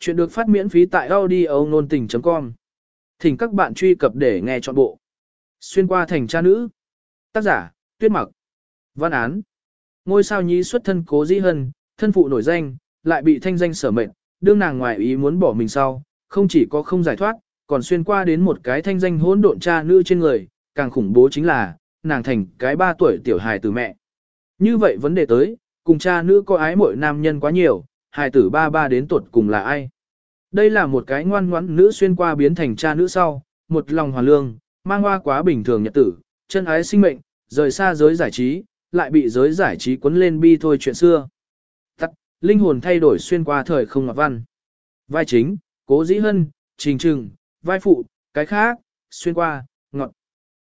Chuyện được phát miễn phí tại audio nôn tình.com. Thỉnh các bạn truy cập để nghe trọn bộ. Xuyên qua thành cha nữ. Tác giả, Tuyết Mặc. Văn án. Ngôi sao nhí xuất thân cố dĩ hân, thân phụ nổi danh, lại bị thanh danh sở mệnh, đương nàng ngoài ý muốn bỏ mình sau, không chỉ có không giải thoát, còn xuyên qua đến một cái thanh danh hỗn độn cha nữ trên người, càng khủng bố chính là, nàng thành cái ba tuổi tiểu hài từ mẹ. Như vậy vấn đề tới, cùng cha nữ có ái mỗi nam nhân quá nhiều, hài tử ba ba đến tuột cùng là ai. Đây là một cái ngoan ngoãn nữ xuyên qua biến thành cha nữ sau, một lòng hoàn lương, mang hoa quá bình thường nhật tử, chân ái sinh mệnh, rời xa giới giải trí, lại bị giới giải trí cuốn lên bi thôi chuyện xưa. Tắt, linh hồn thay đổi xuyên qua thời không ngọc văn. Vai chính, cố dĩ hân, trình trừng, vai phụ, cái khác, xuyên qua, ngọt.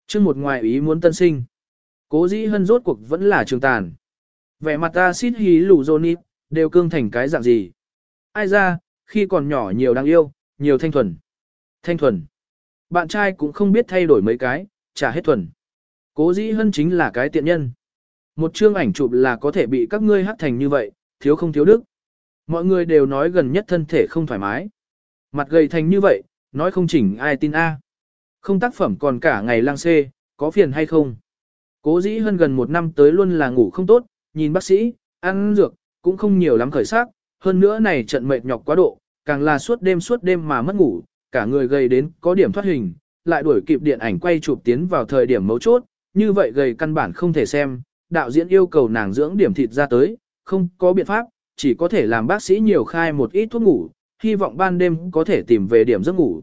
chương một ngoài ý muốn tân sinh. Cố dĩ hân rốt cuộc vẫn là trường tàn. Vẻ mặt ta xít hí lù dô nít, đều cương thành cái dạng gì. Ai ra, khi còn nhỏ nhiều đáng yêu, nhiều thanh thuần. Thanh thuần. Bạn trai cũng không biết thay đổi mấy cái, trả hết thuần. Cố dĩ hân chính là cái tiện nhân. Một chương ảnh chụp là có thể bị các ngươi hát thành như vậy, thiếu không thiếu đức. Mọi người đều nói gần nhất thân thể không thoải mái. Mặt gầy thành như vậy, nói không chỉnh ai tin A. Không tác phẩm còn cả ngày lang xê, có phiền hay không? Cố dĩ hơn gần một năm tới luôn là ngủ không tốt, nhìn bác sĩ, ăn dược, cũng không nhiều lắm khởi sắc, hơn nữa này trận mệt nhọc quá độ, càng là suốt đêm suốt đêm mà mất ngủ, cả người gầy đến có điểm thoát hình, lại đuổi kịp điện ảnh quay chụp tiến vào thời điểm mấu chốt, như vậy gầy căn bản không thể xem, đạo diễn yêu cầu nàng dưỡng điểm thịt ra tới, không có biện pháp, chỉ có thể làm bác sĩ nhiều khai một ít thuốc ngủ, hy vọng ban đêm có thể tìm về điểm giấc ngủ.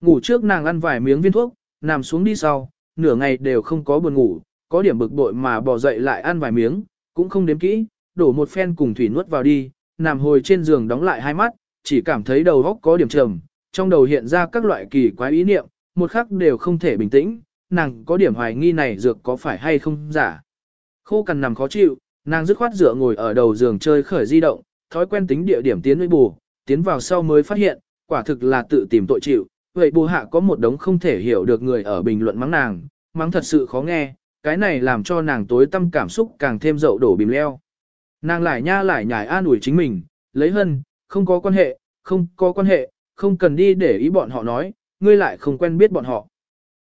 Ngủ trước nàng ăn vài miếng viên thuốc, nằm xuống đi sau, nửa ngày đều không có buồn ngủ, có điểm bực bội mà bỏ dậy lại ăn vài miếng, cũng không đếm kỹ, đổ một phen cùng thủy nuốt vào đi, nằm hồi trên giường đóng lại hai mắt, chỉ cảm thấy đầu óc có điểm trầm, trong đầu hiện ra các loại kỳ quái ý niệm, một khắc đều không thể bình tĩnh, nàng có điểm hoài nghi này dược có phải hay không giả. Khô cằn nằm khó chịu, nàng dứt khoát dựa ngồi ở đầu giường chơi khởi di động, thói quen tính địa điểm tiến với bù, tiến vào sau mới phát hiện, quả thực là tự tìm tội chịu. Vậy bù hạ có một đống không thể hiểu được người ở bình luận mắng nàng, mắng thật sự khó nghe, cái này làm cho nàng tối tâm cảm xúc càng thêm dậu đổ bìm leo. Nàng lại nha lại nhải an ủi chính mình, lấy hân, không có quan hệ, không có quan hệ, không cần đi để ý bọn họ nói, ngươi lại không quen biết bọn họ.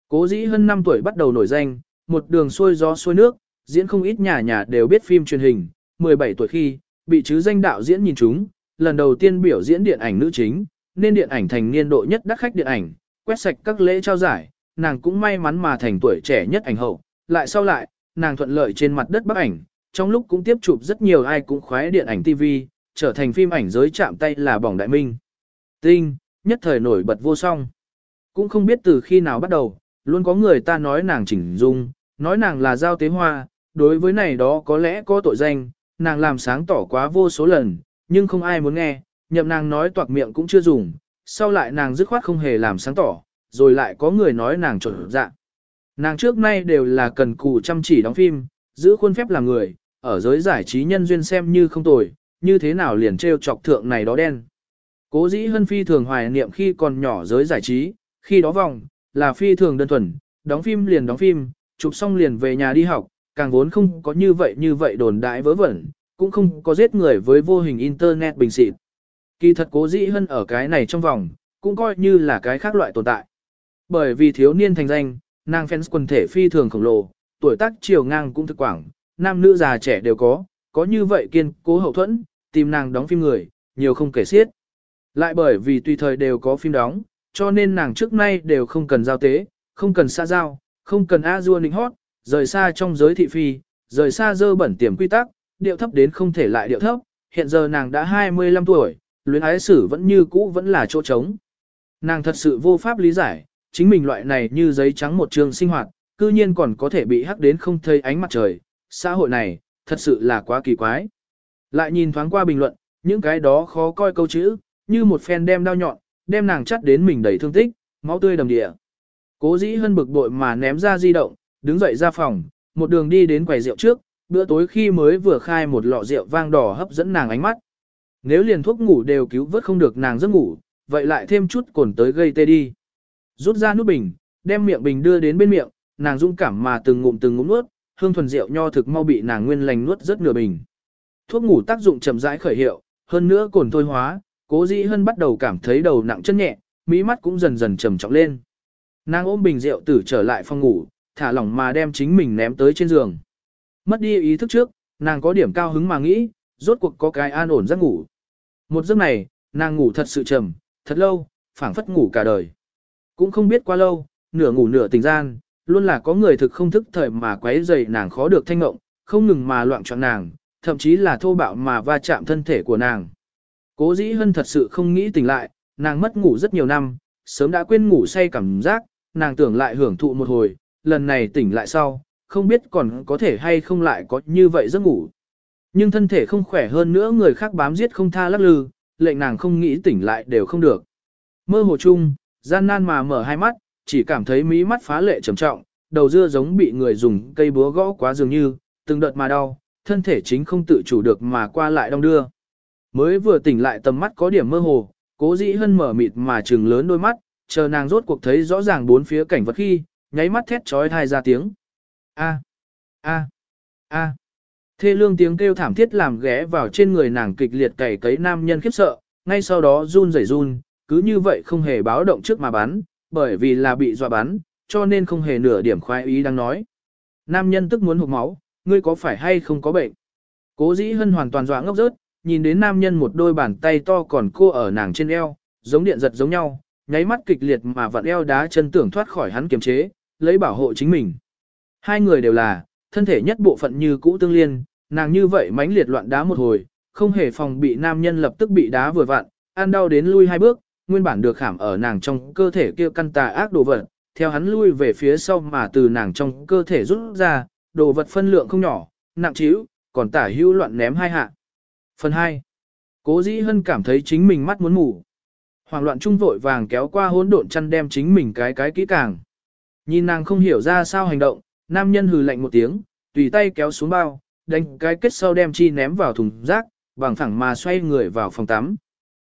Cố dĩ hơn 5 tuổi bắt đầu nổi danh, một đường xuôi gió xuôi nước, diễn không ít nhà nhà đều biết phim truyền hình, 17 tuổi khi, bị chứ danh đạo diễn nhìn chúng, lần đầu tiên biểu diễn điện ảnh nữ chính, nên điện ảnh thành niên độ nhất đắc khách điện ảnh, quét sạch các lễ trao giải, nàng cũng may mắn mà thành tuổi trẻ nhất ảnh hậu, lại sau lại, nàng thuận lợi trên mặt đất bắc ảnh, trong lúc cũng tiếp chụp rất nhiều ai cũng khoái điện ảnh TV, trở thành phim ảnh giới chạm tay là bỏng đại minh. Tinh, nhất thời nổi bật vô song. Cũng không biết từ khi nào bắt đầu, luôn có người ta nói nàng chỉnh dung, nói nàng là giao tế hoa, đối với này đó có lẽ có tội danh, nàng làm sáng tỏ quá vô số lần, nhưng không ai muốn nghe, nhậm nàng nói toạc miệng cũng chưa dùng, sau lại nàng dứt khoát không hề làm sáng tỏ, rồi lại có người nói nàng trộn dạ. Nàng trước nay đều là cần cù chăm chỉ đóng phim, giữ khuôn phép làm người, ở giới giải trí nhân duyên xem như không tồi, như thế nào liền treo chọc thượng này đó đen. Cố dĩ hân phi thường hoài niệm khi còn nhỏ giới giải trí, khi đó vòng, là phi thường đơn thuần, đóng phim liền đóng phim, chụp xong liền về nhà đi học, càng vốn không có như vậy như vậy đồn đại vớ vẩn, cũng không có giết người với vô hình internet bình xịt. Kỳ thật cố dĩ hân ở cái này trong vòng, cũng coi như là cái khác loại tồn tại. Bởi vì thiếu niên thành danh, nàng fans quần thể phi thường khổng lồ, tuổi tác chiều ngang cũng thực quảng, nam nữ già trẻ đều có, có như vậy kiên cố hậu thuẫn, tìm nàng đóng phim người, nhiều không kể xiết. Lại bởi vì tùy thời đều có phim đóng, cho nên nàng trước nay đều không cần giao tế, không cần xa giao, không cần a dua nịnh hót, rời xa trong giới thị phi, rời xa dơ bẩn tiềm quy tắc, điệu thấp đến không thể lại điệu thấp, hiện giờ nàng đã 25 tuổi, luyến ái sử vẫn như cũ vẫn là chỗ trống. Nàng thật sự vô pháp lý giải, chính mình loại này như giấy trắng một trường sinh hoạt, cư nhiên còn có thể bị hắc đến không thấy ánh mặt trời, xã hội này, thật sự là quá kỳ quái. Lại nhìn thoáng qua bình luận, những cái đó khó coi câu chữ, như một phen đem đao nhọn, đem nàng chắt đến mình đầy thương tích, máu tươi đầm địa. Cố dĩ hân bực bội mà ném ra di động, đứng dậy ra phòng, một đường đi đến quầy rượu trước, bữa tối khi mới vừa khai một lọ rượu vang đỏ hấp dẫn nàng ánh mắt. Nếu liền thuốc ngủ đều cứu vớt không được nàng giấc ngủ, vậy lại thêm chút cồn tới gây tê đi. Rút ra nút bình, đem miệng bình đưa đến bên miệng, nàng dũng cảm mà từng ngụm từng ngụm nuốt, hương thuần rượu nho thực mau bị nàng nguyên lành nuốt rất nửa bình. Thuốc ngủ tác dụng chậm rãi khởi hiệu, hơn nữa cồn thôi hóa, cố dĩ hân bắt đầu cảm thấy đầu nặng chân nhẹ, mí mắt cũng dần dần trầm trọng lên. Nàng ôm bình rượu tử trở lại phòng ngủ, thả lỏng mà đem chính mình ném tới trên giường. Mất đi ý thức trước, nàng có điểm cao hứng mà nghĩ, rốt cuộc có cái an ổn giấc ngủ. Một giấc này, nàng ngủ thật sự trầm, thật lâu, phảng phất ngủ cả đời. Cũng không biết qua lâu, nửa ngủ nửa tình gian, luôn là có người thực không thức thời mà quấy rầy nàng khó được thanh ngộng, không ngừng mà loạn choạng nàng, thậm chí là thô bạo mà va chạm thân thể của nàng. Cố dĩ hân thật sự không nghĩ tỉnh lại, nàng mất ngủ rất nhiều năm, sớm đã quên ngủ say cảm giác, nàng tưởng lại hưởng thụ một hồi, lần này tỉnh lại sau, không biết còn có thể hay không lại có như vậy giấc ngủ. Nhưng thân thể không khỏe hơn nữa người khác bám giết không tha lắc lư, lệnh nàng không nghĩ tỉnh lại đều không được. Mơ hồ chung, gian nan mà mở hai mắt, chỉ cảm thấy mí mắt phá lệ trầm trọng, đầu dưa giống bị người dùng cây búa gõ quá dường như, từng đợt mà đau, thân thể chính không tự chủ được mà qua lại đong đưa. Mới vừa tỉnh lại tầm mắt có điểm mơ hồ, cố dĩ hân mở mịt mà trừng lớn đôi mắt, chờ nàng rốt cuộc thấy rõ ràng bốn phía cảnh vật khi, nháy mắt thét trói thai ra tiếng. A, a, a. Thê lương tiếng kêu thảm thiết làm ghé vào trên người nàng kịch liệt cày cấy nam nhân khiếp sợ, ngay sau đó run rẩy run, cứ như vậy không hề báo động trước mà bắn, bởi vì là bị dọa bắn, cho nên không hề nửa điểm khoái ý đang nói. Nam nhân tức muốn hụt máu, ngươi có phải hay không có bệnh? Cố dĩ hân hoàn toàn dọa ngốc rớt, nhìn đến nam nhân một đôi bàn tay to còn cô ở nàng trên eo, giống điện giật giống nhau, nháy mắt kịch liệt mà vặn eo đá chân tưởng thoát khỏi hắn kiềm chế, lấy bảo hộ chính mình. Hai người đều là, thân thể nhất bộ phận như cũ tương liên, nàng như vậy mãnh liệt loạn đá một hồi, không hề phòng bị nam nhân lập tức bị đá vừa vặn, ăn đau đến lui hai bước, nguyên bản được khảm ở nàng trong cơ thể kia căn tà ác đồ vật, theo hắn lui về phía sau mà từ nàng trong cơ thể rút ra, đồ vật phân lượng không nhỏ, nặng trĩu, còn tả hữu loạn ném hai hạ. Phần 2. Cố dĩ hân cảm thấy chính mình mắt muốn ngủ. Hoàng loạn trung vội vàng kéo qua hỗn độn chăn đem chính mình cái cái kỹ càng. Nhìn nàng không hiểu ra sao hành động, nam nhân hừ lạnh một tiếng, tùy tay kéo xuống bao, đánh cái kết sau đem chi ném vào thùng rác, bằng thẳng mà xoay người vào phòng tắm.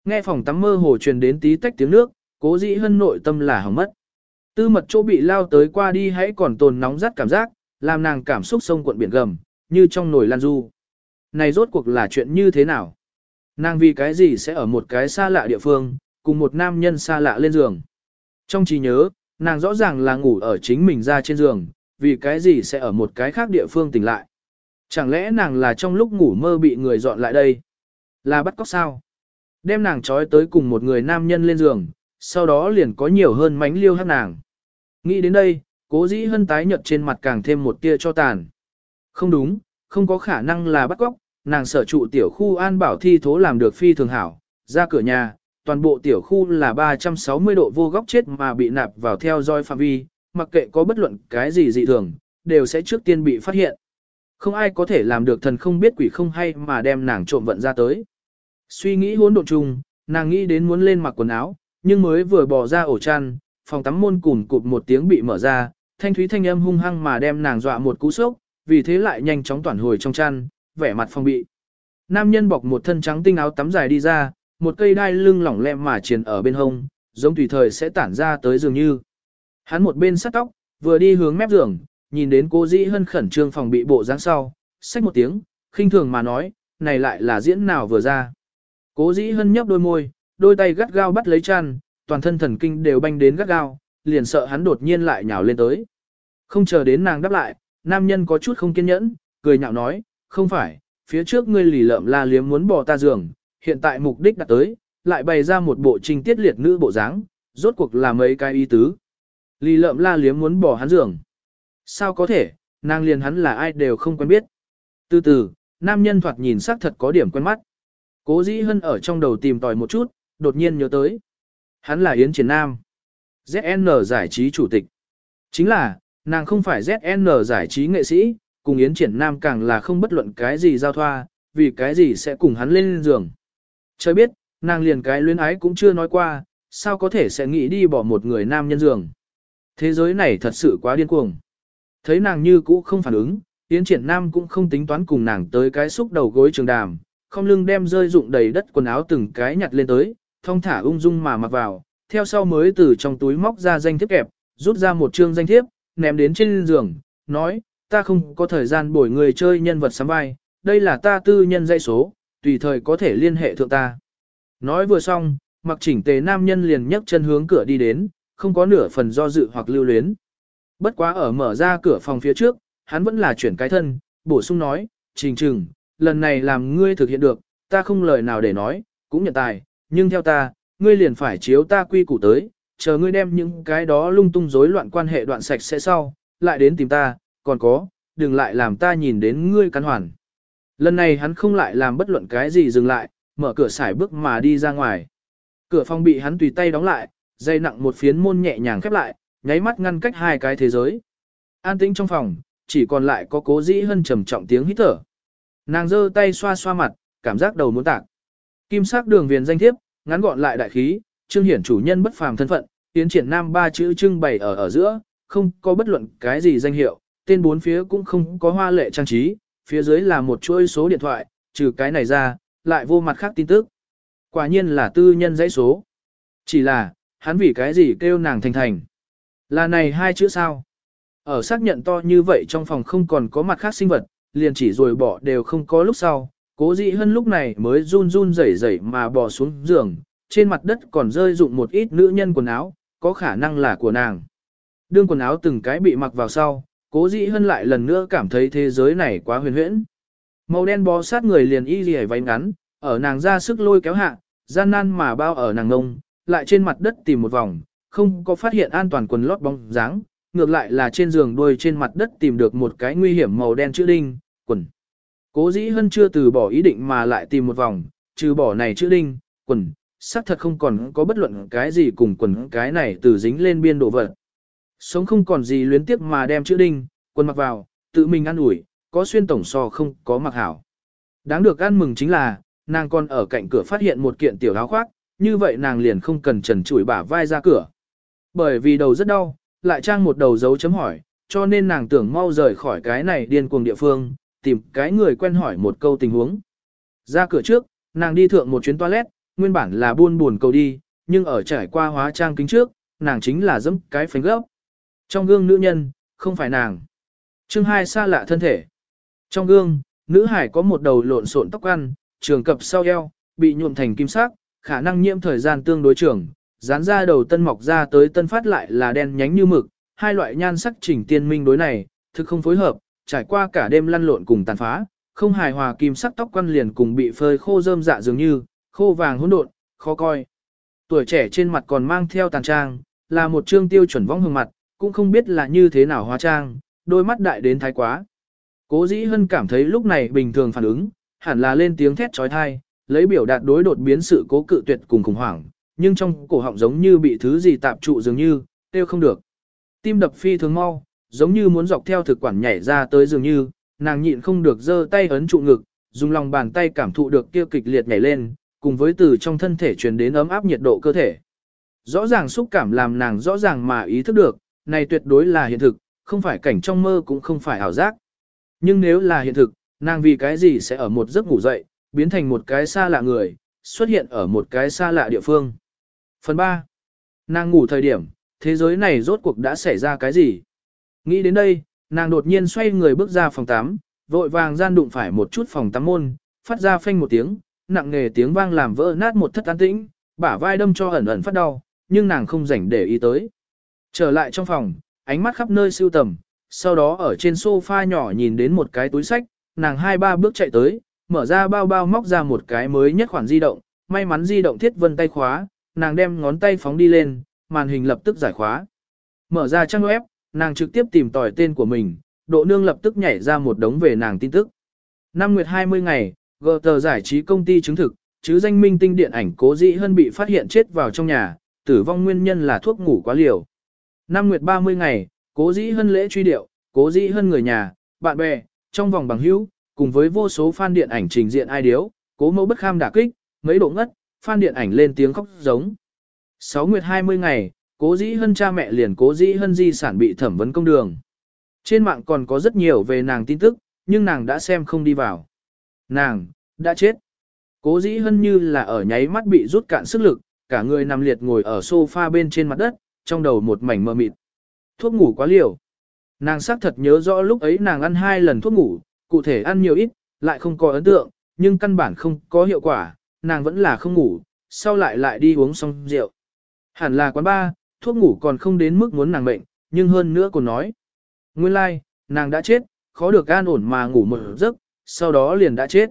Nghe phòng tắm mơ hồ truyền đến tí tách tiếng nước, cố dĩ hân nội tâm là hỏng mất. Tư mật chỗ bị lao tới qua đi hãy còn tồn nóng rát cảm giác, làm nàng cảm xúc sông cuộn biển gầm, như trong nồi lan du. Này rốt cuộc là chuyện như thế nào? Nàng vì cái gì sẽ ở một cái xa lạ địa phương, cùng một nam nhân xa lạ lên giường? Trong trí nhớ, nàng rõ ràng là ngủ ở chính mình ra trên giường, vì cái gì sẽ ở một cái khác địa phương tỉnh lại? Chẳng lẽ nàng là trong lúc ngủ mơ bị người dọn lại đây? Là bắt cóc sao? Đem nàng trói tới cùng một người nam nhân lên giường, sau đó liền có nhiều hơn mánh liêu hát nàng. Nghĩ đến đây, cố dĩ hân tái nhợt trên mặt càng thêm một tia cho tàn. Không đúng, không có khả năng là bắt cóc, nàng sở trụ tiểu khu an bảo thi thố làm được phi thường hảo, ra cửa nhà, toàn bộ tiểu khu là 360 độ vô góc chết mà bị nạp vào theo dõi phạm vi, mặc kệ có bất luận cái gì dị thường, đều sẽ trước tiên bị phát hiện. Không ai có thể làm được thần không biết quỷ không hay mà đem nàng trộm vận ra tới. Suy nghĩ hỗn độn chung, nàng nghĩ đến muốn lên mặc quần áo, nhưng mới vừa bỏ ra ổ chăn, phòng tắm môn cùn cụt một tiếng bị mở ra, thanh thúy thanh âm hung hăng mà đem nàng dọa một cú sốc, vì thế lại nhanh chóng toàn hồi trong chăn, vẻ mặt phong bị. Nam nhân bọc một thân trắng tinh áo tắm dài đi ra, một cây đai lưng lỏng lem mà triền ở bên hông, giống tùy thời sẽ tản ra tới dường như. Hắn một bên sắt tóc, vừa đi hướng mép giường, nhìn đến cô dĩ hân khẩn trương phòng bị bộ dáng sau, xách một tiếng, khinh thường mà nói, này lại là diễn nào vừa ra. Cố dĩ hân nhấp đôi môi, đôi tay gắt gao bắt lấy chăn, toàn thân thần kinh đều banh đến gắt gao, liền sợ hắn đột nhiên lại nhào lên tới. Không chờ đến nàng đáp lại, nam nhân có chút không kiên nhẫn, cười nhạo nói, không phải, phía trước ngươi lì lợm la liếm muốn bỏ ta giường, hiện tại mục đích đã tới, lại bày ra một bộ trình tiết liệt nữ bộ dáng, rốt cuộc là mấy cái ý tứ. Lì lợm la liếm muốn bỏ hắn giường. Sao có thể, nàng liền hắn là ai đều không quen biết. Từ từ, nam nhân thoạt nhìn sắc thật có điểm quen mắt. Cố dĩ hân ở trong đầu tìm tòi một chút, đột nhiên nhớ tới. Hắn là Yến Triển Nam. ZN giải trí chủ tịch. Chính là, nàng không phải ZN giải trí nghệ sĩ, cùng Yến Triển Nam càng là không bất luận cái gì giao thoa, vì cái gì sẽ cùng hắn lên giường. Trời biết, nàng liền cái luyến ái cũng chưa nói qua, sao có thể sẽ nghĩ đi bỏ một người nam nhân giường. Thế giới này thật sự quá điên cuồng. Thấy nàng như cũ không phản ứng, Yến Triển Nam cũng không tính toán cùng nàng tới cái xúc đầu gối trường đàm, không lưng đem rơi dụng đầy đất quần áo từng cái nhặt lên tới, thong thả ung dung mà mặc vào, theo sau mới từ trong túi móc ra danh thiếp kẹp, rút ra một chương danh thiếp, ném đến trên giường, nói, ta không có thời gian bồi người chơi nhân vật sắm vai, đây là ta tư nhân dây số, tùy thời có thể liên hệ thượng ta. Nói vừa xong, mặc chỉnh tề nam nhân liền nhấc chân hướng cửa đi đến, không có nửa phần do dự hoặc lưu luyến. Bất quá ở mở ra cửa phòng phía trước, hắn vẫn là chuyển cái thân, bổ sung nói, trình trừng, lần này làm ngươi thực hiện được, ta không lời nào để nói, cũng nhận tài, nhưng theo ta, ngươi liền phải chiếu ta quy củ tới, chờ ngươi đem những cái đó lung tung rối loạn quan hệ đoạn sạch sẽ sau, lại đến tìm ta, còn có, đừng lại làm ta nhìn đến ngươi cắn hoàn. Lần này hắn không lại làm bất luận cái gì dừng lại, mở cửa xài bước mà đi ra ngoài. Cửa phòng bị hắn tùy tay đóng lại, dây nặng một phiến môn nhẹ nhàng khép lại, nháy mắt ngăn cách hai cái thế giới. An tĩnh trong phòng, chỉ còn lại có cố dĩ hơn trầm trọng tiếng hít thở. Nàng giơ tay xoa xoa mặt, cảm giác đầu muốn tạc. Kim sắc đường viền danh thiếp, ngắn gọn lại đại khí, trương hiển chủ nhân bất phàm thân phận, tiến triển nam ba chữ trưng bày ở ở giữa, không có bất luận cái gì danh hiệu, tên bốn phía cũng không có hoa lệ trang trí, phía dưới là một chuỗi số điện thoại, trừ cái này ra, lại vô mặt khác tin tức. Quả nhiên là tư nhân dãy số. Chỉ là, hắn vì cái gì kêu nàng thành thành. Là này hai chữ sao? Ở xác nhận to như vậy trong phòng không còn có mặt khác sinh vật, liền chỉ rồi bỏ đều không có lúc sau. Cố dĩ hơn lúc này mới run run rẩy rẩy mà bò xuống giường, trên mặt đất còn rơi dụng một ít nữ nhân quần áo, có khả năng là của nàng. Đương quần áo từng cái bị mặc vào sau, cố dĩ hơn lại lần nữa cảm thấy thế giới này quá huyền huyễn. Màu đen bó sát người liền y gì váy ngắn, ở nàng ra sức lôi kéo hạ, gian nan mà bao ở nàng ngông, lại trên mặt đất tìm một vòng, không có phát hiện an toàn quần lót bóng dáng, ngược lại là trên giường đuôi trên mặt đất tìm được một cái nguy hiểm màu đen chữ đinh, quần. Cố dĩ hân chưa từ bỏ ý định mà lại tìm một vòng, trừ bỏ này chữ đinh, quần, xác thật không còn có bất luận cái gì cùng quần cái này từ dính lên biên độ vật. Sống không còn gì luyến tiếp mà đem chữ đinh, quần mặc vào, tự mình ăn ủi, có xuyên tổng so không có mặc hảo. Đáng được ăn mừng chính là, nàng còn ở cạnh cửa phát hiện một kiện tiểu áo khoác, như vậy nàng liền không cần trần trụi bả vai ra cửa. Bởi vì đầu rất đau, lại trang một đầu dấu chấm hỏi, cho nên nàng tưởng mau rời khỏi cái này điên cuồng địa phương, tìm cái người quen hỏi một câu tình huống. Ra cửa trước, nàng đi thượng một chuyến toilet, nguyên bản là buôn buồn cầu đi, nhưng ở trải qua hóa trang kính trước, nàng chính là dẫm cái phánh gốc. Trong gương nữ nhân, không phải nàng. Chương hai xa lạ thân thể. Trong gương, nữ hải có một đầu lộn xộn tóc ăn, trường cập sau eo, bị nhuộm thành kim sắc, khả năng nhiễm thời gian tương đối trường, dán ra đầu tân mọc ra tới tân phát lại là đen nhánh như mực, hai loại nhan sắc chỉnh tiên minh đối này, thực không phối hợp, trải qua cả đêm lăn lộn cùng tàn phá, không hài hòa kim sắc tóc quăn liền cùng bị phơi khô rơm dạ dường như, khô vàng hỗn độn, khó coi. Tuổi trẻ trên mặt còn mang theo tàn trang, là một trương tiêu chuẩn vong hương mặt, cũng không biết là như thế nào hóa trang, đôi mắt đại đến thái quá. Cố dĩ hân cảm thấy lúc này bình thường phản ứng, hẳn là lên tiếng thét trói thai, lấy biểu đạt đối đột biến sự cố cự tuyệt cùng khủng hoảng, nhưng trong cổ họng giống như bị thứ gì tạp trụ dường như, tiêu không được. Tim đập phi thường mau, giống như muốn dọc theo thực quản nhảy ra tới dường như, nàng nhịn không được giơ tay ấn trụ ngực, dùng lòng bàn tay cảm thụ được kia kịch liệt nhảy lên, cùng với từ trong thân thể truyền đến ấm áp nhiệt độ cơ thể. Rõ ràng xúc cảm làm nàng rõ ràng mà ý thức được, này tuyệt đối là hiện thực, không phải cảnh trong mơ cũng không phải ảo giác. Nhưng nếu là hiện thực, nàng vì cái gì sẽ ở một giấc ngủ dậy, biến thành một cái xa lạ người, xuất hiện ở một cái xa lạ địa phương. Phần 3. Nàng ngủ thời điểm, thế giới này rốt cuộc đã xảy ra cái gì? Nghĩ đến đây, nàng đột nhiên xoay người bước ra phòng tắm, vội vàng gian đụng phải một chút phòng tắm môn, phát ra phanh một tiếng, nặng nề tiếng vang làm vỡ nát một thất an tĩnh, bả vai đâm cho ẩn ẩn phát đau, nhưng nàng không rảnh để ý tới. Trở lại trong phòng, ánh mắt khắp nơi siêu tầm, sau đó ở trên sofa nhỏ nhìn đến một cái túi sách, nàng hai ba bước chạy tới, mở ra bao bao móc ra một cái mới nhất khoản di động, may mắn di động thiết vân tay khóa, nàng đem ngón tay phóng đi lên, màn hình lập tức giải khóa. Mở ra trang web, nàng trực tiếp tìm tòi tên của mình, độ nương lập tức nhảy ra một đống về nàng tin tức. Năm nguyệt 20 ngày, gờ tờ giải trí công ty chứng thực, chứ danh minh tinh điện ảnh cố dĩ hơn bị phát hiện chết vào trong nhà, tử vong nguyên nhân là thuốc ngủ quá liều. Năm nguyệt 30 ngày, cố dĩ hơn lễ truy điệu, cố dĩ hơn người nhà, bạn bè, trong vòng bằng hữu, cùng với vô số fan điện ảnh trình diện ai điếu, cố mẫu bất kham đả kích, mấy độ ngất, Phan điện ảnh lên tiếng khóc giống. 6 nguyệt 20 ngày, cố dĩ hân cha mẹ liền cố dĩ hân di sản bị thẩm vấn công đường. Trên mạng còn có rất nhiều về nàng tin tức, nhưng nàng đã xem không đi vào. Nàng, đã chết. Cố dĩ hân như là ở nháy mắt bị rút cạn sức lực, cả người nằm liệt ngồi ở sofa bên trên mặt đất, trong đầu một mảnh mờ mịt. Thuốc ngủ quá liều. Nàng xác thật nhớ rõ lúc ấy nàng ăn hai lần thuốc ngủ, cụ thể ăn nhiều ít, lại không có ấn tượng, nhưng căn bản không có hiệu quả, nàng vẫn là không ngủ, sau lại lại đi uống xong rượu. Hẳn là quán ba, thuốc ngủ còn không đến mức muốn nàng bệnh, nhưng hơn nữa còn nói. Nguyên lai, like, nàng đã chết, khó được an ổn mà ngủ một giấc, sau đó liền đã chết.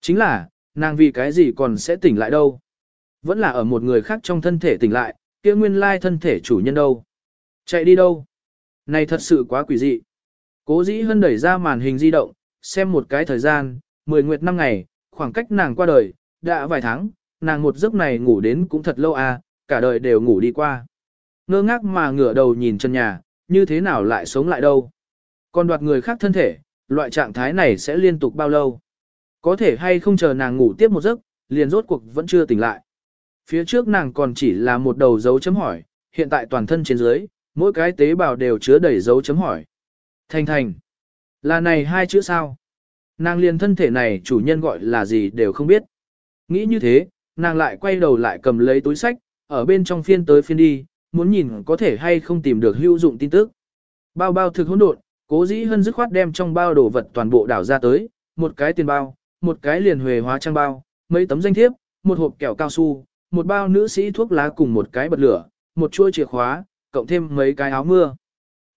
Chính là, nàng vì cái gì còn sẽ tỉnh lại đâu. Vẫn là ở một người khác trong thân thể tỉnh lại, kia nguyên lai thân thể chủ nhân đâu. Chạy đi đâu. Này thật sự quá quỷ dị. Cố dĩ hân đẩy ra màn hình di động, xem một cái thời gian, 10 nguyệt năm ngày, khoảng cách nàng qua đời, đã vài tháng, nàng một giấc này ngủ đến cũng thật lâu à, cả đời đều ngủ đi qua. Ngơ ngác mà ngửa đầu nhìn chân nhà, như thế nào lại sống lại đâu. Còn đoạt người khác thân thể, loại trạng thái này sẽ liên tục bao lâu? Có thể hay không chờ nàng ngủ tiếp một giấc, liền rốt cuộc vẫn chưa tỉnh lại. Phía trước nàng còn chỉ là một đầu dấu chấm hỏi, hiện tại toàn thân trên dưới, mỗi cái tế bào đều chứa đầy dấu chấm hỏi. Thành thành. Là này hai chữ sao? Nàng liền thân thể này chủ nhân gọi là gì đều không biết. Nghĩ như thế, nàng lại quay đầu lại cầm lấy túi sách, ở bên trong phiên tới phiên đi, muốn nhìn có thể hay không tìm được hữu dụng tin tức. Bao bao thực hỗn độn, cố dĩ hân dứt khoát đem trong bao đồ vật toàn bộ đảo ra tới, một cái tiền bao, một cái liền huề hóa trang bao, mấy tấm danh thiếp, một hộp kẹo cao su, một bao nữ sĩ thuốc lá cùng một cái bật lửa, một chuôi chìa khóa, cộng thêm mấy cái áo mưa.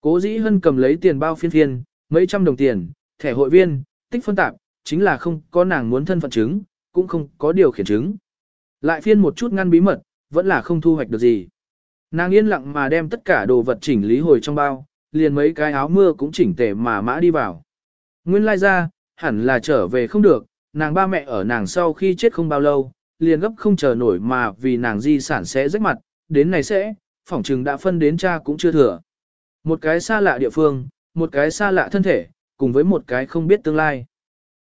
Cố dĩ hân cầm lấy tiền bao phiên phiên, mấy trăm đồng tiền, thẻ hội viên, tích phân tạp, chính là không có nàng muốn thân phận chứng, cũng không có điều khiển chứng. Lại phiên một chút ngăn bí mật, vẫn là không thu hoạch được gì. Nàng yên lặng mà đem tất cả đồ vật chỉnh lý hồi trong bao, liền mấy cái áo mưa cũng chỉnh tề mà mã đi vào. Nguyên lai ra, hẳn là trở về không được, nàng ba mẹ ở nàng sau khi chết không bao lâu, liền gấp không chờ nổi mà vì nàng di sản sẽ rách mặt, đến này sẽ, phỏng trừng đã phân đến cha cũng chưa thừa. Một cái xa lạ địa phương, một cái xa lạ thân thể, cùng với một cái không biết tương lai.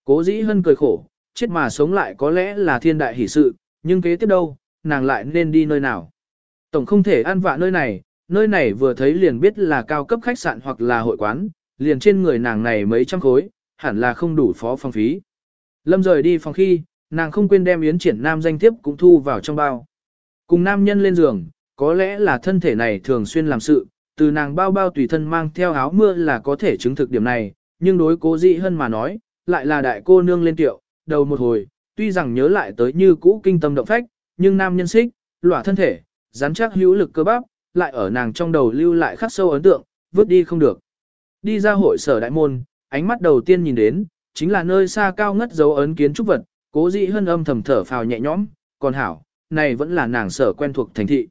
Cố dĩ hân cười khổ, chết mà sống lại có lẽ là thiên đại hỷ sự, nhưng kế tiếp đâu, nàng lại nên đi nơi nào. Tổng không thể ăn vạ nơi này, nơi này vừa thấy liền biết là cao cấp khách sạn hoặc là hội quán, liền trên người nàng này mấy trăm khối, hẳn là không đủ phó phòng phí. Lâm rời đi phòng khi, nàng không quên đem yến triển nam danh thiếp cũng thu vào trong bao. Cùng nam nhân lên giường, có lẽ là thân thể này thường xuyên làm sự, từ nàng bao bao tùy thân mang theo áo mưa là có thể chứng thực điểm này, nhưng đối cố dị hơn mà nói, lại là đại cô nương lên tiệu, đầu một hồi, tuy rằng nhớ lại tới như cũ kinh tâm động phách, nhưng nam nhân xích, lỏa thân thể, rắn chắc hữu lực cơ bắp, lại ở nàng trong đầu lưu lại khắc sâu ấn tượng, vứt đi không được. Đi ra hội sở đại môn, ánh mắt đầu tiên nhìn đến, chính là nơi xa cao ngất dấu ấn kiến trúc vật, cố dị hơn âm thầm thở phào nhẹ nhõm, còn hảo, này vẫn là nàng sở quen thuộc thành thị.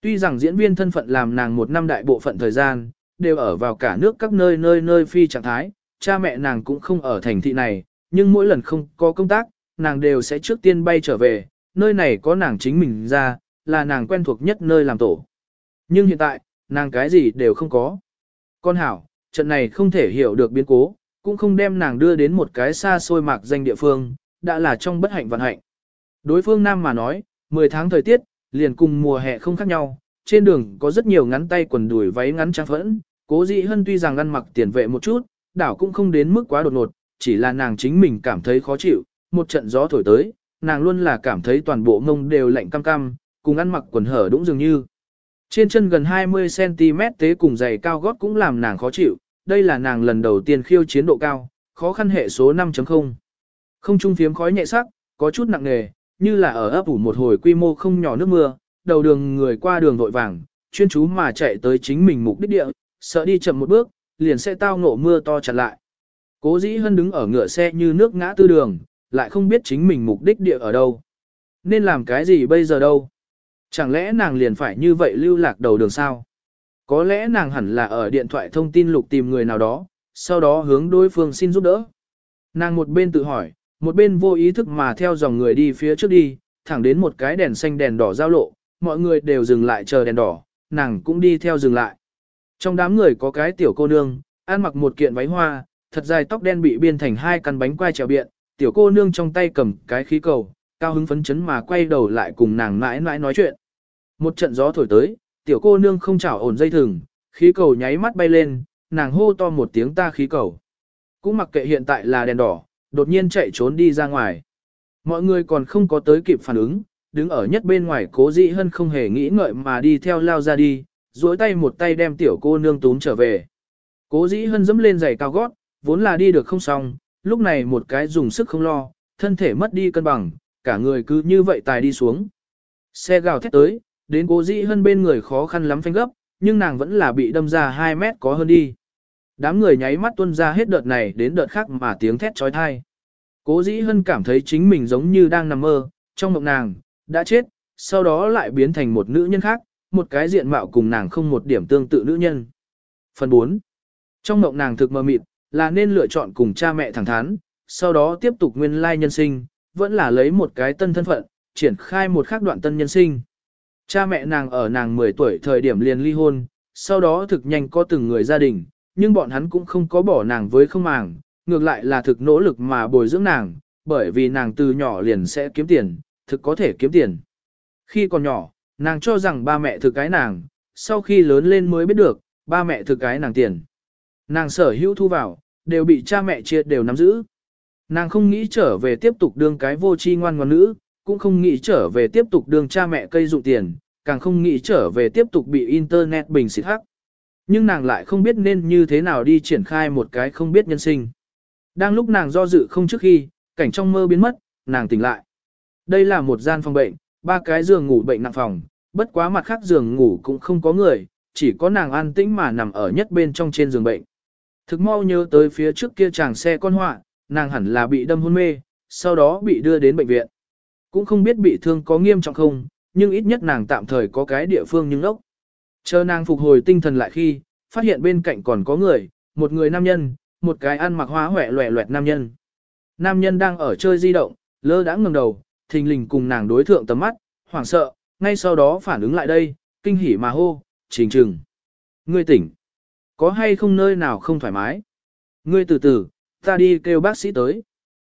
Tuy rằng diễn viên thân phận làm nàng một năm đại bộ phận thời gian, đều ở vào cả nước các nơi nơi nơi phi trạng thái, cha mẹ nàng cũng không ở thành thị này, nhưng mỗi lần không có công tác, nàng đều sẽ trước tiên bay trở về, nơi này có nàng chính mình ra, là nàng quen thuộc nhất nơi làm tổ. Nhưng hiện tại, nàng cái gì đều không có. Con hảo, trận này không thể hiểu được biến cố, cũng không đem nàng đưa đến một cái xa xôi mạc danh địa phương, đã là trong bất hạnh vận hạnh. Đối phương nam mà nói, 10 tháng thời tiết, liền cùng mùa hè không khác nhau, trên đường có rất nhiều ngắn tay quần đùi váy ngắn trang phẫn, cố dị hân tuy rằng ăn mặc tiền vệ một chút, đảo cũng không đến mức quá đột ngột, chỉ là nàng chính mình cảm thấy khó chịu, một trận gió thổi tới, nàng luôn là cảm thấy toàn bộ mông đều lạnh cam cam, cùng ăn mặc quần hở đũng dường như. Trên chân gần 20cm tế cùng giày cao gót cũng làm nàng khó chịu, đây là nàng lần đầu tiên khiêu chiến độ cao, khó khăn hệ số 5.0. Không trung phiếm khói nhẹ sắc, có chút nặng nề, như là ở ấp ủ một hồi quy mô không nhỏ nước mưa, đầu đường người qua đường vội vàng, chuyên chú mà chạy tới chính mình mục đích địa, sợ đi chậm một bước, liền sẽ tao ngộ mưa to chặt lại. Cố dĩ hân đứng ở ngựa xe như nước ngã tư đường, lại không biết chính mình mục đích địa ở đâu. Nên làm cái gì bây giờ đâu? Chẳng lẽ nàng liền phải như vậy lưu lạc đầu đường sao? Có lẽ nàng hẳn là ở điện thoại thông tin lục tìm người nào đó, sau đó hướng đối phương xin giúp đỡ. Nàng một bên tự hỏi, một bên vô ý thức mà theo dòng người đi phía trước đi, thẳng đến một cái đèn xanh đèn đỏ giao lộ, mọi người đều dừng lại chờ đèn đỏ, nàng cũng đi theo dừng lại. Trong đám người có cái tiểu cô nương, ăn mặc một kiện váy hoa, thật dài tóc đen bị biên thành hai căn bánh quai trèo biện, tiểu cô nương trong tay cầm cái khí cầu, cao hứng phấn chấn mà quay đầu lại cùng nàng mãi mãi nói chuyện. Một trận gió thổi tới, tiểu cô nương không chảo ổn dây thừng, khí cầu nháy mắt bay lên, nàng hô to một tiếng ta khí cầu. Cũng mặc kệ hiện tại là đèn đỏ, đột nhiên chạy trốn đi ra ngoài. Mọi người còn không có tới kịp phản ứng, đứng ở nhất bên ngoài cố dị hân không hề nghĩ ngợi mà đi theo lao ra đi, duỗi tay một tay đem tiểu cô nương túm trở về. Cố dĩ hân dẫm lên giày cao gót, vốn là đi được không xong, lúc này một cái dùng sức không lo, thân thể mất đi cân bằng, cả người cứ như vậy tài đi xuống. Xe gào thét tới, đến cố dĩ hơn bên người khó khăn lắm phanh gấp, nhưng nàng vẫn là bị đâm ra 2 mét có hơn đi. Đám người nháy mắt tuân ra hết đợt này đến đợt khác mà tiếng thét trói thai. Cố dĩ hân cảm thấy chính mình giống như đang nằm mơ, trong mộng nàng, đã chết, sau đó lại biến thành một nữ nhân khác, một cái diện mạo cùng nàng không một điểm tương tự nữ nhân. Phần 4. Trong mộng nàng thực mơ mịt, là nên lựa chọn cùng cha mẹ thẳng thắn, sau đó tiếp tục nguyên lai nhân sinh, vẫn là lấy một cái tân thân phận, triển khai một khác đoạn tân nhân sinh. Cha mẹ nàng ở nàng 10 tuổi thời điểm liền ly hôn, sau đó thực nhanh có từng người gia đình, nhưng bọn hắn cũng không có bỏ nàng với không màng, ngược lại là thực nỗ lực mà bồi dưỡng nàng, bởi vì nàng từ nhỏ liền sẽ kiếm tiền, thực có thể kiếm tiền. Khi còn nhỏ, nàng cho rằng ba mẹ thực cái nàng, sau khi lớn lên mới biết được, ba mẹ thực cái nàng tiền. Nàng sở hữu thu vào, đều bị cha mẹ chia đều nắm giữ. Nàng không nghĩ trở về tiếp tục đương cái vô tri ngoan ngoãn nữ, cũng không nghĩ trở về tiếp tục đương cha mẹ cây dụng tiền, càng không nghĩ trở về tiếp tục bị internet bình xịt hắc. Nhưng nàng lại không biết nên như thế nào đi triển khai một cái không biết nhân sinh. Đang lúc nàng do dự không trước khi, cảnh trong mơ biến mất, nàng tỉnh lại. Đây là một gian phòng bệnh, ba cái giường ngủ bệnh nặng phòng, bất quá mặt khác giường ngủ cũng không có người, chỉ có nàng an tĩnh mà nằm ở nhất bên trong trên giường bệnh. Thực mau nhớ tới phía trước kia chàng xe con họa, nàng hẳn là bị đâm hôn mê, sau đó bị đưa đến bệnh viện. Cũng không biết bị thương có nghiêm trọng không, nhưng ít nhất nàng tạm thời có cái địa phương nhưng ốc. Chờ nàng phục hồi tinh thần lại khi, phát hiện bên cạnh còn có người, một người nam nhân, một cái ăn mặc hóa hỏe loẹ loẹt nam nhân. Nam nhân đang ở chơi di động, lơ đã ngừng đầu, thình lình cùng nàng đối thượng tầm mắt, hoảng sợ, ngay sau đó phản ứng lại đây, kinh hỉ mà hô, trình trừng. Ngươi tỉnh. Có hay không nơi nào không thoải mái? Ngươi từ từ, ta đi kêu bác sĩ tới.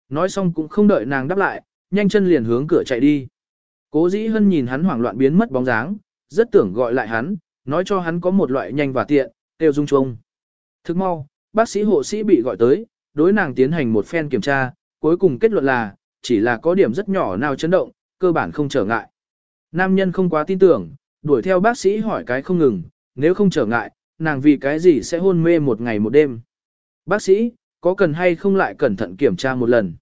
Nói xong cũng không đợi nàng đáp lại, nhanh chân liền hướng cửa chạy đi. Cố dĩ hân nhìn hắn hoảng loạn biến mất bóng dáng, rất tưởng gọi lại hắn, nói cho hắn có một loại nhanh và tiện, kêu dung chung. Thức mau, bác sĩ hộ sĩ bị gọi tới, đối nàng tiến hành một phen kiểm tra, cuối cùng kết luận là, chỉ là có điểm rất nhỏ nào chấn động, cơ bản không trở ngại. Nam nhân không quá tin tưởng, đuổi theo bác sĩ hỏi cái không ngừng, nếu không trở ngại, nàng vì cái gì sẽ hôn mê một ngày một đêm. Bác sĩ, có cần hay không lại cẩn thận kiểm tra một lần.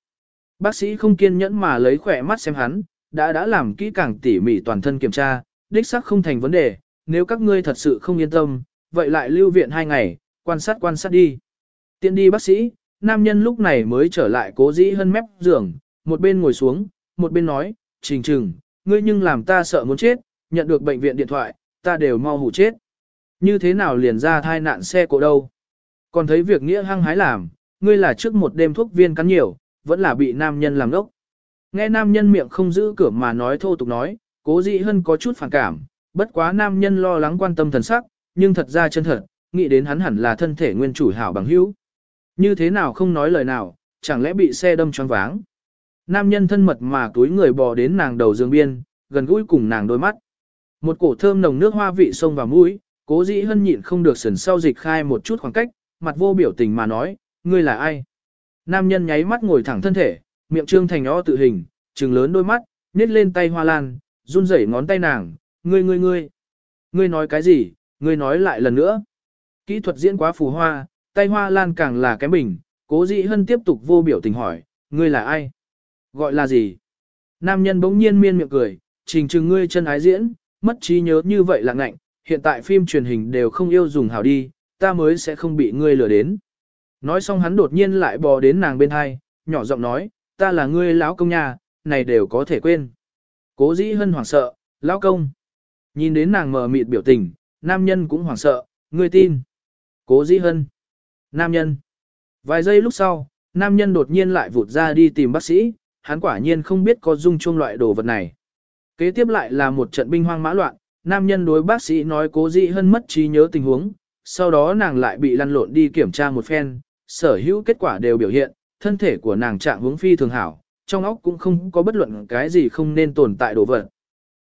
Bác sĩ không kiên nhẫn mà lấy khỏe mắt xem hắn, đã đã làm kỹ càng tỉ mỉ toàn thân kiểm tra, đích xác không thành vấn đề, nếu các ngươi thật sự không yên tâm, vậy lại lưu viện hai ngày, quan sát quan sát đi. Tiện đi bác sĩ, nam nhân lúc này mới trở lại cố dĩ hơn mép giường, một bên ngồi xuống, một bên nói, trình trừng, ngươi nhưng làm ta sợ muốn chết, nhận được bệnh viện điện thoại, ta đều mau hủ chết. Như thế nào liền ra thai nạn xe cộ đâu? Còn thấy việc nghĩa hăng hái làm, ngươi là trước một đêm thuốc viên cắn nhiều, vẫn là bị nam nhân làm đốc. Nghe nam nhân miệng không giữ cửa mà nói thô tục nói, cố dị hơn có chút phản cảm, bất quá nam nhân lo lắng quan tâm thần sắc, nhưng thật ra chân thật, nghĩ đến hắn hẳn là thân thể nguyên chủ hảo bằng hữu. Như thế nào không nói lời nào, chẳng lẽ bị xe đâm choáng váng. Nam nhân thân mật mà túi người bò đến nàng đầu giường biên, gần gũi cùng nàng đôi mắt. Một cổ thơm nồng nước hoa vị sông vào mũi, cố dĩ hân nhịn không được sần sau dịch khai một chút khoảng cách, mặt vô biểu tình mà nói, ngươi là ai? Nam nhân nháy mắt ngồi thẳng thân thể, miệng trương thành o tự hình, trừng lớn đôi mắt, nết lên tay hoa lan, run rẩy ngón tay nàng, ngươi ngươi ngươi. Ngươi nói cái gì, ngươi nói lại lần nữa. Kỹ thuật diễn quá phù hoa, tay hoa lan càng là kém bình, cố dĩ hân tiếp tục vô biểu tình hỏi, ngươi là ai? Gọi là gì? Nam nhân bỗng nhiên miên miệng cười, trình trừng ngươi chân ái diễn, mất trí nhớ như vậy là ngạnh, hiện tại phim truyền hình đều không yêu dùng hảo đi, ta mới sẽ không bị ngươi lừa đến. Nói xong hắn đột nhiên lại bò đến nàng bên hai, nhỏ giọng nói, ta là ngươi lão công nhà, này đều có thể quên. Cố dĩ hân hoảng sợ, lão công. Nhìn đến nàng mờ mịt biểu tình, nam nhân cũng hoảng sợ, ngươi tin. Cố dĩ hân. Nam nhân. Vài giây lúc sau, nam nhân đột nhiên lại vụt ra đi tìm bác sĩ, hắn quả nhiên không biết có dung chuông loại đồ vật này. Kế tiếp lại là một trận binh hoang mã loạn, nam nhân đối bác sĩ nói cố dĩ hân mất trí nhớ tình huống, sau đó nàng lại bị lăn lộn đi kiểm tra một phen, sở hữu kết quả đều biểu hiện, thân thể của nàng trạng hướng phi thường hảo, trong óc cũng không có bất luận cái gì không nên tồn tại đồ vật.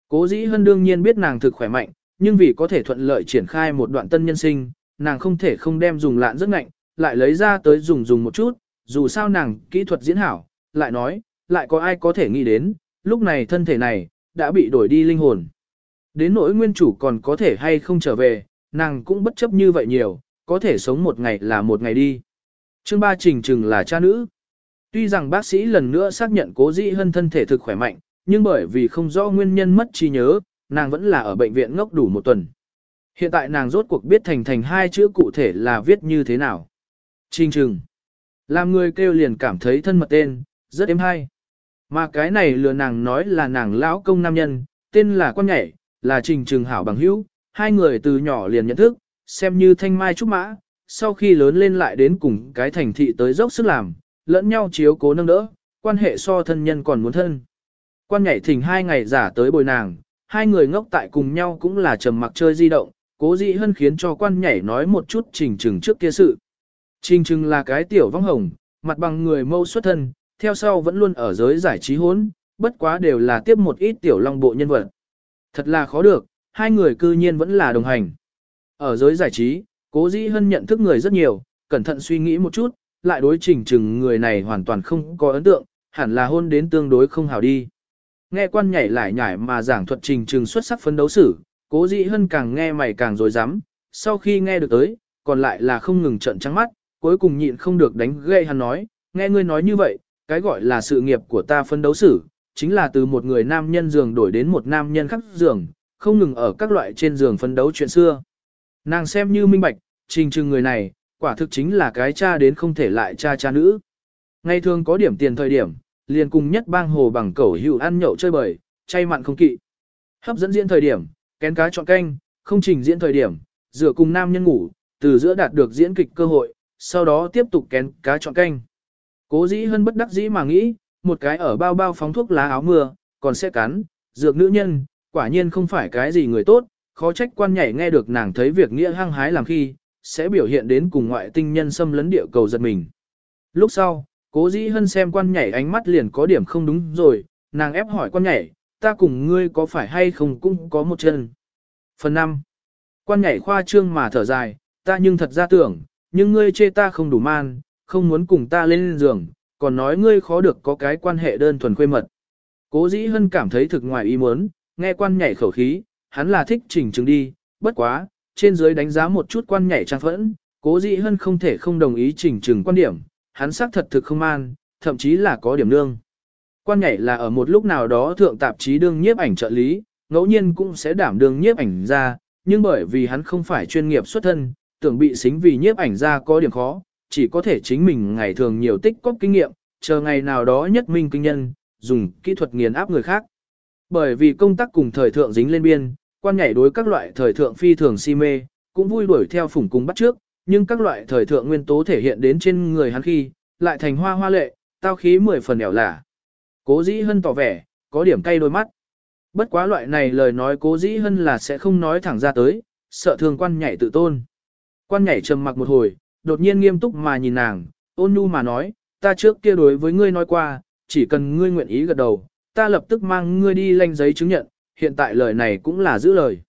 Cố dĩ hân đương nhiên biết nàng thực khỏe mạnh, nhưng vì có thể thuận lợi triển khai một đoạn tân nhân sinh, nàng không thể không đem dùng lạn rất ngạnh, lại lấy ra tới dùng dùng một chút, dù sao nàng kỹ thuật diễn hảo, lại nói, lại có ai có thể nghĩ đến, lúc này thân thể này, đã bị đổi đi linh hồn. Đến nỗi nguyên chủ còn có thể hay không trở về, nàng cũng bất chấp như vậy nhiều, có thể sống một ngày là một ngày đi. Chương ba trình trừng là cha nữ. Tuy rằng bác sĩ lần nữa xác nhận cố dĩ hân thân thể thực khỏe mạnh, nhưng bởi vì không rõ nguyên nhân mất trí nhớ, nàng vẫn là ở bệnh viện ngốc đủ một tuần. Hiện tại nàng rốt cuộc biết thành thành hai chữ cụ thể là viết như thế nào. Trình trừng. Làm người kêu liền cảm thấy thân mật tên, rất êm hay. Mà cái này lừa nàng nói là nàng lão công nam nhân, tên là quan nhảy, là trình trừng hảo bằng hữu, hai người từ nhỏ liền nhận thức, xem như thanh mai trúc mã, sau khi lớn lên lại đến cùng cái thành thị tới dốc sức làm, lẫn nhau chiếu cố nâng đỡ, quan hệ so thân nhân còn muốn thân. Quan nhảy thỉnh hai ngày giả tới bồi nàng, hai người ngốc tại cùng nhau cũng là trầm mặc chơi di động, cố dị hân khiến cho quan nhảy nói một chút trình trừng trước kia sự. Trình trừng là cái tiểu vong hồng, mặt bằng người mâu xuất thân, theo sau vẫn luôn ở giới giải trí hốn, bất quá đều là tiếp một ít tiểu long bộ nhân vật. Thật là khó được, hai người cư nhiên vẫn là đồng hành. Ở giới giải trí, cố dĩ hân nhận thức người rất nhiều, cẩn thận suy nghĩ một chút, lại đối trình chừng người này hoàn toàn không có ấn tượng, hẳn là hôn đến tương đối không hào đi. Nghe quan nhảy lại nhảy mà giảng thuật trình trừng xuất sắc phấn đấu xử, cố dĩ hân càng nghe mày càng rồi dám, sau khi nghe được tới, còn lại là không ngừng trận trắng mắt, cuối cùng nhịn không được đánh gây hắn nói, nghe ngươi nói như vậy, cái gọi là sự nghiệp của ta phấn đấu xử, chính là từ một người nam nhân giường đổi đến một nam nhân khác giường, không ngừng ở các loại trên giường phấn đấu chuyện xưa. Nàng xem như minh bạch, trình trừng người này, quả thực chính là cái cha đến không thể lại cha cha nữ. Ngày thường có điểm tiền thời điểm, liền cùng nhất bang hồ bằng cẩu hữu ăn nhậu chơi bời, chay mặn không kỵ. Hấp dẫn diễn thời điểm, kén cá chọn canh, không trình diễn thời điểm, rửa cùng nam nhân ngủ, từ giữa đạt được diễn kịch cơ hội, sau đó tiếp tục kén cá chọn canh. Cố dĩ hơn bất đắc dĩ mà nghĩ, một cái ở bao bao phóng thuốc lá áo mưa, còn sẽ cắn, dược nữ nhân, quả nhiên không phải cái gì người tốt, khó trách quan nhảy nghe được nàng thấy việc nghĩa hăng hái làm khi, sẽ biểu hiện đến cùng ngoại tinh nhân xâm lấn địa cầu giật mình. Lúc sau, cố dĩ hân xem quan nhảy ánh mắt liền có điểm không đúng rồi, nàng ép hỏi quan nhảy, ta cùng ngươi có phải hay không cũng có một chân. Phần 5. Quan nhảy khoa trương mà thở dài, ta nhưng thật ra tưởng, nhưng ngươi chê ta không đủ man, không muốn cùng ta lên giường, còn nói ngươi khó được có cái quan hệ đơn thuần khuê mật. Cố dĩ hân cảm thấy thực ngoài ý muốn, nghe quan nhảy khẩu khí, hắn là thích chỉnh chứng đi, bất quá, trên dưới đánh giá một chút quan nhảy trang phẫn, cố dĩ hân không thể không đồng ý chỉnh trừng quan điểm, hắn xác thật thực không an, thậm chí là có điểm nương. Quan nhảy là ở một lúc nào đó thượng tạp chí đương nhiếp ảnh trợ lý, ngẫu nhiên cũng sẽ đảm đương nhiếp ảnh ra, nhưng bởi vì hắn không phải chuyên nghiệp xuất thân, tưởng bị xính vì nhiếp ảnh ra có điểm khó, chỉ có thể chính mình ngày thường nhiều tích cóp kinh nghiệm, chờ ngày nào đó nhất minh kinh nhân, dùng kỹ thuật nghiền áp người khác. Bởi vì công tác cùng thời thượng dính lên biên, quan nhảy đối các loại thời thượng phi thường si mê, cũng vui đuổi theo phủng cung bắt trước, nhưng các loại thời thượng nguyên tố thể hiện đến trên người hắn khi, lại thành hoa hoa lệ, tao khí mười phần ẻo lả. Cố dĩ hân tỏ vẻ, có điểm cay đôi mắt. Bất quá loại này lời nói cố dĩ hân là sẽ không nói thẳng ra tới, sợ thường quan nhảy tự tôn. Quan nhảy trầm mặc một hồi, đột nhiên nghiêm túc mà nhìn nàng, ôn nhu mà nói, ta trước kia đối với ngươi nói qua, chỉ cần ngươi nguyện ý gật đầu, ta lập tức mang ngươi đi lanh giấy chứng nhận, hiện tại lời này cũng là giữ lời.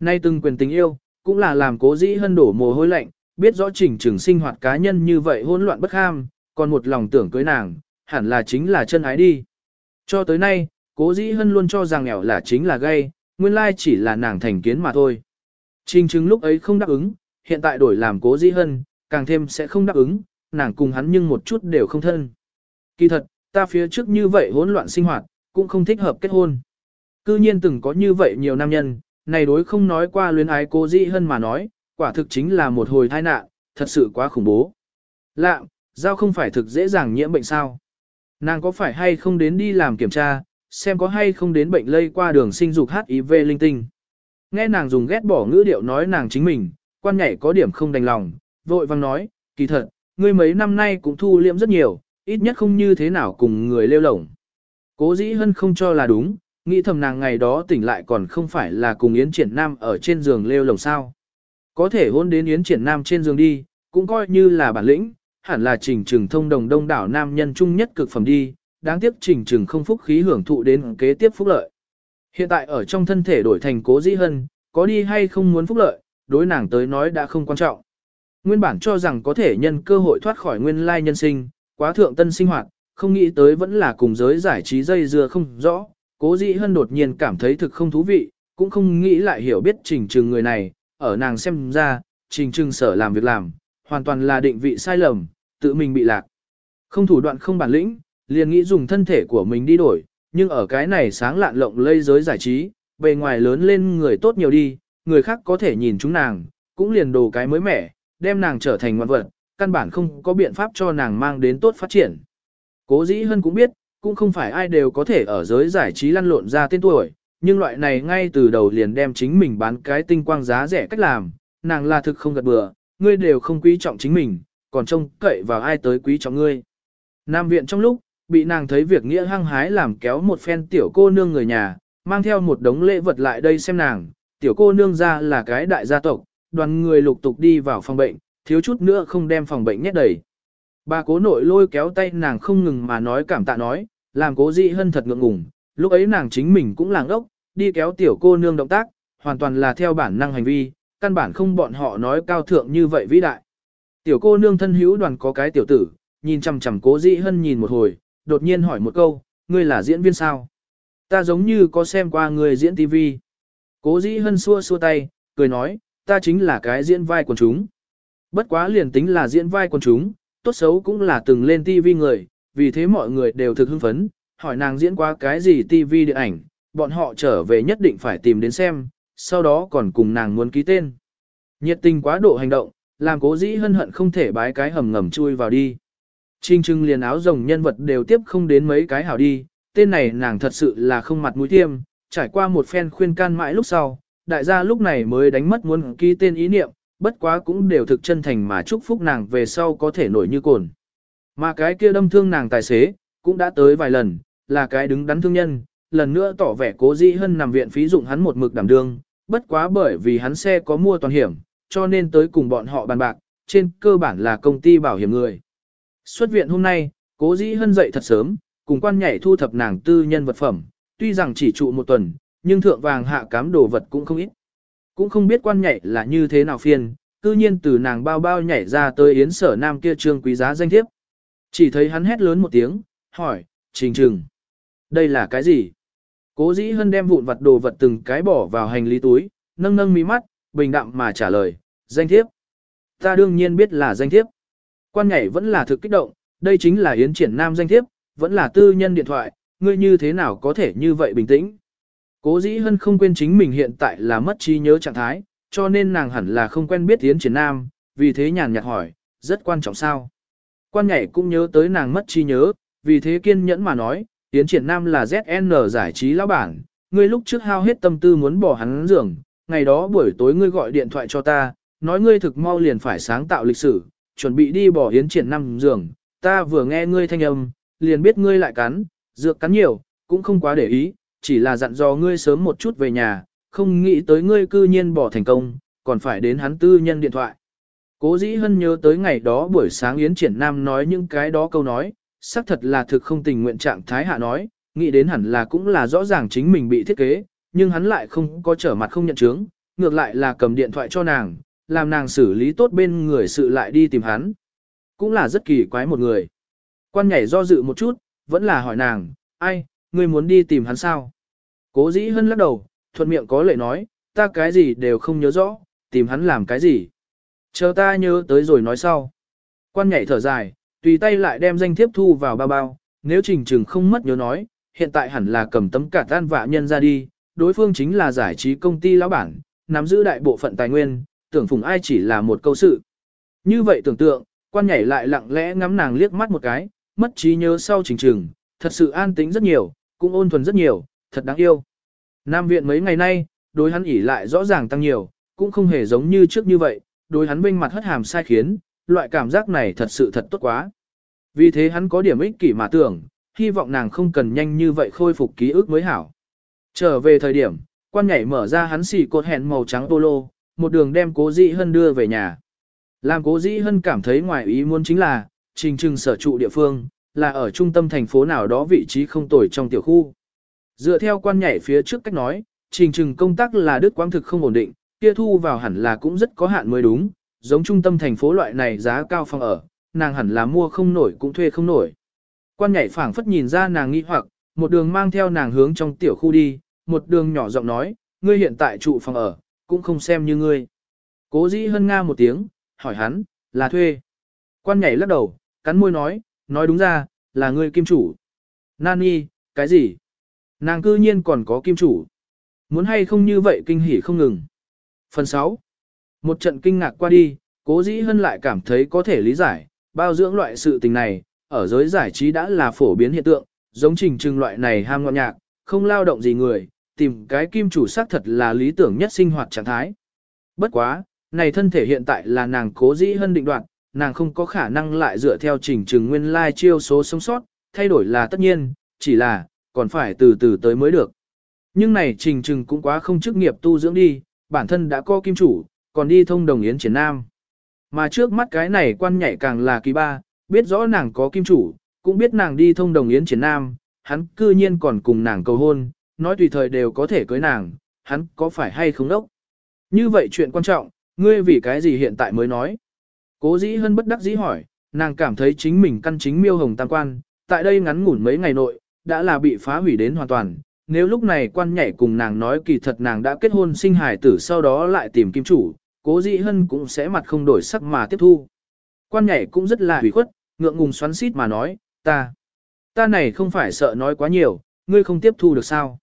Nay từng quyền tình yêu, cũng là làm cố dĩ hân đổ mồ hôi lạnh, biết rõ chỉnh trường sinh hoạt cá nhân như vậy hỗn loạn bất ham, còn một lòng tưởng cưới nàng, hẳn là chính là chân ái đi. Cho tới nay, cố dĩ hân luôn cho rằng ẻo là chính là gay, nguyên lai chỉ là nàng thành kiến mà thôi. Trình chứng lúc ấy không đáp ứng, hiện tại đổi làm cố dĩ hân, càng thêm sẽ không đáp ứng, nàng cùng hắn nhưng một chút đều không thân. Kỳ thật, ta phía trước như vậy hỗn loạn sinh hoạt, cũng không thích hợp kết hôn. Cư nhiên từng có như vậy nhiều nam nhân, này đối không nói qua luyến ái cố dĩ hơn mà nói, quả thực chính là một hồi tai nạn, thật sự quá khủng bố. Lạ, giao không phải thực dễ dàng nhiễm bệnh sao. Nàng có phải hay không đến đi làm kiểm tra, xem có hay không đến bệnh lây qua đường sinh dục HIV linh tinh. Nghe nàng dùng ghét bỏ ngữ điệu nói nàng chính mình, quan nhảy có điểm không đành lòng, vội vang nói, kỳ thật, ngươi mấy năm nay cũng thu liệm rất nhiều, ít nhất không như thế nào cùng người lêu lổng. Cố dĩ hân không cho là đúng, nghĩ thầm nàng ngày đó tỉnh lại còn không phải là cùng Yến Triển Nam ở trên giường lêu lồng sao. Có thể hôn đến Yến Triển Nam trên giường đi, cũng coi như là bản lĩnh, hẳn là trình trừng thông đồng đông đảo nam nhân chung nhất cực phẩm đi, đáng tiếc trình trừng không phúc khí hưởng thụ đến kế tiếp phúc lợi. Hiện tại ở trong thân thể đổi thành cố dĩ hân, có đi hay không muốn phúc lợi, đối nàng tới nói đã không quan trọng. Nguyên bản cho rằng có thể nhân cơ hội thoát khỏi nguyên lai nhân sinh, quá thượng tân sinh hoạt, không nghĩ tới vẫn là cùng giới giải trí dây dưa không rõ. Cố dĩ hân đột nhiên cảm thấy thực không thú vị, cũng không nghĩ lại hiểu biết trình trừng người này, ở nàng xem ra, trình trừng sở làm việc làm, hoàn toàn là định vị sai lầm, tự mình bị lạc. Không thủ đoạn không bản lĩnh, liền nghĩ dùng thân thể của mình đi đổi, nhưng ở cái này sáng lạn lộng lây giới giải trí, bề ngoài lớn lên người tốt nhiều đi, người khác có thể nhìn chúng nàng, cũng liền đồ cái mới mẻ, đem nàng trở thành ngoan vật, căn bản không có biện pháp cho nàng mang đến tốt phát triển. Cố dĩ hơn cũng biết, cũng không phải ai đều có thể ở giới giải trí lăn lộn ra tên tuổi, nhưng loại này ngay từ đầu liền đem chính mình bán cái tinh quang giá rẻ cách làm, nàng là thực không gật bừa, ngươi đều không quý trọng chính mình, còn trông cậy vào ai tới quý trọng ngươi. Nam viện trong lúc, bị nàng thấy việc nghĩa hăng hái làm kéo một phen tiểu cô nương người nhà, mang theo một đống lễ vật lại đây xem nàng, tiểu cô nương ra là cái đại gia tộc, đoàn người lục tục đi vào phòng bệnh, thiếu chút nữa không đem phòng bệnh nhét đầy. Bà cố nội lôi kéo tay nàng không ngừng mà nói cảm tạ nói, làm cố dị hân thật ngượng ngùng, lúc ấy nàng chính mình cũng làng ốc, đi kéo tiểu cô nương động tác, hoàn toàn là theo bản năng hành vi, căn bản không bọn họ nói cao thượng như vậy vĩ đại. Tiểu cô nương thân hữu đoàn có cái tiểu tử, nhìn chằm chằm cố dị hân nhìn một hồi, đột nhiên hỏi một câu, ngươi là diễn viên sao? Ta giống như có xem qua người diễn TV. Cố dĩ hân xua xua tay, cười nói, ta chính là cái diễn vai quần chúng. Bất quá liền tính là diễn vai quần chúng, tốt xấu cũng là từng lên TV người, vì thế mọi người đều thực hưng phấn, hỏi nàng diễn qua cái gì TV điện ảnh, bọn họ trở về nhất định phải tìm đến xem, sau đó còn cùng nàng muốn ký tên. Nhiệt tình quá độ hành động, làm cố dĩ hân hận không thể bái cái hầm ngầm chui vào đi. Trinh trưng liền áo rồng nhân vật đều tiếp không đến mấy cái hảo đi, tên này nàng thật sự là không mặt mũi tiêm, trải qua một phen khuyên can mãi lúc sau, đại gia lúc này mới đánh mất muốn ký tên ý niệm, bất quá cũng đều thực chân thành mà chúc phúc nàng về sau có thể nổi như cồn. Mà cái kia đâm thương nàng tài xế, cũng đã tới vài lần, là cái đứng đắn thương nhân, lần nữa tỏ vẻ cố dĩ hơn nằm viện phí dụng hắn một mực đảm đương, bất quá bởi vì hắn xe có mua toàn hiểm, cho nên tới cùng bọn họ bàn bạc, trên cơ bản là công ty bảo hiểm người. Xuất viện hôm nay, cố dĩ hân dậy thật sớm, cùng quan nhảy thu thập nàng tư nhân vật phẩm, tuy rằng chỉ trụ một tuần, nhưng thượng vàng hạ cám đồ vật cũng không ít. Cũng không biết quan nhảy là như thế nào phiền, cư nhiên từ nàng bao bao nhảy ra tới yến sở nam kia trương quý giá danh thiếp. Chỉ thấy hắn hét lớn một tiếng, hỏi, trình trừng. Đây là cái gì? Cố dĩ hân đem vụn vật đồ vật từng cái bỏ vào hành lý túi, nâng nâng mí mắt, bình đạm mà trả lời, danh thiếp. Ta đương nhiên biết là danh thiếp. Quan nhảy vẫn là thực kích động, đây chính là yến triển nam danh thiếp, vẫn là tư nhân điện thoại, ngươi như thế nào có thể như vậy bình tĩnh. Cố dĩ hân không quên chính mình hiện tại là mất trí nhớ trạng thái, cho nên nàng hẳn là không quen biết Yến Triển Nam, vì thế nhàn nhạt hỏi, rất quan trọng sao. Quan nhảy cũng nhớ tới nàng mất trí nhớ, vì thế kiên nhẫn mà nói, Yến Triển Nam là ZN giải trí lão bản, ngươi lúc trước hao hết tâm tư muốn bỏ hắn giường, ngày đó buổi tối ngươi gọi điện thoại cho ta, nói ngươi thực mau liền phải sáng tạo lịch sử, chuẩn bị đi bỏ Yến Triển Nam giường, ta vừa nghe ngươi thanh âm, liền biết ngươi lại cắn, dược cắn nhiều, cũng không quá để ý, chỉ là dặn dò ngươi sớm một chút về nhà, không nghĩ tới ngươi cư nhiên bỏ thành công, còn phải đến hắn tư nhân điện thoại. Cố dĩ hân nhớ tới ngày đó buổi sáng Yến Triển Nam nói những cái đó câu nói, xác thật là thực không tình nguyện trạng thái hạ nói, nghĩ đến hẳn là cũng là rõ ràng chính mình bị thiết kế, nhưng hắn lại không có trở mặt không nhận chứng, ngược lại là cầm điện thoại cho nàng, làm nàng xử lý tốt bên người sự lại đi tìm hắn. Cũng là rất kỳ quái một người. Quan nhảy do dự một chút, vẫn là hỏi nàng, ai, ngươi muốn đi tìm hắn sao? Cố dĩ hân lắc đầu, thuận miệng có lệ nói, ta cái gì đều không nhớ rõ, tìm hắn làm cái gì. Chờ ta nhớ tới rồi nói sau. Quan nhảy thở dài, tùy tay lại đem danh thiếp thu vào bao bao, nếu trình trừng không mất nhớ nói, hiện tại hẳn là cầm tấm cả tan vạ nhân ra đi, đối phương chính là giải trí công ty lão bản, nắm giữ đại bộ phận tài nguyên, tưởng phùng ai chỉ là một câu sự. Như vậy tưởng tượng, quan nhảy lại lặng lẽ ngắm nàng liếc mắt một cái, mất trí nhớ sau trình trừng, thật sự an tĩnh rất nhiều, cũng ôn thuần rất nhiều, thật đáng yêu. Nam viện mấy ngày nay, đối hắn ỉ lại rõ ràng tăng nhiều, cũng không hề giống như trước như vậy, đối hắn vinh mặt hất hàm sai khiến, loại cảm giác này thật sự thật tốt quá. Vì thế hắn có điểm ích kỷ mà tưởng, hy vọng nàng không cần nhanh như vậy khôi phục ký ức mới hảo. Trở về thời điểm, quan nhảy mở ra hắn xì cột hẹn màu trắng polo, một đường đem cố dĩ hân đưa về nhà. Làm cố dĩ hân cảm thấy ngoài ý muốn chính là, trình trừng sở trụ địa phương, là ở trung tâm thành phố nào đó vị trí không tồi trong tiểu khu. Dựa theo quan nhảy phía trước cách nói, trình trừng công tác là đức quang thực không ổn định, kia thu vào hẳn là cũng rất có hạn mới đúng, giống trung tâm thành phố loại này giá cao phòng ở, nàng hẳn là mua không nổi cũng thuê không nổi. Quan nhảy phảng phất nhìn ra nàng nghi hoặc, một đường mang theo nàng hướng trong tiểu khu đi, một đường nhỏ giọng nói, ngươi hiện tại trụ phòng ở, cũng không xem như ngươi. Cố dĩ hân nga một tiếng, hỏi hắn, là thuê. Quan nhảy lắc đầu, cắn môi nói, nói đúng ra, là ngươi kim chủ. Nani, cái gì? Nàng cư nhiên còn có kim chủ. Muốn hay không như vậy kinh hỉ không ngừng. Phần 6. Một trận kinh ngạc qua đi, cố dĩ hân lại cảm thấy có thể lý giải, bao dưỡng loại sự tình này, ở giới giải trí đã là phổ biến hiện tượng, giống trình trừng loại này ham ngọn nhạc, không lao động gì người, tìm cái kim chủ xác thật là lý tưởng nhất sinh hoạt trạng thái. Bất quá, này thân thể hiện tại là nàng cố dĩ hân định đoạt, nàng không có khả năng lại dựa theo trình trừng nguyên lai chiêu số sống sót, thay đổi là tất nhiên, chỉ là, còn phải từ từ tới mới được. Nhưng này trình trừng cũng quá không chức nghiệp tu dưỡng đi, bản thân đã có kim chủ, còn đi thông đồng yến triển nam. Mà trước mắt cái này quan nhảy càng là kỳ ba, biết rõ nàng có kim chủ, cũng biết nàng đi thông đồng yến triển nam, hắn cư nhiên còn cùng nàng cầu hôn, nói tùy thời đều có thể cưới nàng, hắn có phải hay không đốc. Như vậy chuyện quan trọng, ngươi vì cái gì hiện tại mới nói. Cố dĩ Hân bất đắc dĩ hỏi, nàng cảm thấy chính mình căn chính miêu hồng tam quan, tại đây ngắn ngủn mấy ngày nội, đã là bị phá hủy đến hoàn toàn. Nếu lúc này quan nhảy cùng nàng nói kỳ thật nàng đã kết hôn sinh hài tử sau đó lại tìm kim chủ, cố dĩ hân cũng sẽ mặt không đổi sắc mà tiếp thu. Quan nhảy cũng rất là hủy khuất, ngượng ngùng xoắn xít mà nói, ta, ta này không phải sợ nói quá nhiều, ngươi không tiếp thu được sao.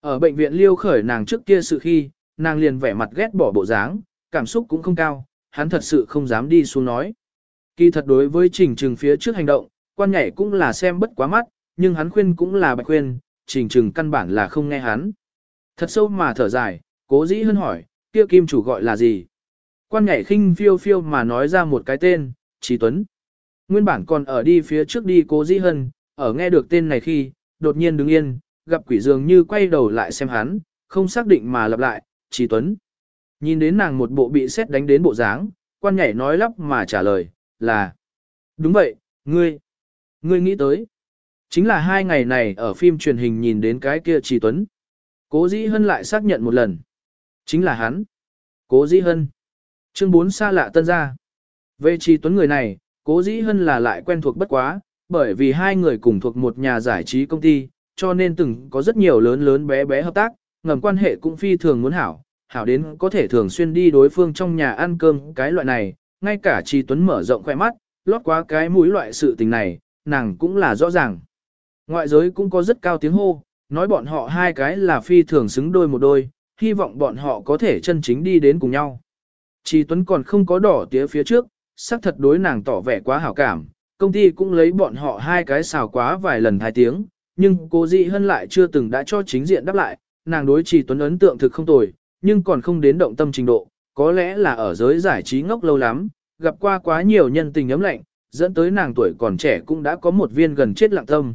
Ở bệnh viện liêu khởi nàng trước kia sự khi, nàng liền vẻ mặt ghét bỏ bộ dáng, cảm xúc cũng không cao, hắn thật sự không dám đi xuống nói. Kỳ thật đối với trình trừng phía trước hành động, quan nhảy cũng là xem bất quá mắt, nhưng hắn khuyên cũng là bạch khuyên, trình trừng căn bản là không nghe hắn. Thật sâu mà thở dài, cố dĩ hơn hỏi, kia kim chủ gọi là gì? Quan nhảy khinh phiêu phiêu mà nói ra một cái tên, Trí Tuấn. Nguyên bản còn ở đi phía trước đi cố dĩ hân, ở nghe được tên này khi, đột nhiên đứng yên, gặp quỷ dường như quay đầu lại xem hắn, không xác định mà lặp lại, Trí Tuấn. Nhìn đến nàng một bộ bị xét đánh đến bộ dáng, quan nhảy nói lắp mà trả lời, là Đúng vậy, ngươi, ngươi nghĩ tới. Chính là hai ngày này ở phim truyền hình nhìn đến cái kia Trì Tuấn. Cố Dĩ Hân lại xác nhận một lần. Chính là hắn. Cố Dĩ Hân. Chương 4 xa lạ tân gia. Về Trì Tuấn người này, Cố Dĩ Hân là lại quen thuộc bất quá, bởi vì hai người cùng thuộc một nhà giải trí công ty, cho nên từng có rất nhiều lớn lớn bé bé hợp tác, ngầm quan hệ cũng phi thường muốn hảo, hảo đến có thể thường xuyên đi đối phương trong nhà ăn cơm cái loại này, ngay cả Trì Tuấn mở rộng khoe mắt, lót quá cái mũi loại sự tình này, nàng cũng là rõ ràng. Ngoại giới cũng có rất cao tiếng hô, nói bọn họ hai cái là phi thường xứng đôi một đôi, hy vọng bọn họ có thể chân chính đi đến cùng nhau. Trì Tuấn còn không có đỏ tía phía trước, xác thật đối nàng tỏ vẻ quá hảo cảm, công ty cũng lấy bọn họ hai cái xào quá vài lần hai tiếng, nhưng cô dị hân lại chưa từng đã cho chính diện đáp lại, nàng đối Trì Tuấn ấn tượng thực không tồi, nhưng còn không đến động tâm trình độ, có lẽ là ở giới giải trí ngốc lâu lắm, gặp qua quá nhiều nhân tình ấm lạnh, dẫn tới nàng tuổi còn trẻ cũng đã có một viên gần chết lặng tâm.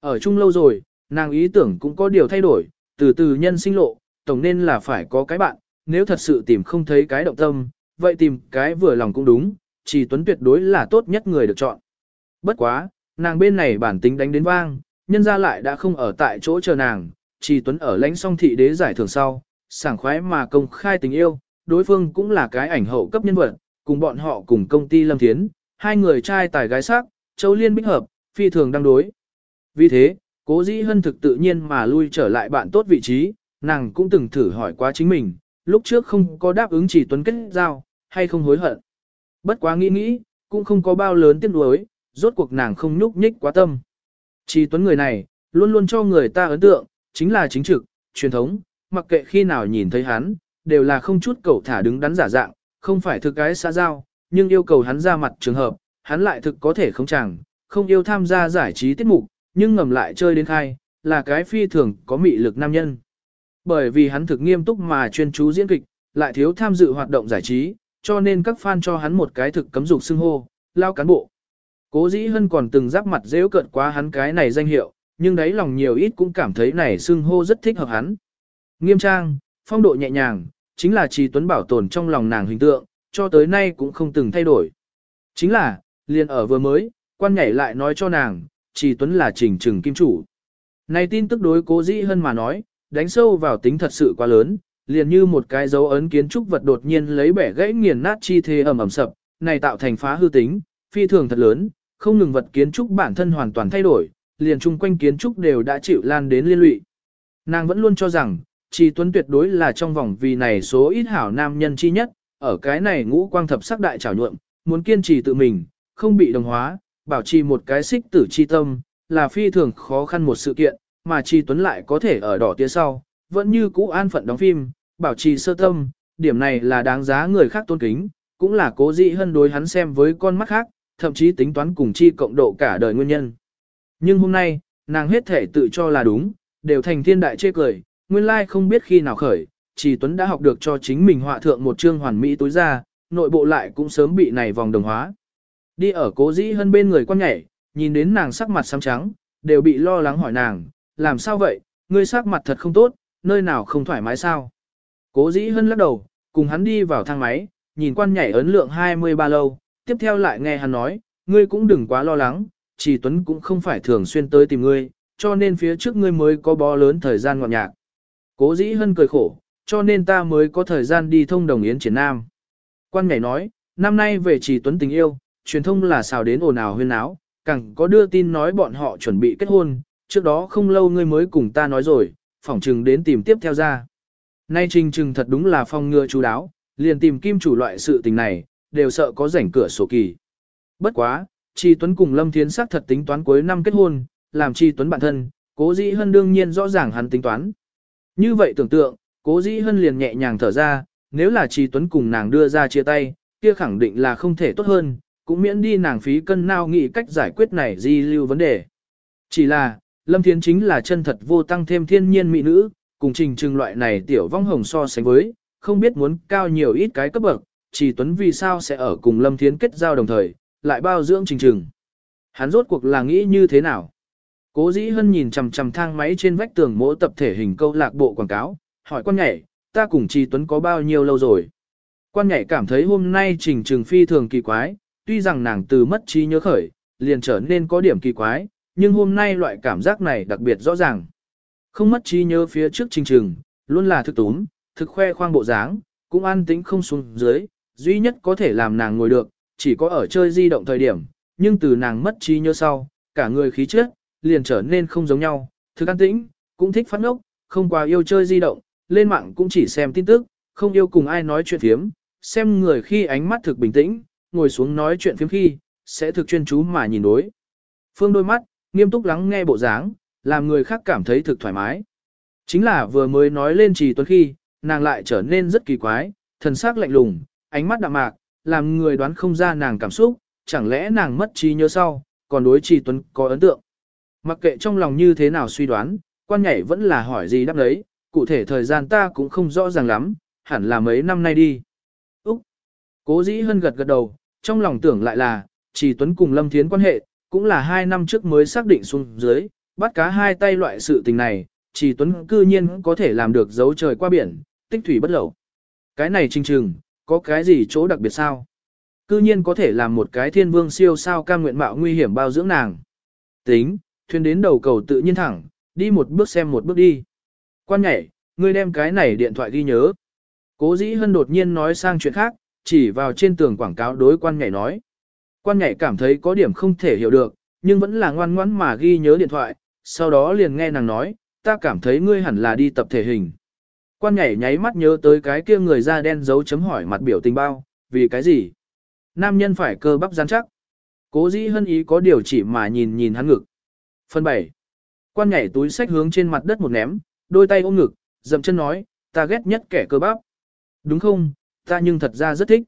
Ở chung lâu rồi, nàng ý tưởng cũng có điều thay đổi, từ từ nhân sinh lộ, tổng nên là phải có cái bạn, nếu thật sự tìm không thấy cái động tâm, vậy tìm cái vừa lòng cũng đúng, chỉ tuấn tuyệt đối là tốt nhất người được chọn. Bất quá, nàng bên này bản tính đánh đến vang, nhân ra lại đã không ở tại chỗ chờ nàng, chỉ tuấn ở lãnh song thị đế giải thưởng sau, sảng khoái mà công khai tình yêu, đối phương cũng là cái ảnh hậu cấp nhân vật, cùng bọn họ cùng công ty Lâm Thiến, hai người trai tài gái sắc, châu liên bích hợp, phi thường đang đối. Vì thế, cố dĩ hân thực tự nhiên mà lui trở lại bạn tốt vị trí, nàng cũng từng thử hỏi qua chính mình, lúc trước không có đáp ứng chỉ tuấn kết giao, hay không hối hận. Bất quá nghĩ nghĩ, cũng không có bao lớn tiếc nuối, rốt cuộc nàng không nhúc nhích quá tâm. Chỉ tuấn người này, luôn luôn cho người ta ấn tượng, chính là chính trực, truyền thống, mặc kệ khi nào nhìn thấy hắn, đều là không chút cầu thả đứng đắn giả dạng, không phải thực cái xã giao, nhưng yêu cầu hắn ra mặt trường hợp, hắn lại thực có thể không chẳng, không yêu tham gia giải trí tiết mục, nhưng ngầm lại chơi đến khai, là cái phi thường có mị lực nam nhân. Bởi vì hắn thực nghiêm túc mà chuyên chú diễn kịch, lại thiếu tham dự hoạt động giải trí, cho nên các fan cho hắn một cái thực cấm dục xưng hô, lao cán bộ. Cố dĩ hân còn từng giáp mặt dễ cợt quá hắn cái này danh hiệu, nhưng đấy lòng nhiều ít cũng cảm thấy này xưng hô rất thích hợp hắn. Nghiêm trang, phong độ nhẹ nhàng, chính là Trì Tuấn bảo tồn trong lòng nàng hình tượng, cho tới nay cũng không từng thay đổi. Chính là, liền ở vừa mới, quan nhảy lại nói cho nàng, Trì Tuấn là trình trừng kim chủ. Này tin tức đối cố dĩ hơn mà nói, đánh sâu vào tính thật sự quá lớn, liền như một cái dấu ấn kiến trúc vật đột nhiên lấy bẻ gãy nghiền nát chi thế ầm ầm sập, này tạo thành phá hư tính, phi thường thật lớn, không ngừng vật kiến trúc bản thân hoàn toàn thay đổi, liền chung quanh kiến trúc đều đã chịu lan đến liên lụy. Nàng vẫn luôn cho rằng, Trì Tuấn tuyệt đối là trong vòng vì này số ít hảo nam nhân chi nhất, ở cái này ngũ quang thập sắc đại trảo nhuộm, muốn kiên trì tự mình, không bị đồng hóa, bảo trì một cái xích tử chi tâm, là phi thường khó khăn một sự kiện, mà Trì Tuấn lại có thể ở đỏ tía sau, vẫn như cũ an phận đóng phim, bảo trì sơ tâm, điểm này là đáng giá người khác tôn kính, cũng là cố dị hơn đối hắn xem với con mắt khác, thậm chí tính toán cùng Chi cộng độ cả đời nguyên nhân. Nhưng hôm nay, nàng hết thể tự cho là đúng, đều thành thiên đại chê cười, nguyên lai không biết khi nào khởi, Chỉ Tuấn đã học được cho chính mình họa thượng một chương hoàn mỹ tối ra, nội bộ lại cũng sớm bị này vòng đồng hóa. Đi ở cố dĩ hơn bên người quan nhảy, nhìn đến nàng sắc mặt xám trắng, đều bị lo lắng hỏi nàng, làm sao vậy, ngươi sắc mặt thật không tốt, nơi nào không thoải mái sao. Cố dĩ hân lắc đầu, cùng hắn đi vào thang máy, nhìn quan nhảy ấn lượng 23 lâu, tiếp theo lại nghe hắn nói, ngươi cũng đừng quá lo lắng, chỉ Tuấn cũng không phải thường xuyên tới tìm ngươi, cho nên phía trước ngươi mới có bó lớn thời gian ngọt nhạc. Cố dĩ hân cười khổ, cho nên ta mới có thời gian đi thông đồng yến triển nam. Quan nhảy nói, năm nay về trì Tuấn tình yêu, truyền thông là xào đến ồn ào huyên áo, càng có đưa tin nói bọn họ chuẩn bị kết hôn, trước đó không lâu ngươi mới cùng ta nói rồi, phỏng chừng đến tìm tiếp theo ra. Nay trình trừng thật đúng là phong ngừa chú đáo, liền tìm kim chủ loại sự tình này, đều sợ có rảnh cửa sổ kỳ. Bất quá, Tri Tuấn cùng Lâm Thiến sắc thật tính toán cuối năm kết hôn, làm Tri Tuấn bản thân, cố dĩ hân đương nhiên rõ ràng hắn tính toán. Như vậy tưởng tượng, cố dĩ hân liền nhẹ nhàng thở ra, nếu là Chi Tuấn cùng nàng đưa ra chia tay, kia khẳng định là không thể tốt hơn, cũng miễn đi nàng phí cân nao nghĩ cách giải quyết này di lưu vấn đề. Chỉ là, Lâm Thiến chính là chân thật vô tăng thêm thiên nhiên mỹ nữ, cùng trình trừng loại này tiểu vong hồng so sánh với, không biết muốn cao nhiều ít cái cấp bậc, chỉ tuấn vì sao sẽ ở cùng Lâm Thiến kết giao đồng thời, lại bao dưỡng trình trừng. Hắn rốt cuộc là nghĩ như thế nào? Cố dĩ hân nhìn chằm chằm thang máy trên vách tường mỗi tập thể hình câu lạc bộ quảng cáo, hỏi quan nhảy, ta cùng Trì Tuấn có bao nhiêu lâu rồi? Quan nhảy cảm thấy hôm nay trình trường phi thường kỳ quái, tuy rằng nàng từ mất trí nhớ khởi, liền trở nên có điểm kỳ quái, nhưng hôm nay loại cảm giác này đặc biệt rõ ràng. Không mất trí nhớ phía trước trình trường luôn là thực túm, thực khoe khoang bộ dáng, cũng an tĩnh không xuống dưới, duy nhất có thể làm nàng ngồi được, chỉ có ở chơi di động thời điểm, nhưng từ nàng mất trí nhớ sau, cả người khí chất liền trở nên không giống nhau, thực an tĩnh, cũng thích phát ngốc, không quá yêu chơi di động, lên mạng cũng chỉ xem tin tức, không yêu cùng ai nói chuyện phiếm, xem người khi ánh mắt thực bình tĩnh, ngồi xuống nói chuyện phiếm khi, sẽ thực chuyên chú mà nhìn đối. Phương đôi mắt, nghiêm túc lắng nghe bộ dáng, làm người khác cảm thấy thực thoải mái. Chính là vừa mới nói lên trì tuấn khi, nàng lại trở nên rất kỳ quái, thần sắc lạnh lùng, ánh mắt đạm mạc, làm người đoán không ra nàng cảm xúc, chẳng lẽ nàng mất trí nhớ sau, còn đối trì tuấn có ấn tượng. Mặc kệ trong lòng như thế nào suy đoán, quan nhảy vẫn là hỏi gì đáp đấy, cụ thể thời gian ta cũng không rõ ràng lắm, hẳn là mấy năm nay đi. Úc! Cố dĩ hân gật gật đầu, trong lòng tưởng lại là, chỉ tuấn cùng lâm thiến quan hệ, cũng là hai năm trước mới xác định xuống dưới, bắt cá hai tay loại sự tình này, chỉ tuấn cư nhiên có thể làm được dấu trời qua biển, tích thủy bất lậu. Cái này trinh trừng, có cái gì chỗ đặc biệt sao? Cư nhiên có thể làm một cái thiên vương siêu sao cam nguyện mạo nguy hiểm bao dưỡng nàng. Tính, thuyền đến đầu cầu tự nhiên thẳng, đi một bước xem một bước đi. Quan nhảy, ngươi đem cái này điện thoại ghi nhớ. Cố dĩ hân đột nhiên nói sang chuyện khác, chỉ vào trên tường quảng cáo đối quan nhảy nói. Quan nhảy cảm thấy có điểm không thể hiểu được, nhưng vẫn là ngoan ngoãn mà ghi nhớ điện thoại, sau đó liền nghe nàng nói, ta cảm thấy ngươi hẳn là đi tập thể hình. Quan nhảy nháy mắt nhớ tới cái kia người da đen dấu chấm hỏi mặt biểu tình bao, vì cái gì? Nam nhân phải cơ bắp rắn chắc. Cố dĩ hân ý có điều chỉ mà nhìn nhìn hắn ngực. Phần 7. Quan nhảy túi sách hướng trên mặt đất một ném, đôi tay ôm ngực, dậm chân nói, ta ghét nhất kẻ cơ bắp. Đúng không, ta nhưng thật ra rất thích.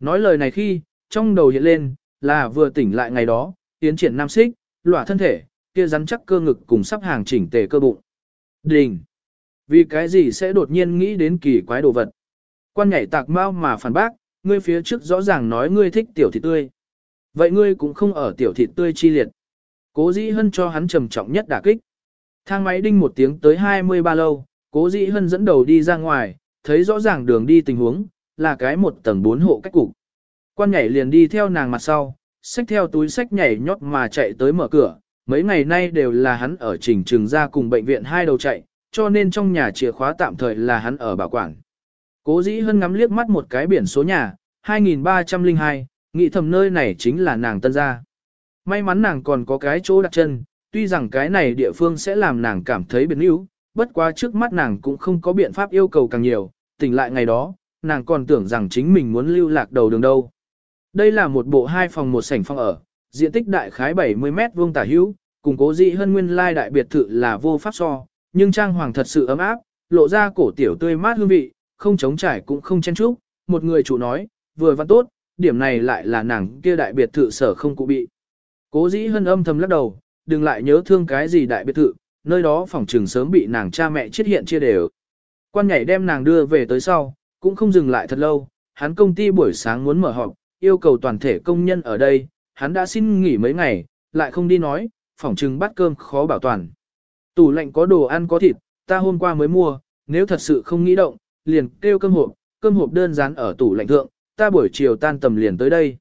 Nói lời này khi, trong đầu hiện lên, là vừa tỉnh lại ngày đó, tiến triển nam xích, lỏa thân thể, kia rắn chắc cơ ngực cùng sắp hàng chỉnh tề cơ bụng. Đình! Vì cái gì sẽ đột nhiên nghĩ đến kỳ quái đồ vật? Quan nhảy tạc mau mà phản bác, ngươi phía trước rõ ràng nói ngươi thích tiểu thịt tươi. Vậy ngươi cũng không ở tiểu thịt tươi chi liệt. Cố dĩ hân cho hắn trầm trọng nhất đả kích. Thang máy đinh một tiếng tới 23 lâu, cố dĩ hân dẫn đầu đi ra ngoài, thấy rõ ràng đường đi tình huống, là cái một tầng bốn hộ cách cục. Quan nhảy liền đi theo nàng mặt sau, xách theo túi sách nhảy nhót mà chạy tới mở cửa, mấy ngày nay đều là hắn ở trình trường ra cùng bệnh viện hai đầu chạy, cho nên trong nhà chìa khóa tạm thời là hắn ở bảo quản. Cố dĩ hân ngắm liếc mắt một cái biển số nhà, 2302, nghĩ thầm nơi này chính là nàng tân gia. May mắn nàng còn có cái chỗ đặt chân, tuy rằng cái này địa phương sẽ làm nàng cảm thấy biến yếu, bất quá trước mắt nàng cũng không có biện pháp yêu cầu càng nhiều, tỉnh lại ngày đó, nàng còn tưởng rằng chính mình muốn lưu lạc đầu đường đâu. Đây là một bộ hai phòng một sảnh phòng ở, diện tích đại khái 70 mét vuông tả hữu, cùng cố dị hơn nguyên lai đại biệt thự là vô pháp so, nhưng trang hoàng thật sự ấm áp, lộ ra cổ tiểu tươi mát hương vị, không chống trải cũng không chen chúc, một người chủ nói, vừa văn tốt, điểm này lại là nàng kia đại biệt thự sở không cụ bị. Cố dĩ hân âm thầm lắc đầu, đừng lại nhớ thương cái gì đại biệt thự, nơi đó phòng trừng sớm bị nàng cha mẹ chết hiện chia đều. Quan nhảy đem nàng đưa về tới sau, cũng không dừng lại thật lâu, hắn công ty buổi sáng muốn mở họp, yêu cầu toàn thể công nhân ở đây, hắn đã xin nghỉ mấy ngày, lại không đi nói, phòng trừng bắt cơm khó bảo toàn. Tủ lạnh có đồ ăn có thịt, ta hôm qua mới mua, nếu thật sự không nghĩ động, liền kêu cơm hộp, cơm hộp đơn giản ở tủ lạnh thượng, ta buổi chiều tan tầm liền tới đây.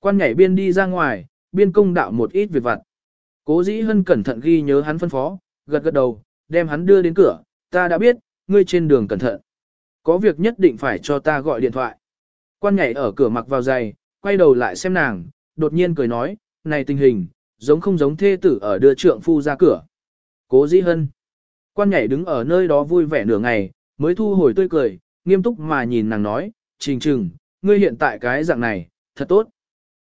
Quan nhảy biên đi ra ngoài, biên công đạo một ít việc vặt. Cố dĩ hân cẩn thận ghi nhớ hắn phân phó, gật gật đầu, đem hắn đưa đến cửa, ta đã biết, ngươi trên đường cẩn thận. Có việc nhất định phải cho ta gọi điện thoại. Quan nhảy ở cửa mặc vào giày, quay đầu lại xem nàng, đột nhiên cười nói, này tình hình, giống không giống thê tử ở đưa trượng phu ra cửa. Cố dĩ hân. Quan nhảy đứng ở nơi đó vui vẻ nửa ngày, mới thu hồi tươi cười, nghiêm túc mà nhìn nàng nói, trình trừng, ngươi hiện tại cái dạng này, thật tốt.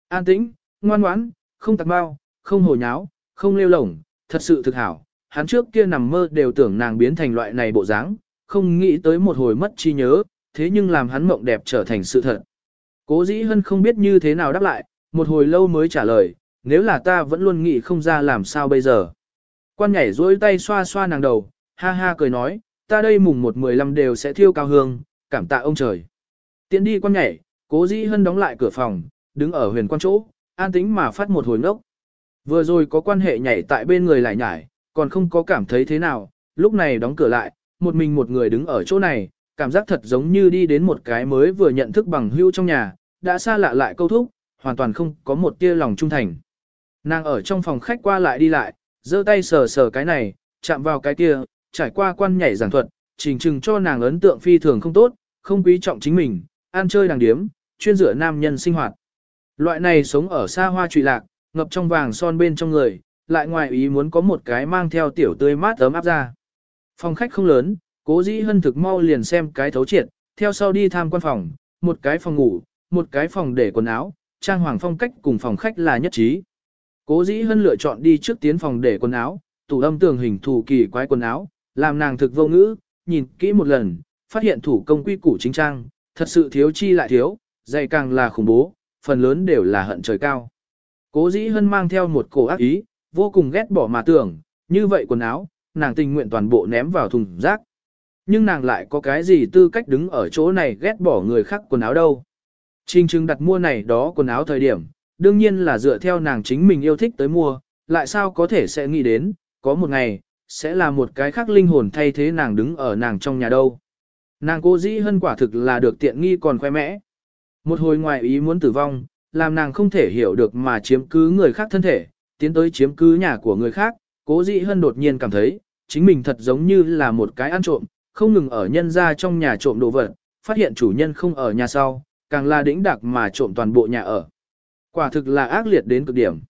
An tĩnh, ngoan ngoãn, không tạc bao, không hồ nháo, không lêu lổng, thật sự thực hảo. Hắn trước kia nằm mơ đều tưởng nàng biến thành loại này bộ dáng, không nghĩ tới một hồi mất chi nhớ, thế nhưng làm hắn mộng đẹp trở thành sự thật. Cố dĩ hân không biết như thế nào đáp lại, một hồi lâu mới trả lời, nếu là ta vẫn luôn nghĩ không ra làm sao bây giờ. Quan nhảy dối tay xoa xoa nàng đầu, ha ha cười nói, ta đây mùng một mười lăm đều sẽ thiêu cao hương, cảm tạ ông trời. Tiến đi quan nhảy, cố dĩ hân đóng lại cửa phòng, đứng ở huyền quan chỗ, an tĩnh mà phát một hồi ngốc. Vừa rồi có quan hệ nhảy tại bên người lại nhảy, còn không có cảm thấy thế nào, lúc này đóng cửa lại, một mình một người đứng ở chỗ này, cảm giác thật giống như đi đến một cái mới vừa nhận thức bằng hữu trong nhà, đã xa lạ lại câu thúc, hoàn toàn không có một tia lòng trung thành. Nàng ở trong phòng khách qua lại đi lại, giơ tay sờ sờ cái này, chạm vào cái kia, trải qua quan nhảy giảng thuật, trình trừng cho nàng ấn tượng phi thường không tốt, không quý trọng chính mình, ăn chơi đàng điếm, chuyên dựa nam nhân sinh hoạt. Loại này sống ở xa hoa trụy lạc, ngập trong vàng son bên trong người, lại ngoài ý muốn có một cái mang theo tiểu tươi mát ấm áp ra. Phòng khách không lớn, cố dĩ hân thực mau liền xem cái thấu triệt, theo sau đi tham quan phòng, một cái phòng ngủ, một cái phòng để quần áo, trang hoàng phong cách cùng phòng khách là nhất trí. Cố dĩ hân lựa chọn đi trước tiến phòng để quần áo, tủ âm tường hình thủ kỳ quái quần áo, làm nàng thực vô ngữ, nhìn kỹ một lần, phát hiện thủ công quy củ chính trang, thật sự thiếu chi lại thiếu, dày càng là khủng bố, phần lớn đều là hận trời cao. Cố dĩ hân mang theo một cổ ác ý, vô cùng ghét bỏ mà tưởng, như vậy quần áo, nàng tình nguyện toàn bộ ném vào thùng rác. Nhưng nàng lại có cái gì tư cách đứng ở chỗ này ghét bỏ người khác quần áo đâu. Trình trừng đặt mua này đó quần áo thời điểm, đương nhiên là dựa theo nàng chính mình yêu thích tới mua, lại sao có thể sẽ nghĩ đến, có một ngày, sẽ là một cái khác linh hồn thay thế nàng đứng ở nàng trong nhà đâu. Nàng cố dĩ hân quả thực là được tiện nghi còn khoe mẽ. Một hồi ngoài ý muốn tử vong, làm nàng không thể hiểu được mà chiếm cứ người khác thân thể, tiến tới chiếm cứ nhà của người khác, cố Dị hân đột nhiên cảm thấy, chính mình thật giống như là một cái ăn trộm, không ngừng ở nhân ra trong nhà trộm đồ vật, phát hiện chủ nhân không ở nhà sau, càng là đĩnh đặc mà trộm toàn bộ nhà ở. Quả thực là ác liệt đến cực điểm.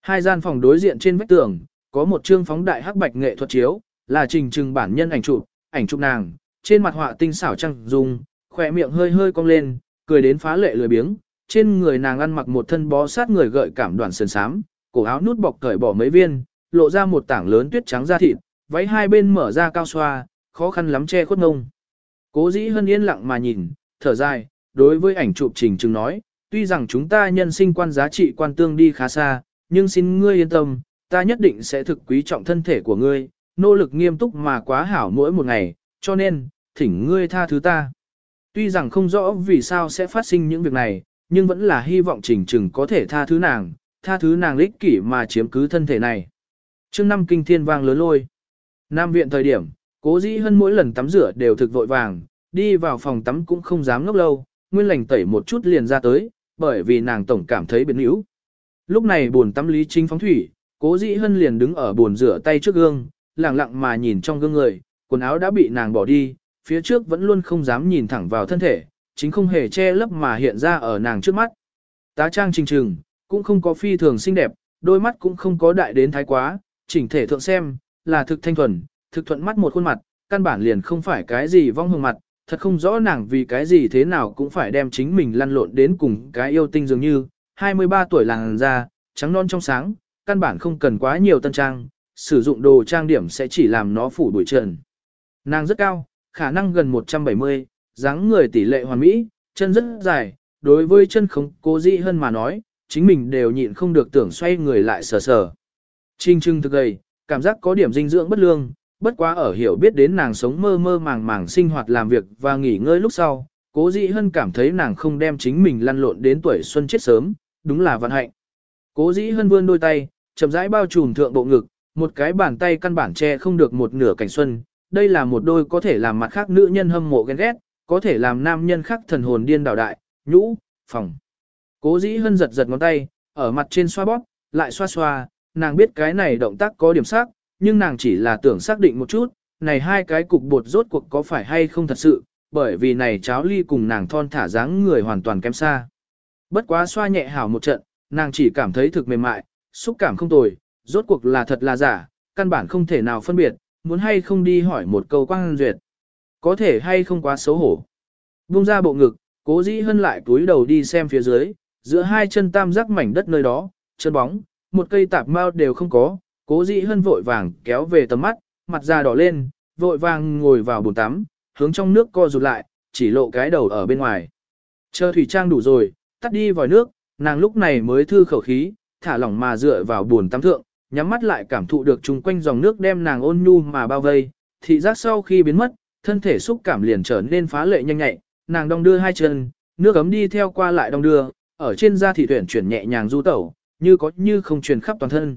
Hai gian phòng đối diện trên vách tường, có một chương phóng đại hắc bạch nghệ thuật chiếu, là trình trừng bản nhân ảnh chụp, ảnh chụp nàng, trên mặt họa tinh xảo trăng dung, khỏe miệng hơi hơi cong lên, cười đến phá lệ lười biếng, trên người nàng ăn mặc một thân bó sát người gợi cảm đoàn sườn sám, cổ áo nút bọc cởi bỏ mấy viên, lộ ra một tảng lớn tuyết trắng da thịt, váy hai bên mở ra cao xoa, khó khăn lắm che khuất ngông. Cố dĩ hân yên lặng mà nhìn, thở dài, đối với ảnh chụp trình trừng nói, tuy rằng chúng ta nhân sinh quan giá trị quan tương đi khá xa, nhưng xin ngươi yên tâm, ta nhất định sẽ thực quý trọng thân thể của ngươi, nỗ lực nghiêm túc mà quá hảo mỗi một ngày, cho nên, thỉnh ngươi tha thứ ta. Tuy rằng không rõ vì sao sẽ phát sinh những việc này, nhưng vẫn là hy vọng trình trừng có thể tha thứ nàng, tha thứ nàng lích kỷ mà chiếm cứ thân thể này. Trước năm kinh thiên vang lớn lôi. Nam viện thời điểm, cố dĩ hơn mỗi lần tắm rửa đều thực vội vàng, đi vào phòng tắm cũng không dám ngốc lâu, nguyên lành tẩy một chút liền ra tới, bởi vì nàng tổng cảm thấy biến yếu. Lúc này buồn tắm lý chính phóng thủy, cố dĩ hân liền đứng ở buồn rửa tay trước gương, lặng lặng mà nhìn trong gương người, quần áo đã bị nàng bỏ đi, phía trước vẫn luôn không dám nhìn thẳng vào thân thể, chính không hề che lấp mà hiện ra ở nàng trước mắt. Tá trang trình trừng, cũng không có phi thường xinh đẹp, đôi mắt cũng không có đại đến thái quá, chỉnh thể thượng xem, là thực thanh thuần, thực thuận mắt một khuôn mặt, căn bản liền không phải cái gì vong hương mặt, thật không rõ nàng vì cái gì thế nào cũng phải đem chính mình lăn lộn đến cùng cái yêu tinh dường như, 23 tuổi làng ra, trắng non trong sáng, căn bản không cần quá nhiều tân trang, sử dụng đồ trang điểm sẽ chỉ làm nó phủ bụi trần. Nàng rất cao, khả năng gần 170, dáng người tỷ lệ hoàn mỹ, chân rất dài, đối với chân không cố dĩ hơn mà nói, chính mình đều nhịn không được tưởng xoay người lại sờ sờ. Trinh trưng thực gầy, cảm giác có điểm dinh dưỡng bất lương, bất quá ở hiểu biết đến nàng sống mơ mơ màng màng sinh hoạt làm việc và nghỉ ngơi lúc sau, cố dĩ hân cảm thấy nàng không đem chính mình lăn lộn đến tuổi xuân chết sớm, đúng là vận hạnh. Cố dĩ hân vươn đôi tay, chậm rãi bao trùm thượng bộ ngực, một cái bàn tay căn bản che không được một nửa cảnh xuân, đây là một đôi có thể làm mặt khác nữ nhân hâm mộ ghen ghét, có thể làm nam nhân khác thần hồn điên đảo đại, nhũ, phòng. Cố dĩ hân giật giật ngón tay, ở mặt trên xoa bóp, lại xoa xoa, nàng biết cái này động tác có điểm sắc, nhưng nàng chỉ là tưởng xác định một chút, này hai cái cục bột rốt cuộc có phải hay không thật sự, bởi vì này cháo ly cùng nàng thon thả dáng người hoàn toàn kém xa. Bất quá xoa nhẹ hảo một trận, nàng chỉ cảm thấy thực mềm mại, xúc cảm không tồi, rốt cuộc là thật là giả, căn bản không thể nào phân biệt, muốn hay không đi hỏi một câu quang duyệt. Có thể hay không quá xấu hổ. Bung ra bộ ngực, cố dĩ hân lại túi đầu đi xem phía dưới, giữa hai chân tam giác mảnh đất nơi đó, chân bóng, một cây tạp mao đều không có, cố dĩ hân vội vàng kéo về tầm mắt, mặt da đỏ lên, vội vàng ngồi vào bồn tắm, hướng trong nước co rụt lại, chỉ lộ cái đầu ở bên ngoài. Chờ thủy trang đủ rồi, tắt đi vòi nước, nàng lúc này mới thư khẩu khí, thả lỏng mà dựa vào buồn tắm thượng, nhắm mắt lại cảm thụ được chung quanh dòng nước đem nàng ôn nhu mà bao vây, thị giác sau khi biến mất, thân thể xúc cảm liền trở nên phá lệ nhanh nhạy, nàng đong đưa hai chân, nước ấm đi theo qua lại đong đưa, ở trên da thị tuyển chuyển nhẹ nhàng du tẩu, như có như không truyền khắp toàn thân.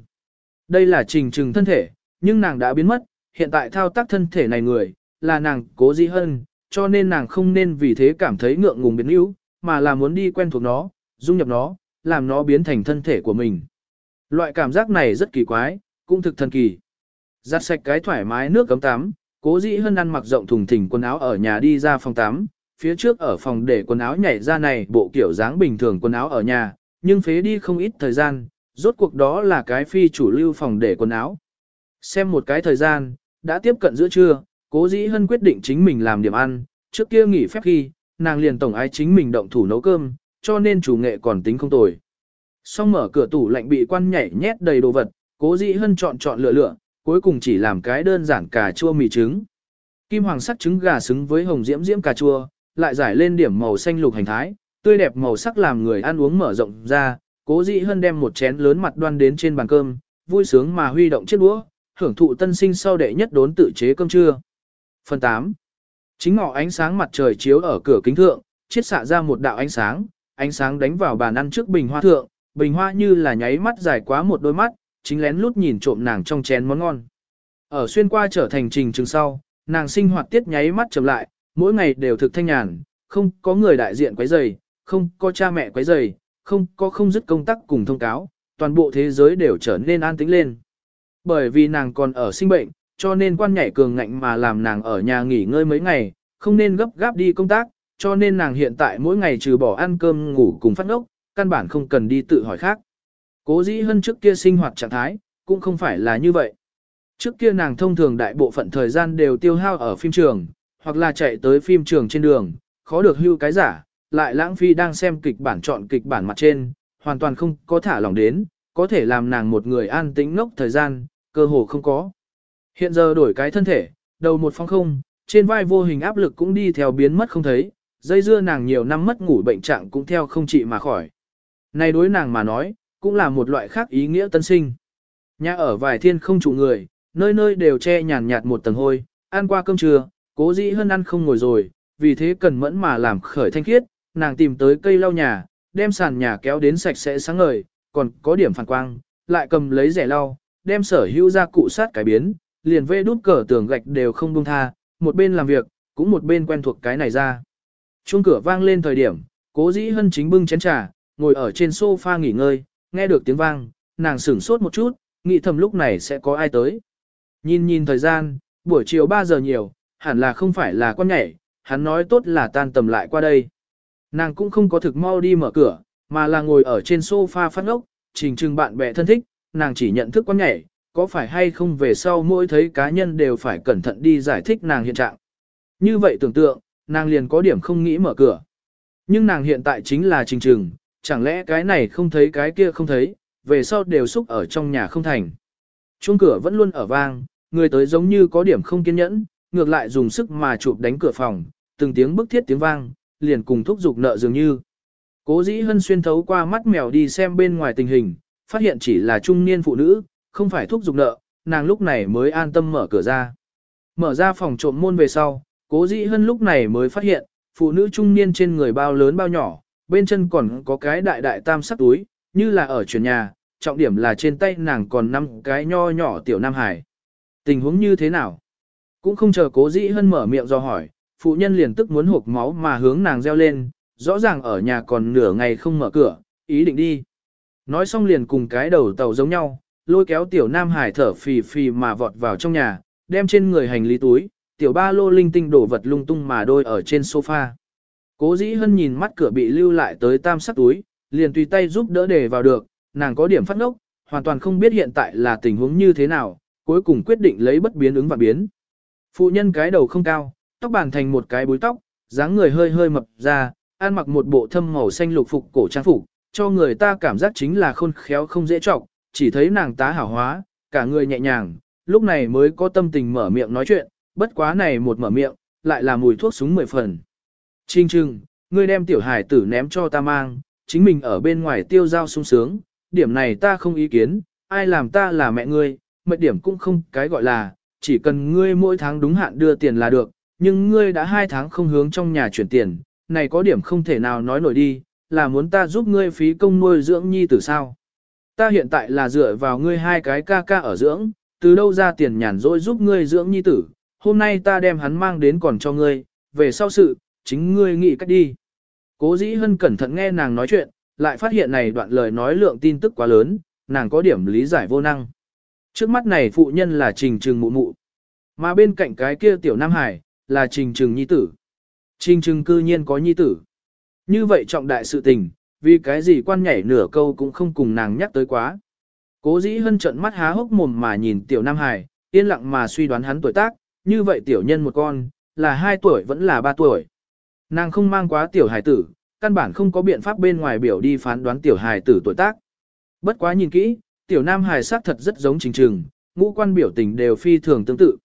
Đây là trình trừng thân thể, nhưng nàng đã biến mất, hiện tại thao tác thân thể này người, là nàng cố di hơn, cho nên nàng không nên vì thế cảm thấy ngượng ngùng biến yếu, mà là muốn đi quen thuộc nó, dung nhập nó, làm nó biến thành thân thể của mình. Loại cảm giác này rất kỳ quái, cũng thực thần kỳ. Giặt sạch cái thoải mái nước cấm tắm, cố dĩ hơn ăn mặc rộng thùng thình quần áo ở nhà đi ra phòng tắm, phía trước ở phòng để quần áo nhảy ra này bộ kiểu dáng bình thường quần áo ở nhà, nhưng phế đi không ít thời gian, rốt cuộc đó là cái phi chủ lưu phòng để quần áo. Xem một cái thời gian, đã tiếp cận giữa trưa, cố dĩ hân quyết định chính mình làm điểm ăn, trước kia nghỉ phép khi, nàng liền tổng ái chính mình động thủ nấu cơm, cho nên chủ nghệ còn tính không tồi. Xong mở cửa tủ lạnh bị quan nhảy nhét đầy đồ vật, cố dĩ hân chọn chọn lựa lựa, cuối cùng chỉ làm cái đơn giản cà chua mì trứng. Kim hoàng sắc trứng gà xứng với hồng diễm diễm cà chua, lại giải lên điểm màu xanh lục hành thái, tươi đẹp màu sắc làm người ăn uống mở rộng ra, cố dĩ hân đem một chén lớn mặt đoan đến trên bàn cơm, vui sướng mà huy động chiếc đũa, hưởng thụ tân sinh sau đệ nhất đốn tự chế cơm trưa. Phần 8. Chính ngọ ánh sáng mặt trời chiếu ở cửa kính thượng, chiết xạ ra một đạo ánh sáng, ánh sáng đánh vào bàn ăn trước bình hoa thượng, bình hoa như là nháy mắt dài quá một đôi mắt, chính lén lút nhìn trộm nàng trong chén món ngon. Ở xuyên qua trở thành trình trường sau, nàng sinh hoạt tiết nháy mắt chậm lại, mỗi ngày đều thực thanh nhàn, không có người đại diện quấy rầy, không có cha mẹ quấy rầy, không có không dứt công tác cùng thông cáo, toàn bộ thế giới đều trở nên an tĩnh lên. Bởi vì nàng còn ở sinh bệnh, cho nên quan nhảy cường ngạnh mà làm nàng ở nhà nghỉ ngơi mấy ngày, không nên gấp gáp đi công tác, cho nên nàng hiện tại mỗi ngày trừ bỏ ăn cơm ngủ cùng phát ngốc, căn bản không cần đi tự hỏi khác. Cố dĩ hơn trước kia sinh hoạt trạng thái, cũng không phải là như vậy. Trước kia nàng thông thường đại bộ phận thời gian đều tiêu hao ở phim trường, hoặc là chạy tới phim trường trên đường, khó được hưu cái giả, lại lãng phí đang xem kịch bản chọn kịch bản mặt trên, hoàn toàn không có thả lỏng đến, có thể làm nàng một người an tĩnh ngốc thời gian, cơ hồ không có. Hiện giờ đổi cái thân thể, đầu một phong không, trên vai vô hình áp lực cũng đi theo biến mất không thấy, dây dưa nàng nhiều năm mất ngủ bệnh trạng cũng theo không trị mà khỏi. Này đối nàng mà nói, cũng là một loại khác ý nghĩa tân sinh. Nhà ở vài thiên không trụ người, nơi nơi đều che nhàn nhạt một tầng hôi, ăn qua cơm trưa, cố dĩ hơn ăn không ngồi rồi, vì thế cần mẫn mà làm khởi thanh khiết, nàng tìm tới cây lau nhà, đem sàn nhà kéo đến sạch sẽ sáng ngời, còn có điểm phản quang, lại cầm lấy rẻ lau, đem sở hữu ra cụ sát cải biến, liền vê đút cờ tường gạch đều không buông tha, một bên làm việc, cũng một bên quen thuộc cái này ra. Chuông cửa vang lên thời điểm, cố dĩ hân chính bưng chén trà, ngồi ở trên sofa nghỉ ngơi, nghe được tiếng vang, nàng sửng sốt một chút, nghĩ thầm lúc này sẽ có ai tới. Nhìn nhìn thời gian, buổi chiều 3 giờ nhiều, hẳn là không phải là con nhảy, hắn nói tốt là tan tầm lại qua đây. Nàng cũng không có thực mau đi mở cửa, mà là ngồi ở trên sofa phát ngốc, trình trừng bạn bè thân thích, nàng chỉ nhận thức con nhảy, có phải hay không về sau mỗi thấy cá nhân đều phải cẩn thận đi giải thích nàng hiện trạng. Như vậy tưởng tượng, nàng liền có điểm không nghĩ mở cửa. Nhưng nàng hiện tại chính là trình trừng, chẳng lẽ cái này không thấy cái kia không thấy, về sau đều xúc ở trong nhà không thành. Chuông cửa vẫn luôn ở vang, người tới giống như có điểm không kiên nhẫn, ngược lại dùng sức mà chụp đánh cửa phòng, từng tiếng bức thiết tiếng vang, liền cùng thúc giục nợ dường như. Cố dĩ hân xuyên thấu qua mắt mèo đi xem bên ngoài tình hình, phát hiện chỉ là trung niên phụ nữ, không phải thúc giục nợ, nàng lúc này mới an tâm mở cửa ra. Mở ra phòng trộm môn về sau, cố dĩ hân lúc này mới phát hiện, phụ nữ trung niên trên người bao lớn bao nhỏ, bên chân còn có cái đại đại tam sắc túi, như là ở chuyển nhà, trọng điểm là trên tay nàng còn năm cái nho nhỏ tiểu nam hải. Tình huống như thế nào? Cũng không chờ cố dĩ hân mở miệng do hỏi, phụ nhân liền tức muốn hộp máu mà hướng nàng reo lên, rõ ràng ở nhà còn nửa ngày không mở cửa, ý định đi. Nói xong liền cùng cái đầu tàu giống nhau, lôi kéo tiểu nam hải thở phì phì mà vọt vào trong nhà, đem trên người hành lý túi, tiểu ba lô linh tinh đổ vật lung tung mà đôi ở trên sofa. Cố dĩ hân nhìn mắt cửa bị lưu lại tới tam sắc túi, liền tùy tay giúp đỡ để vào được, nàng có điểm phát ngốc, hoàn toàn không biết hiện tại là tình huống như thế nào, cuối cùng quyết định lấy bất biến ứng và biến. Phụ nhân cái đầu không cao, tóc bàn thành một cái búi tóc, dáng người hơi hơi mập ra, ăn mặc một bộ thâm màu xanh lục phục cổ trang phục, cho người ta cảm giác chính là khôn khéo không dễ trọng, chỉ thấy nàng tá hảo hóa, cả người nhẹ nhàng, lúc này mới có tâm tình mở miệng nói chuyện, bất quá này một mở miệng, lại là mùi thuốc súng mười phần. Trinh trừng, ngươi đem tiểu hải tử ném cho ta mang, chính mình ở bên ngoài tiêu giao sung sướng, điểm này ta không ý kiến, ai làm ta là mẹ ngươi, mệnh điểm cũng không cái gọi là, chỉ cần ngươi mỗi tháng đúng hạn đưa tiền là được, nhưng ngươi đã hai tháng không hướng trong nhà chuyển tiền, này có điểm không thể nào nói nổi đi, là muốn ta giúp ngươi phí công nuôi dưỡng nhi tử sao. Ta hiện tại là dựa vào ngươi hai cái ca ca ở dưỡng, từ đâu ra tiền nhàn rỗi giúp ngươi dưỡng nhi tử, hôm nay ta đem hắn mang đến còn cho ngươi, về sau sự, chính ngươi nghĩ cách đi. Cố dĩ hân cẩn thận nghe nàng nói chuyện, lại phát hiện này đoạn lời nói lượng tin tức quá lớn, nàng có điểm lý giải vô năng. Trước mắt này phụ nhân là trình trừng mụ mụ, mà bên cạnh cái kia tiểu Nam Hải, là trình trừng nhi tử. Trình trừng cư nhiên có nhi tử. Như vậy trọng đại sự tình, vì cái gì quan nhảy nửa câu cũng không cùng nàng nhắc tới quá. Cố dĩ hân trận mắt há hốc mồm mà nhìn tiểu Nam Hải, yên lặng mà suy đoán hắn tuổi tác, như vậy tiểu nhân một con, là 2 tuổi vẫn là 3 tuổi. Nàng không mang quá tiểu hài tử, căn bản không có biện pháp bên ngoài biểu đi phán đoán tiểu hài tử tuổi tác. Bất quá nhìn kỹ, tiểu nam hài sắc thật rất giống trình trừng, ngũ quan biểu tình đều phi thường tương tự.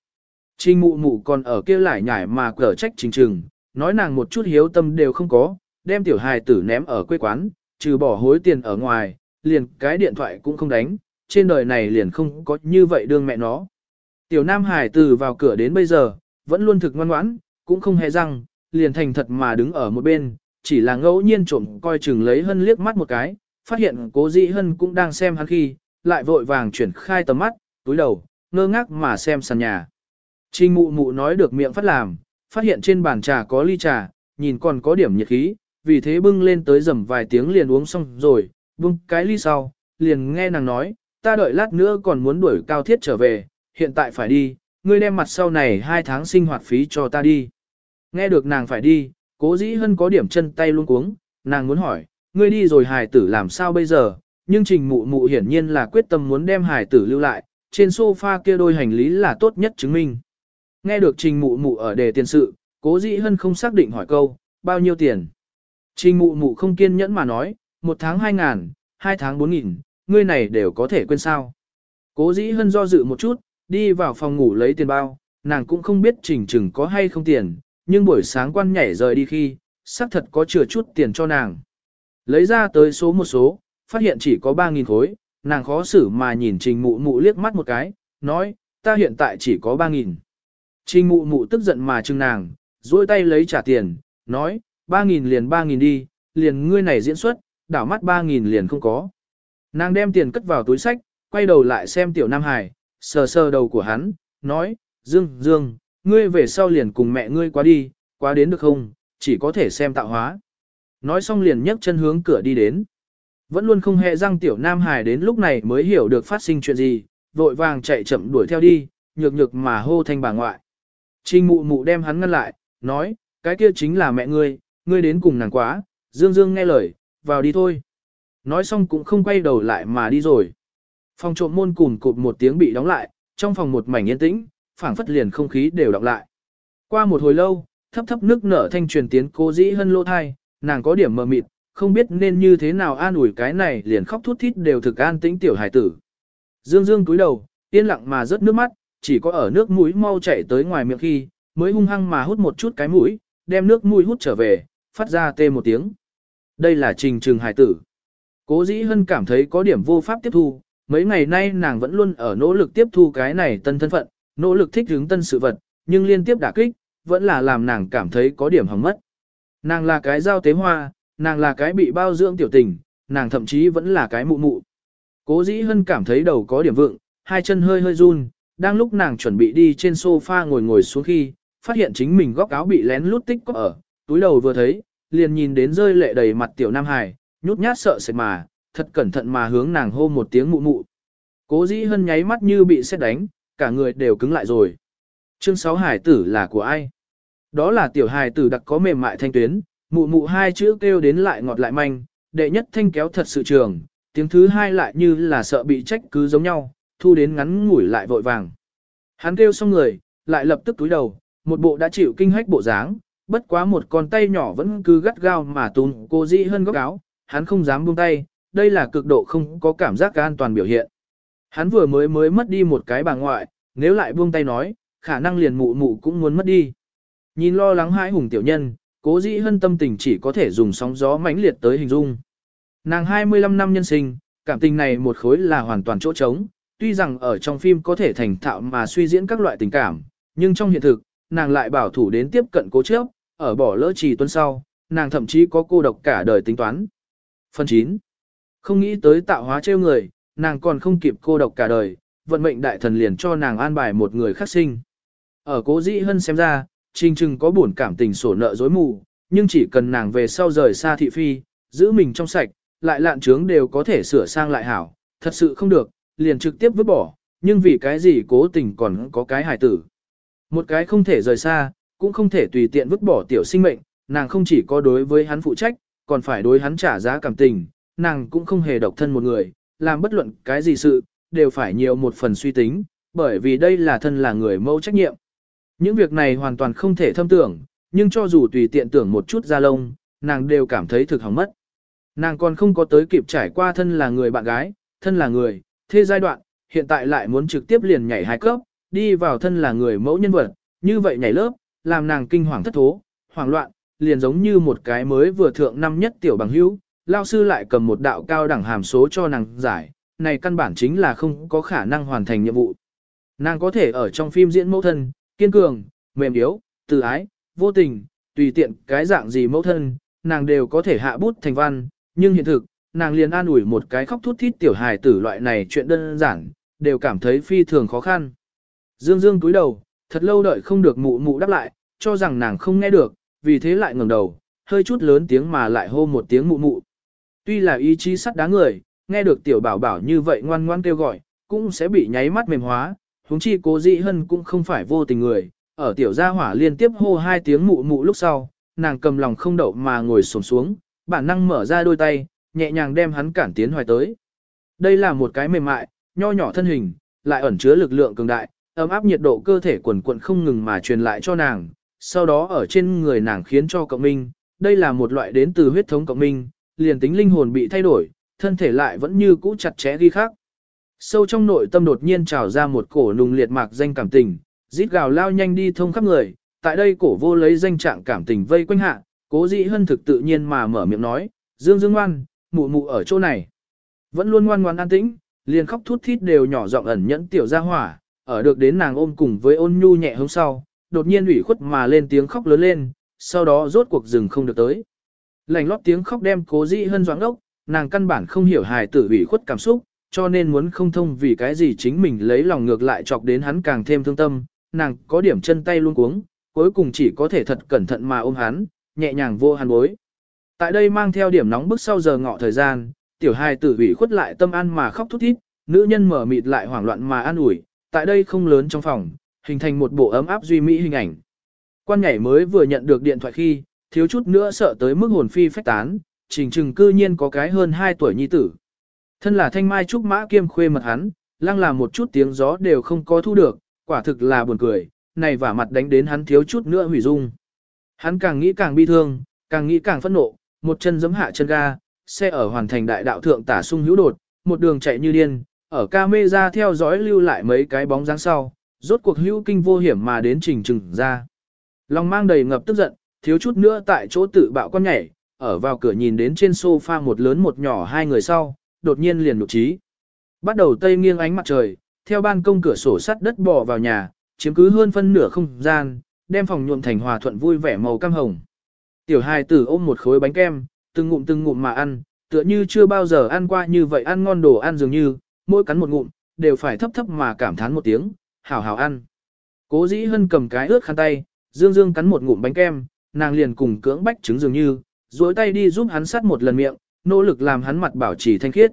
Trình mụ mụ còn ở kia lại nhảy mà cở trách trình trừng, nói nàng một chút hiếu tâm đều không có, đem tiểu hài tử ném ở quê quán, trừ bỏ hối tiền ở ngoài, liền cái điện thoại cũng không đánh, trên đời này liền không có như vậy đương mẹ nó. Tiểu nam hải từ vào cửa đến bây giờ, vẫn luôn thực ngoan ngoãn, cũng không hề răng, liền thành thật mà đứng ở một bên, chỉ là ngẫu nhiên trộm coi chừng lấy hân liếc mắt một cái, phát hiện cố dĩ hân cũng đang xem hắn khi, lại vội vàng chuyển khai tầm mắt, túi đầu, ngơ ngác mà xem sàn nhà. Trình mụ mụ nói được miệng phát làm, phát hiện trên bàn trà có ly trà, nhìn còn có điểm nhiệt khí, vì thế bưng lên tới rầm vài tiếng liền uống xong rồi, bưng cái ly sau, liền nghe nàng nói, ta đợi lát nữa còn muốn đuổi cao thiết trở về, hiện tại phải đi, ngươi đem mặt sau này hai tháng sinh hoạt phí cho ta đi. Nghe được nàng phải đi, cố dĩ hân có điểm chân tay luôn cuống, nàng muốn hỏi, ngươi đi rồi hài tử làm sao bây giờ, nhưng trình mụ mụ hiển nhiên là quyết tâm muốn đem hài tử lưu lại, trên sofa kia đôi hành lý là tốt nhất chứng minh. Nghe được trình mụ mụ ở đề tiền sự, cố dĩ hân không xác định hỏi câu, bao nhiêu tiền. Trình mụ mụ không kiên nhẫn mà nói, một tháng hai ngàn, hai tháng bốn nghìn, ngươi này đều có thể quên sao. Cố dĩ hân do dự một chút, đi vào phòng ngủ lấy tiền bao, nàng cũng không biết trình trừng có hay không tiền, nhưng buổi sáng quan nhảy rời đi khi, xác thật có chừa chút tiền cho nàng. Lấy ra tới số một số, phát hiện chỉ có 3.000 khối, nàng khó xử mà nhìn trình mụ mụ liếc mắt một cái, nói, ta hiện tại chỉ có 3.000. Trình mụ mụ tức giận mà chừng nàng, duỗi tay lấy trả tiền, nói, 3.000 liền 3.000 đi, liền ngươi này diễn xuất, đảo mắt 3.000 liền không có. Nàng đem tiền cất vào túi sách, quay đầu lại xem tiểu Nam Hải, sờ sờ đầu của hắn, nói, Dương, Dương, ngươi về sau liền cùng mẹ ngươi qua đi, qua đến được không, chỉ có thể xem tạo hóa. Nói xong liền nhấc chân hướng cửa đi đến. Vẫn luôn không hề răng tiểu Nam Hải đến lúc này mới hiểu được phát sinh chuyện gì, vội vàng chạy chậm đuổi theo đi, nhược nhược mà hô thanh bà ngoại. Trình mụ mụ đem hắn ngăn lại, nói, cái kia chính là mẹ ngươi, ngươi đến cùng nàng quá, Dương Dương nghe lời, vào đi thôi. Nói xong cũng không quay đầu lại mà đi rồi. Phòng trộm môn cùn cụt một tiếng bị đóng lại, trong phòng một mảnh yên tĩnh, phảng phất liền không khí đều đọc lại. Qua một hồi lâu, thấp thấp nước nở thanh truyền tiến cô dĩ hân lô thai, nàng có điểm mờ mịt, không biết nên như thế nào an ủi cái này liền khóc thút thít đều thực an tĩnh tiểu hải tử. Dương Dương cúi đầu, yên lặng mà rớt nước mắt, chỉ có ở nước mũi mau chảy tới ngoài miệng khi, mới hung hăng mà hút một chút cái mũi, đem nước mũi hút trở về, phát ra tê một tiếng. Đây là trình trừng hải tử. Cố dĩ hân cảm thấy có điểm vô pháp tiếp thu, mấy ngày nay nàng vẫn luôn ở nỗ lực tiếp thu cái này tân thân phận, nỗ lực thích hướng tân sự vật, nhưng liên tiếp đả kích, vẫn là làm nàng cảm thấy có điểm hỏng mất. Nàng là cái giao tế hoa, nàng là cái bị bao dưỡng tiểu tình, nàng thậm chí vẫn là cái mụ mụ. Cố dĩ hân cảm thấy đầu có điểm vượng, hai chân hơi hơi run, đang lúc nàng chuẩn bị đi trên sofa ngồi ngồi xuống khi, phát hiện chính mình góc áo bị lén lút tích có ở, túi đầu vừa thấy, liền nhìn đến rơi lệ đầy mặt tiểu Nam Hải, nhút nhát sợ sệt mà, thật cẩn thận mà hướng nàng hô một tiếng mụ mụ. Cố dĩ hân nháy mắt như bị xét đánh, cả người đều cứng lại rồi. Chương 6 hải tử là của ai? Đó là tiểu hài tử đặc có mềm mại thanh tuyến, mụ mụ hai chữ kêu đến lại ngọt lại manh, đệ nhất thanh kéo thật sự trường, tiếng thứ hai lại như là sợ bị trách cứ giống nhau, thu đến ngắn ngủi lại vội vàng. Hắn kêu xong người, lại lập tức túi đầu, một bộ đã chịu kinh hách bộ dáng, bất quá một con tay nhỏ vẫn cứ gắt gao mà tún cô dĩ hơn góc áo, hắn không dám buông tay, đây là cực độ không có cảm giác an toàn biểu hiện. Hắn vừa mới mới mất đi một cái bà ngoại, nếu lại buông tay nói, khả năng liền mụ mụ cũng muốn mất đi. Nhìn lo lắng hãi hùng tiểu nhân, cố dĩ hân tâm tình chỉ có thể dùng sóng gió mãnh liệt tới hình dung. Nàng 25 năm nhân sinh, cảm tình này một khối là hoàn toàn chỗ trống, tuy rằng ở trong phim có thể thành thạo mà suy diễn các loại tình cảm, nhưng trong hiện thực, nàng lại bảo thủ đến tiếp cận cố trước, ở bỏ lỡ trì tuần sau, nàng thậm chí có cô độc cả đời tính toán. Phần 9. Không nghĩ tới tạo hóa trêu người, nàng còn không kịp cô độc cả đời, vận mệnh đại thần liền cho nàng an bài một người khác sinh. Ở cố dĩ hân xem ra, Trình Trừng có buồn cảm tình sổ nợ dối mù, nhưng chỉ cần nàng về sau rời xa thị phi, giữ mình trong sạch, lại lạn trướng đều có thể sửa sang lại hảo, thật sự không được, liền trực tiếp vứt bỏ, nhưng vì cái gì cố tình còn có cái hài tử. Một cái không thể rời xa, cũng không thể tùy tiện vứt bỏ tiểu sinh mệnh, nàng không chỉ có đối với hắn phụ trách, còn phải đối hắn trả giá cảm tình, nàng cũng không hề độc thân một người, làm bất luận cái gì sự, đều phải nhiều một phần suy tính, bởi vì đây là thân là người mâu trách nhiệm. Những việc này hoàn toàn không thể thâm tưởng, nhưng cho dù tùy tiện tưởng một chút ra lông, nàng đều cảm thấy thực hỏng mất. Nàng còn không có tới kịp trải qua thân là người bạn gái, thân là người, thế giai đoạn, hiện tại lại muốn trực tiếp liền nhảy hai cấp, đi vào thân là người mẫu nhân vật, như vậy nhảy lớp, làm nàng kinh hoàng thất thố, hoảng loạn, liền giống như một cái mới vừa thượng năm nhất tiểu bằng hữu, lao sư lại cầm một đạo cao đẳng hàm số cho nàng giải, này căn bản chính là không có khả năng hoàn thành nhiệm vụ. Nàng có thể ở trong phim diễn mẫu thân, kiên cường, mềm yếu, từ ái, vô tình, tùy tiện cái dạng gì mẫu thân, nàng đều có thể hạ bút thành văn, nhưng hiện thực, nàng liền an ủi một cái khóc thút thít tiểu hài tử loại này chuyện đơn giản, đều cảm thấy phi thường khó khăn. Dương Dương cúi đầu, thật lâu đợi không được mụ mụ đáp lại, cho rằng nàng không nghe được, vì thế lại ngẩng đầu, hơi chút lớn tiếng mà lại hô một tiếng mụ mụ. Tuy là ý chí sắt đá người, nghe được tiểu bảo bảo như vậy ngoan ngoan kêu gọi, cũng sẽ bị nháy mắt mềm hóa, huống chi cố dị hân cũng không phải vô tình người, ở tiểu gia hỏa liên tiếp hô hai tiếng mụ mụ lúc sau, nàng cầm lòng không đậu mà ngồi xổm xuống, bản năng mở ra đôi tay, nhẹ nhàng đem hắn cản tiến hoài tới. Đây là một cái mềm mại, nho nhỏ thân hình, lại ẩn chứa lực lượng cường đại, ấm áp nhiệt độ cơ thể quần quận không ngừng mà truyền lại cho nàng, sau đó ở trên người nàng khiến cho cộng minh, đây là một loại đến từ huyết thống cộng minh, liền tính linh hồn bị thay đổi, thân thể lại vẫn như cũ chặt chẽ ghi khác. Sâu trong nội tâm đột nhiên trào ra một cổ nùng liệt mạc danh cảm tình, rít gào lao nhanh đi thông khắp người, tại đây cổ vô lấy danh trạng cảm tình vây quanh hạ, cố dĩ hân thực tự nhiên mà mở miệng nói, dương dương ngoan, mụ mụ ở chỗ này. Vẫn luôn ngoan ngoan an tĩnh, liền khóc thút thít đều nhỏ giọng ẩn nhẫn tiểu ra hỏa, ở được đến nàng ôm cùng với ôn nhu nhẹ hôm sau, đột nhiên ủy khuất mà lên tiếng khóc lớn lên, sau đó rốt cuộc rừng không được tới. Lành lót tiếng khóc đem cố dĩ hân doãn ốc, nàng căn bản không hiểu hài tử ủy khuất cảm xúc, cho nên muốn không thông vì cái gì chính mình lấy lòng ngược lại chọc đến hắn càng thêm thương tâm, nàng có điểm chân tay luôn cuống, cuối cùng chỉ có thể thật cẩn thận mà ôm hắn, nhẹ nhàng vô hắn bối. Tại đây mang theo điểm nóng bức sau giờ ngọ thời gian, tiểu hài tử ủy khuất lại tâm an mà khóc thút thít, nữ nhân mở mịt lại hoảng loạn mà an ủi, tại đây không lớn trong phòng, hình thành một bộ ấm áp duy mỹ hình ảnh. Quan nhảy mới vừa nhận được điện thoại khi, thiếu chút nữa sợ tới mức hồn phi phách tán, trình trừng cư nhiên có cái hơn 2 tuổi nhi tử. Thân là thanh mai trúc mã kiêm khuê mật hắn, lăng là một chút tiếng gió đều không có thu được, quả thực là buồn cười, này vả mặt đánh đến hắn thiếu chút nữa hủy dung. Hắn càng nghĩ càng bi thương, càng nghĩ càng phẫn nộ, một chân giẫm hạ chân ga, xe ở hoàn thành đại đạo thượng tả sung hữu đột, một đường chạy như điên, ở ca mây ra theo dõi lưu lại mấy cái bóng dáng sau, rốt cuộc hữu kinh vô hiểm mà đến trình trừng ra. Lòng mang đầy ngập tức giận, thiếu chút nữa tại chỗ tự bạo con nhảy, ở vào cửa nhìn đến trên sofa một lớn một nhỏ hai người sau, đột nhiên liền nụ trí. Bắt đầu tây nghiêng ánh mặt trời, theo ban công cửa sổ sắt đất bò vào nhà, chiếm cứ hơn phân nửa không gian, đem phòng nhuộm thành hòa thuận vui vẻ màu cam hồng. Tiểu hài tử ôm một khối bánh kem, từng ngụm từng ngụm mà ăn, tựa như chưa bao giờ ăn qua như vậy ăn ngon đồ ăn dường như, mỗi cắn một ngụm, đều phải thấp thấp mà cảm thán một tiếng, hảo hảo ăn. Cố dĩ hân cầm cái ướt khăn tay, dương dương cắn một ngụm bánh kem, nàng liền cùng cưỡng bách trứng dường như, duỗi tay đi giúp hắn sắt một lần miệng, nỗ lực làm hắn mặt bảo trì thanh khiết.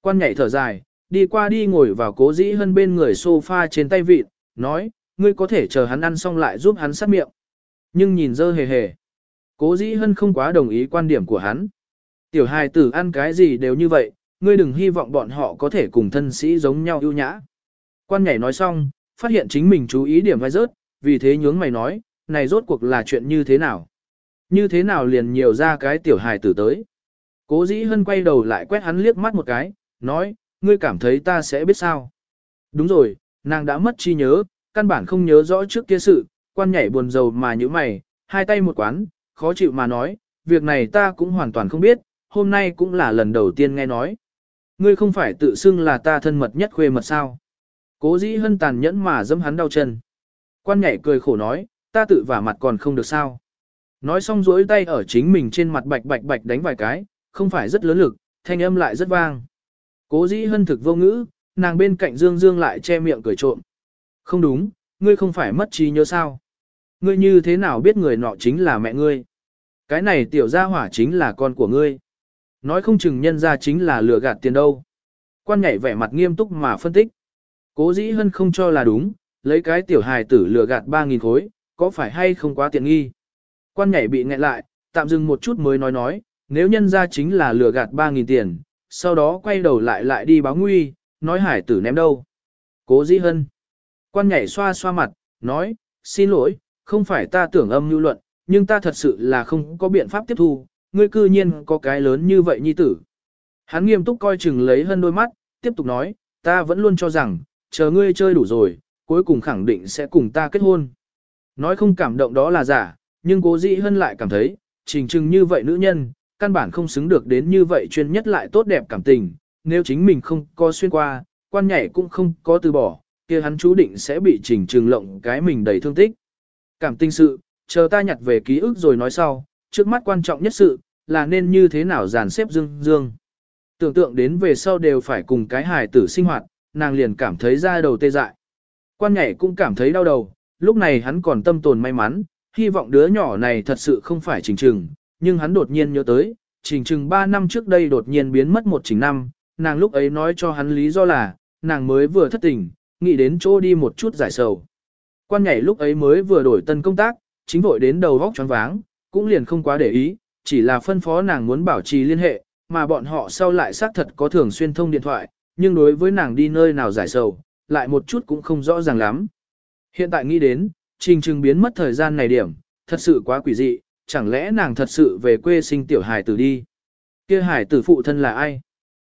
Quan nhảy thở dài, đi qua đi ngồi vào cố dĩ hân bên người sofa trên tay vịt, nói, ngươi có thể chờ hắn ăn xong lại giúp hắn sắt miệng. Nhưng nhìn dơ hề hề. Cố dĩ hân không quá đồng ý quan điểm của hắn. Tiểu hài tử ăn cái gì đều như vậy, ngươi đừng hy vọng bọn họ có thể cùng thân sĩ giống nhau ưu nhã. Quan nhảy nói xong, phát hiện chính mình chú ý điểm vai rớt, vì thế nhướng mày nói, này rốt cuộc là chuyện như thế nào? Như thế nào liền nhiều ra cái tiểu hài tử tới? Cố dĩ hân quay đầu lại quét hắn liếc mắt một cái, nói, ngươi cảm thấy ta sẽ biết sao? Đúng rồi, nàng đã mất chi nhớ, căn bản không nhớ rõ trước kia sự, quan nhảy buồn rầu mà như mày, hai tay một quán, khó chịu mà nói, việc này ta cũng hoàn toàn không biết, hôm nay cũng là lần đầu tiên nghe nói. Ngươi không phải tự xưng là ta thân mật nhất khuê mật sao? Cố dĩ hân tàn nhẫn mà dâm hắn đau chân. Quan nhảy cười khổ nói, ta tự vả mặt còn không được sao. Nói xong duỗi tay ở chính mình trên mặt bạch bạch bạch đánh vài cái, không phải rất lớn lực, thanh âm lại rất vang. Cố dĩ hân thực vô ngữ, nàng bên cạnh Dương Dương lại che miệng cười trộm. Không đúng, ngươi không phải mất trí nhớ sao? Ngươi như thế nào biết người nọ chính là mẹ ngươi? Cái này tiểu gia hỏa chính là con của ngươi. Nói không chừng nhân ra chính là lừa gạt tiền đâu. Quan nhảy vẻ mặt nghiêm túc mà phân tích. Cố dĩ hân không cho là đúng, lấy cái tiểu hài tử lừa gạt 3.000 khối, có phải hay không quá tiện nghi? Quan nhảy bị nghẹn lại, tạm dừng một chút mới nói nói, nếu nhân ra chính là lừa gạt 3.000 tiền, sau đó quay đầu lại lại đi báo nguy, nói hải tử ném đâu. Cố dĩ hân. Quan nhảy xoa xoa mặt, nói, xin lỗi, không phải ta tưởng âm lưu luận, nhưng ta thật sự là không có biện pháp tiếp thu, ngươi cư nhiên có cái lớn như vậy nhi tử. Hắn nghiêm túc coi chừng lấy hân đôi mắt, tiếp tục nói, ta vẫn luôn cho rằng, chờ ngươi chơi đủ rồi, cuối cùng khẳng định sẽ cùng ta kết hôn. Nói không cảm động đó là giả, nhưng cố dĩ hân lại cảm thấy, trình trừng như vậy nữ nhân, căn bản không xứng được đến như vậy chuyên nhất lại tốt đẹp cảm tình, nếu chính mình không có xuyên qua, quan nhảy cũng không có từ bỏ, kia hắn chú định sẽ bị trình trừng lộng cái mình đầy thương tích. Cảm tình sự, chờ ta nhặt về ký ức rồi nói sau, trước mắt quan trọng nhất sự, là nên như thế nào dàn xếp dương dương. Tưởng tượng đến về sau đều phải cùng cái hài tử sinh hoạt, nàng liền cảm thấy da đầu tê dại. Quan nhảy cũng cảm thấy đau đầu, lúc này hắn còn tâm tồn may mắn, hy vọng đứa nhỏ này thật sự không phải trình trừng, nhưng hắn đột nhiên nhớ tới, trình trừng 3 năm trước đây đột nhiên biến mất một trình năm, nàng lúc ấy nói cho hắn lý do là, nàng mới vừa thất tình, nghĩ đến chỗ đi một chút giải sầu. Quan nhảy lúc ấy mới vừa đổi tân công tác, chính vội đến đầu vóc choáng váng, cũng liền không quá để ý, chỉ là phân phó nàng muốn bảo trì liên hệ, mà bọn họ sau lại xác thật có thường xuyên thông điện thoại, nhưng đối với nàng đi nơi nào giải sầu, lại một chút cũng không rõ ràng lắm. Hiện tại nghĩ đến, trình trừng biến mất thời gian này điểm, thật sự quá quỷ dị, chẳng lẽ nàng thật sự về quê sinh tiểu hải tử đi. kia hải tử phụ thân là ai?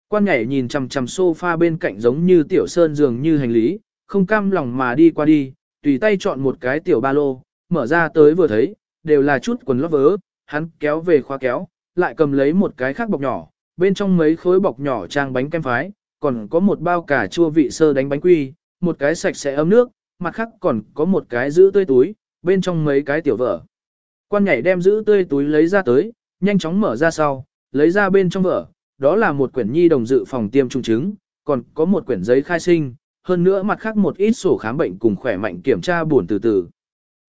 Quan nhảy nhìn chằm chằm sofa bên cạnh giống như tiểu sơn dường như hành lý, không cam lòng mà đi qua đi, tùy tay chọn một cái tiểu ba lô, mở ra tới vừa thấy, đều là chút quần lót vớ, hắn kéo về khóa kéo, lại cầm lấy một cái khác bọc nhỏ, bên trong mấy khối bọc nhỏ trang bánh kem phái, còn có một bao cà chua vị sơ đánh bánh quy, một cái sạch sẽ ấm nước, mặt khác còn có một cái giữ tươi túi, bên trong mấy cái tiểu vở. Quan nhảy đem giữ tươi túi lấy ra tới, nhanh chóng mở ra sau, lấy ra bên trong vở, đó là một quyển nhi đồng dự phòng tiêm trung chứng, còn có một quyển giấy khai sinh, hơn nữa mặt khác một ít sổ khám bệnh cùng khỏe mạnh kiểm tra buồn từ từ.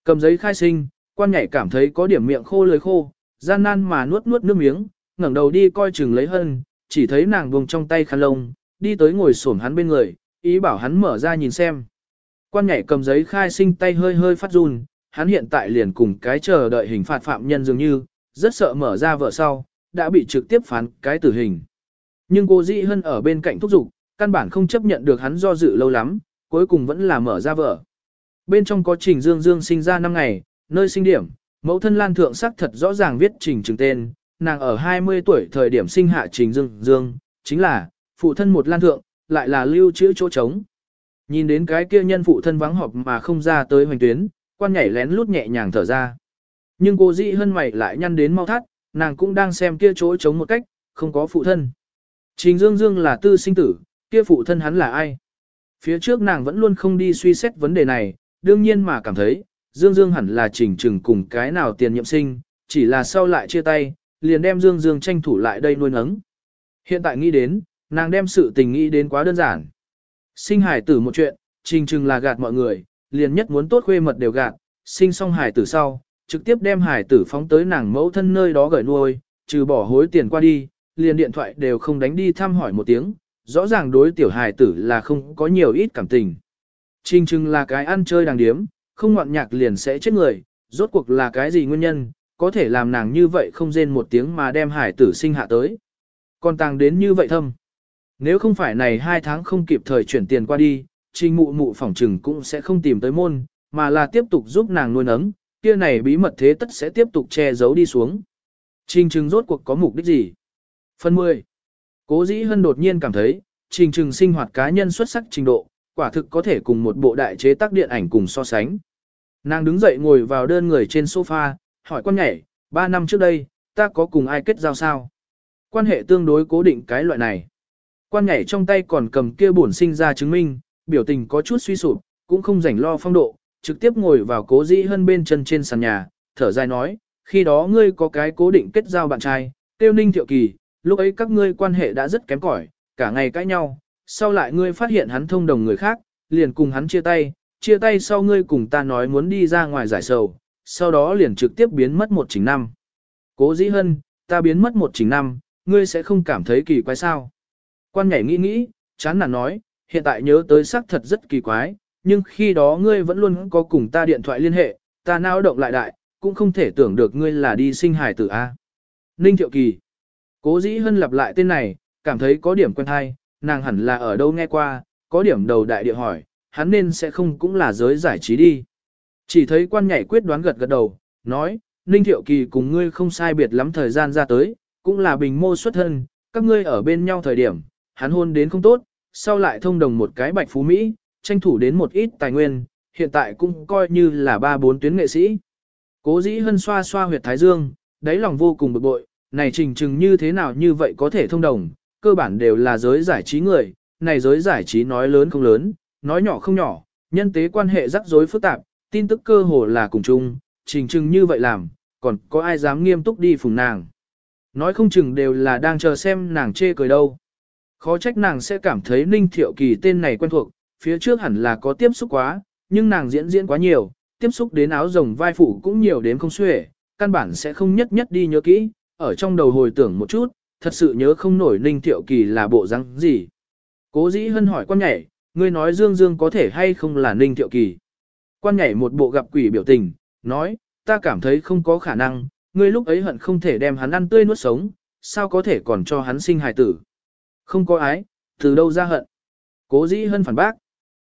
Cầm giấy khai sinh, quan nhảy cảm thấy có điểm miệng khô lưỡi khô, gian nan mà nuốt nuốt nước miếng, ngẩng đầu đi coi chừng lấy hân, chỉ thấy nàng buông trong tay khăn lông, đi tới ngồi xổm hắn bên người, ý bảo hắn mở ra nhìn xem. Quan nhảy cầm giấy khai sinh tay hơi hơi phát run, hắn hiện tại liền cùng cái chờ đợi hình phạt phạm nhân dường như, rất sợ mở ra vợ sau, đã bị trực tiếp phán cái tử hình. Nhưng cô Dĩ Hân ở bên cạnh thúc giục, căn bản không chấp nhận được hắn do dự lâu lắm, cuối cùng vẫn là mở ra vợ. Bên trong có Trình Dương Dương sinh ra năm ngày, nơi sinh điểm, mẫu thân Lan Thượng sắc thật rõ ràng viết Trình Trừng tên, nàng ở 20 tuổi thời điểm sinh hạ Trình Dương Dương, chính là, phụ thân một lan thượng, lại là lưu trữ chỗ trống. Nhìn đến cái kia nhân phụ thân vắng họp mà không ra tới hoành tuyến, quan nhảy lén lút nhẹ nhàng thở ra. Nhưng cô dĩ hơn mày lại nhăn đến mau thắt, nàng cũng đang xem kia chỗ chống một cách, không có phụ thân. Trình Dương Dương là tư sinh tử, kia phụ thân hắn là ai? Phía trước nàng vẫn luôn không đi suy xét vấn đề này, đương nhiên mà cảm thấy, Dương Dương hẳn là trình trừng cùng cái nào tiền nhiệm sinh, chỉ là sau lại chia tay, liền đem Dương Dương tranh thủ lại đây nuôi nấng. Hiện tại nghĩ đến, nàng đem sự tình nghĩ đến quá đơn giản. Sinh hải tử một chuyện, trình trừng là gạt mọi người, liền nhất muốn tốt khuê mật đều gạt, sinh xong hải tử sau, trực tiếp đem hải tử phóng tới nàng mẫu thân nơi đó gửi nuôi, trừ bỏ hối tiền qua đi, liền điện thoại đều không đánh đi thăm hỏi một tiếng, rõ ràng đối tiểu hải tử là không có nhiều ít cảm tình. Trình trừng là cái ăn chơi đàng điếm, không ngoạn nhạc liền sẽ chết người, rốt cuộc là cái gì nguyên nhân, có thể làm nàng như vậy không rên một tiếng mà đem hải tử sinh hạ tới. Còn tàng đến như vậy thâm. Nếu không phải này hai tháng không kịp thời chuyển tiền qua đi, trình mụ mụ phỏng trừng cũng sẽ không tìm tới môn, mà là tiếp tục giúp nàng nuôi nấng, kia này bí mật thế tất sẽ tiếp tục che giấu đi xuống. Trình trừng rốt cuộc có mục đích gì? Phần 10. Cố dĩ hân đột nhiên cảm thấy, trình trừng sinh hoạt cá nhân xuất sắc trình độ, quả thực có thể cùng một bộ đại chế tác điện ảnh cùng so sánh. Nàng đứng dậy ngồi vào đơn người trên sofa, hỏi quan nhảy, ba năm trước đây, ta có cùng ai kết giao sao? Quan hệ tương đối cố định cái loại này. Quan nhảy trong tay còn cầm kia bổn sinh ra chứng minh, biểu tình có chút suy sụp, cũng không rảnh lo phong độ, trực tiếp ngồi vào cố dĩ hơn bên chân trên sàn nhà, thở dài nói, khi đó ngươi có cái cố định kết giao bạn trai, tiêu ninh thiệu kỳ, lúc ấy các ngươi quan hệ đã rất kém cỏi, cả ngày cãi nhau, sau lại ngươi phát hiện hắn thông đồng người khác, liền cùng hắn chia tay, chia tay sau ngươi cùng ta nói muốn đi ra ngoài giải sầu, sau đó liền trực tiếp biến mất một chính năm. Cố dĩ hân, ta biến mất một chính năm, ngươi sẽ không cảm thấy kỳ quái sao. Quan nhảy nghĩ nghĩ, chán nản nói, hiện tại nhớ tới xác thật rất kỳ quái, nhưng khi đó ngươi vẫn luôn có cùng ta điện thoại liên hệ, ta nao động lại đại, cũng không thể tưởng được ngươi là đi sinh hài tử A. Ninh Thiệu Kỳ Cố dĩ hân lặp lại tên này, cảm thấy có điểm quen hay, nàng hẳn là ở đâu nghe qua, có điểm đầu đại địa hỏi, hắn nên sẽ không cũng là giới giải trí đi. Chỉ thấy quan nhảy quyết đoán gật gật đầu, nói, Ninh Thiệu Kỳ cùng ngươi không sai biệt lắm thời gian ra tới, cũng là bình mô xuất thân, các ngươi ở bên nhau thời điểm, hắn hôn đến không tốt, sau lại thông đồng một cái bạch phú Mỹ, tranh thủ đến một ít tài nguyên, hiện tại cũng coi như là ba bốn tuyến nghệ sĩ. Cố dĩ hân xoa xoa huyệt thái dương, đáy lòng vô cùng bực bội, này trình trừng như thế nào như vậy có thể thông đồng, cơ bản đều là giới giải trí người, này giới giải trí nói lớn không lớn, nói nhỏ không nhỏ, nhân tế quan hệ rắc rối phức tạp, tin tức cơ hồ là cùng chung, trình trừng như vậy làm, còn có ai dám nghiêm túc đi phùng nàng. Nói không chừng đều là đang chờ xem nàng chê cười đâu. Khó trách nàng sẽ cảm thấy Ninh Thiệu Kỳ tên này quen thuộc, phía trước hẳn là có tiếp xúc quá, nhưng nàng diễn diễn quá nhiều, tiếp xúc đến áo rồng vai phụ cũng nhiều đến không xuể, căn bản sẽ không nhất nhất đi nhớ kỹ, ở trong đầu hồi tưởng một chút, thật sự nhớ không nổi Ninh Thiệu Kỳ là bộ răng gì. Cố dĩ hân hỏi quan nhảy, ngươi nói Dương Dương có thể hay không là Ninh Thiệu Kỳ. Quan nhảy một bộ gặp quỷ biểu tình, nói, ta cảm thấy không có khả năng, ngươi lúc ấy hận không thể đem hắn ăn tươi nuốt sống, sao có thể còn cho hắn sinh hài tử. Không có ái, từ đâu ra hận. Cố dĩ hân phản bác.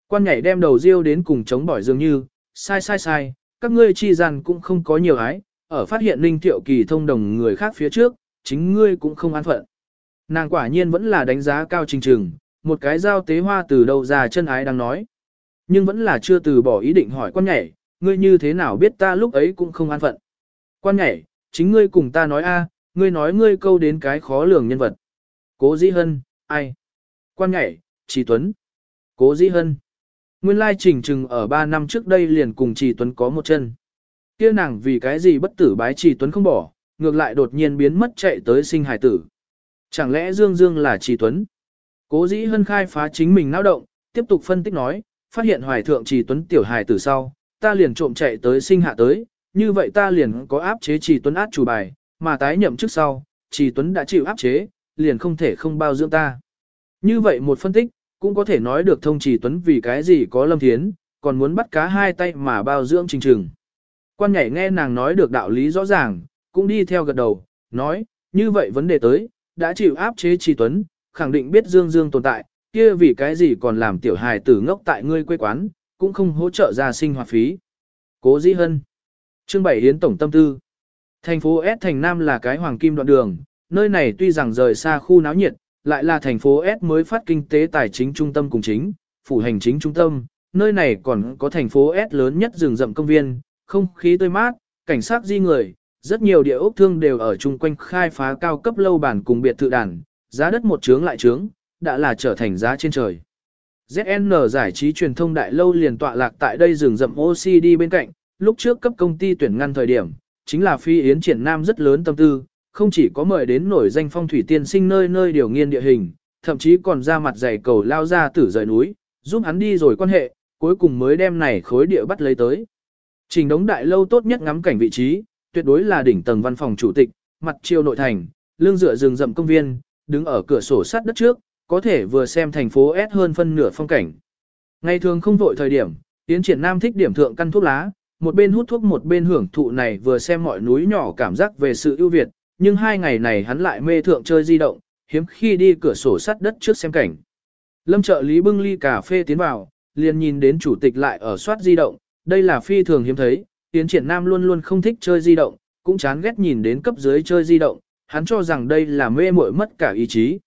Quan nhảy đem đầu riêu đến cùng chống bỏi dường như, sai sai sai, các ngươi chi rằng cũng không có nhiều ái, ở phát hiện Ninh Thiệu Kỳ thông đồng người khác phía trước, chính ngươi cũng không an phận. Nàng quả nhiên vẫn là đánh giá cao trình trừng, một cái giao tế hoa từ đâu ra chân ái đang nói. Nhưng vẫn là chưa từ bỏ ý định hỏi quan nhảy, ngươi như thế nào biết ta lúc ấy cũng không an phận. Quan nhảy, chính ngươi cùng ta nói a, ngươi nói ngươi câu đến cái khó lường nhân vật. Cố Dĩ Hân, ai? Quan nhảy, Trì Tuấn. Cố Dĩ Hân. Nguyên lai trình trừng ở 3 năm trước đây liền cùng Trì Tuấn có một chân. kia nàng vì cái gì bất tử bái Trì Tuấn không bỏ, ngược lại đột nhiên biến mất chạy tới sinh hải tử. Chẳng lẽ Dương Dương là Trì Tuấn? Cố dĩ hân khai phá chính mình náo động, tiếp tục phân tích nói, phát hiện hoài thượng Trì Tuấn tiểu hài tử sau, ta liền trộm chạy tới sinh hạ tới, như vậy ta liền có áp chế Trì Tuấn át chủ bài, mà tái nhậm trước sau, Trì Tuấn đã chịu áp chế, liền không thể không bao dưỡng ta. Như vậy một phân tích, cũng có thể nói được thông Trì Tuấn vì cái gì có lâm thiến, còn muốn bắt cá hai tay mà bao dưỡng trình trừng. Quan nhảy nghe nàng nói được đạo lý rõ ràng, cũng đi theo gật đầu, nói, như vậy vấn đề tới, đã chịu áp chế Trì Tuấn, khẳng định biết Dương Dương tồn tại, kia vì cái gì còn làm tiểu hài tử ngốc tại ngươi quê quán, cũng không hỗ trợ ra sinh hoạt phí. Cố Dĩ Hân Chương 7 Yến Tổng Tâm Tư Thành phố S thành Nam là cái hoàng kim đoạn đường, nơi này tuy rằng rời xa khu náo nhiệt, lại là thành phố S mới phát kinh tế tài chính trung tâm cùng chính, phủ hành chính trung tâm, nơi này còn có thành phố S lớn nhất rừng rậm công viên, không khí tươi mát, cảnh sát di người, rất nhiều địa ốc thương đều ở chung quanh khai phá cao cấp lâu bản cùng biệt thự đàn, giá đất một trướng lại trướng, đã là trở thành giá trên trời. ZN giải trí truyền thông đại lâu liền tọa lạc tại đây rừng rậm OCD bên cạnh, lúc trước cấp công ty tuyển ngăn thời điểm, chính là phi yến triển nam rất lớn tâm tư, không chỉ có mời đến nổi danh phong thủy tiên sinh nơi nơi điều nghiên địa hình, thậm chí còn ra mặt dày cầu lao ra tử rời núi, giúp hắn đi rồi quan hệ, cuối cùng mới đem này khối địa bắt lấy tới. Trình đống đại lâu tốt nhất ngắm cảnh vị trí, tuyệt đối là đỉnh tầng văn phòng chủ tịch, mặt chiều nội thành, lương dựa rừng rậm công viên, đứng ở cửa sổ sát đất trước, có thể vừa xem thành phố S hơn phân nửa phong cảnh. Ngày thường không vội thời điểm, Tiến triển nam thích điểm thượng căn thuốc lá, một bên hút thuốc một bên hưởng thụ này vừa xem mọi núi nhỏ cảm giác về sự ưu việt, nhưng hai ngày này hắn lại mê thượng chơi di động, hiếm khi đi cửa sổ sắt đất trước xem cảnh. Lâm trợ lý bưng ly cà phê tiến vào, liền nhìn đến chủ tịch lại ở soát di động, đây là phi thường hiếm thấy, tiến triển nam luôn luôn không thích chơi di động, cũng chán ghét nhìn đến cấp dưới chơi di động, hắn cho rằng đây là mê muội mất cả ý chí.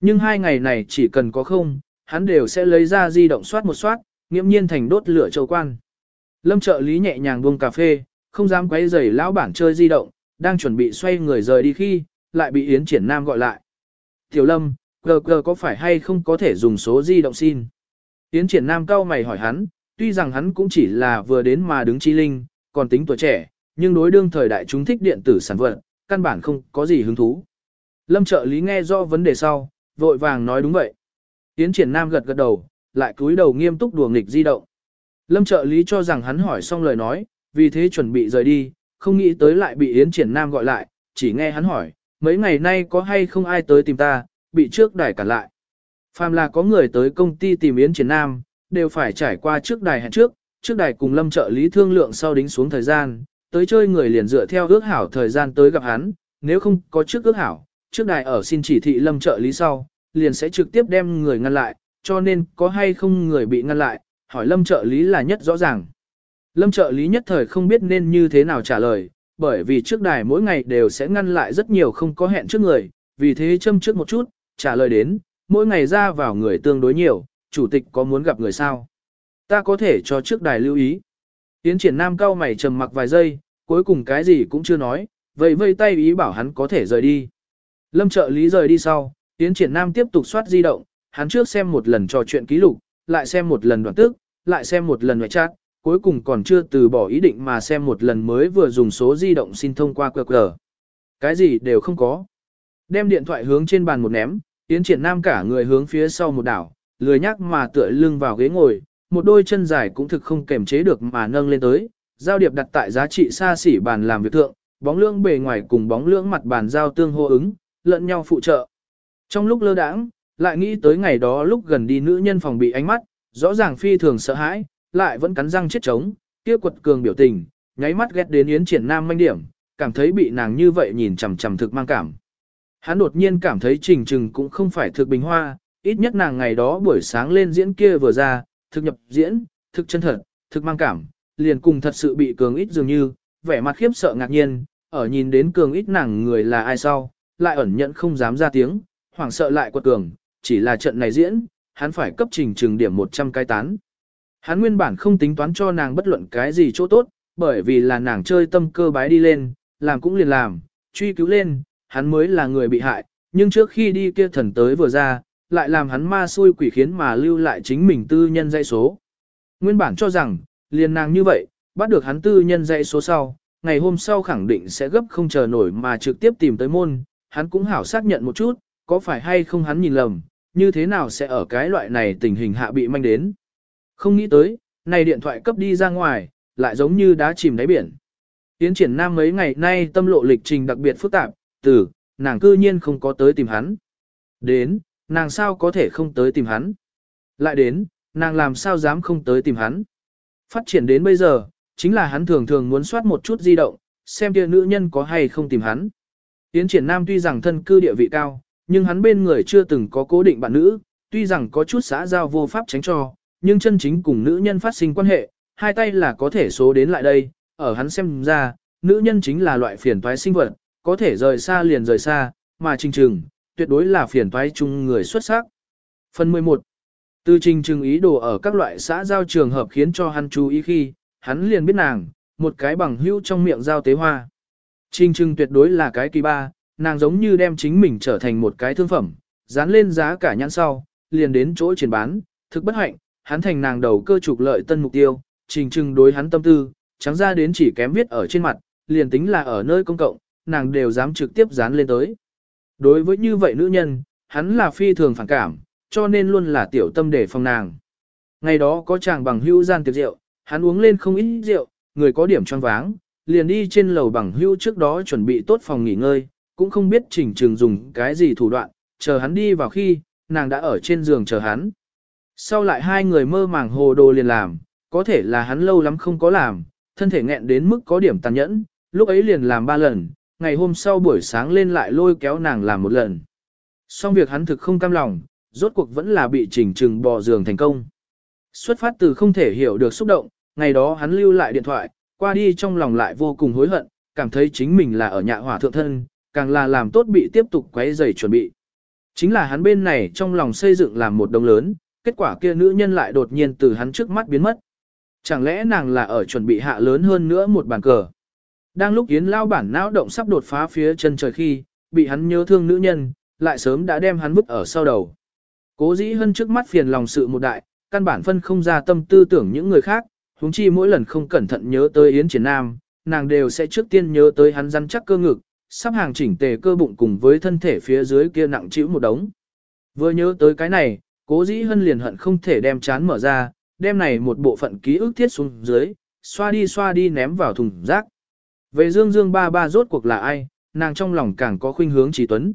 Nhưng hai ngày này chỉ cần có không, hắn đều sẽ lấy ra di động soát một soát, nghiễm nhiên thành đốt lửa châu quan. Lâm trợ lý nhẹ nhàng buông cà phê, không dám quấy rầy lão bản chơi di động, đang chuẩn bị xoay người rời đi khi, lại bị Yến Triển Nam gọi lại. Tiểu Lâm, gờ gờ có phải hay không có thể dùng số di động xin? Yến Triển Nam cao mày hỏi hắn, tuy rằng hắn cũng chỉ là vừa đến mà đứng chi linh, còn tính tuổi trẻ, nhưng đối đương thời đại chúng thích điện tử sản vật, căn bản không có gì hứng thú. Lâm trợ lý nghe rõ vấn đề sau, vội vàng nói đúng vậy. Yến Triển Nam gật gật đầu, lại cúi đầu nghiêm túc đùa nghịch di động. Lâm trợ lý cho rằng hắn hỏi xong lời nói, vì thế chuẩn bị rời đi, không nghĩ tới lại bị Yến Triển Nam gọi lại, chỉ nghe hắn hỏi, mấy ngày nay có hay không ai tới tìm ta, bị trước đài cản lại. Phàm là có người tới công ty tìm Yến Triển Nam, đều phải trải qua trước đài hẹn trước, trước đài cùng lâm trợ lý thương lượng sau đính xuống thời gian, tới chơi người liền dựa theo ước hảo thời gian tới gặp hắn, nếu không có trước ước hảo, trước đài ở xin chỉ thị lâm trợ lý sau, liền sẽ trực tiếp đem người ngăn lại, cho nên có hay không người bị ngăn lại, hỏi lâm trợ lý là nhất rõ ràng. Lâm trợ lý nhất thời không biết nên như thế nào trả lời, bởi vì trước đài mỗi ngày đều sẽ ngăn lại rất nhiều không có hẹn trước người, vì thế châm trước một chút, trả lời đến, mỗi ngày ra vào người tương đối nhiều, chủ tịch có muốn gặp người sao? Ta có thể cho trước đài lưu ý. Tiến triển nam cao mày trầm mặc vài giây, cuối cùng cái gì cũng chưa nói, vậy vây tay ý bảo hắn có thể rời đi. Lâm trợ lý rời đi sau, Tiến triển nam tiếp tục soát di động, hắn trước xem một lần trò chuyện ký lục, lại xem một lần đoạn tức, lại xem một lần ngoại chat, cuối cùng còn chưa từ bỏ ý định mà xem một lần mới vừa dùng số di động xin thông qua QR. Cái gì đều không có. Đem điện thoại hướng trên bàn một ném, yến triển nam cả người hướng phía sau một đảo, lười nhắc mà tựa lưng vào ghế ngồi, một đôi chân dài cũng thực không kềm chế được mà nâng lên tới, giao điệp đặt tại giá trị xa xỉ bàn làm việc thượng, bóng lưỡng bề ngoài cùng bóng lưỡng mặt bàn giao tương hô ứng, lẫn nhau phụ trợ. Trong lúc lơ đãng, lại nghĩ tới ngày đó lúc gần đi nữ nhân phòng bị ánh mắt, rõ ràng phi thường sợ hãi, lại vẫn cắn răng chết chống, kia quật cường biểu tình, nháy mắt ghét đến Yến Triển Nam manh điểm, cảm thấy bị nàng như vậy nhìn chằm chằm thực mang cảm. Hắn đột nhiên cảm thấy Trình Trừng cũng không phải thực bình hoa, ít nhất nàng ngày đó buổi sáng lên diễn kia vừa ra, thực nhập diễn, thực chân thật, thực mang cảm, liền cùng thật sự bị cường ít dường như, vẻ mặt khiếp sợ ngạc nhiên, ở nhìn đến cường ít nàng người là ai sau, lại ẩn nhận không dám ra tiếng, hoảng sợ lại quật cường, chỉ là trận này diễn, hắn phải cấp trình trừng điểm 100 cái tán. Hắn nguyên bản không tính toán cho nàng bất luận cái gì chỗ tốt, bởi vì là nàng chơi tâm cơ bái đi lên, làm cũng liền làm, truy cứu lên, hắn mới là người bị hại, nhưng trước khi đi kia thần tới vừa ra, lại làm hắn ma xui quỷ khiến mà lưu lại chính mình tư nhân dãy số. Nguyên bản cho rằng, liền nàng như vậy, bắt được hắn tư nhân dãy số sau, ngày hôm sau khẳng định sẽ gấp không chờ nổi mà trực tiếp tìm tới môn, hắn cũng hảo xác nhận một chút, có phải hay không hắn nhìn lầm, như thế nào sẽ ở cái loại này tình hình hạ bị manh đến. Không nghĩ tới, này điện thoại cấp đi ra ngoài, lại giống như đá chìm đáy biển. Tiến triển nam mấy ngày nay tâm lộ lịch trình đặc biệt phức tạp, từ, nàng cư nhiên không có tới tìm hắn. Đến, nàng sao có thể không tới tìm hắn. Lại đến, nàng làm sao dám không tới tìm hắn. Phát triển đến bây giờ, chính là hắn thường thường muốn soát một chút di động, xem kia nữ nhân có hay không tìm hắn. Tiến triển nam tuy rằng thân cư địa vị cao, nhưng hắn bên người chưa từng có cố định bạn nữ, tuy rằng có chút xã giao vô pháp tránh cho, nhưng chân chính cùng nữ nhân phát sinh quan hệ, hai tay là có thể số đến lại đây, ở hắn xem ra, nữ nhân chính là loại phiền toái sinh vật, có thể rời xa liền rời xa, mà trình trừng, tuyệt đối là phiền toái chung người xuất sắc. Phần 11 Từ trình trừng ý đồ ở các loại xã giao trường hợp khiến cho hắn chú ý khi, hắn liền biết nàng, một cái bằng hữu trong miệng giao tế hoa. Trình trừng tuyệt đối là cái kỳ ba, nàng giống như đem chính mình trở thành một cái thương phẩm, dán lên giá cả nhãn sau, liền đến chỗ triển bán, thực bất hạnh, hắn thành nàng đầu cơ trục lợi tân mục tiêu, trình trừng đối hắn tâm tư, trắng ra đến chỉ kém viết ở trên mặt, liền tính là ở nơi công cộng, nàng đều dám trực tiếp dán lên tới. Đối với như vậy nữ nhân, hắn là phi thường phản cảm, cho nên luôn là tiểu tâm để phòng nàng. Ngày đó có chàng bằng hữu gian tiệc rượu, hắn uống lên không ít rượu, người có điểm choáng váng, liền đi trên lầu bằng hữu trước đó chuẩn bị tốt phòng nghỉ ngơi, cũng không biết trình trường dùng cái gì thủ đoạn, chờ hắn đi vào khi, nàng đã ở trên giường chờ hắn. Sau lại hai người mơ màng hồ đồ liền làm, có thể là hắn lâu lắm không có làm, thân thể nghẹn đến mức có điểm tàn nhẫn, lúc ấy liền làm ba lần, ngày hôm sau buổi sáng lên lại lôi kéo nàng làm một lần. Xong việc hắn thực không cam lòng, rốt cuộc vẫn là bị chỉnh trừng bò giường thành công. Xuất phát từ không thể hiểu được xúc động, ngày đó hắn lưu lại điện thoại, qua đi trong lòng lại vô cùng hối hận, cảm thấy chính mình là ở nhạ hỏa thượng thân, càng là làm tốt bị tiếp tục quấy rầy chuẩn bị. Chính là hắn bên này trong lòng xây dựng làm một đồng lớn, kết quả kia nữ nhân lại đột nhiên từ hắn trước mắt biến mất. Chẳng lẽ nàng là ở chuẩn bị hạ lớn hơn nữa một bàn cờ. Đang lúc Yến lao bản não động sắp đột phá phía chân trời khi, bị hắn nhớ thương nữ nhân, lại sớm đã đem hắn vứt ở sau đầu. Cố dĩ hơn trước mắt phiền lòng sự một đại, căn bản phân không ra tâm tư tưởng những người khác, huống chi mỗi lần không cẩn thận nhớ tới Yến Triển Nam, nàng đều sẽ trước tiên nhớ tới hắn rắn chắc cơ ngực, sắp hàng chỉnh tề cơ bụng cùng với thân thể phía dưới kia nặng chịu một đống. Vừa nhớ tới cái này, cố dĩ hân liền hận không thể đem chán mở ra, đem này một bộ phận ký ức thiết xuống dưới, xoa đi xoa đi ném vào thùng rác. Về Dương Dương ba ba rốt cuộc là ai, nàng trong lòng càng có khuynh hướng Chỉ Tuấn.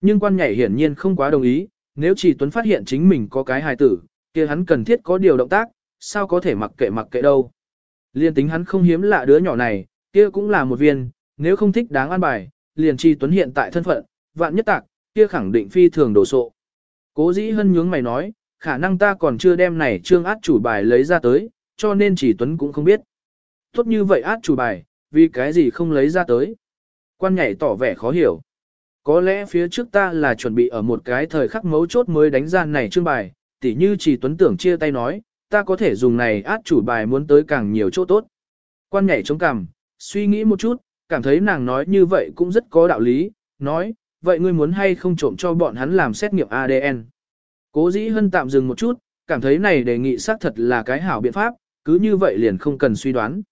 Nhưng quan nhảy hiển nhiên không quá đồng ý, nếu Chỉ Tuấn phát hiện chính mình có cái hài tử, kia hắn cần thiết có điều động tác, sao có thể mặc kệ mặc kệ đâu. Liên tính hắn không hiếm lạ đứa nhỏ này, kia cũng là một viên, nếu không thích đáng an bài, liền Chỉ Tuấn hiện tại thân phận, vạn nhất tạc, kia khẳng định phi thường đổ sộ. Cố dĩ hân nhướng mày nói, khả năng ta còn chưa đem này trương át chủ bài lấy ra tới, cho nên chỉ Tuấn cũng không biết. Tốt như vậy át chủ bài, vì cái gì không lấy ra tới. Quan nhảy tỏ vẻ khó hiểu. Có lẽ phía trước ta là chuẩn bị ở một cái thời khắc mấu chốt mới đánh ra này trương bài, tỉ như chỉ Tuấn tưởng chia tay nói, ta có thể dùng này át chủ bài muốn tới càng nhiều chỗ tốt. Quan nhảy chống cằm, suy nghĩ một chút, cảm thấy nàng nói như vậy cũng rất có đạo lý, nói, vậy ngươi muốn hay không trộm cho bọn hắn làm xét nghiệm ADN. Cố dĩ hân tạm dừng một chút, cảm thấy này đề nghị xác thật là cái hảo biện pháp, cứ như vậy liền không cần suy đoán.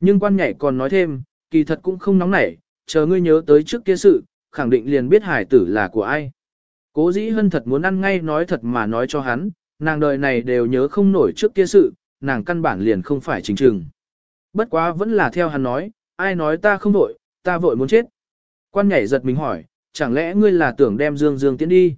Nhưng quan nhảy còn nói thêm, kỳ thật cũng không nóng nảy, chờ ngươi nhớ tới trước kia sự, khẳng định liền biết hải tử là của ai. Cố dĩ hân thật muốn ăn ngay nói thật mà nói cho hắn, nàng đời này đều nhớ không nổi trước kia sự, nàng căn bản liền không phải chính trừng. Bất quá vẫn là theo hắn nói, ai nói ta không vội, ta vội muốn chết. Quan nhảy giật mình hỏi, chẳng lẽ ngươi là tưởng đem Dương Dương tiến đi?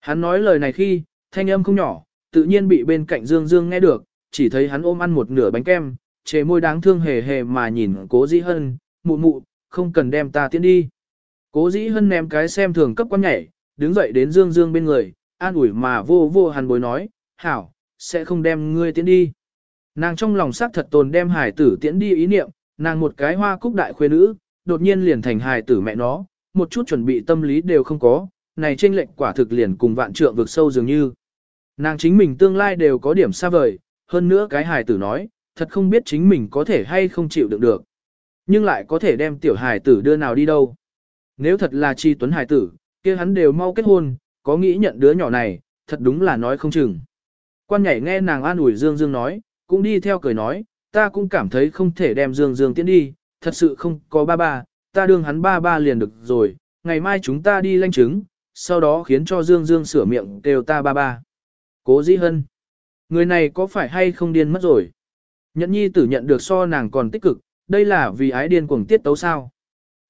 Hắn nói lời này khi, thanh âm không nhỏ, tự nhiên bị bên cạnh Dương Dương nghe được, chỉ thấy hắn ôm ăn một nửa bánh kem, chế môi đáng thương hề hề mà nhìn cố dĩ hân, mụ mụ, không cần đem ta tiến đi. Cố dĩ hân ném cái xem thường cấp quan nhảy, đứng dậy đến Dương Dương bên người, an ủi mà vô vô hắn bối nói, hảo, sẽ không đem ngươi tiến đi. Nàng trong lòng sắc thật tồn đem hải tử tiễn đi ý niệm, nàng một cái hoa cúc đại khuê nữ, đột nhiên liền thành hải tử mẹ nó, một chút chuẩn bị tâm lý đều không có, này tranh lệnh quả thực liền cùng vạn trượng vực sâu dường như. Nàng chính mình tương lai đều có điểm xa vời, hơn nữa cái hài tử nói, thật không biết chính mình có thể hay không chịu đựng được. Nhưng lại có thể đem tiểu hài tử đưa nào đi đâu. Nếu thật là chi tuấn hài tử, kia hắn đều mau kết hôn, có nghĩ nhận đứa nhỏ này, thật đúng là nói không chừng. Quan nhảy nghe nàng an ủi Dương Dương nói, cũng đi theo cười nói, ta cũng cảm thấy không thể đem Dương Dương tiến đi, thật sự không có ba ba, ta đương hắn ba ba liền được rồi, ngày mai chúng ta đi lanh chứng, sau đó khiến cho Dương Dương sửa miệng kêu ta ba ba. Cố dĩ hân. Người này có phải hay không điên mất rồi? Nhẫn nhi tử nhận được so nàng còn tích cực, đây là vì ái điên cuồng tiết tấu sao.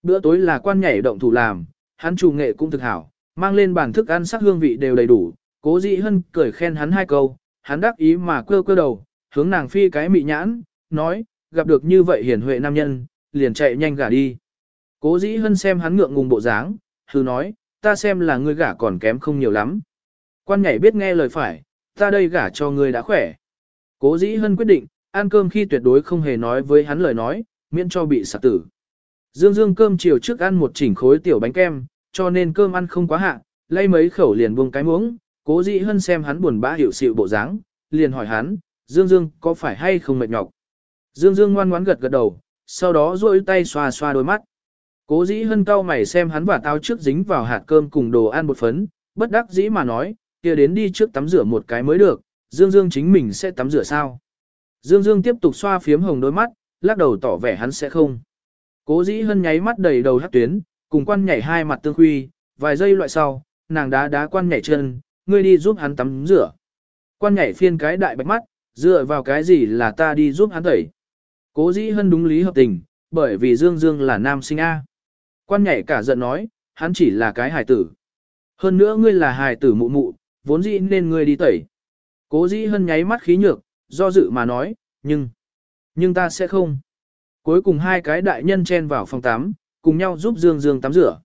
Bữa tối là quan nhảy động thủ làm, hắn chủ nghệ cũng thực hảo, mang lên bàn thức ăn sắc hương vị đều đầy đủ. Cố dĩ hân cười khen hắn hai câu, hắn đắc ý mà quơ quơ đầu, hướng nàng phi cái mị nhãn, nói, gặp được như vậy hiển huệ nam nhân, liền chạy nhanh gả đi. Cố dĩ hân xem hắn ngượng ngùng bộ dáng, hư nói, ta xem là ngươi gả còn kém không nhiều lắm. Quan nhảy biết nghe lời phải, ta đây gả cho ngươi đã khỏe. Cố dĩ hân quyết định, ăn cơm khi tuyệt đối không hề nói với hắn lời nói, miễn cho bị sạc tử. Dương Dương cơm chiều trước ăn một chỉnh khối tiểu bánh kem, cho nên cơm ăn không quá hạ, lay mấy khẩu liền buông cái muỗng, cố dĩ hân xem hắn buồn bã hiểu sự bộ dáng, liền hỏi hắn, Dương Dương có phải hay không mệt nhọc? Dương Dương ngoan ngoãn gật gật đầu, sau đó duỗi tay xoa xoa đôi mắt. Cố dĩ hân cao mày xem hắn và tao trước dính vào hạt cơm cùng đồ ăn bột phấn, bất đắc dĩ mà nói, kia đến đi trước tắm rửa một cái mới được, Dương Dương chính mình sẽ tắm rửa sao? Dương Dương tiếp tục xoa phiếm hồng đôi mắt, lắc đầu tỏ vẻ hắn sẽ không. Cố dĩ hân nháy mắt đầy đầu hát tuyến, cùng quan nhảy hai mặt tương khuy, vài giây loại sau, nàng đá đá quan nhảy chân, ngươi đi giúp hắn tắm rửa. Quan nhảy phiên cái đại bạch mắt, dựa vào cái gì là ta đi giúp hắn tẩy. Cố dĩ hân đúng lý hợp tình, bởi vì Dương Dương là nam sinh A. Quan nhảy cả giận nói, hắn chỉ là cái hài tử. Hơn nữa ngươi là hài tử mụ mụ, vốn dĩ nên ngươi đi tẩy. Cố dĩ hân nháy mắt khí nhược, do dự mà nói, nhưng, nhưng ta sẽ không. Cuối cùng hai cái đại nhân chen vào phòng tắm, cùng nhau giúp Dương Dương tắm rửa.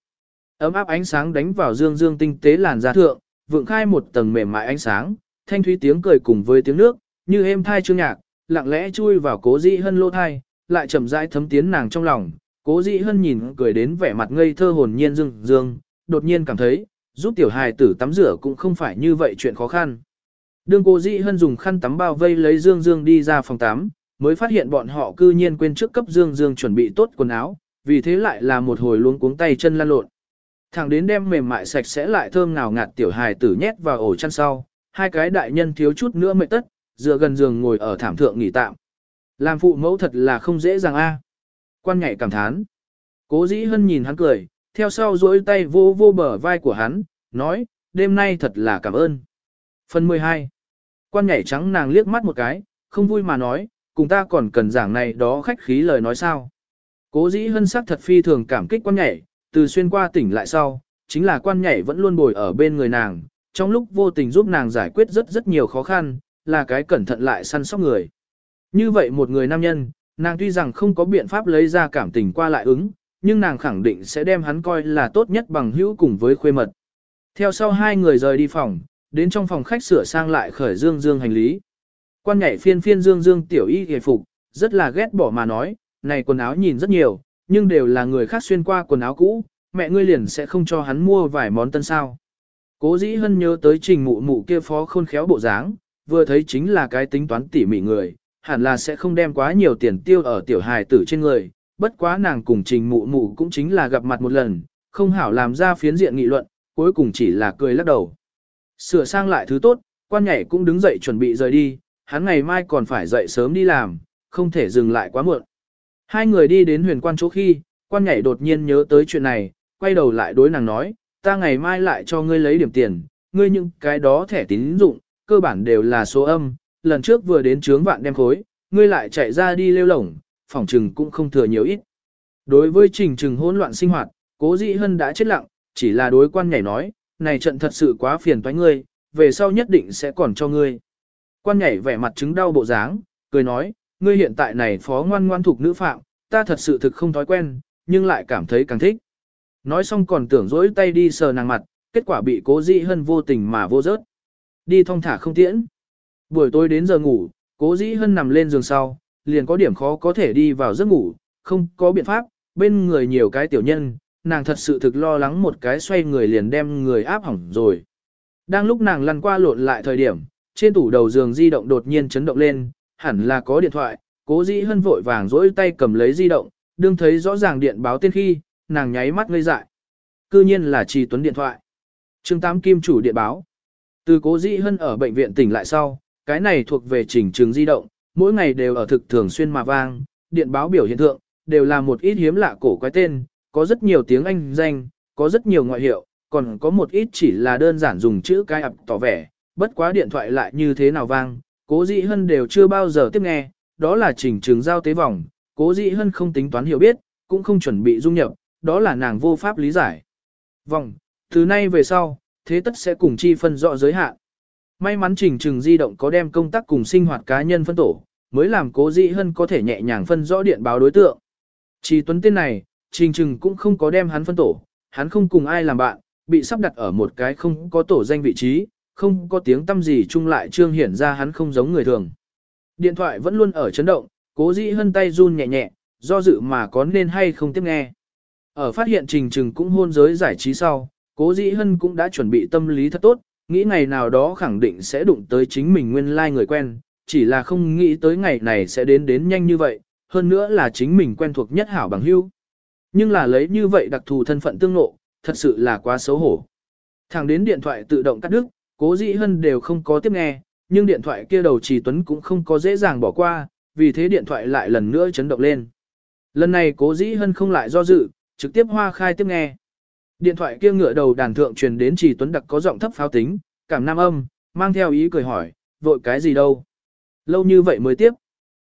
Ấm áp ánh sáng đánh vào Dương Dương tinh tế làn da thượng, vượng khai một tầng mềm mại ánh sáng, thanh thúy tiếng cười cùng với tiếng nước, như êm thai chương nhạc, lặng lẽ chui vào cố dĩ hân lô thai, lại chậm rãi thấm tiến nàng trong lòng. Cố dĩ hân nhìn cười đến vẻ mặt ngây thơ hồn nhiên Dương Dương, đột nhiên cảm thấy, giúp tiểu hài tử tắm rửa cũng không phải như vậy chuyện khó khăn. Đương cố dĩ hân dùng khăn tắm bao vây lấy Dương Dương đi ra phòng tắm, mới phát hiện bọn họ cư nhiên quên trước cấp Dương Dương chuẩn bị tốt quần áo, vì thế lại là một hồi luống cuống tay chân lan lộn. Thẳng đến đem mềm mại sạch sẽ lại thơm ngào ngạt tiểu hài tử nhét vào ổ chăn sau, hai cái đại nhân thiếu chút nữa mệt tất, dựa gần giường ngồi ở thảm thượng nghỉ tạm. Làm phụ mẫu thật là không dễ dàng a. Quan nhạy cảm thán. Cố dĩ hân nhìn hắn cười, theo sau duỗi tay vô vô bờ vai của hắn, nói, đêm nay thật là cảm ơn. Phần 12. Quan nhảy trắng nàng liếc mắt một cái, không vui mà nói, cùng ta còn cần giảng này đó khách khí lời nói sao. Cố dĩ hân sắc thật phi thường cảm kích quan nhảy, từ xuyên qua tỉnh lại sau, chính là quan nhảy vẫn luôn bồi ở bên người nàng, trong lúc vô tình giúp nàng giải quyết rất rất nhiều khó khăn, là cái cẩn thận lại săn sóc người. Như vậy một người nam nhân, nàng tuy rằng không có biện pháp lấy ra cảm tình qua lại ứng, nhưng nàng khẳng định sẽ đem hắn coi là tốt nhất bằng hữu cùng với khuê mật. Theo sau hai người rời đi phòng, đến trong phòng khách sửa sang lại khởi dương dương hành lý. Quan nhảy phiên phiên dương dương tiểu y hề phục, rất là ghét bỏ mà nói, này quần áo nhìn rất nhiều, nhưng đều là người khác xuyên qua quần áo cũ, mẹ ngươi liền sẽ không cho hắn mua vài món tân sao. Cố dĩ hân nhớ tới trình mụ mụ kia phó khôn khéo bộ dáng, vừa thấy chính là cái tính toán tỉ mỉ người, hẳn là sẽ không đem quá nhiều tiền tiêu ở tiểu hài tử trên người, bất quá nàng cùng trình mụ mụ cũng chính là gặp mặt một lần, không hảo làm ra phiến diện nghị luận, cuối cùng chỉ là cười lắc đầu. Sửa sang lại thứ tốt, quan nhảy cũng đứng dậy chuẩn bị rời đi, hắn ngày mai còn phải dậy sớm đi làm, không thể dừng lại quá muộn. Hai người đi đến huyền quan chỗ khi, quan nhảy đột nhiên nhớ tới chuyện này, quay đầu lại đối nàng nói, ta ngày mai lại cho ngươi lấy điểm tiền, ngươi những cái đó thẻ tín dụng, cơ bản đều là số âm, lần trước vừa đến trướng vạn đem khối, ngươi lại chạy ra đi lêu lổng, phòng trừng cũng không thừa nhiều ít. Đối với trình trừng hỗn loạn sinh hoạt, cố dĩ hân đã chết lặng, chỉ là đối quan nhảy nói, này trận thật sự quá phiền toái ngươi, về sau nhất định sẽ còn cho ngươi. Quan nhảy vẻ mặt chứng đau bộ dáng, cười nói, ngươi hiện tại này phó ngoan ngoan thuộc nữ phạm, ta thật sự thực không thói quen, nhưng lại cảm thấy càng thích. Nói xong còn tưởng dỗi tay đi sờ nàng mặt, kết quả bị cố dĩ hân vô tình mà vô rớt. Đi thong thả không tiễn. Buổi tối đến giờ ngủ, cố dĩ hân nằm lên giường sau, liền có điểm khó có thể đi vào giấc ngủ, không có biện pháp, bên người nhiều cái tiểu nhân, nàng thật sự thực lo lắng một cái xoay người liền đem người áp hỏng rồi. Đang lúc nàng lăn qua lộn lại thời điểm, trên tủ đầu giường di động đột nhiên chấn động lên, hẳn là có điện thoại, cố dĩ hân vội vàng dỗi tay cầm lấy di động, đương thấy rõ ràng điện báo tên khi, nàng nháy mắt ngây dại. Cư nhiên là trì tuấn điện thoại. Trương Tám Kim chủ điện báo. Từ cố dĩ hân ở bệnh viện tỉnh lại sau, cái này thuộc về trình trường di động, mỗi ngày đều ở thực thường xuyên mà vang, điện báo biểu hiện tượng đều là một ít hiếm lạ cổ quái tên, có rất nhiều tiếng Anh danh, có rất nhiều ngoại hiệu, còn có một ít chỉ là đơn giản dùng chữ cái ập tỏ vẻ, bất quá điện thoại lại như thế nào vang, cố dĩ hân đều chưa bao giờ tiếp nghe, đó là trình trường giao tế vòng, cố dĩ hân không tính toán hiểu biết, cũng không chuẩn bị dung nhập, đó là nàng vô pháp lý giải. Vòng, từ nay về sau, thế tất sẽ cùng chi phân rõ giới hạn. May mắn trình trừng di động có đem công tác cùng sinh hoạt cá nhân phân tổ, mới làm cố dĩ hân có thể nhẹ nhàng phân rõ điện báo đối tượng. Chỉ tuấn tên này, trình trừng cũng không có đem hắn phân tổ, hắn không cùng ai làm bạn, bị sắp đặt ở một cái không có tổ danh vị trí, không có tiếng tâm gì chung lại trương hiển ra hắn không giống người thường. Điện thoại vẫn luôn ở chấn động, cố dĩ hân tay run nhẹ nhẹ, do dự mà có nên hay không tiếp nghe. Ở phát hiện trình trừng cũng hôn giới giải trí sau, cố dĩ hân cũng đã chuẩn bị tâm lý thật tốt, nghĩ ngày nào đó khẳng định sẽ đụng tới chính mình nguyên lai like người quen, chỉ là không nghĩ tới ngày này sẽ đến đến nhanh như vậy, hơn nữa là chính mình quen thuộc nhất hảo bằng hữu. Nhưng là lấy như vậy đặc thù thân phận tương ngộ, thật sự là quá xấu hổ. Thẳng đến điện thoại tự động cắt đứt, cố dĩ hân đều không có tiếp nghe, nhưng điện thoại kia đầu trì tuấn cũng không có dễ dàng bỏ qua, vì thế điện thoại lại lần nữa chấn động lên. Lần này cố dĩ hân không lại do dự, trực tiếp hoa khai tiếp nghe. Điện thoại kia ngựa đầu đàn thượng truyền đến trì tuấn đặc có giọng thấp pháo tính, cảm nam âm, mang theo ý cười hỏi, vội cái gì đâu. Lâu như vậy mới tiếp.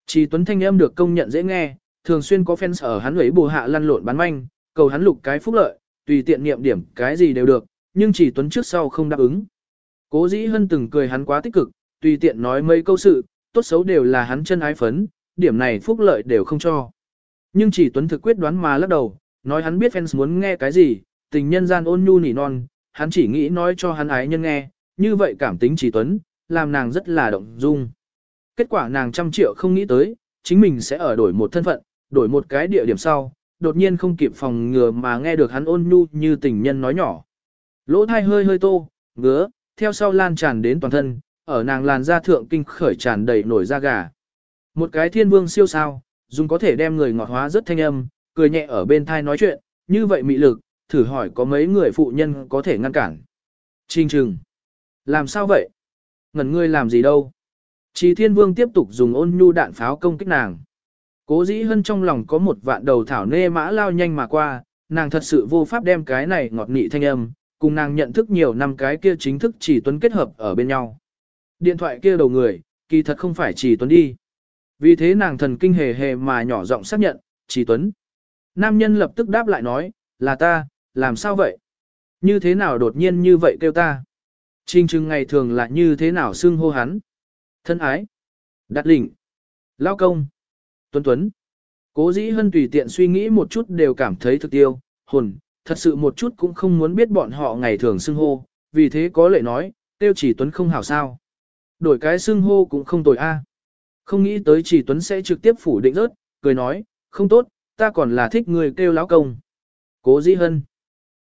Trì tuấn thanh âm được công nhận dễ nghe, thường xuyên có fans ở hắn ấy bù hạ lăn lộn bán manh, cầu hắn lục cái phúc lợi, tùy tiện niệm điểm cái gì đều được, nhưng chỉ tuấn trước sau không đáp ứng. Cố dĩ hân từng cười hắn quá tích cực, tùy tiện nói mấy câu sự, tốt xấu đều là hắn chân ái phấn, điểm này phúc lợi đều không cho. Nhưng chỉ tuấn thực quyết đoán mà lắc đầu, nói hắn biết fans muốn nghe cái gì, tình nhân gian ôn nhu nỉ non, hắn chỉ nghĩ nói cho hắn ái nhân nghe, như vậy cảm tính chỉ tuấn, làm nàng rất là động dung. Kết quả nàng trăm triệu không nghĩ tới, chính mình sẽ ở đổi một thân phận, đổi một cái địa điểm sau, đột nhiên không kịp phòng ngừa mà nghe được hắn ôn nhu như tình nhân nói nhỏ. Lỗ thai hơi hơi tô, ngứa, theo sau lan tràn đến toàn thân, ở nàng làn da thượng kinh khởi tràn đầy nổi da gà. Một cái thiên vương siêu sao, dùng có thể đem người ngọt hóa rất thanh âm, cười nhẹ ở bên thai nói chuyện, như vậy mị lực, thử hỏi có mấy người phụ nhân có thể ngăn cản. Trình trừng. Làm sao vậy? Ngẩn ngươi làm gì đâu? Chỉ thiên vương tiếp tục dùng ôn nhu đạn pháo công kích nàng. Cố dĩ hân trong lòng có một vạn đầu thảo nê mã lao nhanh mà qua, nàng thật sự vô pháp đem cái này ngọt nị thanh âm, cùng nàng nhận thức nhiều năm cái kia chính thức chỉ tuấn kết hợp ở bên nhau. Điện thoại kia đầu người, kỳ thật không phải chỉ tuấn đi. Vì thế nàng thần kinh hề hề mà nhỏ giọng xác nhận, chỉ tuấn. Nam nhân lập tức đáp lại nói, là ta, làm sao vậy? Như thế nào đột nhiên như vậy kêu ta? Trình trừng ngày thường là như thế nào xưng hô hắn? Thân ái. Đặt lỉnh, Lao công. Tuấn Tuấn. Cố dĩ hân tùy tiện suy nghĩ một chút đều cảm thấy thực tiêu, hồn, thật sự một chút cũng không muốn biết bọn họ ngày thường xưng hô, vì thế có lệ nói, tiêu chỉ Tuấn không hảo sao. Đổi cái xưng hô cũng không tồi a. Không nghĩ tới chỉ Tuấn sẽ trực tiếp phủ định rớt, cười nói, không tốt, ta còn là thích người kêu lão công. Cố dĩ hân.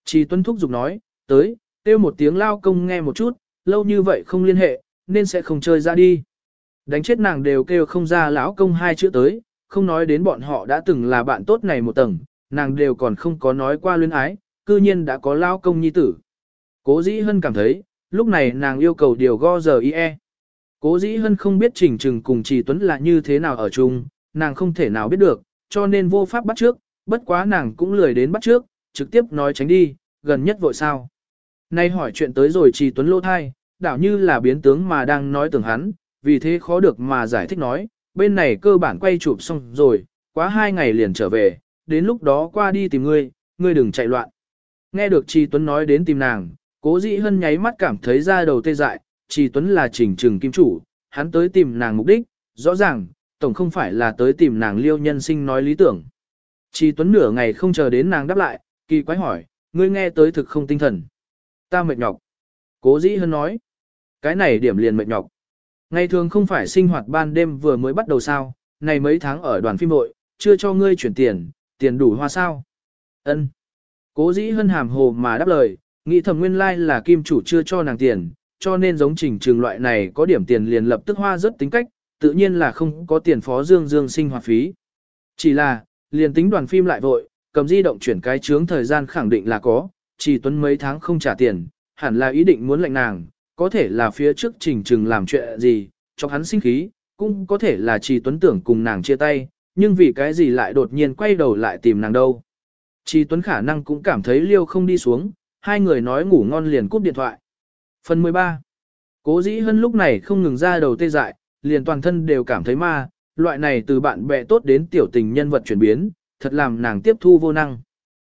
Chỉ Tuấn thúc giục nói, tới, kêu một tiếng lao công nghe một chút, lâu như vậy không liên hệ, nên sẽ không chơi ra đi. Đánh chết nàng đều kêu không ra lão công hai chữ tới, không nói đến bọn họ đã từng là bạn tốt này một tầng, nàng đều còn không có nói qua luyến ái, cư nhiên đã có lao công nhi tử. Cố dĩ hân cảm thấy, lúc này nàng yêu cầu điều go giờ y e. Cố dĩ hân không biết trình trừng cùng trì tuấn là như thế nào ở chung, nàng không thể nào biết được, cho nên vô pháp bắt trước, bất quá nàng cũng lười đến bắt trước, trực tiếp nói tránh đi, gần nhất vội sao. Nay hỏi chuyện tới rồi trì tuấn lô thai, đảo như là biến tướng mà đang nói tưởng hắn, vì thế khó được mà giải thích nói, bên này cơ bản quay chụp xong rồi, quá hai ngày liền trở về, đến lúc đó qua đi tìm ngươi, ngươi đừng chạy loạn. Nghe được Trì Tuấn nói đến tìm nàng, cố dĩ hân nháy mắt cảm thấy ra đầu tê dại, Trì Tuấn là trình trừng kim chủ, hắn tới tìm nàng mục đích, rõ ràng, tổng không phải là tới tìm nàng liêu nhân sinh nói lý tưởng. Trì Tuấn nửa ngày không chờ đến nàng đáp lại, kỳ quái hỏi, ngươi nghe tới thực không tinh thần. Ta mệt nhọc. Cố dĩ hân nói, cái này điểm liền mệt nhọc. Ngày thường không phải sinh hoạt ban đêm vừa mới bắt đầu sao, này mấy tháng ở đoàn phim hội, chưa cho ngươi chuyển tiền, tiền đủ hoa sao. Ân. Cố dĩ hân hàm hồ mà đáp lời, nghĩ thầm nguyên lai like là kim chủ chưa cho nàng tiền, cho nên giống trình trường loại này có điểm tiền liền lập tức hoa rất tính cách, tự nhiên là không có tiền phó dương dương sinh hoạt phí. Chỉ là, liền tính đoàn phim lại vội, cầm di động chuyển cái chướng thời gian khẳng định là có, chỉ tuấn mấy tháng không trả tiền, hẳn là ý định muốn lệnh nàng, có thể là phía trước trình trừng làm chuyện gì, cho hắn sinh khí, cũng có thể là chỉ tuấn tưởng cùng nàng chia tay, nhưng vì cái gì lại đột nhiên quay đầu lại tìm nàng đâu. Chỉ tuấn khả năng cũng cảm thấy liêu không đi xuống, hai người nói ngủ ngon liền cúp điện thoại. Phần 13 Cố dĩ hân lúc này không ngừng ra đầu tê dại, liền toàn thân đều cảm thấy ma, loại này từ bạn bè tốt đến tiểu tình nhân vật chuyển biến, thật làm nàng tiếp thu vô năng.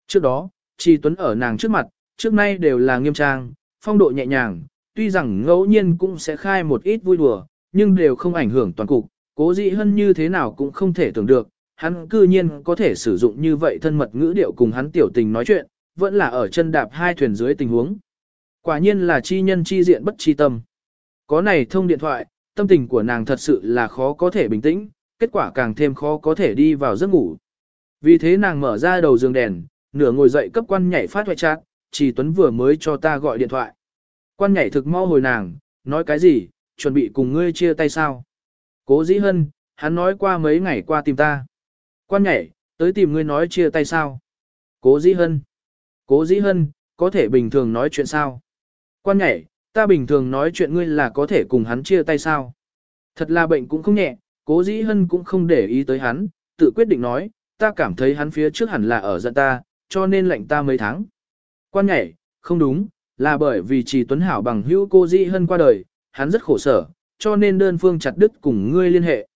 Trước đó, Tri Tuấn ở nàng trước mặt, trước nay đều là nghiêm trang, phong độ nhẹ nhàng, tuy rằng ngẫu nhiên cũng sẽ khai một ít vui đùa, nhưng đều không ảnh hưởng toàn cục, cố dĩ hân như thế nào cũng không thể tưởng được, hắn cư nhiên có thể sử dụng như vậy thân mật ngữ điệu cùng hắn tiểu tình nói chuyện, vẫn là ở chân đạp hai thuyền dưới tình huống. Quả nhiên là chi nhân chi diện bất chi tâm. Có này thông điện thoại, tâm tình của nàng thật sự là khó có thể bình tĩnh, kết quả càng thêm khó có thể đi vào giấc ngủ. Vì thế nàng mở ra đầu giường đèn, nửa ngồi dậy cấp quan nhảy phát hoại chát, chỉ Tuấn vừa mới cho ta gọi điện thoại. Quan nhảy thực mau hồi nàng, nói cái gì, chuẩn bị cùng ngươi chia tay sao? Cố dĩ hân, hắn nói qua mấy ngày qua tìm ta. Quan nhảy, tới tìm ngươi nói chia tay sao? Cố dĩ hân. Cố dĩ hân, có thể bình thường nói chuyện sao? Quan nhảy, ta bình thường nói chuyện ngươi là có thể cùng hắn chia tay sao? Thật là bệnh cũng không nhẹ, cố dĩ hân cũng không để ý tới hắn, tự quyết định nói, ta cảm thấy hắn phía trước hẳn là ở giận ta, cho nên lệnh ta mấy tháng. Quan nhảy, không đúng, là bởi vì chỉ tuấn hảo bằng hữu cô dĩ hân qua đời, hắn rất khổ sở, cho nên đơn phương chặt đứt cùng ngươi liên hệ.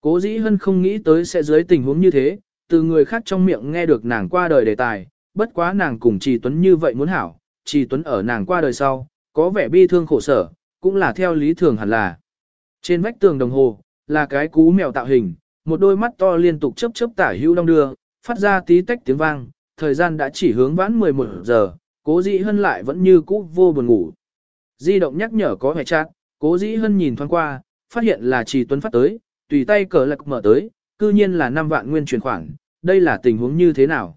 Cố dĩ hân không nghĩ tới sẽ dưới tình huống như thế, từ người khác trong miệng nghe được nàng qua đời đề tài, bất quá nàng cùng Trì Tuấn như vậy muốn hảo, Trì Tuấn ở nàng qua đời sau, có vẻ bi thương khổ sở, cũng là theo lý thường hẳn là. Trên vách tường đồng hồ, là cái cú mèo tạo hình, một đôi mắt to liên tục chớp chớp tả hữu đong đưa, phát ra tí tách tiếng vang, thời gian đã chỉ hướng vãn 11 giờ, cố dĩ hân lại vẫn như cũ vô buồn ngủ. Di động nhắc nhở có hệ chat, cố dĩ hân nhìn thoáng qua, phát hiện là Trì Tuấn phát tới, tùy tay cờ lạc mở tới, cư nhiên là 5 vạn nguyên chuyển khoản, đây là tình huống như thế nào?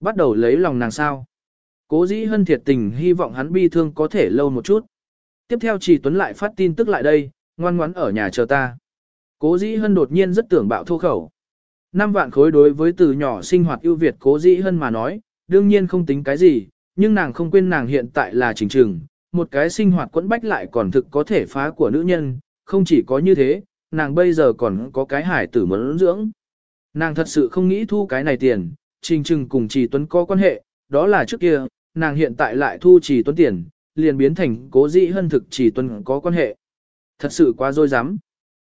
Bắt đầu lấy lòng nàng sao? Cố dĩ hân thiệt tình hy vọng hắn bi thương có thể lâu một chút. Tiếp theo Trì Tuấn lại phát tin tức lại đây, ngoan ngoãn ở nhà chờ ta. Cố dĩ hân đột nhiên rất tưởng bạo thô khẩu. Năm vạn khối đối với từ nhỏ sinh hoạt ưu việt cố dĩ hân mà nói, đương nhiên không tính cái gì, nhưng nàng không quên nàng hiện tại là trình trừng, một cái sinh hoạt quẫn bách lại còn thực có thể phá của nữ nhân, không chỉ có như thế, nàng bây giờ còn có cái hải tử muốn dưỡng. Nàng thật sự không nghĩ thu cái này tiền, trình trừng cùng trì tuấn có quan hệ, đó là trước kia, nàng hiện tại lại thu trì tuấn tiền, liền biến thành cố dĩ hân thực trì tuấn có quan hệ. Thật sự quá dối rắm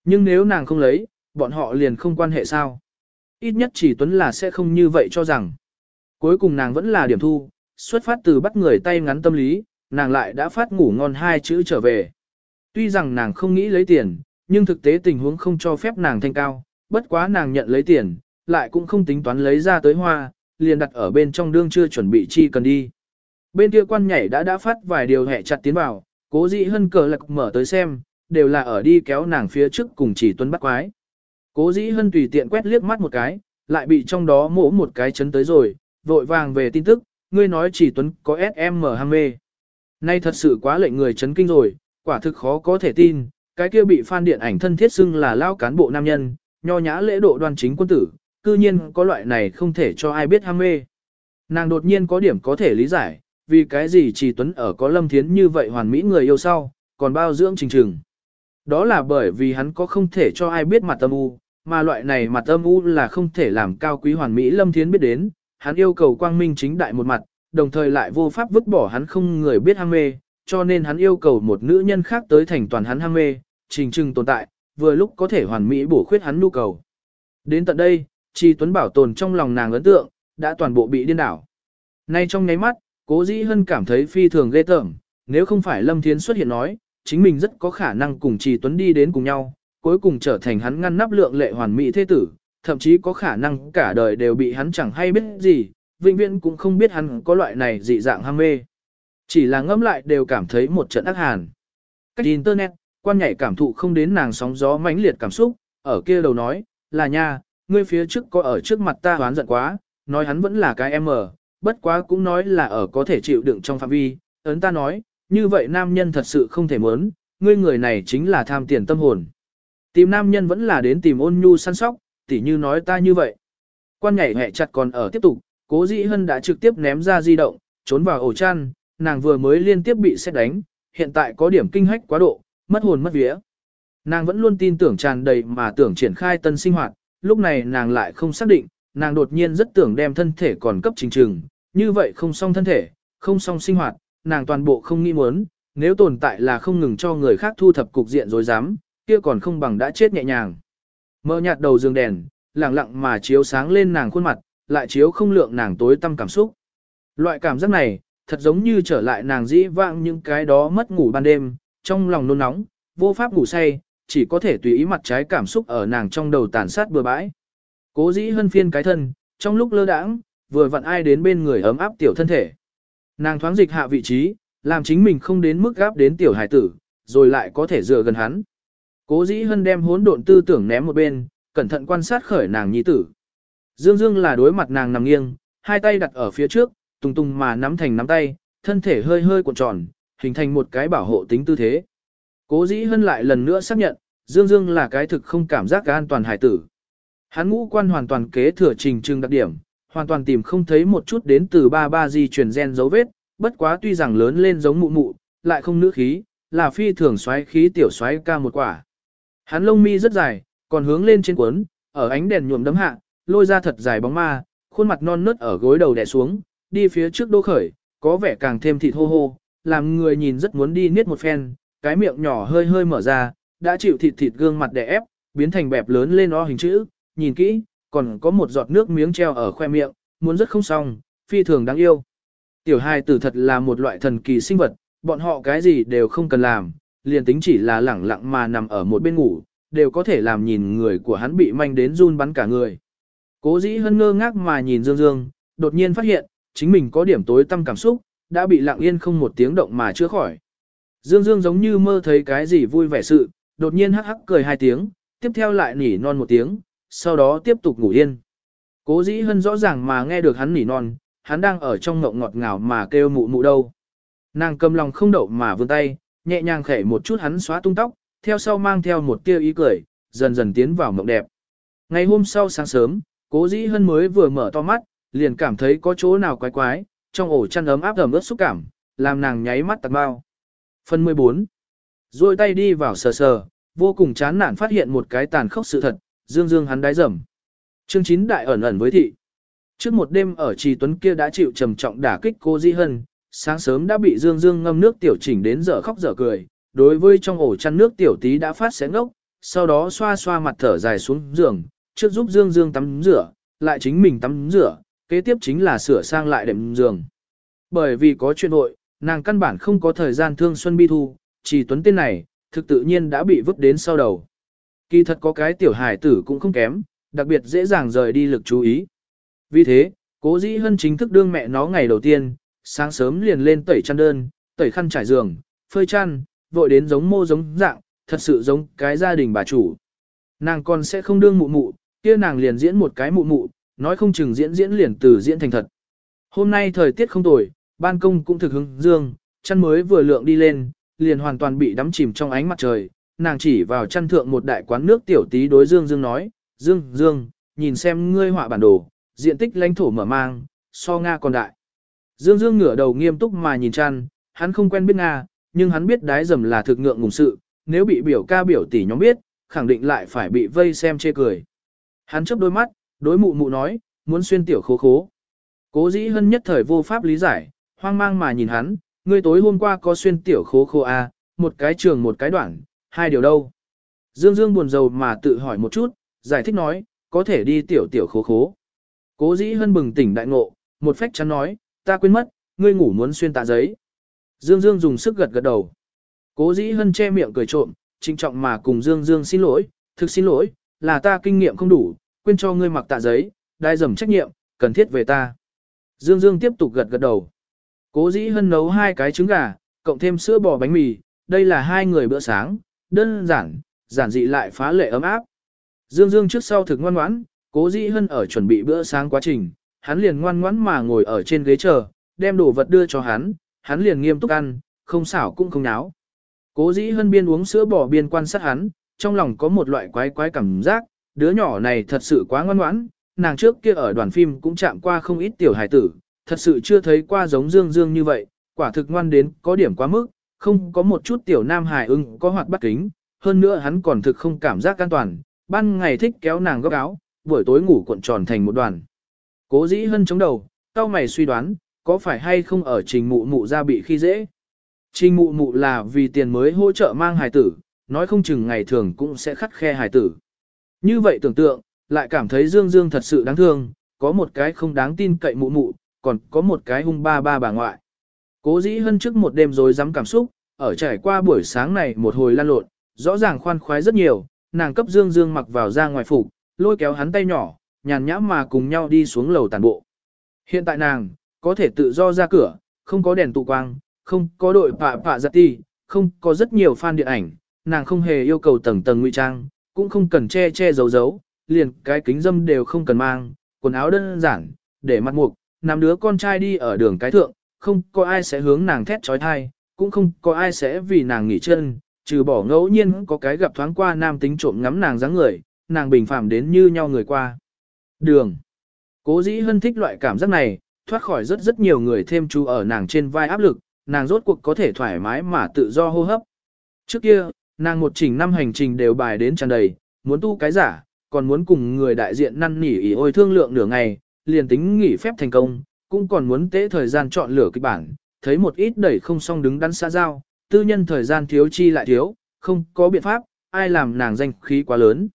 nhưng nếu nàng không lấy, bọn họ liền không quan hệ sao. Ít nhất chỉ tuấn là sẽ không như vậy cho rằng. Cuối cùng nàng vẫn là điểm thu, xuất phát từ bắt người tay ngắn tâm lý, nàng lại đã phát ngủ ngon hai chữ trở về. Tuy rằng nàng không nghĩ lấy tiền, nhưng thực tế tình huống không cho phép nàng thanh cao, bất quá nàng nhận lấy tiền, lại cũng không tính toán lấy ra tới hoa, liền đặt ở bên trong đương chưa chuẩn bị chi cần đi. Bên kia quan nhảy đã đã phát vài điều hẹ chặt tiến vào, cố dị hân cờ lạc mở tới xem, đều là ở đi kéo nàng phía trước cùng chỉ tuấn bắt quái. Cố dĩ hân tùy tiện quét liếc mắt một cái, lại bị trong đó mổ một cái chấn tới rồi, vội vàng về tin tức, ngươi nói chỉ tuấn có SM ham mê. Nay thật sự quá lệnh người chấn kinh rồi, quả thực khó có thể tin, cái kia bị fan điện ảnh thân thiết xưng là lao cán bộ nam nhân, nho nhã lễ độ đoan chính quân tử, cư nhiên có loại này không thể cho ai biết ham mê. Nàng đột nhiên có điểm có thể lý giải, vì cái gì chỉ tuấn ở có lâm thiến như vậy hoàn mỹ người yêu sau, còn bao dưỡng trình trừng. Đó là bởi vì hắn có không thể cho ai biết mặt âm u, mà loại này mặt âm u là không thể làm cao quý hoàn mỹ lâm thiến biết đến, hắn yêu cầu quang minh chính đại một mặt, đồng thời lại vô pháp vứt bỏ hắn không người biết ham mê, cho nên hắn yêu cầu một nữ nhân khác tới thành toàn hắn ham mê, trình trừng tồn tại, vừa lúc có thể hoàn mỹ bổ khuyết hắn nhu cầu. Đến tận đây, Chi Tuấn bảo tồn trong lòng nàng ấn tượng, đã toàn bộ bị điên đảo. Nay trong nháy mắt, cố dĩ hân cảm thấy phi thường ghê tởm, nếu không phải Lâm Thiến xuất hiện nói, chính mình rất có khả năng cùng Trì Tuấn đi đến cùng nhau, cuối cùng trở thành hắn ngăn nắp lượng lệ hoàn mỹ thế tử, thậm chí có khả năng cả đời đều bị hắn chẳng hay biết gì, vĩnh viễn cũng không biết hắn có loại này dị dạng ham mê. Chỉ là ngẫm lại đều cảm thấy một trận ác hàn. Cách internet, quan nhảy cảm thụ không đến nàng sóng gió mãnh liệt cảm xúc, ở kia đầu nói, là nha, ngươi phía trước có ở trước mặt ta hoán giận quá, nói hắn vẫn là cái em ở, bất quá cũng nói là ở có thể chịu đựng trong phạm vi, ấn ta nói, như vậy nam nhân thật sự không thể muốn, ngươi người này chính là tham tiền tâm hồn. Tìm nam nhân vẫn là đến tìm ôn nhu săn sóc, tỉ như nói ta như vậy. Quan nhảy hẹ chặt còn ở tiếp tục, cố dĩ hân đã trực tiếp ném ra di động, trốn vào ổ chăn, nàng vừa mới liên tiếp bị xét đánh, hiện tại có điểm kinh hách quá độ, mất hồn mất vía. Nàng vẫn luôn tin tưởng tràn đầy mà tưởng triển khai tân sinh hoạt, lúc này nàng lại không xác định, nàng đột nhiên rất tưởng đem thân thể còn cấp trình trừng, như vậy không xong thân thể, không xong sinh hoạt, nàng toàn bộ không nghĩ muốn, nếu tồn tại là không ngừng cho người khác thu thập cục diện rồi dám, kia còn không bằng đã chết nhẹ nhàng. Mở nhạt đầu giường đèn, lặng lặng mà chiếu sáng lên nàng khuôn mặt, lại chiếu không lượng nàng tối tâm cảm xúc. Loại cảm giác này, thật giống như trở lại nàng dĩ vãng những cái đó mất ngủ ban đêm, trong lòng nôn nóng, vô pháp ngủ say, chỉ có thể tùy ý mặt trái cảm xúc ở nàng trong đầu tàn sát bừa bãi. Cố dĩ hân phiên cái thân, trong lúc lơ đãng, vừa vặn ai đến bên người ấm áp tiểu thân thể. Nàng thoáng dịch hạ vị trí, làm chính mình không đến mức gáp đến tiểu hải tử, rồi lại có thể dựa gần hắn. Cố dĩ hân đem hỗn độn tư tưởng ném một bên, cẩn thận quan sát khởi nàng nhi tử. Dương Dương là đối mặt nàng nằm nghiêng, hai tay đặt ở phía trước, tùng tùng mà nắm thành nắm tay, thân thể hơi hơi cuộn tròn, hình thành một cái bảo hộ tính tư thế. Cố dĩ hân lại lần nữa xác nhận, Dương Dương là cái thực không cảm giác an toàn hải tử. Hắn ngũ quan hoàn toàn kế thừa trình trưng đặc điểm, hoàn toàn tìm không thấy một chút đến từ ba ba di truyền gen dấu vết, bất quá tuy rằng lớn lên giống mụ mụ, lại không nữ khí, là phi thường xoáy khí tiểu xoáy ca một quả. Hắn lông mi rất dài, còn hướng lên trên cuốn, ở ánh đèn nhuộm đấm hạ, lôi ra thật dài bóng ma, khuôn mặt non nớt ở gối đầu đè xuống, đi phía trước đô khởi, có vẻ càng thêm thịt hô hô, làm người nhìn rất muốn đi niết một phen, cái miệng nhỏ hơi hơi mở ra, đã chịu thịt thịt gương mặt đè ép, biến thành bẹp lớn lên o hình chữ, nhìn kỹ, còn có một giọt nước miếng treo ở khoe miệng, muốn rất không xong, phi thường đáng yêu. Tiểu hài tử thật là một loại thần kỳ sinh vật, bọn họ cái gì đều không cần làm, liền tính chỉ là lẳng lặng mà nằm ở một bên ngủ, đều có thể làm nhìn người của hắn bị manh đến run bắn cả người. Cố dĩ hân ngơ ngác mà nhìn Dương Dương, đột nhiên phát hiện, chính mình có điểm tối tâm cảm xúc, đã bị lặng yên không một tiếng động mà chữa khỏi. Dương Dương giống như mơ thấy cái gì vui vẻ sự, đột nhiên hắc hắc cười hai tiếng, tiếp theo lại nỉ non một tiếng, sau đó tiếp tục ngủ yên. Cố dĩ hân rõ ràng mà nghe được hắn nỉ non, hắn đang ở trong ngộng ngọt ngào mà kêu mụ mụ đâu. Nàng cầm lòng không đậu mà vươn tay, nhẹ nhàng khẽ một chút hắn xóa tung tóc, theo sau mang theo một tia ý cười, dần dần tiến vào mộng đẹp. Ngày hôm sau sáng sớm, cố dĩ hân mới vừa mở to mắt, liền cảm thấy có chỗ nào quái quái, trong ổ chăn ấm áp ẩm ướt xúc cảm, làm nàng nháy mắt tạc bao. Phần 14. Rồi tay đi vào sờ sờ, vô cùng chán nản phát hiện một cái tàn khốc sự thật, dương dương hắn đái rầm. Chương 9 đại ẩn ẩn với thị. Trước một đêm ở Trì Tuấn kia đã chịu trầm trọng đả kích cô Di Hân, sáng sớm đã bị Dương Dương ngâm nước tiểu chỉnh đến giờ khóc giờ cười, đối với trong ổ chăn nước tiểu tí đã phát xé ngốc, sau đó xoa xoa mặt thở dài xuống giường, trước giúp Dương Dương tắm rửa, lại chính mình tắm rửa, kế tiếp chính là sửa sang lại đệm giường. Bởi vì có chuyện hội, nàng căn bản không có thời gian thương Xuân Bi Thu, Trì tuấn tên này, thực tự nhiên đã bị vứt đến sau đầu. Kỳ thật có cái tiểu hải tử cũng không kém, đặc biệt dễ dàng rời đi lực chú ý. Vì thế, cố dĩ hân chính thức đương mẹ nó ngày đầu tiên, sáng sớm liền lên tẩy chăn đơn, tẩy khăn trải giường, phơi chăn, vội đến giống mô giống dạng, thật sự giống cái gia đình bà chủ. Nàng còn sẽ không đương mụ mụ, kia nàng liền diễn một cái mụ mụ, nói không chừng diễn diễn liền từ diễn thành thật. Hôm nay thời tiết không tồi, ban công cũng thực hứng dương, chăn mới vừa lượng đi lên, liền hoàn toàn bị đắm chìm trong ánh mặt trời. Nàng chỉ vào chăn thượng một đại quán nước tiểu tí đối Dương Dương nói, Dương, Dương, nhìn xem ngươi họa bản đồ, diện tích lãnh thổ mở mang, so Nga còn đại. Dương Dương ngửa đầu nghiêm túc mà nhìn chăn, hắn không quen biết Nga, nhưng hắn biết đái dầm là thực ngượng ngùng sự, nếu bị biểu ca biểu tỷ nhóm biết, khẳng định lại phải bị vây xem chê cười. Hắn chớp đôi mắt, đối mụ mụ nói, muốn xuyên tiểu khố khố. Cố dĩ hân nhất thời vô pháp lý giải, hoang mang mà nhìn hắn, ngươi tối hôm qua có xuyên tiểu khố khố à, một cái trường một cái đoạn, hai điều đâu. Dương Dương buồn rầu mà tự hỏi một chút, giải thích nói, có thể đi tiểu tiểu khố khố. Cố dĩ hân bừng tỉnh đại ngộ, một phách chắn nói, ta quên mất, ngươi ngủ muốn xuyên tạ giấy. Dương Dương dùng sức gật gật đầu. Cố dĩ hân che miệng cười trộm, trinh trọng mà cùng Dương Dương xin lỗi, thực xin lỗi, là ta kinh nghiệm không đủ, quên cho ngươi mặc tạ giấy, đai dầm trách nhiệm, cần thiết về ta. Dương Dương tiếp tục gật gật đầu. Cố dĩ hân nấu hai cái trứng gà, cộng thêm sữa bò bánh mì, đây là hai người bữa sáng, đơn giản, giản dị lại phá lệ ấm áp. Dương Dương trước sau thực ngoan ngoãn, cố dĩ hân ở chuẩn bị bữa sáng quá trình, hắn liền ngoan ngoãn mà ngồi ở trên ghế chờ, đem đồ vật đưa cho hắn, hắn liền nghiêm túc ăn, không xảo cũng không náo. Cố dĩ hân biên uống sữa bò biên quan sát hắn, trong lòng có một loại quái quái cảm giác, đứa nhỏ này thật sự quá ngoan ngoãn, nàng trước kia ở đoàn phim cũng chạm qua không ít tiểu hài tử, thật sự chưa thấy qua giống Dương Dương như vậy, quả thực ngoan đến có điểm quá mức, không có một chút tiểu nam hài ưng có hoạt bắt kính, hơn nữa hắn còn thực không cảm giác an toàn, ban ngày thích kéo nàng góc áo, buổi tối ngủ cuộn tròn thành một đoàn. Cố dĩ hân chống đầu, cao mày suy đoán, có phải hay không ở trình mụ mụ ra bị khi dễ. Trình mụ mụ là vì tiền mới hỗ trợ mang hài tử, nói không chừng ngày thường cũng sẽ khắt khe hài tử. Như vậy tưởng tượng, lại cảm thấy Dương Dương thật sự đáng thương, có một cái không đáng tin cậy mụ mụ, còn có một cái hung ba ba bà ngoại. Cố dĩ hân trước một đêm rồi dám cảm xúc, ở trải qua buổi sáng này một hồi lan lộn, rõ ràng khoan khoái rất nhiều, nàng cấp Dương Dương mặc vào ra ngoài phục, lôi kéo hắn tay nhỏ, nhàn nhã mà cùng nhau đi xuống lầu tàn bộ. Hiện tại nàng, có thể tự do ra cửa, không có đèn tụ quang, không có đội pạ pạ giặt ti, không có rất nhiều fan điện ảnh, nàng không hề yêu cầu tầng tầng ngụy trang, cũng không cần che che giấu giấu, liền cái kính dâm đều không cần mang, quần áo đơn giản, để mặt mục, nằm đứa con trai đi ở đường cái thượng, không có ai sẽ hướng nàng thét trói thai, cũng không có ai sẽ vì nàng nghỉ chân, trừ bỏ ngẫu nhiên có cái gặp thoáng qua nam tính trộm ngắm nàng dáng người, nàng bình phạm đến như nhau người qua. Đường. Cố dĩ hân thích loại cảm giác này, thoát khỏi rất rất nhiều người thêm chú ở nàng trên vai áp lực, nàng rốt cuộc có thể thoải mái mà tự do hô hấp. Trước kia, nàng một trình năm hành trình đều bài đến tràn đầy, muốn tu cái giả, còn muốn cùng người đại diện năn nỉ ỉ ôi thương lượng nửa ngày, liền tính nghỉ phép thành công, cũng còn muốn tế thời gian chọn lựa kịch bản, thấy một ít đẩy không xong đứng đắn xa giao, tư nhân thời gian thiếu chi lại thiếu, không có biện pháp, ai làm nàng danh khí quá lớn.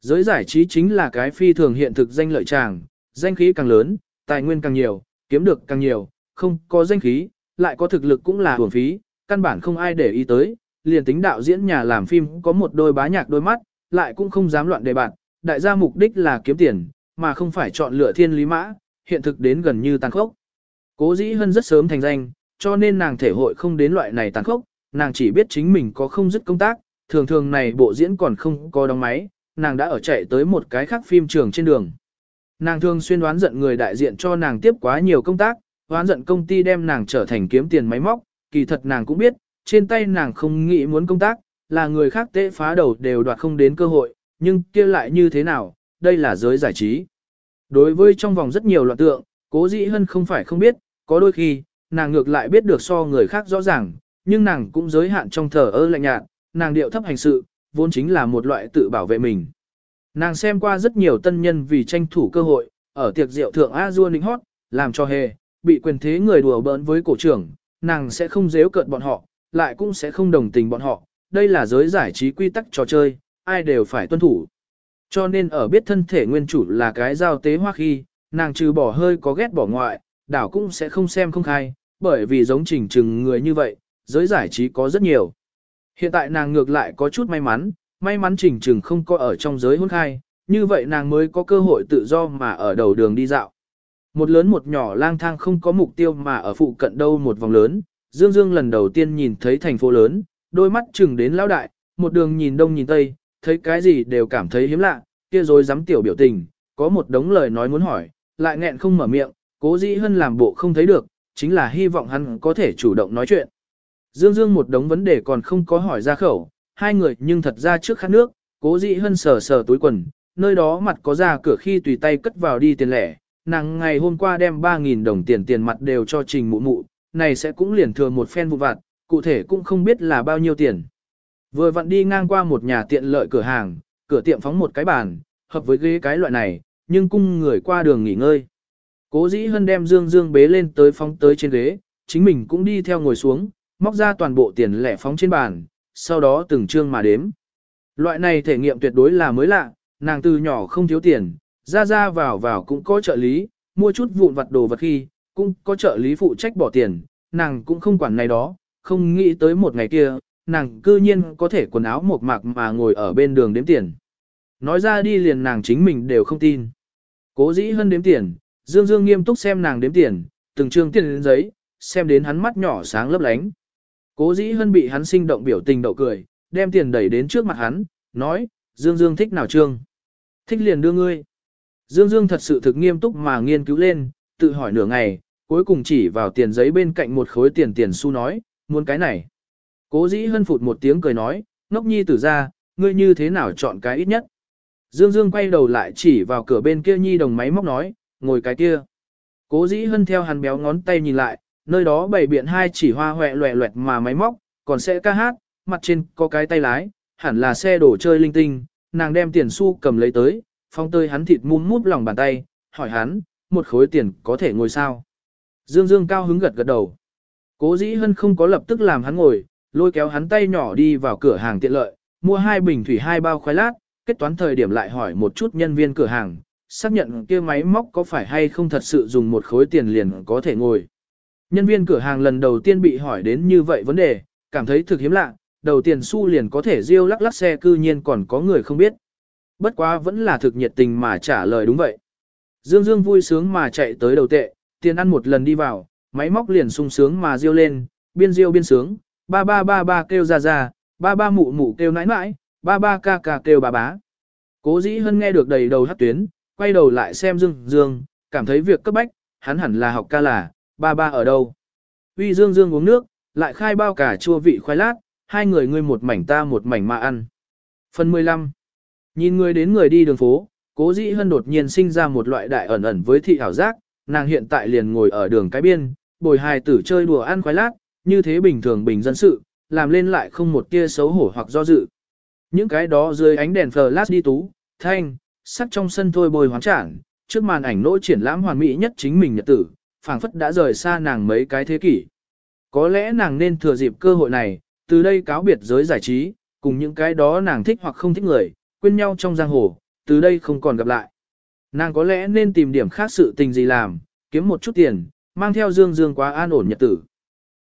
Giới giải trí chính là cái phi thường hiện thực danh lợi tràng, danh khí càng lớn, tài nguyên càng nhiều, kiếm được càng nhiều, không có danh khí, lại có thực lực cũng là hưởng phí, căn bản không ai để ý tới, liền tính đạo diễn nhà làm phim có một đôi bá nhạc đôi mắt, lại cũng không dám loạn đề bạn, đại gia mục đích là kiếm tiền, mà không phải chọn lựa thiên lý mã, hiện thực đến gần như tàn khốc. Cố dĩ hân rất sớm thành danh, cho nên nàng thể hội không đến loại này tàn khốc, nàng chỉ biết chính mình có không dứt công tác, thường thường này bộ diễn còn không có đóng máy, nàng đã ở chạy tới một cái khác phim trường trên đường. Nàng thường xuyên đoán giận người đại diện cho nàng tiếp quá nhiều công tác, đoán giận công ty đem nàng trở thành kiếm tiền máy móc, kỳ thật nàng cũng biết, trên tay nàng không nghĩ muốn công tác, là người khác tệ phá đầu đều đoạt không đến cơ hội, nhưng kia lại như thế nào, đây là giới giải trí. Đối với trong vòng rất nhiều loạn tượng, cố dĩ hân không phải không biết, có đôi khi, nàng ngược lại biết được so người khác rõ ràng, nhưng nàng cũng giới hạn trong thờ ơ lạnh nhạt, nàng điệu thấp hành sự, vốn chính là một loại tự bảo vệ mình. Nàng xem qua rất nhiều tân nhân vì tranh thủ cơ hội, ở tiệc rượu thượng A Du Ninh Hót, làm cho hề, bị quyền thế người đùa bỡn với cổ trưởng, nàng sẽ không dễ cợt bọn họ, lại cũng sẽ không đồng tình bọn họ, đây là giới giải trí quy tắc trò chơi, ai đều phải tuân thủ. Cho nên ở biết thân thể nguyên chủ là cái giao tế hoa khi, nàng trừ bỏ hơi có ghét bỏ ngoại, đảo cũng sẽ không xem không khai, bởi vì giống trình trừng người như vậy, giới giải trí có rất nhiều. Hiện tại nàng ngược lại có chút may mắn, may mắn trình trừng không có ở trong giới hôn khai, như vậy nàng mới có cơ hội tự do mà ở đầu đường đi dạo. Một lớn một nhỏ lang thang không có mục tiêu mà ở phụ cận đâu một vòng lớn, Dương Dương lần đầu tiên nhìn thấy thành phố lớn, đôi mắt chừng đến lão đại, một đường nhìn đông nhìn tây, thấy cái gì đều cảm thấy hiếm lạ, kia rồi dám tiểu biểu tình, có một đống lời nói muốn hỏi, lại nghẹn không mở miệng, cố dĩ hân làm bộ không thấy được, chính là hy vọng hắn có thể chủ động nói chuyện. Dương Dương một đống vấn đề còn không có hỏi ra khẩu, hai người nhưng thật ra trước khát nước, cố dĩ hân sờ sờ túi quần, nơi đó mặt có ra cửa khi tùy tay cất vào đi tiền lẻ, nàng ngày hôm qua đem 3.000 đồng tiền tiền mặt đều cho trình mụ mụ, này sẽ cũng liền thừa một phen vụ vặt, cụ thể cũng không biết là bao nhiêu tiền. Vừa vặn đi ngang qua một nhà tiện lợi cửa hàng, cửa tiệm phóng một cái bàn, hợp với ghế cái loại này, nhưng cung người qua đường nghỉ ngơi. Cố dĩ hân đem Dương Dương bế lên tới phóng tới trên ghế, chính mình cũng đi theo ngồi xuống, móc ra toàn bộ tiền lẻ phóng trên bàn, sau đó từng trương mà đếm. Loại này thể nghiệm tuyệt đối là mới lạ, nàng từ nhỏ không thiếu tiền, ra ra vào vào cũng có trợ lý, mua chút vụn vặt đồ vật khi, cũng có trợ lý phụ trách bỏ tiền, nàng cũng không quản này đó, không nghĩ tới một ngày kia, nàng cư nhiên có thể quần áo một mạc mà ngồi ở bên đường đếm tiền. Nói ra đi liền nàng chính mình đều không tin. Cố dĩ hơn đếm tiền, Dương Dương nghiêm túc xem nàng đếm tiền, từng trương tiền đến giấy, xem đến hắn mắt nhỏ sáng lấp lánh. Cố dĩ hơn bị hắn sinh động biểu tình đậu cười, đem tiền đẩy đến trước mặt hắn, nói, Dương Dương thích nào trương? Thích liền đưa ngươi. Dương Dương thật sự thực nghiêm túc mà nghiên cứu lên, tự hỏi nửa ngày, cuối cùng chỉ vào tiền giấy bên cạnh một khối tiền tiền xu nói, muốn cái này. Cố dĩ hân phụt một tiếng cười nói, ngốc nhi tử ra, ngươi như thế nào chọn cái ít nhất. Dương Dương quay đầu lại chỉ vào cửa bên kia nhi đồng máy móc nói, ngồi cái kia. Cố dĩ hân theo hắn béo ngón tay nhìn lại, nơi đó bày biện hai chỉ hoa hoẹ loẹ loẹt mà máy móc, còn sẽ ca hát, mặt trên có cái tay lái, hẳn là xe đổ chơi linh tinh, nàng đem tiền xu cầm lấy tới, phong tơi hắn thịt mum mút lòng bàn tay, hỏi hắn, một khối tiền có thể ngồi sao. Dương Dương cao hứng gật gật đầu. Cố dĩ hân không có lập tức làm hắn ngồi, lôi kéo hắn tay nhỏ đi vào cửa hàng tiện lợi, mua hai bình thủy hai bao khoai lát, kết toán thời điểm lại hỏi một chút nhân viên cửa hàng, xác nhận kia máy móc có phải hay không thật sự dùng một khối tiền liền có thể ngồi. Nhân viên cửa hàng lần đầu tiên bị hỏi đến như vậy vấn đề, cảm thấy thực hiếm lạ, đầu tiền xu liền có thể riêu lắc lắc xe cư nhiên còn có người không biết. Bất quá vẫn là thực nhiệt tình mà trả lời đúng vậy. Dương Dương vui sướng mà chạy tới đầu tệ, tiền ăn một lần đi vào, máy móc liền sung sướng mà riêu lên, biên riêu biên sướng, ba ba ba ba kêu ra ra, ba ba mụ mụ kêu nãi nãi, ba ba ca ca kêu bà bá. Cố dĩ hân nghe được đầy đầu hát tuyến, quay đầu lại xem Dương Dương, cảm thấy việc cấp bách, hắn hẳn là học ca là, ba ba ở đâu. Uy Dương Dương uống nước, lại khai bao cả chua vị khoai lát, hai người ngươi một mảnh ta một mảnh mà ăn. Phần 15. Nhìn người đến người đi đường phố, cố dĩ hân đột nhiên sinh ra một loại đại ẩn ẩn với thị ảo giác, nàng hiện tại liền ngồi ở đường cái biên, bồi hài tử chơi đùa ăn khoai lát, như thế bình thường bình dân sự, làm lên lại không một tia xấu hổ hoặc do dự. Những cái đó dưới ánh đèn flash đi tú, thanh, sắc trong sân thôi bồi hoán trản, trước màn ảnh nỗi triển lãm hoàn mỹ nhất chính mình nhật tử, phảng phất đã rời xa nàng mấy cái thế kỷ. Có lẽ nàng nên thừa dịp cơ hội này, từ đây cáo biệt giới giải trí, cùng những cái đó nàng thích hoặc không thích người, quên nhau trong giang hồ, từ đây không còn gặp lại. Nàng có lẽ nên tìm điểm khác sự tình gì làm, kiếm một chút tiền, mang theo Dương Dương quá an ổn nhật tử.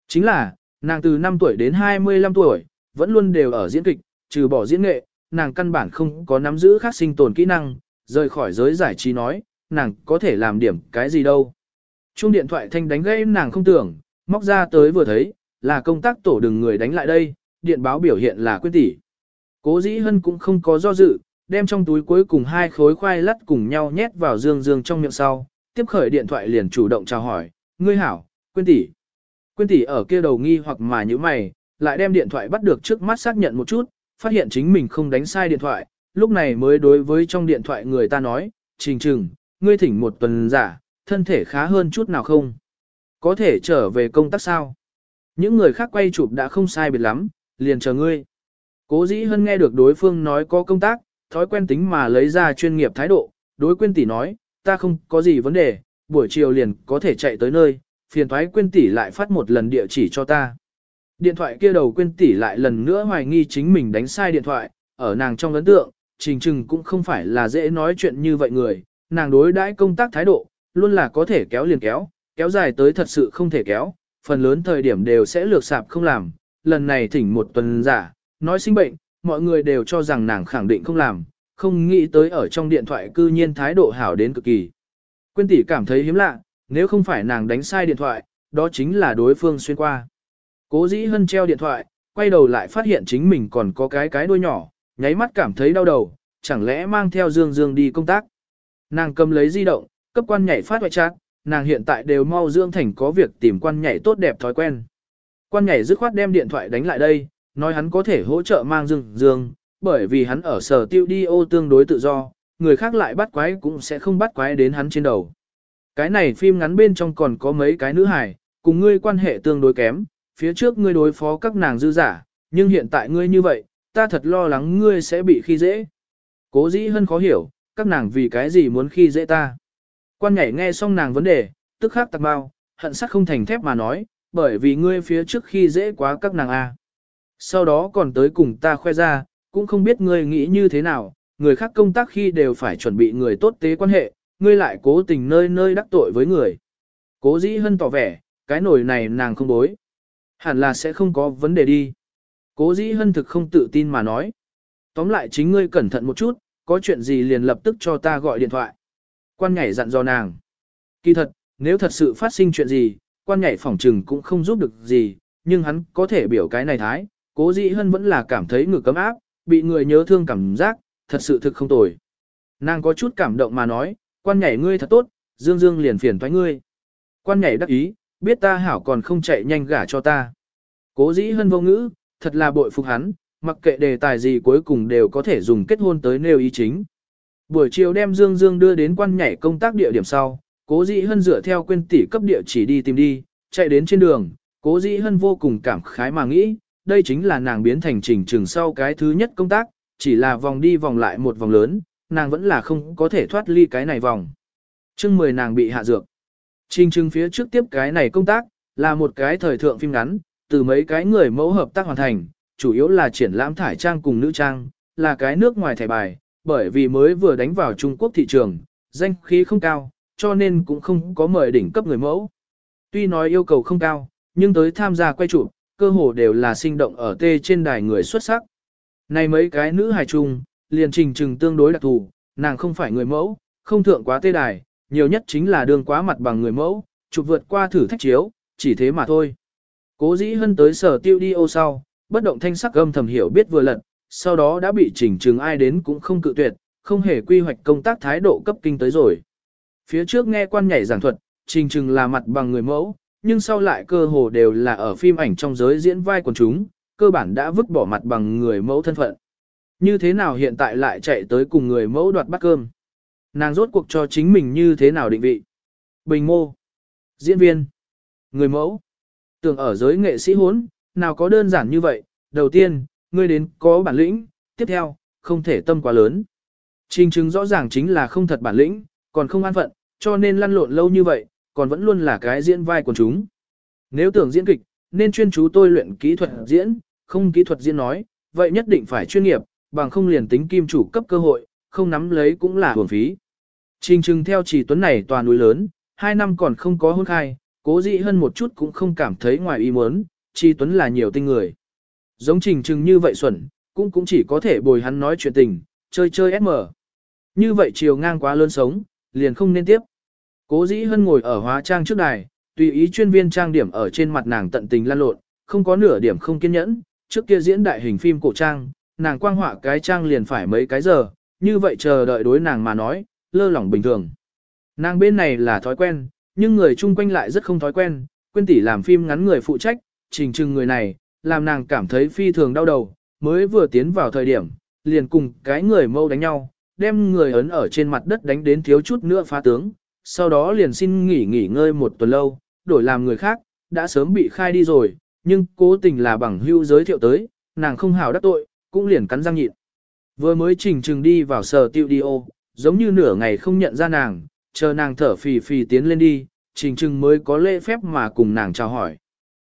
Chính là, nàng từ 5 tuổi đến 25 tuổi, vẫn luôn đều ở diễn kịch, trừ bỏ diễn nghệ, nàng căn bản không có nắm giữ khác sinh tồn kỹ năng, rời khỏi giới giải trí nói, nàng có thể làm điểm cái gì đâu. Chuông điện thoại thanh đánh gây nàng không tưởng, móc ra tới vừa thấy, là công tác tổ đừng người đánh lại đây, điện báo biểu hiện là quyết tỷ. Cố dĩ hân cũng không có do dự, đem trong túi cuối cùng hai khối khoai lắt cùng nhau nhét vào dương dương trong miệng sau, tiếp khởi điện thoại liền chủ động chào hỏi, ngươi hảo, quyên tỷ. Quyên tỷ ở kia đầu nghi hoặc mà như mày, lại đem điện thoại bắt được trước mắt xác nhận một chút, phát hiện chính mình không đánh sai điện thoại, lúc này mới đối với trong điện thoại người ta nói, trình trừng, ngươi thỉnh một tuần giả, thân thể khá hơn chút nào không? Có thể trở về công tác sao? Những người khác quay chụp đã không sai biệt lắm, liền chờ ngươi. Cố dĩ hân nghe được đối phương nói có công tác, thói quen tính mà lấy ra chuyên nghiệp thái độ, đối quyên tỷ nói, ta không có gì vấn đề, buổi chiều liền có thể chạy tới nơi, phiền thoái quyên tỷ lại phát một lần địa chỉ cho ta. Điện thoại kia đầu quyên tỷ lại lần nữa hoài nghi chính mình đánh sai điện thoại, ở nàng trong ấn tượng, trình trừng cũng không phải là dễ nói chuyện như vậy người, nàng đối đãi công tác thái độ, luôn là có thể kéo liền kéo, kéo dài tới thật sự không thể kéo, phần lớn thời điểm đều sẽ lược sạp không làm, lần này thỉnh một tuần giả, nói sinh bệnh, mọi người đều cho rằng nàng khẳng định không làm, không nghĩ tới ở trong điện thoại cư nhiên thái độ hảo đến cực kỳ. Quyên tỷ cảm thấy hiếm lạ, nếu không phải nàng đánh sai điện thoại, đó chính là đối phương xuyên qua. Cố dĩ hân treo điện thoại, quay đầu lại phát hiện chính mình còn có cái cái đuôi nhỏ, nháy mắt cảm thấy đau đầu, chẳng lẽ mang theo Dương Dương đi công tác. Nàng cầm lấy di động, cấp quan nhảy phát hoại chat, nàng hiện tại đều mau dưỡng thành có việc tìm quan nhảy tốt đẹp thói quen. Quan nhảy dứt khoát đem điện thoại đánh lại đây, nói hắn có thể hỗ trợ mang Dương Dương, bởi vì hắn ở sở tiêu đi ô tương đối tự do, người khác lại bắt quái cũng sẽ không bắt quái đến hắn trên đầu. Cái này phim ngắn bên trong còn có mấy cái nữ hài, cùng ngươi quan hệ tương đối kém, phía trước ngươi đối phó các nàng dư giả, nhưng hiện tại ngươi như vậy, ta thật lo lắng ngươi sẽ bị khi dễ. Cố dĩ hân khó hiểu, các nàng vì cái gì muốn khi dễ ta. Quan nhảy nghe xong nàng vấn đề, tức khắc tạc bao, hận sắc không thành thép mà nói, bởi vì ngươi phía trước khi dễ quá các nàng A. Sau đó còn tới cùng ta khoe ra, cũng không biết ngươi nghĩ như thế nào, người khác công tác khi đều phải chuẩn bị người tốt tế quan hệ, ngươi lại cố tình nơi nơi đắc tội với người. Cố dĩ hân tỏ vẻ, cái nổi này nàng không bối. Hẳn là sẽ không có vấn đề đi. Cố dĩ hân thực không tự tin mà nói. Tóm lại chính ngươi cẩn thận một chút, có chuyện gì liền lập tức cho ta gọi điện thoại. Quan nhảy dặn dò nàng. Kỳ thật, nếu thật sự phát sinh chuyện gì, quan nhảy phỏng trừng cũng không giúp được gì, nhưng hắn có thể biểu cái này thái, cố dĩ hân vẫn là cảm thấy ngực cấm áp, bị người nhớ thương cảm giác, thật sự thực không tồi. Nàng có chút cảm động mà nói, quan nhảy ngươi thật tốt, dương dương liền phiền thoái ngươi. Quan nhảy đắc ý, biết ta hảo còn không chạy nhanh gả cho ta. Cố dĩ hân vô ngữ, thật là bội phục hắn, mặc kệ đề tài gì cuối cùng đều có thể dùng kết hôn tới nêu ý chính. Buổi chiều đem Dương Dương đưa đến quan nhảy công tác địa điểm sau, cố dĩ hân dựa theo quên tỷ cấp địa chỉ đi tìm đi, chạy đến trên đường, cố dĩ hân vô cùng cảm khái mà nghĩ, đây chính là nàng biến thành trình trường sau cái thứ nhất công tác, chỉ là vòng đi vòng lại một vòng lớn, nàng vẫn là không có thể thoát ly cái này vòng. chương 10 nàng bị hạ dược. Trình trưng phía trước tiếp cái này công tác, là một cái thời thượng phim ngắn, từ mấy cái người mẫu hợp tác hoàn thành, chủ yếu là triển lãm thải trang cùng nữ trang, là cái nước ngoài thẻ bài, bởi vì mới vừa đánh vào Trung Quốc thị trường, danh khí không cao, cho nên cũng không có mời đỉnh cấp người mẫu. Tuy nói yêu cầu không cao, nhưng tới tham gia quay chụp, cơ hồ đều là sinh động ở tê trên đài người xuất sắc. Này mấy cái nữ hài trung, liền trình trừng tương đối đặc thù, nàng không phải người mẫu, không thượng quá tê đài, nhiều nhất chính là đường quá mặt bằng người mẫu, chụp vượt qua thử thách chiếu, chỉ thế mà thôi. Cố dĩ hân tới sở tiêu đi ô sau, bất động thanh sắc âm thầm hiểu biết vừa lận, sau đó đã bị chỉnh trừng ai đến cũng không cự tuyệt, không hề quy hoạch công tác thái độ cấp kinh tới rồi. Phía trước nghe quan nhảy giảng thuật, trình trừng là mặt bằng người mẫu, nhưng sau lại cơ hồ đều là ở phim ảnh trong giới diễn vai quần chúng, cơ bản đã vứt bỏ mặt bằng người mẫu thân phận. Như thế nào hiện tại lại chạy tới cùng người mẫu đoạt bát cơm? Nàng rốt cuộc cho chính mình như thế nào định vị? Bình mô, diễn viên, người mẫu. Tưởng ở giới nghệ sĩ hốn, nào có đơn giản như vậy, đầu tiên, ngươi đến có bản lĩnh, tiếp theo, không thể tâm quá lớn. Trình chứng rõ ràng chính là không thật bản lĩnh, còn không an phận, cho nên lăn lộn lâu như vậy, còn vẫn luôn là cái diễn vai của chúng. Nếu tưởng diễn kịch, nên chuyên chú tôi luyện kỹ thuật diễn, không kỹ thuật diễn nói, vậy nhất định phải chuyên nghiệp, bằng không liền tính kim chủ cấp cơ hội, không nắm lấy cũng là hưởng phí. Trình trừng theo chỉ tuấn này toàn núi lớn, hai năm còn không có hôn khai, cố dị hơn một chút cũng không cảm thấy ngoài ý muốn, chi tuấn là nhiều tinh người. Giống trình trừng như vậy xuẩn, cũng cũng chỉ có thể bồi hắn nói chuyện tình, chơi chơi SM. Như vậy chiều ngang quá lớn sống, liền không nên tiếp. Cố dĩ hân ngồi ở hóa trang trước đài, tùy ý chuyên viên trang điểm ở trên mặt nàng tận tình lan lộn, không có nửa điểm không kiên nhẫn, trước kia diễn đại hình phim cổ trang, nàng quang họa cái trang liền phải mấy cái giờ, như vậy chờ đợi đối nàng mà nói, lơ lỏng bình thường. Nàng bên này là thói quen, nhưng người chung quanh lại rất không thói quen, quên tỷ làm phim ngắn người phụ trách, trình trừng người này, làm nàng cảm thấy phi thường đau đầu, mới vừa tiến vào thời điểm, liền cùng cái người mâu đánh nhau, đem người ấn ở trên mặt đất đánh đến thiếu chút nữa phá tướng, sau đó liền xin nghỉ nghỉ ngơi một tuần lâu, đổi làm người khác, đã sớm bị khai đi rồi, nhưng cố tình là bằng hưu giới thiệu tới, nàng không hào đắc tội, cũng liền cắn răng nhịn. Vừa mới trình trừng đi vào sở tiêu đi ô, giống như nửa ngày không nhận ra nàng, chờ nàng thở phì phì tiến lên đi, trình trừng mới có lễ phép mà cùng nàng chào hỏi.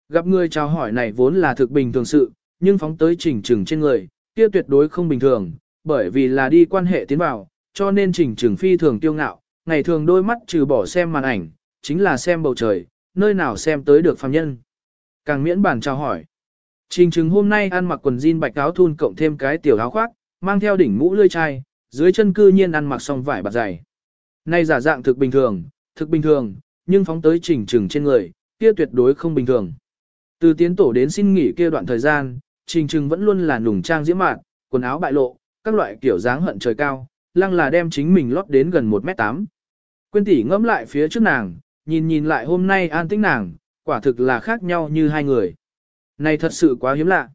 Gặp người chào hỏi này vốn là thực bình thường sự, nhưng phóng tới trình trừng trên người, kia tuyệt đối không bình thường, bởi vì là đi quan hệ tiến vào, cho nên trình trừng phi thường tiêu ngạo, ngày thường đôi mắt trừ bỏ xem màn ảnh, chính là xem bầu trời, nơi nào xem tới được phàm nhân. Càng miễn bản chào hỏi. Trình trừng hôm nay ăn mặc quần jean bạch áo thun cộng thêm cái tiểu áo khoác, mang theo đỉnh mũ lươi chai, dưới chân cư nhiên ăn mặc xong vải bạt dày. Nay giả dạng thực bình thường, thực bình thường, nhưng phóng tới trình trừng trên người, kia tuyệt đối không bình thường. Từ tiến tổ đến xin nghỉ kia đoạn thời gian, trình trừng vẫn luôn là nùng trang diễm mạn, quần áo bại lộ, các loại kiểu dáng hận trời cao, lăng là đem chính mình lót đến gần 1m8. Quyên tỷ ngẫm lại phía trước nàng, nhìn nhìn lại hôm nay an tĩnh nàng, quả thực là khác nhau như hai người. Này thật sự quá hiếm lạ.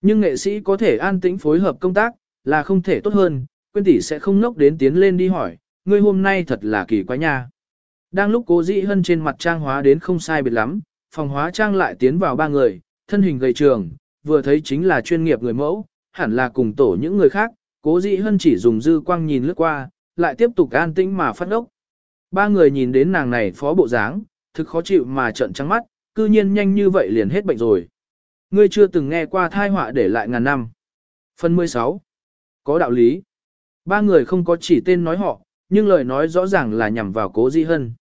Nhưng nghệ sĩ có thể an tĩnh phối hợp công tác, là không thể tốt hơn, quyên tỷ sẽ không nốc đến tiến lên đi hỏi, ngươi hôm nay thật là kỳ quái nha. Đang lúc cố dĩ hân trên mặt trang hóa đến không sai biệt lắm, phòng hóa trang lại tiến vào ba người, thân hình gầy trường, vừa thấy chính là chuyên nghiệp người mẫu, hẳn là cùng tổ những người khác, cố dĩ hân chỉ dùng dư quang nhìn lướt qua, lại tiếp tục an tĩnh mà phát ốc. Ba người nhìn đến nàng này phó bộ dáng, thực khó chịu mà trợn trắng mắt, cư nhiên nhanh như vậy liền hết bệnh rồi. Ngươi chưa từng nghe qua thai họa để lại ngàn năm. Phần 16. Có đạo lý. Ba người không có chỉ tên nói họ, nhưng lời nói rõ ràng là nhằm vào cố di hân.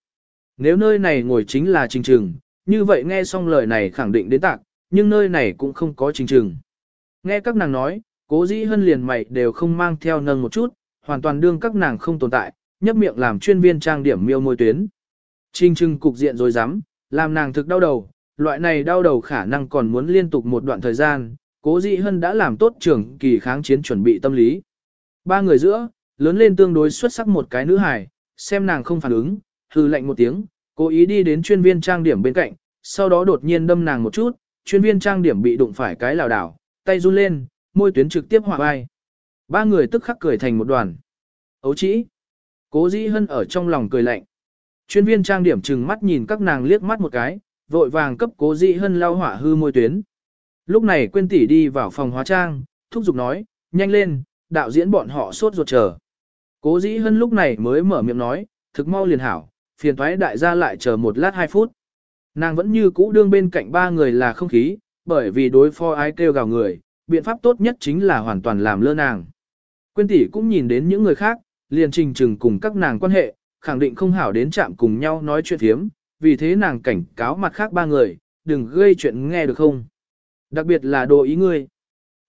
Nếu nơi này ngồi chính là trình trừng, như vậy nghe xong lời này khẳng định đến tạc, nhưng nơi này cũng không có trình trừng. Nghe các nàng nói, cố dĩ hân liền mày đều không mang theo nâng một chút, hoàn toàn đương các nàng không tồn tại, nhấp miệng làm chuyên viên trang điểm miêu môi tuyến. Trình trừng cục diện rồi dám, làm nàng thực đau đầu, loại này đau đầu khả năng còn muốn liên tục một đoạn thời gian, cố Dị hân đã làm tốt trưởng kỳ kháng chiến chuẩn bị tâm lý. Ba người giữa, lớn lên tương đối xuất sắc một cái nữ hài, xem nàng không phản ứng, hư lệnh một tiếng, cố ý đi đến chuyên viên trang điểm bên cạnh, sau đó đột nhiên đâm nàng một chút, chuyên viên trang điểm bị đụng phải cái lào đảo, tay run lên, môi tuyến trực tiếp hòa vai. Ba người tức khắc cười thành một đoàn. Ấu chỉ. Cố dĩ hân ở trong lòng cười lạnh. Chuyên viên trang điểm chừng mắt nhìn các nàng liếc mắt một cái, vội vàng cấp cố dĩ hân lao hỏa hư môi tuyến. Lúc này quên tỷ đi vào phòng hóa trang, thúc giục nói, nhanh lên, đạo diễn bọn họ sốt ruột chờ. Cố dĩ hân lúc này mới mở miệng nói, thực mau liền hảo, phiền thoái đại gia lại chờ một lát hai phút. Nàng vẫn như cũ đương bên cạnh ba người là không khí, bởi vì đối phó ai kêu gào người, biện pháp tốt nhất chính là hoàn toàn làm lơ nàng. Quyên tỷ cũng nhìn đến những người khác, liền trình trừng cùng các nàng quan hệ, khẳng định không hảo đến chạm cùng nhau nói chuyện thiếm, vì thế nàng cảnh cáo mặt khác ba người, đừng gây chuyện nghe được không. Đặc biệt là đồ ý ngươi.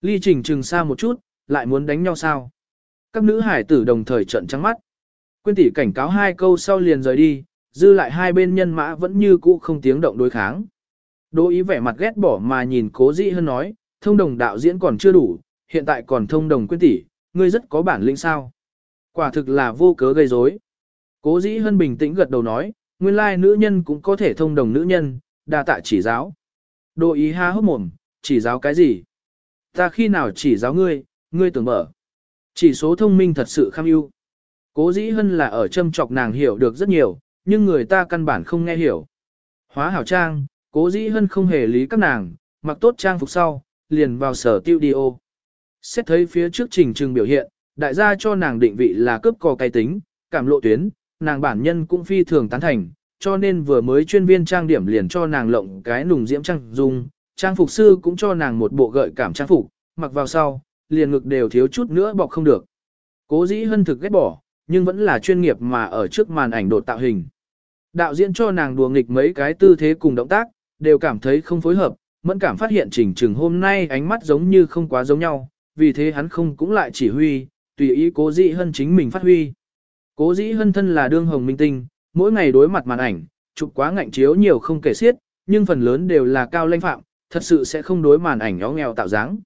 Ly trình trừng xa một chút, lại muốn đánh nhau sao. Các nữ hải tử đồng thời trận trắng mắt. Quyên tỷ cảnh cáo hai câu sau liền rời đi, dư lại hai bên nhân mã vẫn như cũ không tiếng động đối kháng. Đỗ ý vẻ mặt ghét bỏ mà nhìn cố dĩ hơn nói, thông đồng đạo diễn còn chưa đủ, hiện tại còn thông đồng quyên tỷ, ngươi rất có bản lĩnh sao. Quả thực là vô cớ gây rối. Cố dĩ hân bình tĩnh gật đầu nói, nguyên lai nữ nhân cũng có thể thông đồng nữ nhân, đa tạ chỉ giáo. Đồ ý ha hốc mồm, chỉ giáo cái gì? Ta khi nào chỉ giáo ngươi, ngươi tưởng mở. Chỉ số thông minh thật sự kham ưu. Cố dĩ hân là ở châm chọc nàng hiểu được rất nhiều, nhưng người ta căn bản không nghe hiểu. Hóa hảo trang, cố dĩ hân không hề lý các nàng, mặc tốt trang phục sau, liền vào sở tiêu đi ô. Xét thấy phía trước trình trừng biểu hiện, đại gia cho nàng định vị là cướp cò cay tính, cảm lộ tuyến, nàng bản nhân cũng phi thường tán thành, cho nên vừa mới chuyên viên trang điểm liền cho nàng lộng cái nùng diễm trang dung, trang phục sư cũng cho nàng một bộ gợi cảm trang phục, mặc vào sau, liền ngực đều thiếu chút nữa bọc không được. Cố dĩ hân thực ghét bỏ, nhưng vẫn là chuyên nghiệp mà ở trước màn ảnh đột tạo hình. Đạo diễn cho nàng đùa nghịch mấy cái tư thế cùng động tác, đều cảm thấy không phối hợp, mẫn cảm phát hiện trình trừng hôm nay ánh mắt giống như không quá giống nhau, vì thế hắn không cũng lại chỉ huy, tùy ý cố dĩ hân chính mình phát huy. Cố dĩ hân thân là đương hồng minh tinh, mỗi ngày đối mặt màn ảnh, chụp quá ngạnh chiếu nhiều không kể xiết, nhưng phần lớn đều là cao lãnh phạm, thật sự sẽ không đối màn ảnh nhó nghèo tạo dáng.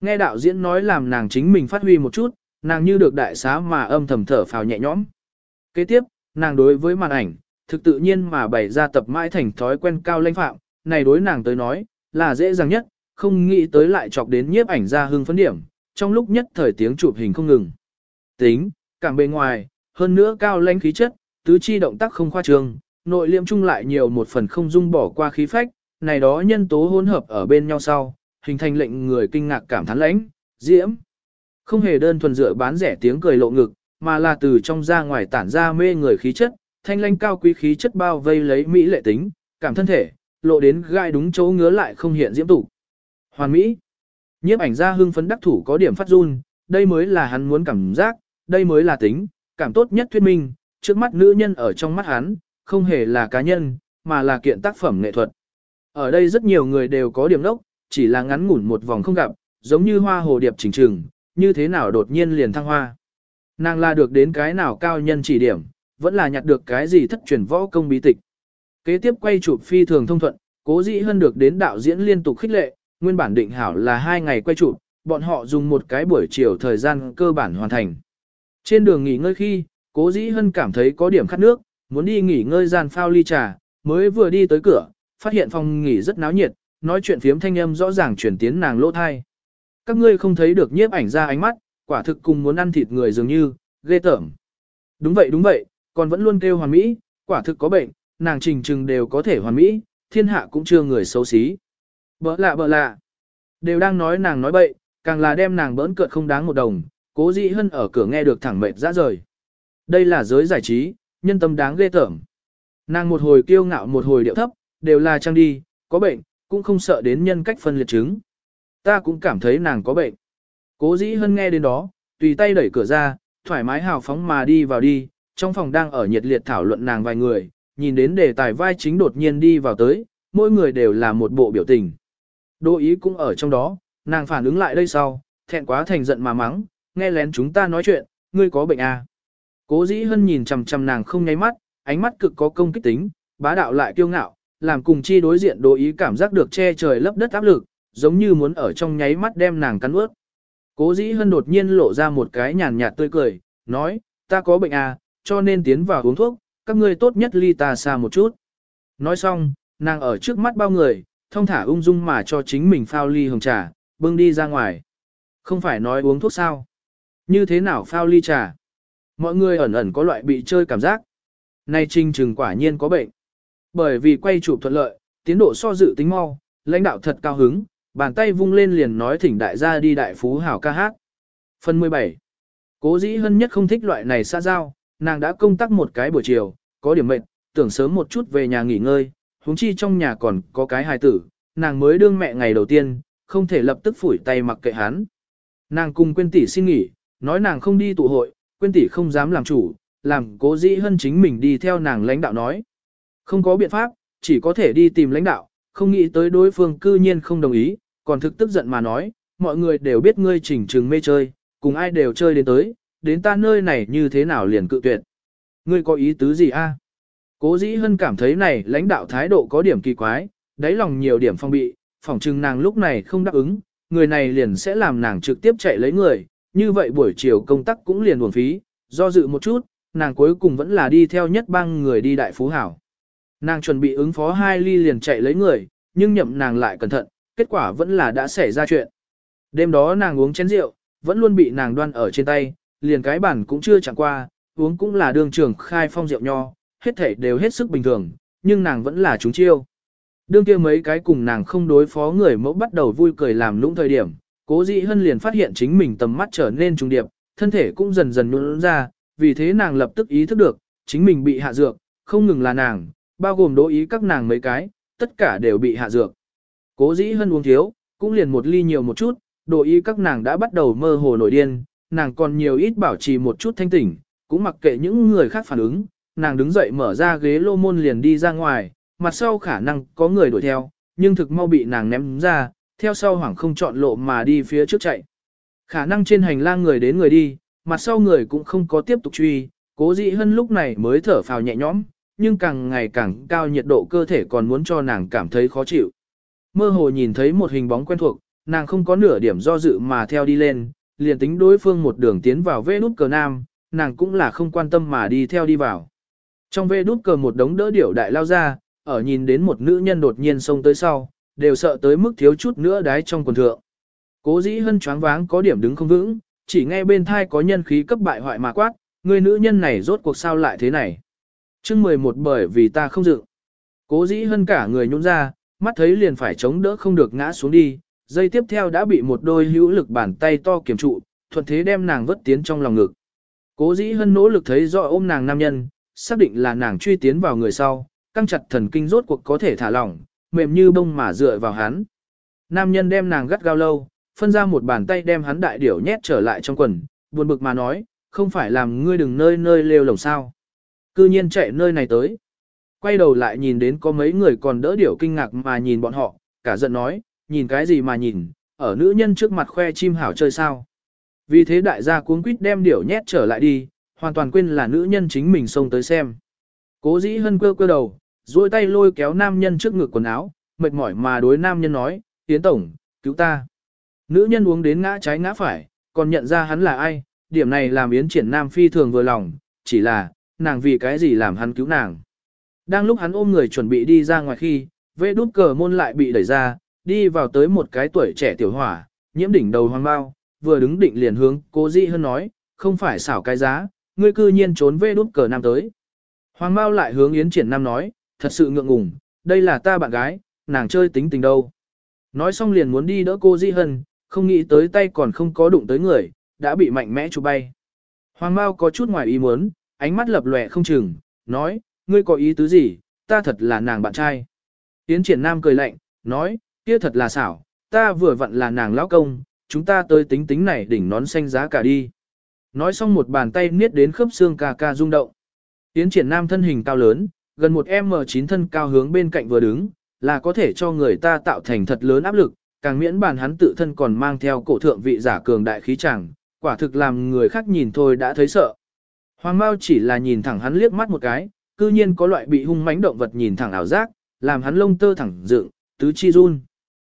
Nghe đạo diễn nói làm nàng chính mình phát huy một chút, nàng như được đại xá mà âm thầm thở phào nhẹ nhõm. Kế tiếp, nàng đối với màn ảnh, thực tự nhiên mà bày ra tập mãi thành thói quen cao lãnh phạm, này đối nàng tới nói, là dễ dàng nhất, không nghĩ tới lại chọc đến nhiếp ảnh ra hưng phấn điểm, trong lúc nhất thời tiếng chụp hình không ngừng. Tính, càng bề ngoài, hơn nữa cao lãnh khí chất, tứ chi động tác không khoa trương, nội liêm chung lại nhiều một phần không dung bỏ qua khí phách, này đó nhân tố hỗn hợp ở bên nhau sau, hình thành lệnh người kinh ngạc cảm thán lãnh, diễm. Không hề đơn thuần dựa bán rẻ tiếng cười lộ ngực, mà là từ trong ra ngoài tản ra mê người khí chất, thanh lãnh cao quý khí chất bao vây lấy mỹ lệ tính, cảm thân thể, lộ đến gai đúng chỗ ngứa lại không hiện diễm tụ. Hoàn mỹ. Nhiếp ảnh gia hưng phấn đắc thủ có điểm phát run, đây mới là hắn muốn cảm giác, đây mới là tính, cảm tốt nhất thuyết minh, trước mắt nữ nhân ở trong mắt hắn, không hề là cá nhân, mà là kiện tác phẩm nghệ thuật. Ở đây rất nhiều người đều có điểm đốc, chỉ là ngắn ngủn một vòng không gặp, giống như hoa hồ điệp chỉnh trừng, như thế nào đột nhiên liền thăng hoa. Nàng là được đến cái nào cao nhân chỉ điểm, vẫn là nhặt được cái gì thất truyền võ công bí tịch. Kế tiếp quay chụp phi thường thông thuận, cố dĩ hơn được đến đạo diễn liên tục khích lệ, nguyên bản định hảo là hai ngày quay chụp, bọn họ dùng một cái buổi chiều thời gian cơ bản hoàn thành. Trên đường nghỉ ngơi khi, cố dĩ hân cảm thấy có điểm khát nước, muốn đi nghỉ ngơi gian phao ly trà, mới vừa đi tới cửa, phát hiện phòng nghỉ rất náo nhiệt, nói chuyện phiếm thanh âm rõ ràng chuyển tiến nàng lỗ thai. Các ngươi không thấy được nhiếp ảnh ra ánh mắt, quả thực cùng muốn ăn thịt người dường như, ghê tởm. Đúng vậy đúng vậy, còn vẫn luôn kêu hoàn mỹ, quả thực có bệnh, nàng trình trừng đều có thể hoàn mỹ, thiên hạ cũng chưa người xấu xí. Bỡ lạ bỡ lạ. Đều đang nói nàng nói bậy, càng là đem nàng bỡn cợt không đáng một đồng, cố dĩ hân ở cửa nghe được thẳng mệt ra rời. Đây là giới giải trí, nhân tâm đáng ghê tởm. Nàng một hồi kiêu ngạo một hồi điệu thấp, đều là trang đi, có bệnh, cũng không sợ đến nhân cách phân liệt chứng. Ta cũng cảm thấy nàng có bệnh. Cố dĩ hân nghe đến đó, tùy tay đẩy cửa ra, thoải mái hào phóng mà đi vào đi, trong phòng đang ở nhiệt liệt thảo luận nàng vài người, nhìn đến đề tài vai chính đột nhiên đi vào tới, mỗi người đều là một bộ biểu tình. Đỗ ý cũng ở trong đó, nàng phản ứng lại đây sau, thẹn quá thành giận mà mắng, nghe lén chúng ta nói chuyện, ngươi có bệnh à. Cố dĩ hân nhìn chằm chằm nàng không nháy mắt, ánh mắt cực có công kích tính, bá đạo lại kiêu ngạo, làm cùng chi đối diện đối ý cảm giác được che trời lấp đất áp lực, giống như muốn ở trong nháy mắt đem nàng cắn ướt. Cố dĩ hân đột nhiên lộ ra một cái nhàn nhạt tươi cười, nói, ta có bệnh à, cho nên tiến vào uống thuốc, các ngươi tốt nhất ly ta xa một chút. Nói xong, nàng ở trước mắt bao người, thông thả ung dung mà cho chính mình phao ly hồng trà, bưng đi ra ngoài. Không phải nói uống thuốc sao? Như thế nào phao ly trà? Mọi người ẩn ẩn có loại bị chơi cảm giác. Nay trinh trừng quả nhiên có bệnh. Bởi vì quay chụp thuận lợi, tiến độ so dự tính mau, lãnh đạo thật cao hứng, bàn tay vung lên liền nói thỉnh đại gia đi đại phú hảo ca hát. Phần 17. Cố dĩ hân nhất không thích loại này xa giao, nàng đã công tác một cái buổi chiều, có điểm mệt, tưởng sớm một chút về nhà nghỉ ngơi, huống chi trong nhà còn có cái hài tử, nàng mới đương mẹ ngày đầu tiên, không thể lập tức phủi tay mặc kệ hắn. Nàng cùng quên tỷ xin nghỉ, nói nàng không đi tụ hội, quên tỷ không dám làm chủ, làm cố dĩ hân chính mình đi theo nàng lãnh đạo nói. Không có biện pháp, chỉ có thể đi tìm lãnh đạo, không nghĩ tới đối phương cư nhiên không đồng ý, còn thực tức giận mà nói, mọi người đều biết ngươi chỉnh trừng mê chơi, cùng ai đều chơi đến tới, đến ta nơi này như thế nào liền cự tuyệt. Ngươi có ý tứ gì a? Cố dĩ hân cảm thấy này lãnh đạo thái độ có điểm kỳ quái, đáy lòng nhiều điểm phong bị, phỏng chừng nàng lúc này không đáp ứng, người này liền sẽ làm nàng trực tiếp chạy lấy người, như vậy buổi chiều công tác cũng liền buồn phí, do dự một chút, nàng cuối cùng vẫn là đi theo nhất bang người đi đại phú hảo. Nàng chuẩn bị ứng phó hai ly liền chạy lấy người, nhưng nhậm nàng lại cẩn thận, kết quả vẫn là đã xảy ra chuyện. Đêm đó nàng uống chén rượu, vẫn luôn bị nàng đoan ở trên tay, liền cái bản cũng chưa chẳng qua, uống cũng là đường trưởng khai phong rượu nho, hết thể đều hết sức bình thường, nhưng nàng vẫn là chúng chiêu. Đương kia mấy cái cùng nàng không đối phó người mẫu bắt đầu vui cười làm lũng thời điểm, cố dĩ hân liền phát hiện chính mình tầm mắt trở nên trung điệp, thân thể cũng dần dần nhuận ra, vì thế nàng lập tức ý thức được, chính mình bị hạ dược, không ngừng là nàng, bao gồm đỗ ý các nàng mấy cái, tất cả đều bị hạ dược. Cố dĩ hân uống thiếu, cũng liền một ly nhiều một chút, đồ ý các nàng đã bắt đầu mơ hồ nổi điên, nàng còn nhiều ít bảo trì một chút thanh tỉnh, cũng mặc kệ những người khác phản ứng, nàng đứng dậy mở ra ghế lô môn liền đi ra ngoài, mặt sau khả năng có người đuổi theo, nhưng thực mau bị nàng ném ra, theo sau hoảng không chọn lộ mà đi phía trước chạy. Khả năng trên hành lang người đến người đi, mặt sau người cũng không có tiếp tục truy, cố dĩ hân lúc này mới thở phào nhẹ nhõm, nhưng càng ngày càng cao nhiệt độ cơ thể còn muốn cho nàng cảm thấy khó chịu. Mơ hồ nhìn thấy một hình bóng quen thuộc, nàng không có nửa điểm do dự mà theo đi lên, liền tính đối phương một đường tiến vào vê nút cờ nam, nàng cũng là không quan tâm mà đi theo đi vào. Trong vê nút cờ một đống đỡ điểu đại lao ra, ở nhìn đến một nữ nhân đột nhiên xông tới sau, đều sợ tới mức thiếu chút nữa đái trong quần thượng. Cố dĩ hân choáng váng có điểm đứng không vững, chỉ nghe bên thai có nhân khí cấp bại hoại mà quát, người nữ nhân này rốt cuộc sao lại thế này. chương 11 bởi vì ta không dự. Cố dĩ hân cả người nhún ra, mắt thấy liền phải chống đỡ không được ngã xuống đi, dây tiếp theo đã bị một đôi hữu lực bàn tay to kiểm trụ, thuận thế đem nàng vất tiến trong lòng ngực. Cố dĩ hân nỗ lực thấy rõ ôm nàng nam nhân, xác định là nàng truy tiến vào người sau, căng chặt thần kinh rốt cuộc có thể thả lỏng, mềm như bông mà dựa vào hắn. Nam nhân đem nàng gắt gao lâu, phân ra một bàn tay đem hắn đại điểu nhét trở lại trong quần, buồn bực mà nói, không phải làm ngươi đừng nơi nơi lêu lồng sao. Cư nhiên chạy nơi này tới. Quay đầu lại nhìn đến có mấy người còn đỡ điểu kinh ngạc mà nhìn bọn họ, cả giận nói, nhìn cái gì mà nhìn, ở nữ nhân trước mặt khoe chim hảo chơi sao. Vì thế đại gia cuống quýt đem điểu nhét trở lại đi, hoàn toàn quên là nữ nhân chính mình xông tới xem. Cố dĩ hân quơ quơ đầu, duỗi tay lôi kéo nam nhân trước ngực quần áo, mệt mỏi mà đối nam nhân nói, Yến Tổng, cứu ta. Nữ nhân uống đến ngã trái ngã phải, còn nhận ra hắn là ai, điểm này làm Yến triển nam phi thường vừa lòng, chỉ là, nàng vì cái gì làm hắn cứu nàng. Đang lúc hắn ôm người chuẩn bị đi ra ngoài khi, vệ đút cờ môn lại bị đẩy ra, đi vào tới một cái tuổi trẻ tiểu hỏa, nhiễm đỉnh đầu hoang bao, vừa đứng định liền hướng cố dị hơn nói, không phải xảo cái giá, ngươi cư nhiên trốn vệ đút cờ nam tới. Hoàng Mao lại hướng Yến Triển Nam nói, thật sự ngượng ngùng, đây là ta bạn gái, nàng chơi tính tình đâu. Nói xong liền muốn đi đỡ cô Di Hân, không nghĩ tới tay còn không có đụng tới người, đã bị mạnh mẽ chụp bay. Hoàng Mao có chút ngoài ý muốn, ánh mắt lập lòe không chừng, nói, ngươi có ý tứ gì, ta thật là nàng bạn trai. Tiến Triển Nam cười lạnh, nói, kia thật là xảo, ta vừa vặn là nàng lão công, chúng ta tới tính tính này đỉnh nón xanh giá cả đi. Nói xong một bàn tay niết đến khớp xương ca ca rung động. Tiến Triển Nam thân hình cao lớn, gần một M9 thân cao hướng bên cạnh vừa đứng, là có thể cho người ta tạo thành thật lớn áp lực, càng miễn bàn hắn tự thân còn mang theo cổ thượng vị giả cường đại khí chẳng, quả thực làm người khác nhìn thôi đã thấy sợ. Hoàng Mao chỉ là nhìn thẳng hắn liếc mắt một cái, cư nhiên có loại bị hung mãnh động vật nhìn thẳng ảo giác, làm hắn lông tơ thẳng dựng, tứ chi run.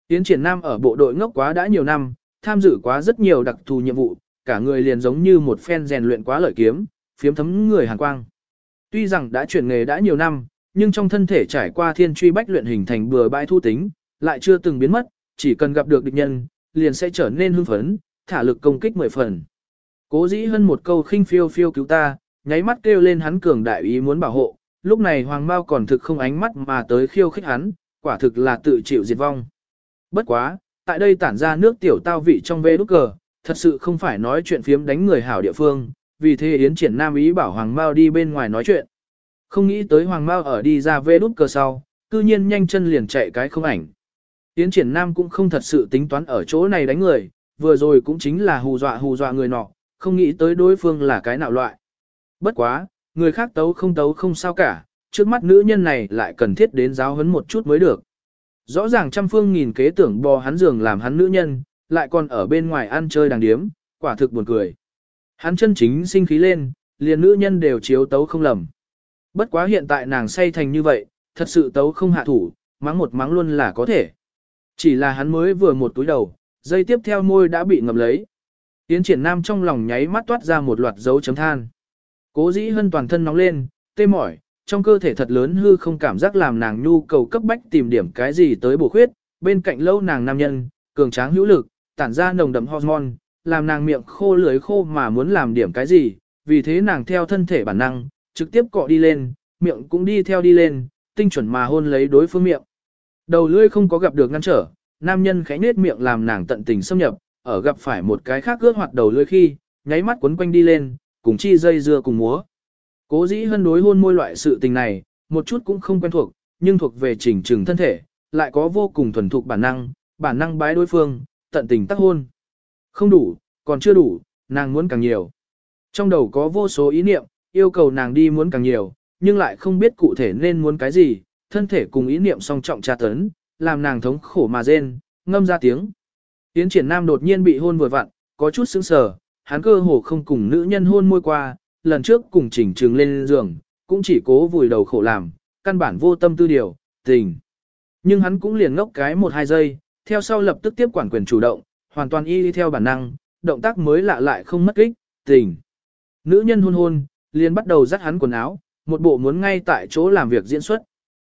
Tiến triển nam ở bộ đội ngốc quá đã nhiều năm, tham dự quá rất nhiều đặc thù nhiệm vụ, cả người liền giống như một phen rèn luyện quá lợi kiếm, phiếm thấm người hàn quang. Tuy rằng đã chuyển nghề đã nhiều năm, nhưng trong thân thể trải qua thiên truy bách luyện hình thành bừa bãi thu tính, lại chưa từng biến mất, chỉ cần gặp được địch nhân, liền sẽ trở nên hưng phấn, thả lực công kích mười phần. Cố dĩ hơn một câu khinh phiêu phiêu cứu ta, nháy mắt kêu lên hắn cường đại ý muốn bảo hộ, lúc này Hoàng Mao còn thực không ánh mắt mà tới khiêu khích hắn, quả thực là tự chịu diệt vong. Bất quá, tại đây tản ra nước tiểu tao vị trong vê đúc cờ, thật sự không phải nói chuyện phiếm đánh người hảo địa phương, vì thế Yến triển nam ý bảo Hoàng Mao đi bên ngoài nói chuyện. Không nghĩ tới Hoàng Mao ở đi ra vê đút cờ sau, cư nhiên nhanh chân liền chạy cái không ảnh. Yến triển nam cũng không thật sự tính toán ở chỗ này đánh người, vừa rồi cũng chính là hù dọa hù dọa người nọ, không nghĩ tới đối phương là cái nào loại. Bất quá, người khác tấu không tấu không sao cả, trước mắt nữ nhân này lại cần thiết đến giáo huấn một chút mới được. Rõ ràng trăm phương nghìn kế tưởng bò hắn giường làm hắn nữ nhân, lại còn ở bên ngoài ăn chơi đàng điếm, quả thực buồn cười. Hắn chân chính sinh khí lên, liền nữ nhân đều chiếu tấu không lầm. Bất quá hiện tại nàng say thành như vậy, thật sự tấu không hạ thủ, mắng một mắng luôn là có thể. Chỉ là hắn mới vừa một túi đầu, dây tiếp theo môi đã bị ngập lấy. Tiến triển nam trong lòng nháy mắt toát ra một loạt dấu chấm than. Cố dĩ hân toàn thân nóng lên, tê mỏi, trong cơ thể thật lớn hư không cảm giác làm nàng nhu cầu cấp bách tìm điểm cái gì tới bổ khuyết, bên cạnh lâu nàng nam nhân, cường tráng hữu lực, tản ra nồng đậm hormone, làm nàng miệng khô lưỡi khô mà muốn làm điểm cái gì, vì thế nàng theo thân thể bản năng, trực tiếp cọ đi lên, miệng cũng đi theo đi lên, tinh chuẩn mà hôn lấy đối phương miệng. Đầu lưỡi không có gặp được ngăn trở, nam nhân khẽ nết miệng làm nàng tận tình xâm nhập, ở gặp phải một cái khác ướt hoạt đầu lưỡi khi, nháy mắt quấn quanh đi lên, cùng chi dây dưa cùng múa. Cố dĩ hân đối hôn môi loại sự tình này, một chút cũng không quen thuộc, nhưng thuộc về chỉnh trừng thân thể, lại có vô cùng thuần thục bản năng, bản năng bái đối phương, tận tình tác hôn. Không đủ, còn chưa đủ, nàng muốn càng nhiều. Trong đầu có vô số ý niệm, yêu cầu nàng đi muốn càng nhiều, nhưng lại không biết cụ thể nên muốn cái gì, thân thể cùng ý niệm song trọng tra tấn, làm nàng thống khổ mà rên, ngâm ra tiếng. Tiến triển nam đột nhiên bị hôn vừa vặn, có chút sững sờ, hắn cơ hồ không cùng nữ nhân hôn môi qua, lần trước cùng chỉnh trừng lên giường, cũng chỉ cố vùi đầu khổ làm, căn bản vô tâm tư điều, tình. Nhưng hắn cũng liền ngốc cái một hai giây, theo sau lập tức tiếp quản quyền chủ động, hoàn toàn y đi theo bản năng, động tác mới lạ lại không mất kích, tình. Nữ nhân hôn hôn, liền bắt đầu dắt hắn quần áo, một bộ muốn ngay tại chỗ làm việc diễn xuất.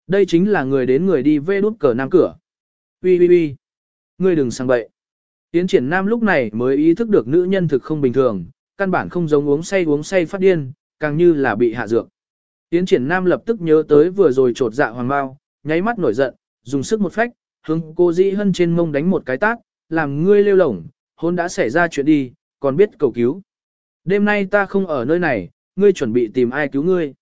Đây chính là người đến người đi vê đút cờ nam cửa. Ui ui ui, ngươi đừng sang bậy. Tiến triển nam lúc này mới ý thức được nữ nhân thực không bình thường, căn bản không giống uống say uống say phát điên, càng như là bị hạ dược. Tiến triển nam lập tức nhớ tới vừa rồi trột dạ hoàng bao, nháy mắt nổi giận, dùng sức một phách, hướng cô dĩ hân trên mông đánh một cái tát, làm ngươi lêu lổng, hôn đã xảy ra chuyện đi, còn biết cầu cứu. Đêm nay ta không ở nơi này, ngươi chuẩn bị tìm ai cứu ngươi.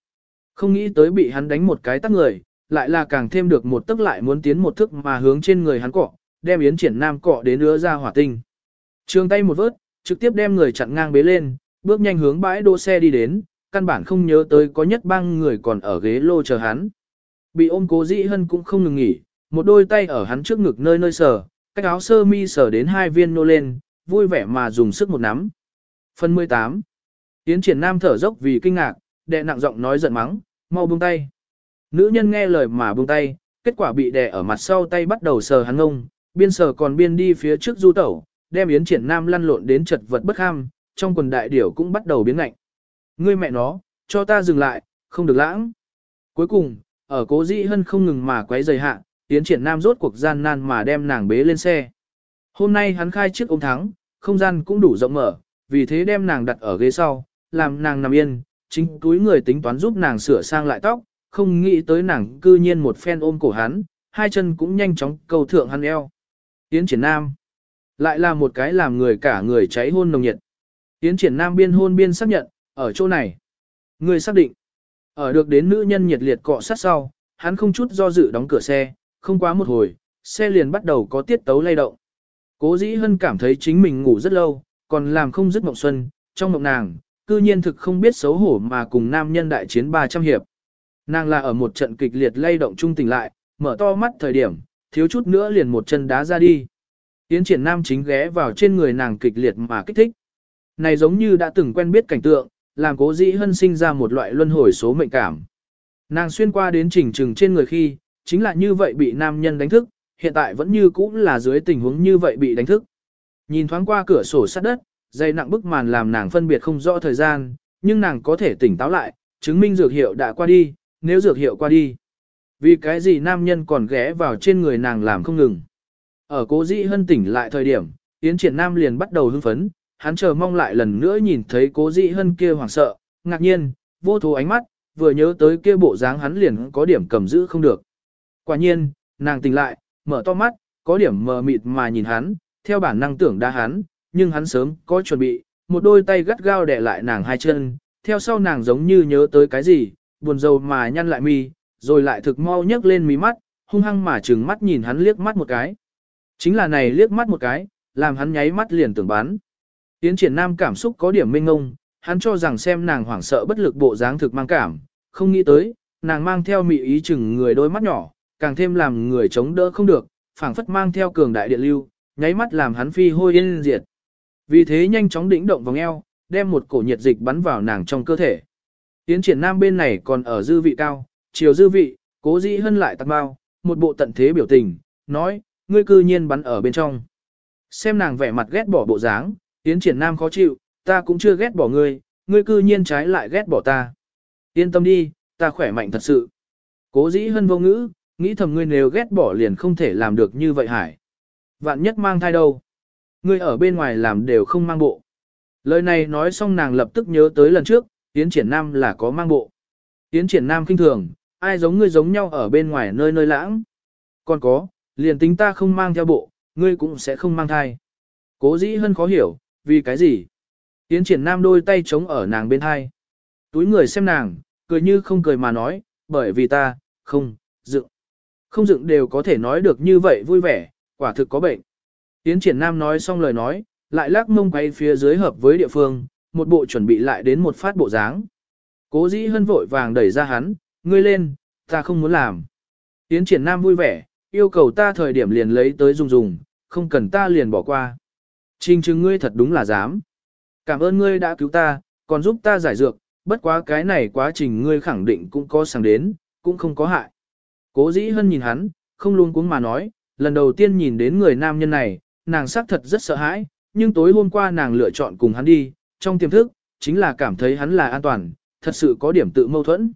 Không nghĩ tới bị hắn đánh một cái tắt người, lại là càng thêm được một tức lại muốn tiến một thức mà hướng trên người hắn cọ, đem yến triển nam cọ đến ứa ra hỏa tinh. Trường tay một vớt, trực tiếp đem người chặn ngang bế lên, bước nhanh hướng bãi đỗ xe đi đến, căn bản không nhớ tới có nhất bang người còn ở ghế lô chờ hắn. Bị ôm cố dĩ hân cũng không ngừng nghỉ, một đôi tay ở hắn trước ngực nơi nơi sờ, cách áo sơ mi sờ đến hai viên nô lên, vui vẻ mà dùng sức một nắm. Phần 18 Yến triển nam thở dốc vì kinh ngạc, đệ nặng giọng nói giận mắng, mau buông tay. Nữ nhân nghe lời mà buông tay, kết quả bị đè ở mặt sau tay bắt đầu sờ hắn ngông, biên sờ còn biên đi phía trước du tẩu, đem Yến triển nam lăn lộn đến chật vật bất ham, trong quần đại điểu cũng bắt đầu biến lạnh. Ngươi mẹ nó, cho ta dừng lại, không được lãng. Cuối cùng, ở cố dĩ hân không ngừng mà quấy rầy hạ, Yến triển nam rốt cuộc gian nan mà đem nàng bế lên xe. Hôm nay hắn khai chiếc ôm thắng, không gian cũng đủ rộng mở, vì thế đem nàng đặt ở ghế sau, làm nàng nằm yên, chính túi người tính toán giúp nàng sửa sang lại tóc, không nghĩ tới nàng cư nhiên một phen ôm cổ hắn, hai chân cũng nhanh chóng cầu thượng hắn eo. Yến triển nam. Lại là một cái làm người cả người cháy hôn nồng nhiệt. Yến triển nam biên hôn biên xác nhận, ở chỗ này. Người xác định. Ở được đến nữ nhân nhiệt liệt cọ sát sau, hắn không chút do dự đóng cửa xe, không quá một hồi, xe liền bắt đầu có tiết tấu lay động. Cố dĩ hân cảm thấy chính mình ngủ rất lâu, còn làm không dứt mộng xuân, trong mộng nàng, cư nhiên thực không biết xấu hổ mà cùng nam nhân đại chiến 300 hiệp. Nàng là ở một trận kịch liệt lay động trung tỉnh lại, mở to mắt thời điểm, thiếu chút nữa liền một chân đá ra đi. Tiến triển nam chính ghé vào trên người nàng kịch liệt mà kích thích. Này giống như đã từng quen biết cảnh tượng, làm cố dĩ hân sinh ra một loại luân hồi số mệnh cảm. Nàng xuyên qua đến chỉnh trừng trên người khi, chính là như vậy bị nam nhân đánh thức, hiện tại vẫn như cũ là dưới tình huống như vậy bị đánh thức. Nhìn thoáng qua cửa sổ sát đất, dây nặng bức màn làm nàng phân biệt không rõ thời gian, nhưng nàng có thể tỉnh táo lại, chứng minh dược hiệu đã qua đi, nếu dược hiệu qua đi. Vì cái gì nam nhân còn ghé vào trên người nàng làm không ngừng. Ở cố dĩ hân tỉnh lại thời điểm, Yến Triển Nam liền bắt đầu hưng phấn, hắn chờ mong lại lần nữa nhìn thấy cố dĩ hân kia hoảng sợ, ngạc nhiên, vô thố ánh mắt, vừa nhớ tới kia bộ dáng hắn liền có điểm cầm giữ không được. Quả nhiên, nàng tỉnh lại, mở to mắt, có điểm mờ mịt mà nhìn hắn, theo bản năng tưởng đa hắn, nhưng hắn sớm có chuẩn bị, một đôi tay gắt gao đè lại nàng hai chân, theo sau nàng giống như nhớ tới cái gì, buồn rầu mà nhăn lại mi, rồi lại thực mau nhấc lên mí mắt, hung hăng mà trừng mắt nhìn hắn liếc mắt một cái. Chính là này liếc mắt một cái, làm hắn nháy mắt liền tưởng bán. Tiến triển nam cảm xúc có điểm mênh ngông, hắn cho rằng xem nàng hoảng sợ bất lực bộ dáng thực mang cảm, không nghĩ tới, nàng mang theo mị ý chừng người đôi mắt nhỏ, càng thêm làm người chống đỡ không được, phảng phất mang theo cường đại điện lưu, nháy mắt làm hắn phi hôi yên diệt. Vì thế nhanh chóng đĩnh động vòng eo, đem một cổ nhiệt dịch bắn vào nàng trong cơ thể. Tiến triển nam bên này còn ở dư vị cao, chiều dư vị, cố dĩ hân lại tạc bao, một bộ tận thế biểu tình, nói, ngươi cư nhiên bắn ở bên trong. Xem nàng vẻ mặt ghét bỏ bộ dáng, tiến triển nam khó chịu, ta cũng chưa ghét bỏ ngươi, ngươi cư nhiên trái lại ghét bỏ ta. Yên tâm đi, ta khỏe mạnh thật sự. Cố dĩ hân vô ngữ, nghĩ thầm ngươi nếu ghét bỏ liền không thể làm được như vậy hải. Vạn nhất mang thai đâu. Ngươi ở bên ngoài làm đều không mang bộ. Lời này nói xong nàng lập tức nhớ tới lần trước, Yến Triển Nam là có mang bộ. Yến Triển Nam kinh thường, ai giống ngươi giống nhau ở bên ngoài nơi nơi lãng. Còn có, liền tính ta không mang theo bộ, ngươi cũng sẽ không mang thai. Cố dĩ hơn khó hiểu, vì cái gì? Yến Triển Nam đôi tay chống ở nàng bên thai. Túi người xem nàng, cười như không cười mà nói, bởi vì ta, không, dựng. Không dựng đều có thể nói được như vậy vui vẻ, quả thực có bệnh. Tiến Triển Nam nói xong lời nói, lại lắc mông quay phía dưới hợp với địa phương, một bộ chuẩn bị lại đến một phát bộ dáng. Cố dĩ hân vội vàng đẩy ra hắn, ngươi lên, ta không muốn làm. Tiến Triển Nam vui vẻ, yêu cầu ta thời điểm liền lấy tới dùng dùng, không cần ta liền bỏ qua. Trình chứng ngươi thật đúng là dám. Cảm ơn ngươi đã cứu ta, còn giúp ta giải dược, bất quá cái này quá trình ngươi khẳng định cũng có sáng đến, cũng không có hại. Cố dĩ hân nhìn hắn, không luôn cuống mà nói, lần đầu tiên nhìn đến người nam nhân này, nàng xác thật rất sợ hãi, nhưng tối hôm qua nàng lựa chọn cùng hắn đi, trong tiềm thức, chính là cảm thấy hắn là an toàn, thật sự có điểm tự mâu thuẫn.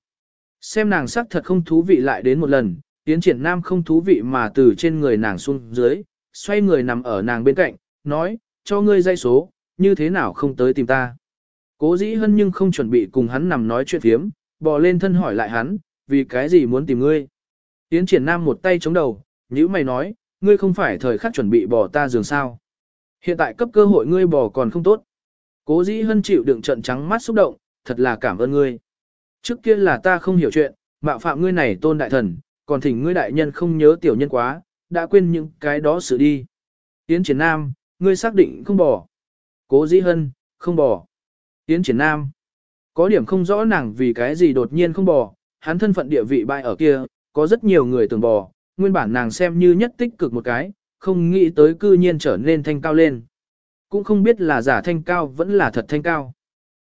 Xem nàng xác thật không thú vị lại đến một lần, tiến triển nam không thú vị mà từ trên người nàng xuống dưới, xoay người nằm ở nàng bên cạnh, nói, cho ngươi dây số, như thế nào không tới tìm ta. Cố dĩ hân nhưng không chuẩn bị cùng hắn nằm nói chuyện phiếm, bò lên thân hỏi lại hắn, vì cái gì muốn tìm ngươi. Yến triển nam một tay chống đầu, nhữ mày nói, ngươi không phải thời khắc chuẩn bị bỏ ta giường sao. Hiện tại cấp cơ hội ngươi bỏ còn không tốt. Cố dĩ hân chịu đựng trận trắng mắt xúc động, thật là cảm ơn ngươi. Trước kia là ta không hiểu chuyện, mạo phạm ngươi này tôn đại thần, còn thỉnh ngươi đại nhân không nhớ tiểu nhân quá, đã quên những cái đó sự đi. Yến triển nam, ngươi xác định không bỏ. Cố dĩ hân, không bỏ. Yến triển nam. Có điểm không rõ nàng vì cái gì đột nhiên không bỏ, hắn thân phận địa vị bại ở kia, có rất nhiều người tưởng bò, nguyên bản nàng xem như nhất tích cực một cái, không nghĩ tới cư nhiên trở nên thanh cao lên. Cũng không biết là giả thanh cao vẫn là thật thanh cao.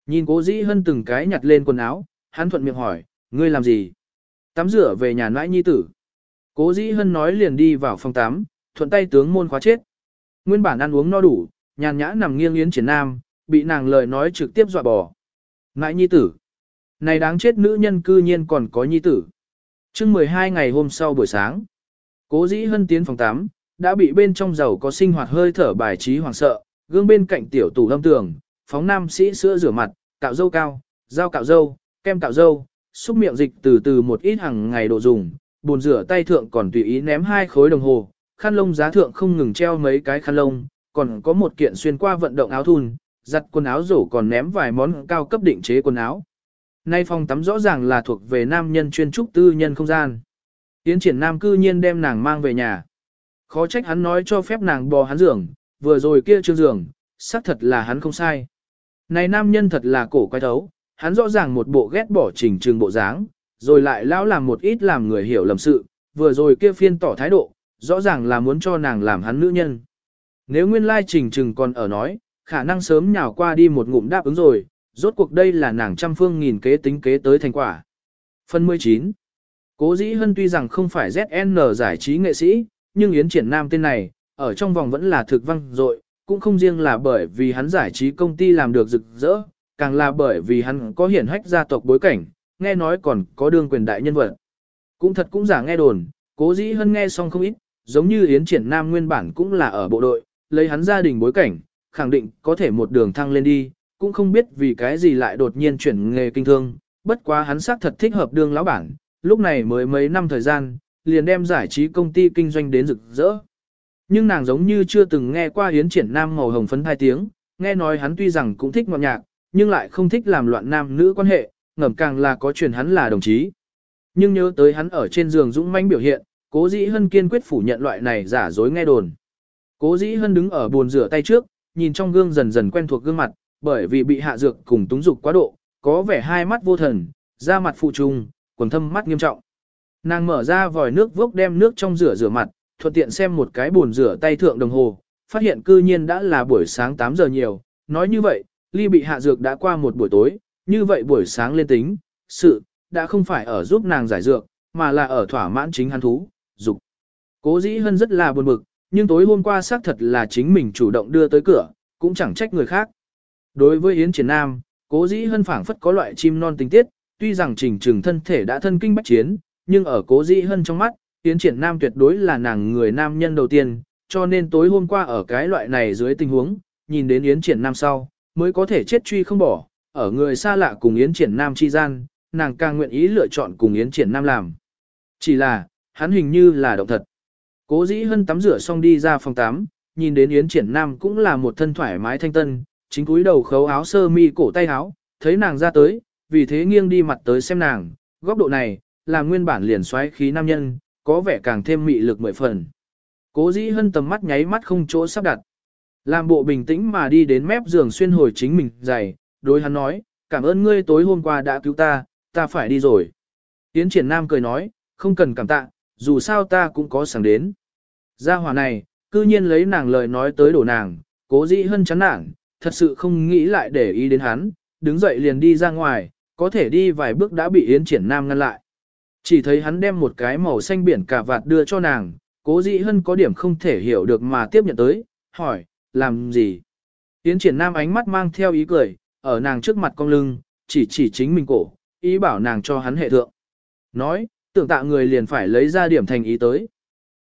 Nhìn cố dĩ hân từng cái nhặt lên quần áo, hắn thuận miệng hỏi, ngươi làm gì? Tắm rửa về nhà nãi nhi tử. Cố dĩ hân nói liền đi vào phòng tắm, thuận tay tướng môn khóa chết. Nguyên bản ăn uống no đủ, nhàn nhã nằm nghiêng yến triển nam, bị nàng lời nói trực tiếp dọa bỏ. Nãi nhi tử. Này đáng chết nữ nhân cư nhiên còn có nhi tử chương 12 ngày hôm sau buổi sáng. Cố dĩ hân tiến phòng 8, đã bị bên trong giàu có sinh hoạt hơi thở bài trí hoàng sợ, gương bên cạnh tiểu tủ lâm tường, phóng nam sĩ sữa rửa mặt, cạo dâu cao, dao cạo dâu, kem cạo dâu, xúc miệng dịch từ từ một ít hàng ngày đồ dùng, bồn rửa tay thượng còn tùy ý ném hai khối đồng hồ, khăn lông giá thượng không ngừng treo mấy cái khăn lông, còn có một kiện xuyên qua vận động áo thun, giặt quần áo rổ còn ném vài món cao cấp định chế quần áo. Nay phòng tắm rõ ràng là thuộc về nam nhân chuyên trúc tư nhân không gian. Tiến triển nam cư nhiên đem nàng mang về nhà. Khó trách hắn nói cho phép nàng bò hắn giường, vừa rồi kia trương giường, xác thật là hắn không sai. Này nam nhân thật là cổ quái thấu, hắn rõ ràng một bộ ghét bỏ trình trường bộ dáng, rồi lại lão làm một ít làm người hiểu lầm sự, vừa rồi kia phiên tỏ thái độ, rõ ràng là muốn cho nàng làm hắn nữ nhân. Nếu nguyên lai trình trừng còn ở nói, khả năng sớm nhào qua đi một ngụm đáp ứng rồi, rốt cuộc đây là nàng trăm phương nghìn kế tính kế tới thành quả. Phần 19 Cố dĩ hân tuy rằng không phải ZN giải trí nghệ sĩ, nhưng Yến Triển Nam tên này, ở trong vòng vẫn là thực văng dội cũng không riêng là bởi vì hắn giải trí công ty làm được rực rỡ, càng là bởi vì hắn có hiển hách gia tộc bối cảnh, nghe nói còn có đương quyền đại nhân vật. Cũng thật cũng giả nghe đồn, cố dĩ hân nghe xong không ít, giống như Yến Triển Nam nguyên bản cũng là ở bộ đội, lấy hắn gia đình bối cảnh, khẳng định có thể một đường thăng lên đi, cũng không biết vì cái gì lại đột nhiên chuyển nghề kinh thương, bất quá hắn xác thật thích hợp đương lão bản, lúc này mới mấy năm thời gian, liền đem giải trí công ty kinh doanh đến rực rỡ. Nhưng nàng giống như chưa từng nghe qua Yến Triển Nam màu hồng phấn hai tiếng, nghe nói hắn tuy rằng cũng thích ngọt nhạc, nhưng lại không thích làm loạn nam nữ quan hệ, ngầm càng là có chuyện hắn là đồng chí. Nhưng nhớ tới hắn ở trên giường dũng mãnh biểu hiện, cố dĩ hân kiên quyết phủ nhận loại này giả dối nghe đồn. Cố dĩ hân đứng ở bồn rửa tay trước, nhìn trong gương dần dần quen thuộc gương mặt, bởi vì bị hạ dược cùng túng dục quá độ, có vẻ hai mắt vô thần, da mặt phụ trùng, quần thâm mắt nghiêm trọng. Nàng mở ra vòi nước vốc đem nước trong rửa rửa mặt, thuận tiện xem một cái bồn rửa tay thượng đồng hồ, phát hiện cư nhiên đã là buổi sáng 8 giờ nhiều, nói như vậy, ly bị hạ dược đã qua một buổi tối, như vậy buổi sáng lên tính, sự, đã không phải ở giúp nàng giải dược, mà là ở thỏa mãn chính hắn thú, dục. Cố dĩ hân rất là buồn bực, nhưng tối hôm qua xác thật là chính mình chủ động đưa tới cửa, cũng chẳng trách người khác. Đối với Yến Triển Nam, cố dĩ hân phảng phất có loại chim non tình tiết, tuy rằng trình trừng thân thể đã thân kinh bách chiến, nhưng ở cố dĩ hân trong mắt, Yến Triển Nam tuyệt đối là nàng người nam nhân đầu tiên, cho nên tối hôm qua ở cái loại này dưới tình huống, nhìn đến Yến Triển Nam sau, mới có thể chết truy không bỏ, ở người xa lạ cùng Yến Triển Nam chi gian, nàng càng nguyện ý lựa chọn cùng Yến Triển Nam làm. Chỉ là, hắn hình như là động thật. Cố dĩ hân tắm rửa xong đi ra phòng tắm, nhìn đến Yến Triển Nam cũng là một thân thoải mái thanh tân, chính cúi đầu khấu áo sơ mi cổ tay áo, thấy nàng ra tới, vì thế nghiêng đi mặt tới xem nàng, góc độ này, là nguyên bản liền xoáy khí nam nhân, có vẻ càng thêm mị lực mười phần. Cố dĩ hân tầm mắt nháy mắt không chỗ sắp đặt. Làm bộ bình tĩnh mà đi đến mép giường xuyên hồi chính mình dày, đối hắn nói, cảm ơn ngươi tối hôm qua đã cứu ta, ta phải đi rồi. tiến triển nam cười nói, không cần cảm tạ, dù sao ta cũng có sẵn đến. Gia hỏa này, cư nhiên lấy nàng lời nói tới đổ nàng, cố dĩ hân chán nản, thật sự không nghĩ lại để ý đến hắn, đứng dậy liền đi ra ngoài, có thể đi vài bước đã bị Yến triển nam ngăn lại. Chỉ thấy hắn đem một cái màu xanh biển cà vạt đưa cho nàng, cố dĩ hân có điểm không thể hiểu được mà tiếp nhận tới, hỏi, làm gì? Yến triển nam ánh mắt mang theo ý cười, ở nàng trước mặt cong lưng, chỉ chỉ chính mình cổ, ý bảo nàng cho hắn hệ thượng. Nói, tưởng tạ người liền phải lấy ra điểm thành ý tới.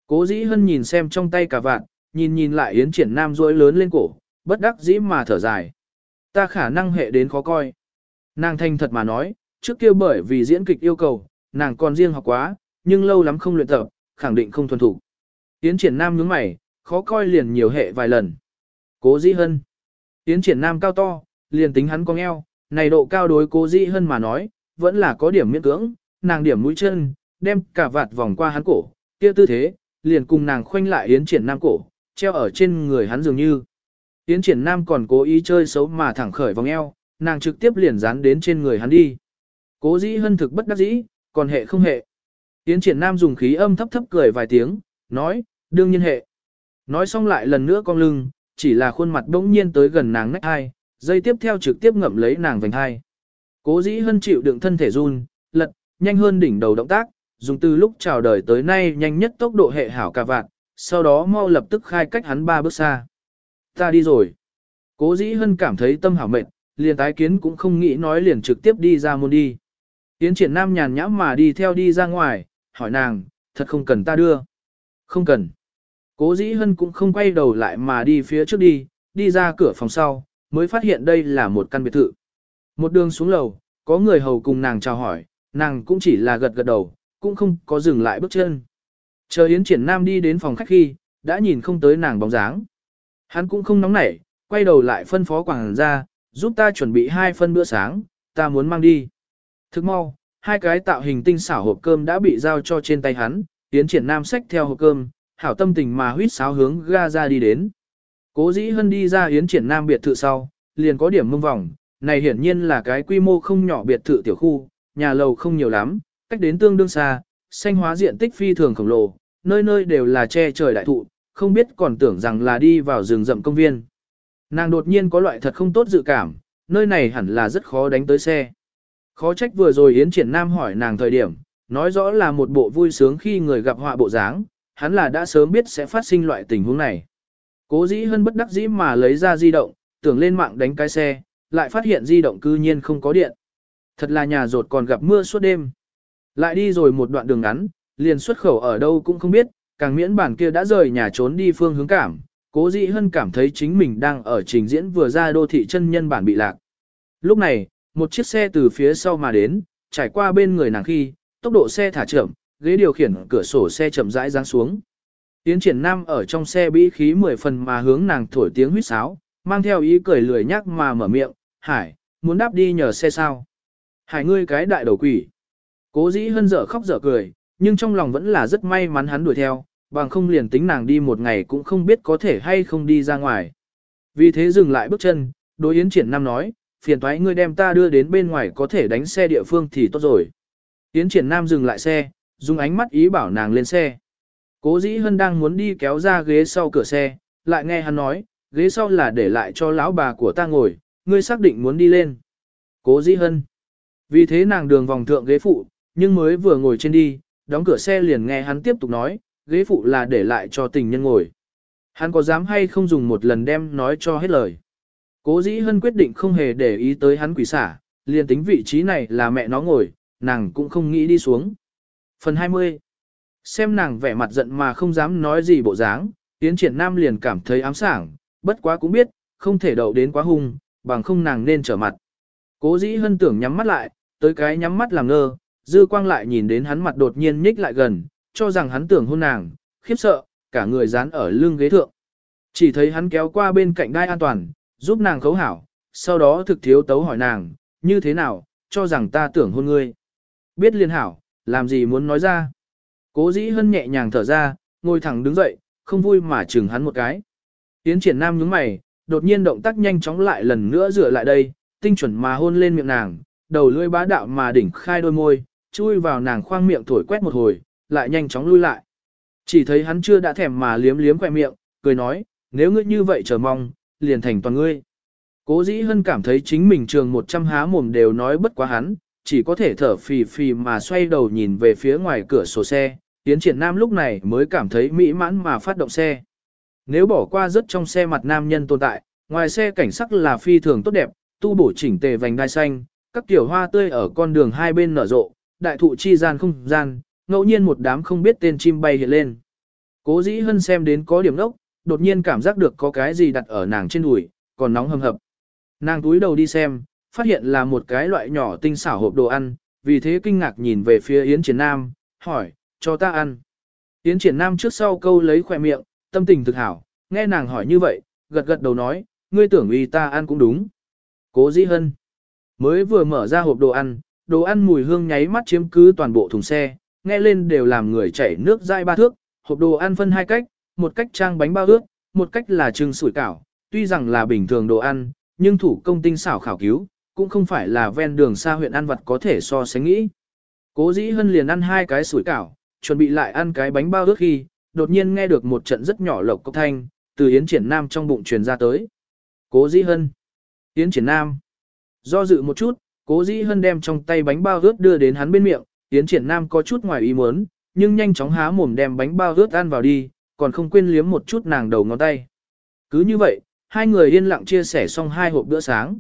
Cố dĩ hân nhìn xem trong tay cả vạt, nhìn nhìn lại yến triển nam rối lớn lên cổ, bất đắc dĩ mà thở dài. Ta khả năng hệ đến khó coi. Nàng thanh thật mà nói, trước kia bởi vì diễn kịch yêu cầu, nàng còn riêng học quá, nhưng lâu lắm không luyện tập, khẳng định không thuần thủ. Yến triển nam nhướng mày, khó coi liền nhiều hệ vài lần. Cố dĩ hân. Yến triển nam cao to, liền tính hắn cong eo, này độ cao đối cố dĩ hân mà nói, vẫn là có điểm miễn cưỡng, nàng điểm mũi chân, đem cả vạt vòng qua hắn cổ, kia tư thế, liền cùng nàng khoanh lại Yến Triển Nam cổ, treo ở trên người hắn dường như. Yến Triển Nam còn cố ý chơi xấu mà thẳng khởi vòng eo, nàng trực tiếp liền dán đến trên người hắn đi. Cố dĩ hân thực bất đắc dĩ, còn hệ không hệ. Yến Triển Nam dùng khí âm thấp thấp cười vài tiếng, nói, đương nhiên hệ. Nói xong lại lần nữa cong lưng, chỉ là khuôn mặt bỗng nhiên tới gần nàng nách hai, dây tiếp theo trực tiếp ngậm lấy nàng vành hai. Cố dĩ hân chịu đựng thân thể run, lật, nhanh hơn đỉnh đầu động tác, dùng từ lúc chào đời tới nay nhanh nhất tốc độ hệ hảo cả vạn, sau đó mau lập tức khai cách hắn ba bước xa. Ta đi rồi. Cố dĩ hân cảm thấy tâm hảo mệt, liền tái kiến cũng không nghĩ nói liền trực tiếp đi ra môn đi. Tiến triển nam nhàn nhãm mà đi theo đi ra ngoài, hỏi nàng, thật không cần ta đưa. Không cần. Cố dĩ hân cũng không quay đầu lại mà đi phía trước đi, đi ra cửa phòng sau, mới phát hiện đây là một căn biệt thự. Một đường xuống lầu, có người hầu cùng nàng chào hỏi, nàng cũng chỉ là gật gật đầu, cũng không có dừng lại bước chân. Chờ Yến Triển Nam đi đến phòng khách khi, đã nhìn không tới nàng bóng dáng. Hắn cũng không nóng nảy, quay đầu lại phân phó quảng ra, giúp ta chuẩn bị hai phân bữa sáng, ta muốn mang đi. Thức mau, hai cái tạo hình tinh xảo hộp cơm đã bị giao cho trên tay hắn, Yến Triển Nam sách theo hộp cơm, hảo tâm tình mà huyết sáo hướng ga ra đi đến. Cố dĩ hân đi ra Yến Triển Nam biệt thự sau, liền có điểm mông vòng, này hiển nhiên là cái quy mô không nhỏ biệt thự tiểu khu, nhà lầu không nhiều lắm, cách đến tương đương xa, xanh hóa diện tích phi thường khổng lồ, nơi nơi đều là che trời đại thụ, không biết còn tưởng rằng là đi vào rừng rậm công viên. Nàng đột nhiên có loại thật không tốt dự cảm, nơi này hẳn là rất khó đánh tới xe. Khó trách vừa rồi Yến Triển Nam hỏi nàng thời điểm, nói rõ là một bộ vui sướng khi người gặp họa bộ dáng, hắn là đã sớm biết sẽ phát sinh loại tình huống này. Cố dĩ hơn bất đắc dĩ mà lấy ra di động, tưởng lên mạng đánh cái xe, lại phát hiện di động cư nhiên không có điện. Thật là nhà rột còn gặp mưa suốt đêm. Lại đi rồi một đoạn đường ngắn, liền xuất khẩu ở đâu cũng không biết, càng miễn bản kia đã rời nhà trốn đi phương hướng cảm. Cố dĩ hân cảm thấy chính mình đang ở trình diễn vừa ra đô thị chân nhân bản bị lạc. Lúc này, một chiếc xe từ phía sau mà đến, trải qua bên người nàng khi, tốc độ xe thả chậm, ghế điều khiển cửa sổ xe chậm rãi giáng xuống. Tiến triển nam ở trong xe bĩ khí mười phần mà hướng nàng thổi tiếng huýt sáo, mang theo ý cười lười nhắc mà mở miệng, hải, muốn đáp đi nhờ xe sao. Hải ngươi cái đại đầu quỷ. Cố dĩ hân dở khóc dở cười, nhưng trong lòng vẫn là rất may mắn hắn đuổi theo, bằng không liền tính nàng đi một ngày cũng không biết có thể hay không đi ra ngoài. Vì thế dừng lại bước chân, đối Yến Triển Nam nói, phiền thoái ngươi đem ta đưa đến bên ngoài có thể đánh xe địa phương thì tốt rồi. Yến Triển Nam dừng lại xe, dùng ánh mắt ý bảo nàng lên xe. Cố dĩ hân đang muốn đi kéo ra ghế sau cửa xe, lại nghe hắn nói, ghế sau là để lại cho lão bà của ta ngồi, ngươi xác định muốn đi lên. Cố dĩ hân. Vì thế nàng đường vòng thượng ghế phụ, nhưng mới vừa ngồi trên đi, đóng cửa xe liền nghe hắn tiếp tục nói, ghế phụ là để lại cho tình nhân ngồi. Hắn có dám hay không dùng một lần đem nói cho hết lời. Cố dĩ hân quyết định không hề để ý tới hắn quỷ xả, liền tính vị trí này là mẹ nó ngồi, nàng cũng không nghĩ đi xuống. Phần 20 Xem nàng vẻ mặt giận mà không dám nói gì bộ dáng, tiến Triển Nam liền cảm thấy ám sảng, bất quá cũng biết, không thể đậu đến quá hung, bằng không nàng nên trở mặt. Cố dĩ hân tưởng nhắm mắt lại, tới cái nhắm mắt làm ngơ, dư quang lại nhìn đến hắn mặt đột nhiên nhích lại gần, cho rằng hắn tưởng hôn nàng, khiếp sợ, cả người dán ở lưng ghế thượng. Chỉ thấy hắn kéo qua bên cạnh đai an toàn, giúp nàng khấu hảo, sau đó thực thiếu tấu hỏi nàng, như thế nào, cho rằng ta tưởng hôn ngươi. Biết liên hảo, làm gì muốn nói ra. Cố dĩ hân nhẹ nhàng thở ra, ngồi thẳng đứng dậy, không vui mà chừng hắn một cái. Tiến triển nam nhướng mày, đột nhiên động tác nhanh chóng lại lần nữa rửa lại đây, tinh chuẩn mà hôn lên miệng nàng, đầu lưỡi bá đạo mà đỉnh khai đôi môi, chui vào nàng khoang miệng thổi quét một hồi, lại nhanh chóng lui lại. Chỉ thấy hắn chưa đã thèm mà liếm liếm khỏe miệng, cười nói, nếu ngươi như vậy chờ mong, liền thành toàn ngươi. Cố dĩ hân cảm thấy chính mình trường một trăm há mồm đều nói bất quá hắn, chỉ có thể thở phì phì mà xoay đầu nhìn về phía ngoài cửa sổ xe, Tiến triển nam lúc này mới cảm thấy mỹ mãn mà phát động xe. Nếu bỏ qua rất trong xe mặt nam nhân tồn tại, ngoài xe cảnh sắc là phi thường tốt đẹp, tu bổ chỉnh tề vành đai xanh, các tiểu hoa tươi ở con đường hai bên nở rộ, đại thụ chi gian không gian, ngẫu nhiên một đám không biết tên chim bay hiện lên. Cố dĩ hân xem đến có điểm đốc, đột nhiên cảm giác được có cái gì đặt ở nàng trên đùi, còn nóng hầm hập. Nàng túi đầu đi xem, phát hiện là một cái loại nhỏ tinh xảo hộp đồ ăn, vì thế kinh ngạc nhìn về phía Yến Triển Nam, hỏi, cho ta ăn. Yến Triển Nam trước sau câu lấy khỏe miệng, tâm tình thực hảo, nghe nàng hỏi như vậy, gật gật đầu nói, ngươi tưởng uy ta ăn cũng đúng. Cố dĩ hân. Mới vừa mở ra hộp đồ ăn, đồ ăn mùi hương nháy mắt chiếm cứ toàn bộ thùng xe, nghe lên đều làm người chảy nước dai ba thước, hộp đồ ăn phân hai cách, một cách trang bánh bao ướt, một cách là trưng sủi cảo, tuy rằng là bình thường đồ ăn, nhưng thủ công tinh xảo khảo cứu, cũng không phải là ven đường xa huyện ăn vật có thể so sánh nghĩ. Cố dĩ hân liền ăn hai cái sủi cảo, chuẩn bị lại ăn cái bánh bao ướt khi, đột nhiên nghe được một trận rất nhỏ lộc cốc thanh, từ Yến Triển Nam trong bụng truyền ra tới. Cố dĩ hân. Yến Triển Nam. Do dự một chút, cố dĩ hân đem trong tay bánh bao ướt đưa đến hắn bên miệng, Yến Triển Nam có chút ngoài ý muốn, nhưng nhanh chóng há mồm đem bánh bao ướt ăn vào đi, còn không quên liếm một chút nàng đầu ngón tay. Cứ như vậy, hai người yên lặng chia sẻ xong hai hộp bữa sáng.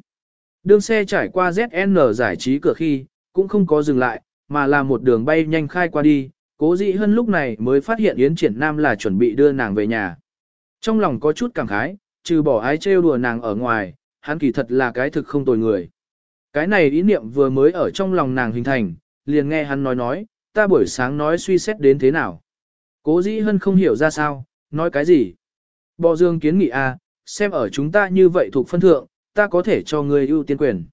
Đường xe trải qua ZN giải trí cửa khi, cũng không có dừng lại, mà là một đường bay nhanh khai qua đi, cố dĩ hơn lúc này mới phát hiện Yến Triển Nam là chuẩn bị đưa nàng về nhà. Trong lòng có chút cảm khái, trừ bỏ ái trêu đùa nàng ở ngoài, hắn kỳ thật là cái thực không tồi người. Cái này ý niệm vừa mới ở trong lòng nàng hình thành, liền nghe hắn nói nói, ta buổi sáng nói suy xét đến thế nào. Cố dĩ hân không hiểu ra sao, nói cái gì. Bò dương kiến nghị a, à, xem ở chúng ta như vậy thuộc phân thượng, ta có thể cho người ưu tiên quyền.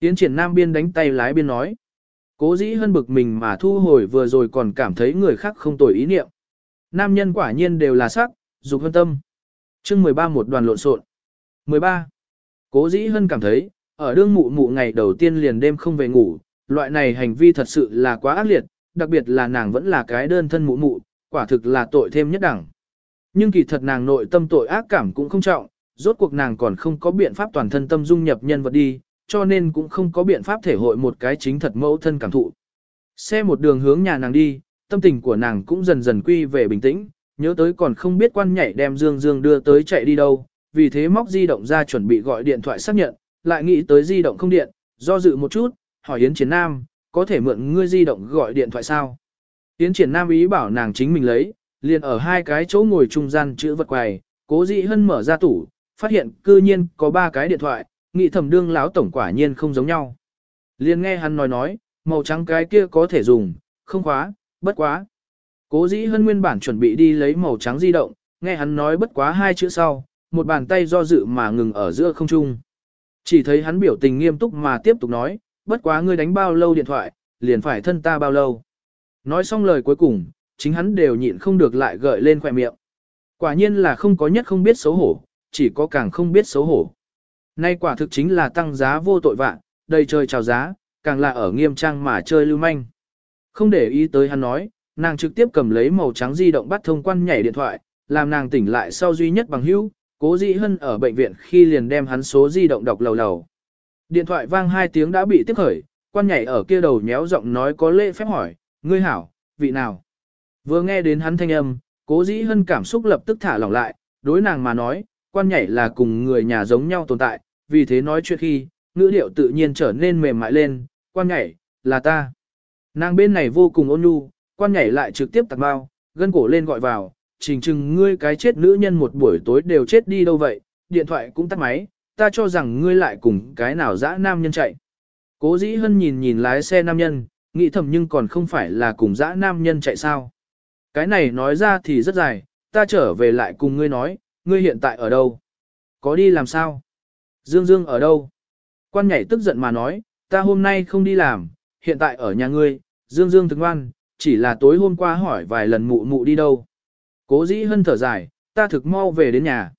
Tiến triển nam biên đánh tay lái biên nói. Cố dĩ hân bực mình mà thu hồi vừa rồi còn cảm thấy người khác không tồi ý niệm. Nam nhân quả nhiên đều là sắc, dục hân tâm. chương 13 một đoàn lộn xộn. 13. Cố dĩ hân cảm thấy, ở đương mụ mụ ngày đầu tiên liền đêm không về ngủ, loại này hành vi thật sự là quá ác liệt, đặc biệt là nàng vẫn là cái đơn thân mụ mụ, quả thực là tội thêm nhất đẳng. Nhưng kỳ thật nàng nội tâm tội ác cảm cũng không trọng, rốt cuộc nàng còn không có biện pháp toàn thân tâm dung nhập nhân vật đi, cho nên cũng không có biện pháp thể hội một cái chính thật mẫu thân cảm thụ. Xe một đường hướng nhà nàng đi, tâm tình của nàng cũng dần dần quy về bình tĩnh, nhớ tới còn không biết quan nhảy đem Dương Dương đưa tới chạy đi đâu, vì thế móc di động ra chuẩn bị gọi điện thoại xác nhận, lại nghĩ tới di động không điện, do dự một chút, hỏi Yến Chiến Nam, có thể mượn ngươi di động gọi điện thoại sao? Yến Triển Nam ý bảo nàng chính mình lấy, liền ở hai cái chỗ ngồi trung gian chữ vật quầy, cố dị hân mở ra tủ, phát hiện cư nhiên có ba cái điện thoại, nghị thẩm đương lão tổng quả nhiên không giống nhau. Liền nghe hắn nói nói, màu trắng cái kia có thể dùng, không khóa, bất quá. Cố dĩ hân nguyên bản chuẩn bị đi lấy màu trắng di động, nghe hắn nói bất quá hai chữ sau, một bàn tay do dự mà ngừng ở giữa không trung. Chỉ thấy hắn biểu tình nghiêm túc mà tiếp tục nói, bất quá ngươi đánh bao lâu điện thoại, liền phải thân ta bao lâu. Nói xong lời cuối cùng, chính hắn đều nhịn không được lại gợi lên khỏe miệng. Quả nhiên là không có nhất không biết xấu hổ, chỉ có càng không biết xấu hổ. Nay quả thực chính là tăng giá vô tội vạn, đầy trời trào giá, càng là ở nghiêm trang mà chơi lưu manh. Không để ý tới hắn nói, nàng trực tiếp cầm lấy màu trắng di động bắt thông quan nhảy điện thoại, làm nàng tỉnh lại sau duy nhất bằng hữu, cố dĩ hân ở bệnh viện khi liền đem hắn số di động đọc lầu lầu. Điện thoại vang hai tiếng đã bị tiếp khởi, quan nhảy ở kia đầu nhéo giọng nói có lễ phép hỏi, ngươi hảo, vị nào? Vừa nghe đến hắn thanh âm, cố dĩ hân cảm xúc lập tức thả lỏng lại, đối nàng mà nói, quan nhảy là cùng người nhà giống nhau tồn tại, vì thế nói chuyện khi, ngữ điệu tự nhiên trở nên mềm mại lên, quan nhảy, là ta. Nàng bên này vô cùng ôn nhu, quan nhảy lại trực tiếp tạc bao, gân cổ lên gọi vào, trình trừng ngươi cái chết nữ nhân một buổi tối đều chết đi đâu vậy, điện thoại cũng tắt máy, ta cho rằng ngươi lại cùng cái nào dã nam nhân chạy. Cố dĩ hân nhìn nhìn lái xe nam nhân, nghĩ thầm nhưng còn không phải là cùng dã nam nhân chạy sao. Cái này nói ra thì rất dài, ta trở về lại cùng ngươi nói, ngươi hiện tại ở đâu? Có đi làm sao? Dương Dương ở đâu? Quan nhảy tức giận mà nói, ta hôm nay không đi làm, hiện tại ở nhà ngươi, Dương Dương thức ngoan, chỉ là tối hôm qua hỏi vài lần mụ mụ đi đâu. Cố dĩ hân thở dài, ta thực mau về đến nhà.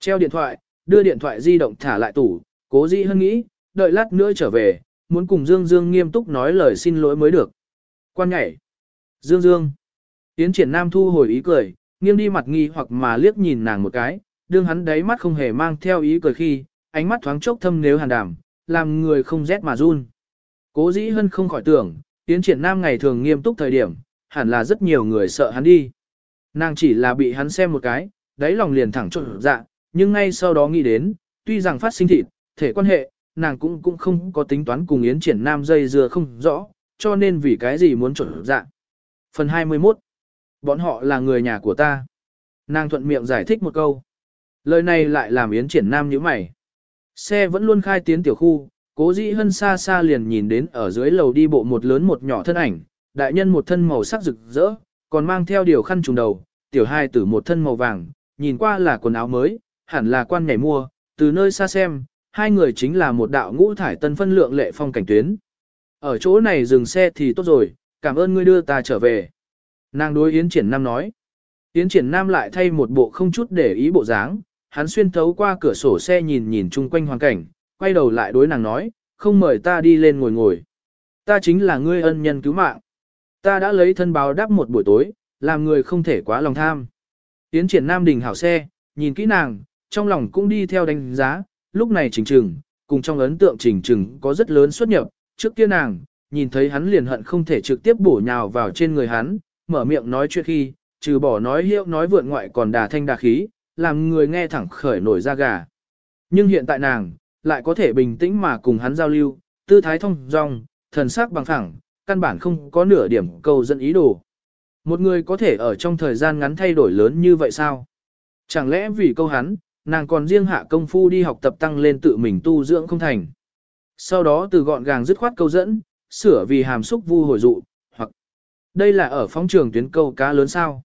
Treo điện thoại, đưa điện thoại di động thả lại tủ, cố dĩ hân nghĩ, đợi lát nữa trở về, muốn cùng Dương Dương nghiêm túc nói lời xin lỗi mới được. Quan nhảy. Dương Dương. Tiến triển nam thu hồi ý cười, nghiêng đi mặt nghi hoặc mà liếc nhìn nàng một cái, đương hắn đáy mắt không hề mang theo ý cười khi, ánh mắt thoáng chốc thâm nếu hàn đảm, làm người không rét mà run. Cố dĩ hân không khỏi tưởng, tiến triển nam ngày thường nghiêm túc thời điểm, hẳn là rất nhiều người sợ hắn đi. Nàng chỉ là bị hắn xem một cái, đáy lòng liền thẳng trộn dạ, nhưng ngay sau đó nghĩ đến, tuy rằng phát sinh thịt, thể quan hệ, nàng cũng cũng không có tính toán cùng Yến triển nam dây dưa không rõ, cho nên vì cái gì muốn trộn dạng. Phần 21 Bọn họ là người nhà của ta. Nàng thuận miệng giải thích một câu. Lời này lại làm Yến triển nam như mày. Xe vẫn luôn khai tiến tiểu khu, cố dĩ hân xa xa liền nhìn đến ở dưới lầu đi bộ một lớn một nhỏ thân ảnh, đại nhân một thân màu sắc rực rỡ, còn mang theo điều khăn trùng đầu, tiểu hai tử một thân màu vàng, nhìn qua là quần áo mới, hẳn là quan nhảy mua, từ nơi xa xem, hai người chính là một đạo ngũ thải tân phân lượng lệ phong cảnh tuyến. Ở chỗ này dừng xe thì tốt rồi, cảm ơn ngươi đưa ta trở về. Nàng đối Yến Triển Nam nói. Yến Triển Nam lại thay một bộ không chút để ý bộ dáng, hắn xuyên thấu qua cửa sổ xe nhìn nhìn chung quanh hoàn cảnh, quay đầu lại đối nàng nói, không mời ta đi lên ngồi ngồi. Ta chính là ngươi ân nhân cứu mạng. Ta đã lấy thân báo đáp một buổi tối, làm người không thể quá lòng tham. Tiến triển Nam Đình hảo xe, nhìn kỹ nàng, trong lòng cũng đi theo đánh giá, lúc này trình trừng, cùng trong ấn tượng trình trừng có rất lớn xuất nhập, trước kia nàng, nhìn thấy hắn liền hận không thể trực tiếp bổ nhào vào trên người hắn, mở miệng nói chuyện khi, trừ bỏ nói hiệu nói vượn ngoại còn đà thanh đà khí, làm người nghe thẳng khởi nổi da gà. Nhưng hiện tại nàng, lại có thể bình tĩnh mà cùng hắn giao lưu, tư thái thông dong, thần sắc bằng phẳng, căn bản không có nửa điểm cầu dẫn ý đồ. Một người có thể ở trong thời gian ngắn thay đổi lớn như vậy sao? Chẳng lẽ vì câu hắn, nàng còn riêng hạ công phu đi học tập tăng lên tự mình tu dưỡng không thành. Sau đó từ gọn gàng dứt khoát câu dẫn, sửa vì hàm xúc vu hồi dụ, hoặc đây là ở phóng trường tuyến câu cá lớn sao.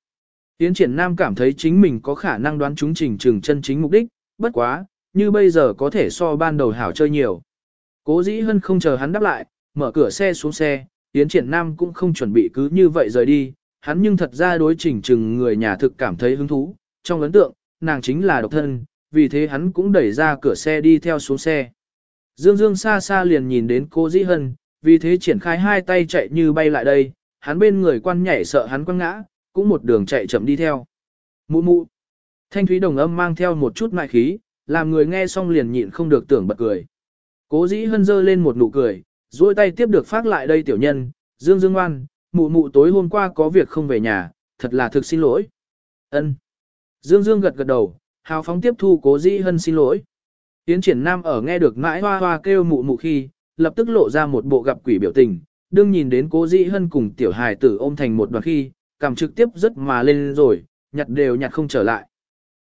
Tiến triển nam cảm thấy chính mình có khả năng đoán chúng trình trường chân chính mục đích, bất quá, như bây giờ có thể so ban đầu hảo chơi nhiều. Cố dĩ hân không chờ hắn đáp lại, mở cửa xe xuống xe, Tiến triển nam cũng không chuẩn bị cứ như vậy rời đi, hắn nhưng thật ra đối trình trừng người nhà thực cảm thấy hứng thú, trong ấn tượng, nàng chính là độc thân, vì thế hắn cũng đẩy ra cửa xe đi theo xuống xe. Dương Dương xa xa liền nhìn đến cô Dĩ Hân, vì thế triển khai hai tay chạy như bay lại đây, hắn bên người quan nhảy sợ hắn quăng ngã, cũng một đường chạy chậm đi theo. Mụ mụ. Thanh thúy đồng âm mang theo một chút mại khí, làm người nghe xong liền nhịn không được tưởng bật cười. Cố dĩ hân dơ lên một nụ cười, duỗi tay tiếp được phát lại đây tiểu nhân, Dương Dương ngoan, mụ mụ tối hôm qua có việc không về nhà, thật là thực xin lỗi. Ân. Dương Dương gật gật đầu, hào phóng tiếp thu cố dĩ hân xin lỗi. Tiến triển nam ở nghe được mãi hoa hoa kêu mụ mụ khi, lập tức lộ ra một bộ gặp quỷ biểu tình, đương nhìn đến cố dĩ hân cùng tiểu hài tử ôm thành một đoàn khi, cảm trực tiếp rất mà lên rồi, nhặt đều nhặt không trở lại.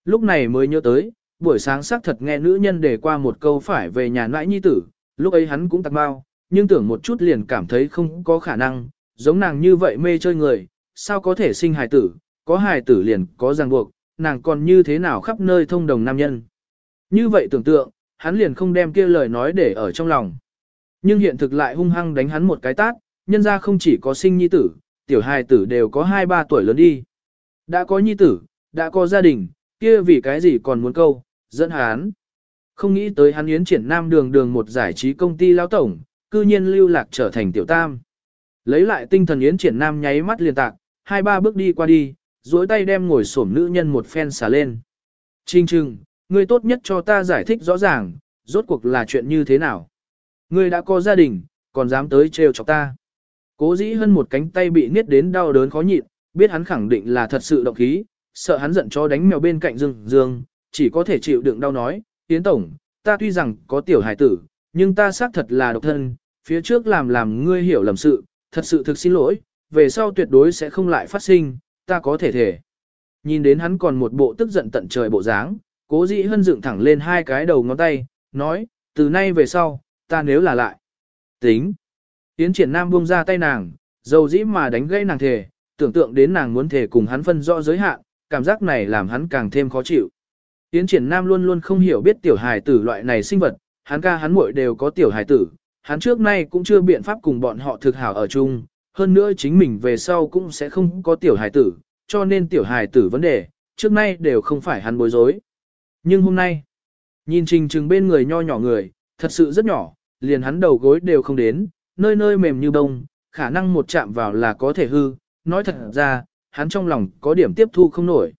Lúc này mới nhớ tới, buổi sáng xác thật nghe nữ nhân đề qua một câu phải về nhà nãi nhi tử, lúc ấy hắn cũng tặc bao, nhưng tưởng một chút liền cảm thấy không có khả năng, giống nàng như vậy mê chơi người, sao có thể sinh hài tử, có hài tử liền có ràng buộc, nàng còn như thế nào khắp nơi thông đồng nam nhân. Như vậy tưởng tượng, hắn liền không đem kia lời nói để ở trong lòng. Nhưng hiện thực lại hung hăng đánh hắn một cái tát, nhân ra không chỉ có sinh nhi tử, tiểu hài tử đều có 2-3 tuổi lớn đi. Đã có nhi tử, đã có gia đình, kia vì cái gì còn muốn câu, dẫn hắn. Không nghĩ tới hắn yến triển nam đường đường một giải trí công ty lao tổng, cư nhiên lưu lạc trở thành tiểu tam. Lấy lại tinh thần yến triển nam nháy mắt liền tạc, hai ba bước đi qua đi, duỗi tay đem ngồi xổm nữ nhân một phen xả lên. Trinh trừng, ngươi tốt nhất cho ta giải thích rõ ràng, rốt cuộc là chuyện như thế nào. Ngươi đã có gia đình, còn dám tới trêu chọc ta. Cố dĩ hơn một cánh tay bị niết đến đau đớn khó nhịn, biết hắn khẳng định là thật sự động khí, sợ hắn giận cho đánh mèo bên cạnh dương dương, chỉ có thể chịu đựng đau nói, tiến Tổng, ta tuy rằng có tiểu hài tử, nhưng ta xác thật là độc thân, phía trước làm làm ngươi hiểu lầm sự, thật sự thực xin lỗi, về sau tuyệt đối sẽ không lại phát sinh, ta có thể thể. Nhìn đến hắn còn một bộ tức giận tận trời bộ dáng, cố dĩ hân dựng thẳng lên hai cái đầu ngón tay, nói, từ nay về sau, ta nếu là lại. Tính. Tiến triển nam buông ra tay nàng, dầu dĩ mà đánh gây nàng thề, tưởng tượng đến nàng muốn thể cùng hắn phân rõ giới hạn, cảm giác này làm hắn càng thêm khó chịu. Tiến triển nam luôn luôn không hiểu biết tiểu hài tử loại này sinh vật, hắn ca hắn muội đều có tiểu hài tử, hắn trước nay cũng chưa biện pháp cùng bọn họ thực hảo ở chung, hơn nữa chính mình về sau cũng sẽ không có tiểu hài tử, cho nên tiểu hài tử vấn đề, trước nay đều không phải hắn bối rối. Nhưng hôm nay, nhìn trình trừng bên người nho nhỏ người, thật sự rất nhỏ, liền hắn đầu gối đều không đến, nơi nơi mềm như bông, khả năng một chạm vào là có thể hư, nói thật ra, hắn trong lòng có điểm tiếp thu không nổi.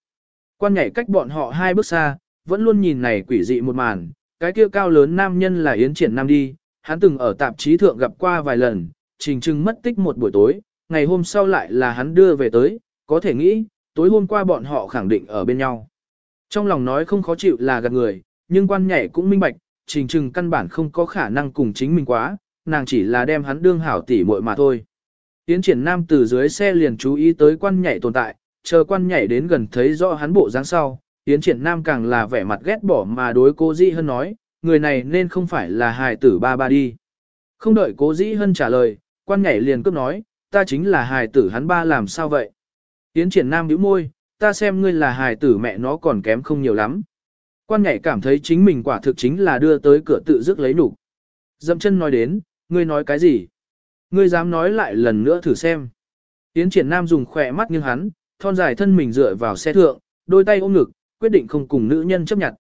Quan nhảy cách bọn họ hai bước xa, vẫn luôn nhìn này quỷ dị một màn, cái kia cao lớn nam nhân là Yến Triển Nam đi, hắn từng ở tạp chí thượng gặp qua vài lần, trình trừng mất tích một buổi tối, ngày hôm sau lại là hắn đưa về tới, có thể nghĩ, tối hôm qua bọn họ khẳng định ở bên nhau. Trong lòng nói không khó chịu là gạt người, nhưng quan nhảy cũng minh bạch, trình trừng căn bản không có khả năng cùng chính mình quá, nàng chỉ là đem hắn đương hảo tỉ muội mà thôi. Tiến triển nam từ dưới xe liền chú ý tới quan nhảy tồn tại, chờ quan nhảy đến gần thấy rõ hắn bộ dáng sau, tiến triển nam càng là vẻ mặt ghét bỏ mà đối cô dĩ hơn nói, người này nên không phải là hài tử ba ba đi. Không đợi cố dĩ hân trả lời, quan nhảy liền cướp nói, ta chính là hài tử hắn ba làm sao vậy? Tiến triển nam nhíu môi, ta xem ngươi là hài tử mẹ nó còn kém không nhiều lắm. Quan nhảy cảm thấy chính mình quả thực chính là đưa tới cửa tự dứt lấy đủ. Dậm chân nói đến, ngươi nói cái gì? Ngươi dám nói lại lần nữa thử xem. Tiến triển nam dùng khỏe mắt nghiêng hắn, thon dài thân mình dựa vào xe thượng, đôi tay ôm ngực, quyết định không cùng nữ nhân chấp nhận.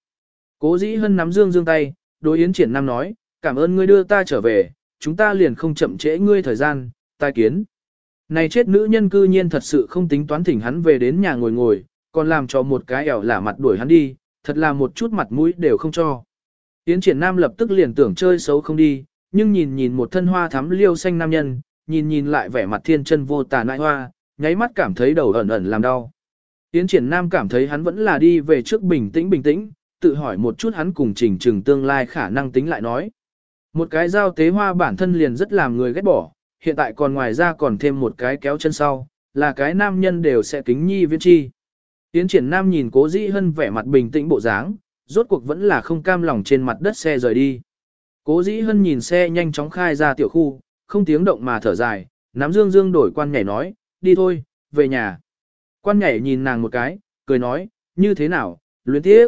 Cố dĩ hân nắm dương dương tay, đối yến triển nam nói, cảm ơn ngươi đưa ta trở về, chúng ta liền không chậm trễ ngươi thời gian, tai kiến. Này chết nữ nhân cư nhiên thật sự không tính toán thỉnh hắn về đến nhà ngồi ngồi, còn làm cho một cái ẻo lả mặt đuổi hắn đi, thật là một chút mặt mũi đều không cho. Yến triển nam lập tức liền tưởng chơi xấu không đi, nhưng nhìn nhìn một thân hoa thắm liêu xanh nam nhân, nhìn nhìn lại vẻ mặt thiên chân vô tà nại hoa, nháy mắt cảm thấy đầu ẩn ẩn làm đau. Yến triển nam cảm thấy hắn vẫn là đi về trước bình tĩnh bình tĩnh, tự hỏi một chút hắn cùng trình trừng tương lai khả năng tính lại nói. Một cái giao tế hoa bản thân liền rất làm người ghét bỏ, hiện tại còn ngoài ra còn thêm một cái kéo chân sau, là cái nam nhân đều sẽ kính nhi viên chi. tiến triển nam nhìn cố dĩ hân vẻ mặt bình tĩnh bộ dáng, rốt cuộc vẫn là không cam lòng trên mặt đất xe rời đi. Cố dĩ hân nhìn xe nhanh chóng khai ra tiểu khu, không tiếng động mà thở dài, nắm dương dương đổi quan nhảy nói, đi thôi, về nhà. Quan nhảy nhìn nàng một cái, cười nói, như thế nào, luyến tiếp.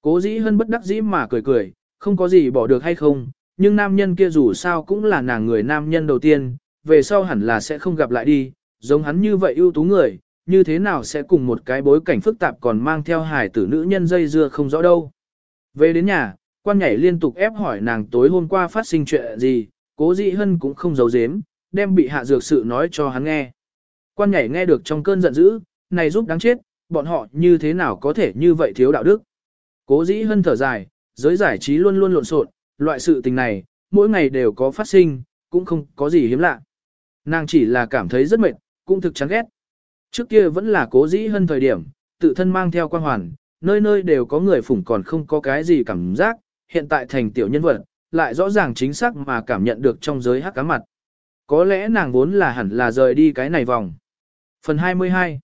Cố dĩ hân bất đắc dĩ mà cười cười, không có gì bỏ được hay không, nhưng nam nhân kia dù sao cũng là nàng người nam nhân đầu tiên, về sau hẳn là sẽ không gặp lại đi, giống hắn như vậy ưu tú người, như thế nào sẽ cùng một cái bối cảnh phức tạp còn mang theo hài tử nữ nhân dây dưa không rõ đâu. Về đến nhà, quan nhảy liên tục ép hỏi nàng tối hôm qua phát sinh chuyện gì, cố dĩ hân cũng không giấu giếm, đem bị hạ dược sự nói cho hắn nghe. Quan nhảy nghe được trong cơn giận dữ, này giúp đáng chết, bọn họ như thế nào có thể như vậy thiếu đạo đức. Cố dĩ hân thở dài, giới giải trí luôn luôn lộn xộn, loại sự tình này, mỗi ngày đều có phát sinh, cũng không có gì hiếm lạ. Nàng chỉ là cảm thấy rất mệt, cũng thực chán ghét. Trước kia vẫn là cố dĩ hơn thời điểm, tự thân mang theo quan hoàn, nơi nơi đều có người phủng còn không có cái gì cảm giác, hiện tại thành tiểu nhân vật, lại rõ ràng chính xác mà cảm nhận được trong giới hắc cá mặt. Có lẽ nàng vốn là hẳn là rời đi cái này vòng. Phần 22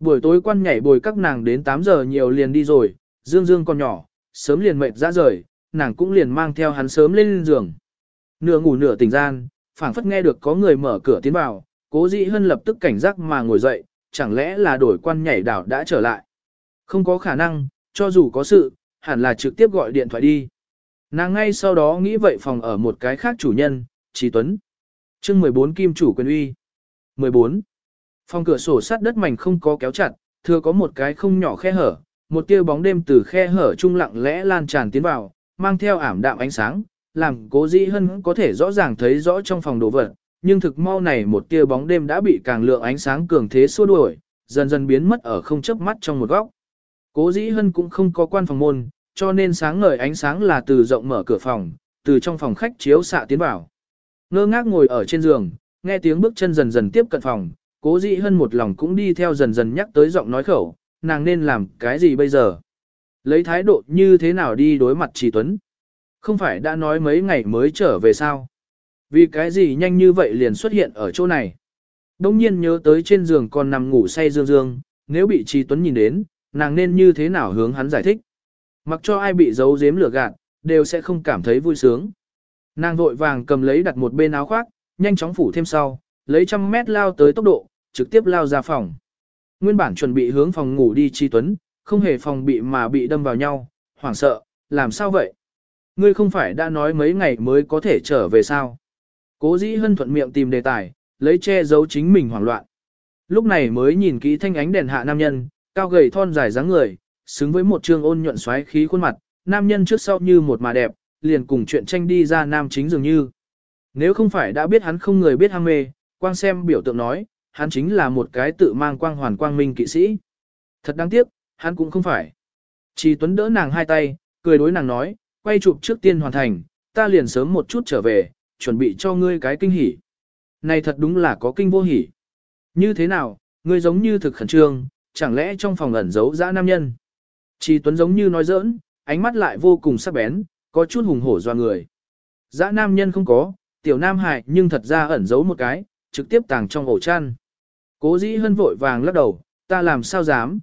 Buổi tối quan nhảy bồi các nàng đến 8 giờ nhiều liền đi rồi, Dương Dương còn nhỏ, sớm liền mệt ra rời, nàng cũng liền mang theo hắn sớm lên giường. Nửa ngủ nửa tỉnh gian, phảng phất nghe được có người mở cửa tiến vào, cố dĩ hân lập tức cảnh giác mà ngồi dậy, chẳng lẽ là đổi quan nhảy đảo đã trở lại. Không có khả năng, cho dù có sự, hẳn là trực tiếp gọi điện thoại đi. Nàng ngay sau đó nghĩ vậy phòng ở một cái khác chủ nhân, Trí Tuấn. chương 14 Kim chủ quyền uy. 14. Phòng cửa sổ sắt đất mảnh không có kéo chặt, thừa có một cái không nhỏ khe hở, một tia bóng đêm từ khe hở trung lặng lẽ lan tràn tiến vào, mang theo ảm đạm ánh sáng, làm cố dĩ hân có thể rõ ràng thấy rõ trong phòng đồ vật, nhưng thực mau này một tia bóng đêm đã bị càng lượng ánh sáng cường thế xua đuổi, dần dần biến mất ở không chớp mắt trong một góc. Cố dĩ hân cũng không có quan phòng môn, cho nên sáng ngời ánh sáng là từ rộng mở cửa phòng, từ trong phòng khách chiếu xạ tiến vào. Ngơ ngác ngồi ở trên giường, nghe tiếng bước chân dần dần tiếp cận phòng, cố dĩ hân một lòng cũng đi theo dần dần nhắc tới giọng nói khẩu, nàng nên làm cái gì bây giờ? Lấy thái độ như thế nào đi đối mặt Trì Tuấn? Không phải đã nói mấy ngày mới trở về sao? Vì cái gì nhanh như vậy liền xuất hiện ở chỗ này? Đông nhiên nhớ tới trên giường còn nằm ngủ say dương dương, nếu bị Trì Tuấn nhìn đến, nàng nên như thế nào hướng hắn giải thích? Mặc cho ai bị giấu giếm lửa gạt, đều sẽ không cảm thấy vui sướng. Nàng vội vàng cầm lấy đặt một bên áo khoác, nhanh chóng phủ thêm sau, lấy trăm mét lao tới tốc độ, trực tiếp lao ra phòng. Nguyên bản chuẩn bị hướng phòng ngủ đi Chi Tuấn, không hề phòng bị mà bị đâm vào nhau, hoảng sợ, làm sao vậy? Ngươi không phải đã nói mấy ngày mới có thể trở về sao? Cố dĩ hân thuận miệng tìm đề tài, lấy che giấu chính mình hoảng loạn. Lúc này mới nhìn kỹ thanh ánh đèn hạ nam nhân, cao gầy thon dài dáng người, xứng với một trương ôn nhuận xoáy khí khuôn mặt, nam nhân trước sau như một mà đẹp, liền cùng chuyện tranh đi ra nam chính dường như. Nếu không phải đã biết hắn không người biết ham mê, quang xem biểu tượng nói, hắn chính là một cái tự mang quang hoàn quang minh kỵ sĩ. Thật đáng tiếc, hắn cũng không phải. Chỉ Tuấn đỡ nàng hai tay, cười đối nàng nói, quay chụp trước tiên hoàn thành, ta liền sớm một chút trở về, chuẩn bị cho ngươi cái kinh hỉ. Này thật đúng là có kinh vô hỉ. Như thế nào, ngươi giống như thực khẩn trương, chẳng lẽ trong phòng ẩn giấu dã nam nhân. Chỉ Tuấn giống như nói giỡn, ánh mắt lại vô cùng sắc bén, có chút hùng hổ doa người. Dã nam nhân không có, tiểu nam hại nhưng thật ra ẩn giấu một cái, trực tiếp tàng trong ổ chăn. Cố dĩ hân vội vàng lắc đầu, ta làm sao dám.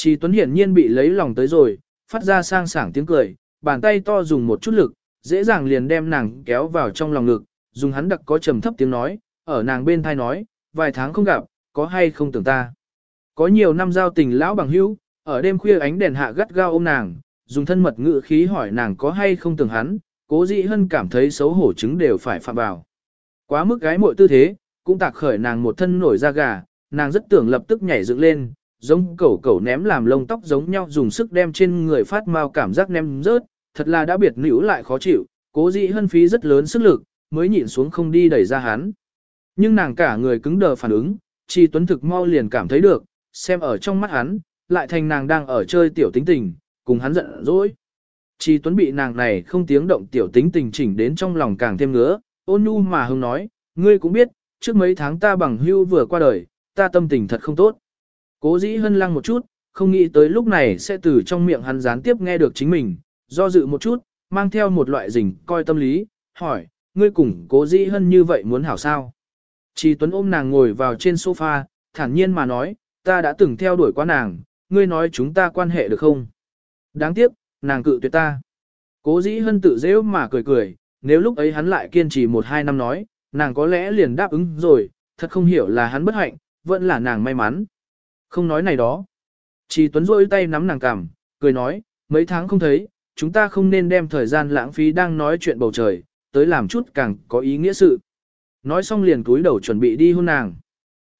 Chỉ Tuấn hiển nhiên bị lấy lòng tới rồi, phát ra sang sảng tiếng cười, bàn tay to dùng một chút lực, dễ dàng liền đem nàng kéo vào trong lòng ngực, dùng hắn đặc có trầm thấp tiếng nói, ở nàng bên thai nói, vài tháng không gặp, có hay không tưởng ta. Có nhiều năm giao tình lão bằng hữu, ở đêm khuya ánh đèn hạ gắt gao ôm nàng, dùng thân mật ngữ khí hỏi nàng có hay không tưởng hắn, cố dĩ hân cảm thấy xấu hổ chứng đều phải phạm vào. Quá mức gái muội tư thế, cũng tạc khởi nàng một thân nổi da gà, nàng rất tưởng lập tức nhảy dựng lên, giống cẩu cẩu ném làm lông tóc giống nhau dùng sức đem trên người phát mau cảm giác ném rớt, thật là đã biệt nữ lại khó chịu, cố dĩ hân phí rất lớn sức lực, mới nhịn xuống không đi đẩy ra hắn. Nhưng nàng cả người cứng đờ phản ứng, Tri tuấn thực mau liền cảm thấy được, xem ở trong mắt hắn, lại thành nàng đang ở chơi tiểu tính tình, cùng hắn giận dỗi. Tri tuấn bị nàng này không tiếng động tiểu tính tình chỉnh đến trong lòng càng thêm ngứa, ôn nhu mà hưng nói, ngươi cũng biết, trước mấy tháng ta bằng hưu vừa qua đời, ta tâm tình thật không tốt. Cố dĩ hân lăng một chút, không nghĩ tới lúc này sẽ từ trong miệng hắn gián tiếp nghe được chính mình, do dự một chút, mang theo một loại rình coi tâm lý, hỏi, ngươi cùng cố dĩ hân như vậy muốn hảo sao? Chỉ Tuấn ôm nàng ngồi vào trên sofa, thản nhiên mà nói, ta đã từng theo đuổi qua nàng, ngươi nói chúng ta quan hệ được không? Đáng tiếc, nàng cự tuyệt ta. Cố dĩ hân tự dễ mà cười cười, nếu lúc ấy hắn lại kiên trì một hai năm nói, nàng có lẽ liền đáp ứng rồi, thật không hiểu là hắn bất hạnh, vẫn là nàng may mắn. Không nói này đó. Chỉ Tuấn rôi tay nắm nàng cằm, cười nói, mấy tháng không thấy, chúng ta không nên đem thời gian lãng phí đang nói chuyện bầu trời, tới làm chút càng có ý nghĩa sự. Nói xong liền cúi đầu chuẩn bị đi hôn nàng.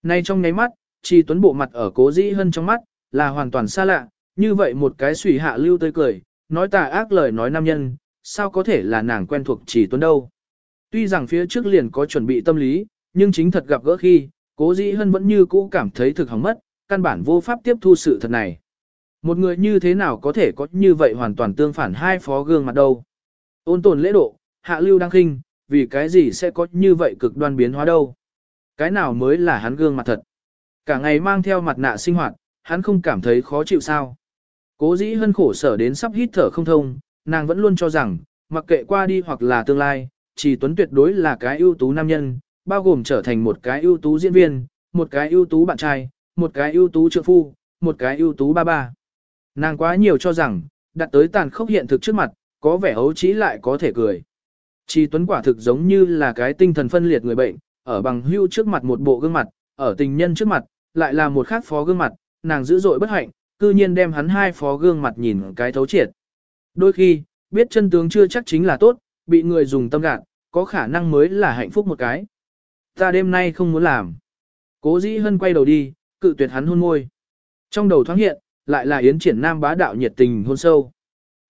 Nay trong nháy mắt, Chỉ Tuấn bộ mặt ở cố dĩ hơn trong mắt, là hoàn toàn xa lạ, như vậy một cái sủy hạ lưu tươi cười, nói tà ác lời nói nam nhân, sao có thể là nàng quen thuộc Chỉ Tuấn đâu. Tuy rằng phía trước liền có chuẩn bị tâm lý, nhưng chính thật gặp gỡ khi, cố dĩ hân vẫn như cũ cảm thấy thực hỏng mất, căn bản vô pháp tiếp thu sự thật này. Một người như thế nào có thể có như vậy hoàn toàn tương phản hai phó gương mặt đâu. Ôn tồn lễ độ, hạ lưu đang khinh, vì cái gì sẽ có như vậy cực đoan biến hóa đâu. Cái nào mới là hắn gương mặt thật. Cả ngày mang theo mặt nạ sinh hoạt, hắn không cảm thấy khó chịu sao. Cố dĩ hân khổ sở đến sắp hít thở không thông, nàng vẫn luôn cho rằng, mặc kệ qua đi hoặc là tương lai, chỉ tuấn tuyệt đối là cái ưu tú nam nhân, bao gồm trở thành một cái ưu tú diễn viên, một cái ưu tú bạn trai, một cái ưu tú trượng phu, một cái ưu tú ba ba. Nàng quá nhiều cho rằng, đặt tới tàn khốc hiện thực trước mặt, có vẻ ấu trí lại có thể cười. Chi Tuấn quả thực giống như là cái tinh thần phân liệt người bệnh, ở bằng hưu trước mặt một bộ gương mặt, ở tình nhân trước mặt, lại là một khác phó gương mặt, nàng dữ dội bất hạnh, cư nhiên đem hắn hai phó gương mặt nhìn cái thấu triệt. Đôi khi, biết chân tướng chưa chắc chính là tốt, bị người dùng tâm gạt, có khả năng mới là hạnh phúc một cái. Ta đêm nay không muốn làm. Cố dĩ hân quay đầu đi, cự tuyệt hắn hôn môi. Trong đầu thoáng hiện, lại là yến triển nam bá đạo nhiệt tình hôn sâu.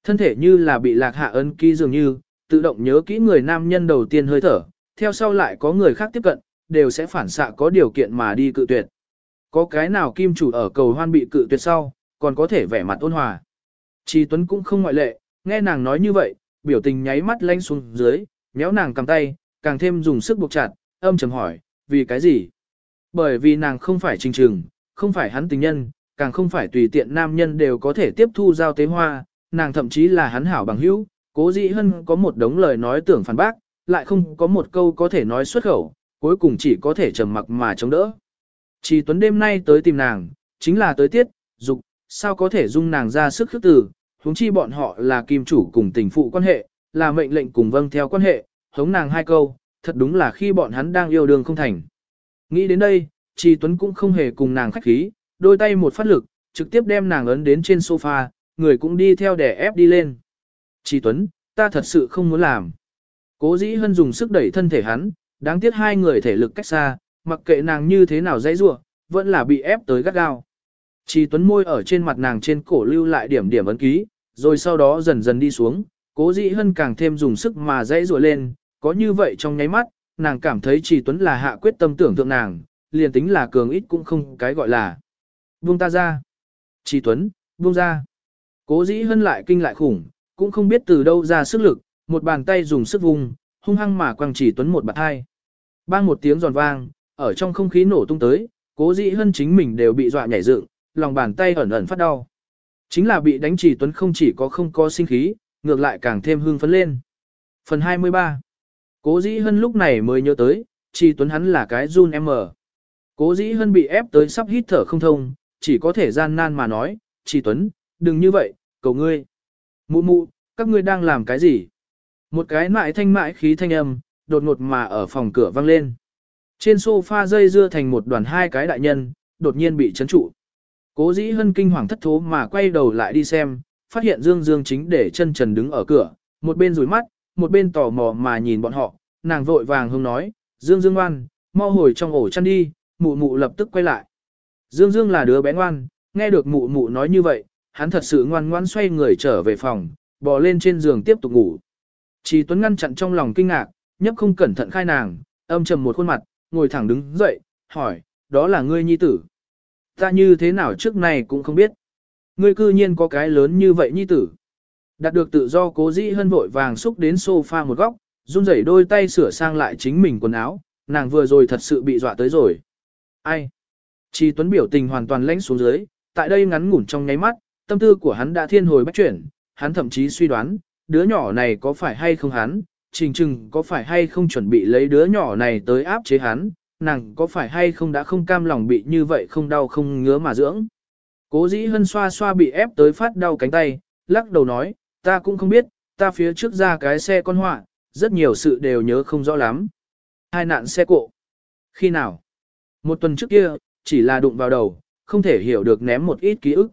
Thân thể như là bị lạc hạ ấn ký dường như, tự động nhớ kỹ người nam nhân đầu tiên hơi thở, theo sau lại có người khác tiếp cận, đều sẽ phản xạ có điều kiện mà đi cự tuyệt. Có cái nào kim chủ ở cầu hoan bị cự tuyệt sau, còn có thể vẻ mặt ôn hòa. Chi Tuấn cũng không ngoại lệ, nghe nàng nói như vậy, biểu tình nháy mắt lanh xuống dưới, nhéo nàng cầm tay, càng thêm dùng sức buộc chặt, âm trầm hỏi, vì cái gì? Bởi vì nàng không phải trình trừng, không phải hắn tình nhân, càng không phải tùy tiện nam nhân đều có thể tiếp thu giao tế hoa, nàng thậm chí là hắn hảo bằng hữu, Cố dĩ hân có một đống lời nói tưởng phản bác, lại không có một câu có thể nói xuất khẩu, cuối cùng chỉ có thể trầm mặc mà chống đỡ. Chỉ tuấn đêm nay tới tìm nàng, chính là tới tiết, dục, sao có thể dung nàng ra sức khước từ, huống chi bọn họ là kim chủ cùng tình phụ quan hệ, là mệnh lệnh cùng vâng theo quan hệ, hống nàng hai câu, thật đúng là khi bọn hắn đang yêu đương không thành. Nghĩ đến đây, Trì Tuấn cũng không hề cùng nàng khách khí, đôi tay một phát lực, trực tiếp đem nàng ấn đến trên sofa, người cũng đi theo để ép đi lên. Trì Tuấn, ta thật sự không muốn làm. Cố dĩ hân dùng sức đẩy thân thể hắn, đáng tiếc hai người thể lực cách xa, mặc kệ nàng như thế nào dãy rua, vẫn là bị ép tới gắt gao. Trì Tuấn môi ở trên mặt nàng trên cổ lưu lại điểm điểm ấn ký, rồi sau đó dần dần đi xuống, cố dĩ hân càng thêm dùng sức mà dãy rua lên, có như vậy trong nháy mắt, nàng cảm thấy trì Tuấn là hạ quyết tâm tưởng tượng nàng, liền tính là cường ít cũng không cái gọi là. Buông ta ra. trì Tuấn, buông ra. Cố dĩ hân lại kinh lại khủng, cũng không biết từ đâu ra sức lực, một bàn tay dùng sức vùng, hung hăng mà quăng chỉ Tuấn một bạt hai. Bang một tiếng giòn vang, ở trong không khí nổ tung tới, cố dĩ hân chính mình đều bị dọa nhảy dựng, lòng bàn tay ẩn ẩn phát đau. Chính là bị đánh chỉ Tuấn không chỉ có không có sinh khí, ngược lại càng thêm hương phấn lên. Phần 23 Cố dĩ hân lúc này mới nhớ tới, chỉ Tuấn hắn là cái run em mở. Cố dĩ hân bị ép tới sắp hít thở không thông, chỉ có thể gian nan mà nói, chỉ Tuấn, đừng như vậy, cầu ngươi. Mụ mụ, các ngươi đang làm cái gì? Một cái mại thanh mại khí thanh âm, đột ngột mà ở phòng cửa vang lên. Trên sofa dây dưa thành một đoàn hai cái đại nhân, đột nhiên bị chấn trụ. Cố dĩ hân kinh hoàng thất thố mà quay đầu lại đi xem, phát hiện Dương Dương chính để chân trần đứng ở cửa, một bên rủi mắt, một bên tò mò mà nhìn bọn họ, nàng vội vàng hông nói, Dương Dương ngoan, mau hồi trong ổ chăn đi, mụ mụ lập tức quay lại. Dương Dương là đứa bé ngoan, nghe được mụ mụ nói như vậy, hắn thật sự ngoan ngoan xoay người trở về phòng, bò lên trên giường tiếp tục ngủ. Chỉ Tuấn ngăn chặn trong lòng kinh ngạc, nhấp không cẩn thận khai nàng, âm trầm một khuôn mặt, ngồi thẳng đứng dậy, hỏi, đó là ngươi nhi tử. Ta như thế nào trước này cũng không biết. Ngươi cư nhiên có cái lớn như vậy nhi tử. Đạt được tự do cố dĩ hân vội vàng xúc đến sofa một góc, run rẩy đôi tay sửa sang lại chính mình quần áo, nàng vừa rồi thật sự bị dọa tới rồi. Ai? Chi Tuấn biểu tình hoàn toàn lãnh xuống dưới, tại đây ngắn ngủn trong nháy mắt, tâm tư của hắn đã thiên hồi bách chuyển, hắn thậm chí suy đoán, đứa nhỏ này có phải hay không hắn, trình trừng có phải hay không chuẩn bị lấy đứa nhỏ này tới áp chế hắn, nàng có phải hay không đã không cam lòng bị như vậy không đau không ngứa mà dưỡng. Cố dĩ hân xoa xoa bị ép tới phát đau cánh tay, lắc đầu nói, ta cũng không biết, ta phía trước ra cái xe con họa, rất nhiều sự đều nhớ không rõ lắm. Hai nạn xe cộ. Khi nào? Một tuần trước kia, chỉ là đụng vào đầu, không thể hiểu được ném một ít ký ức.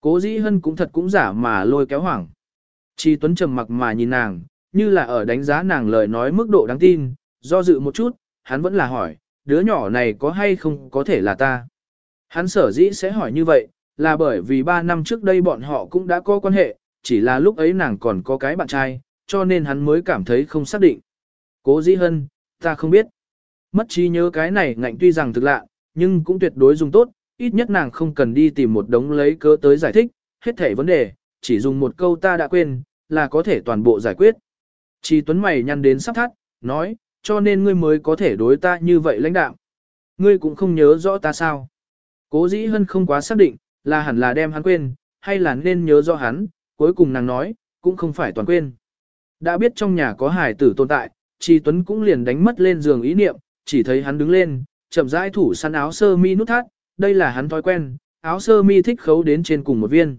Cố dĩ hân cũng thật cũng giả mà lôi kéo hoảng. Chi Tuấn trầm mặc mà nhìn nàng, như là ở đánh giá nàng lời nói mức độ đáng tin, do dự một chút, hắn vẫn là hỏi, đứa nhỏ này có hay không có thể là ta. Hắn sở dĩ sẽ hỏi như vậy, là bởi vì 3 năm trước đây bọn họ cũng đã có quan hệ, chỉ là lúc ấy nàng còn có cái bạn trai, cho nên hắn mới cảm thấy không xác định. Cố dĩ hân, ta không biết. Mất trí nhớ cái này ngạnh tuy rằng thực lạ, nhưng cũng tuyệt đối dùng tốt, ít nhất nàng không cần đi tìm một đống lấy cớ tới giải thích, hết thảy vấn đề, chỉ dùng một câu ta đã quên, là có thể toàn bộ giải quyết. Chi Tuấn mày nhăn đến sắp thắt, nói, cho nên ngươi mới có thể đối ta như vậy lãnh đạo. Ngươi cũng không nhớ rõ ta sao. Cố dĩ hân không quá xác định, là hẳn là đem hắn quên, hay là nên nhớ rõ hắn, cuối cùng nàng nói, cũng không phải toàn quên. Đã biết trong nhà có hải tử tồn tại, Tri Tuấn cũng liền đánh mất lên giường ý niệm, chỉ thấy hắn đứng lên, chậm rãi thủ săn áo sơ mi nút thắt, đây là hắn thói quen, áo sơ mi thích khấu đến trên cùng một viên.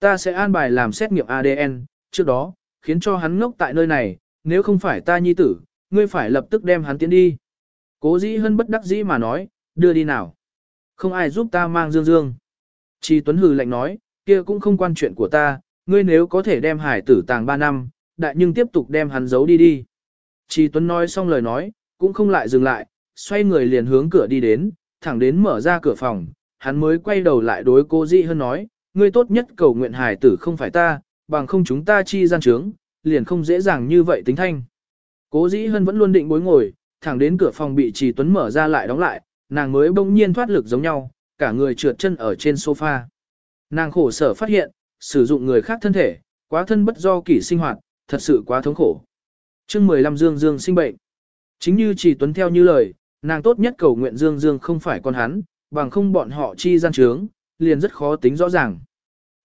Ta sẽ an bài làm xét nghiệm ADN, trước đó, khiến cho hắn ngốc tại nơi này, nếu không phải ta nhi tử, ngươi phải lập tức đem hắn tiến đi. Cố dĩ hân bất đắc dĩ mà nói, đưa đi nào. Không ai giúp ta mang Dương Dương. Chi Tuấn hừ lạnh nói, kia cũng không quan chuyện của ta, ngươi nếu có thể đem hải tử tàng 3 năm, đại nhưng tiếp tục đem hắn giấu đi đi. Chi Tuấn nói xong lời nói, cũng không lại dừng lại, xoay người liền hướng cửa đi đến, thẳng đến mở ra cửa phòng, hắn mới quay đầu lại đối cô Dĩ Hân nói, ngươi tốt nhất cầu nguyện hải tử không phải ta, bằng không chúng ta chi gian trướng, liền không dễ dàng như vậy tính thanh. Cố Dĩ Hân vẫn luôn định bối ngồi, thẳng đến cửa phòng bị Trì Tuấn mở ra lại đóng lại, nàng mới bỗng nhiên thoát lực giống nhau, cả người trượt chân ở trên sofa. Nàng khổ sở phát hiện, sử dụng người khác thân thể, quá thân bất do kỷ sinh hoạt, thật sự quá thống khổ. chương 15 Dương Dương sinh bệnh. Chính như Trì Tuấn theo như lời, nàng tốt nhất cầu nguyện Dương Dương không phải con hắn, bằng không bọn họ chi gian trướng, liền rất khó tính rõ ràng.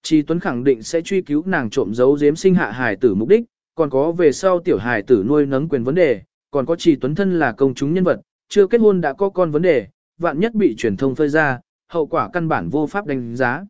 Chỉ Tuấn khẳng định sẽ truy cứu nàng trộm giấu giếm sinh hạ hài tử mục đích, còn có về sau tiểu hài tử nuôi nấng quyền vấn đề, còn có chỉ tuấn thân là công chúng nhân vật, chưa kết hôn đã có con vấn đề, vạn nhất bị truyền thông phơi ra, hậu quả căn bản vô pháp đánh giá.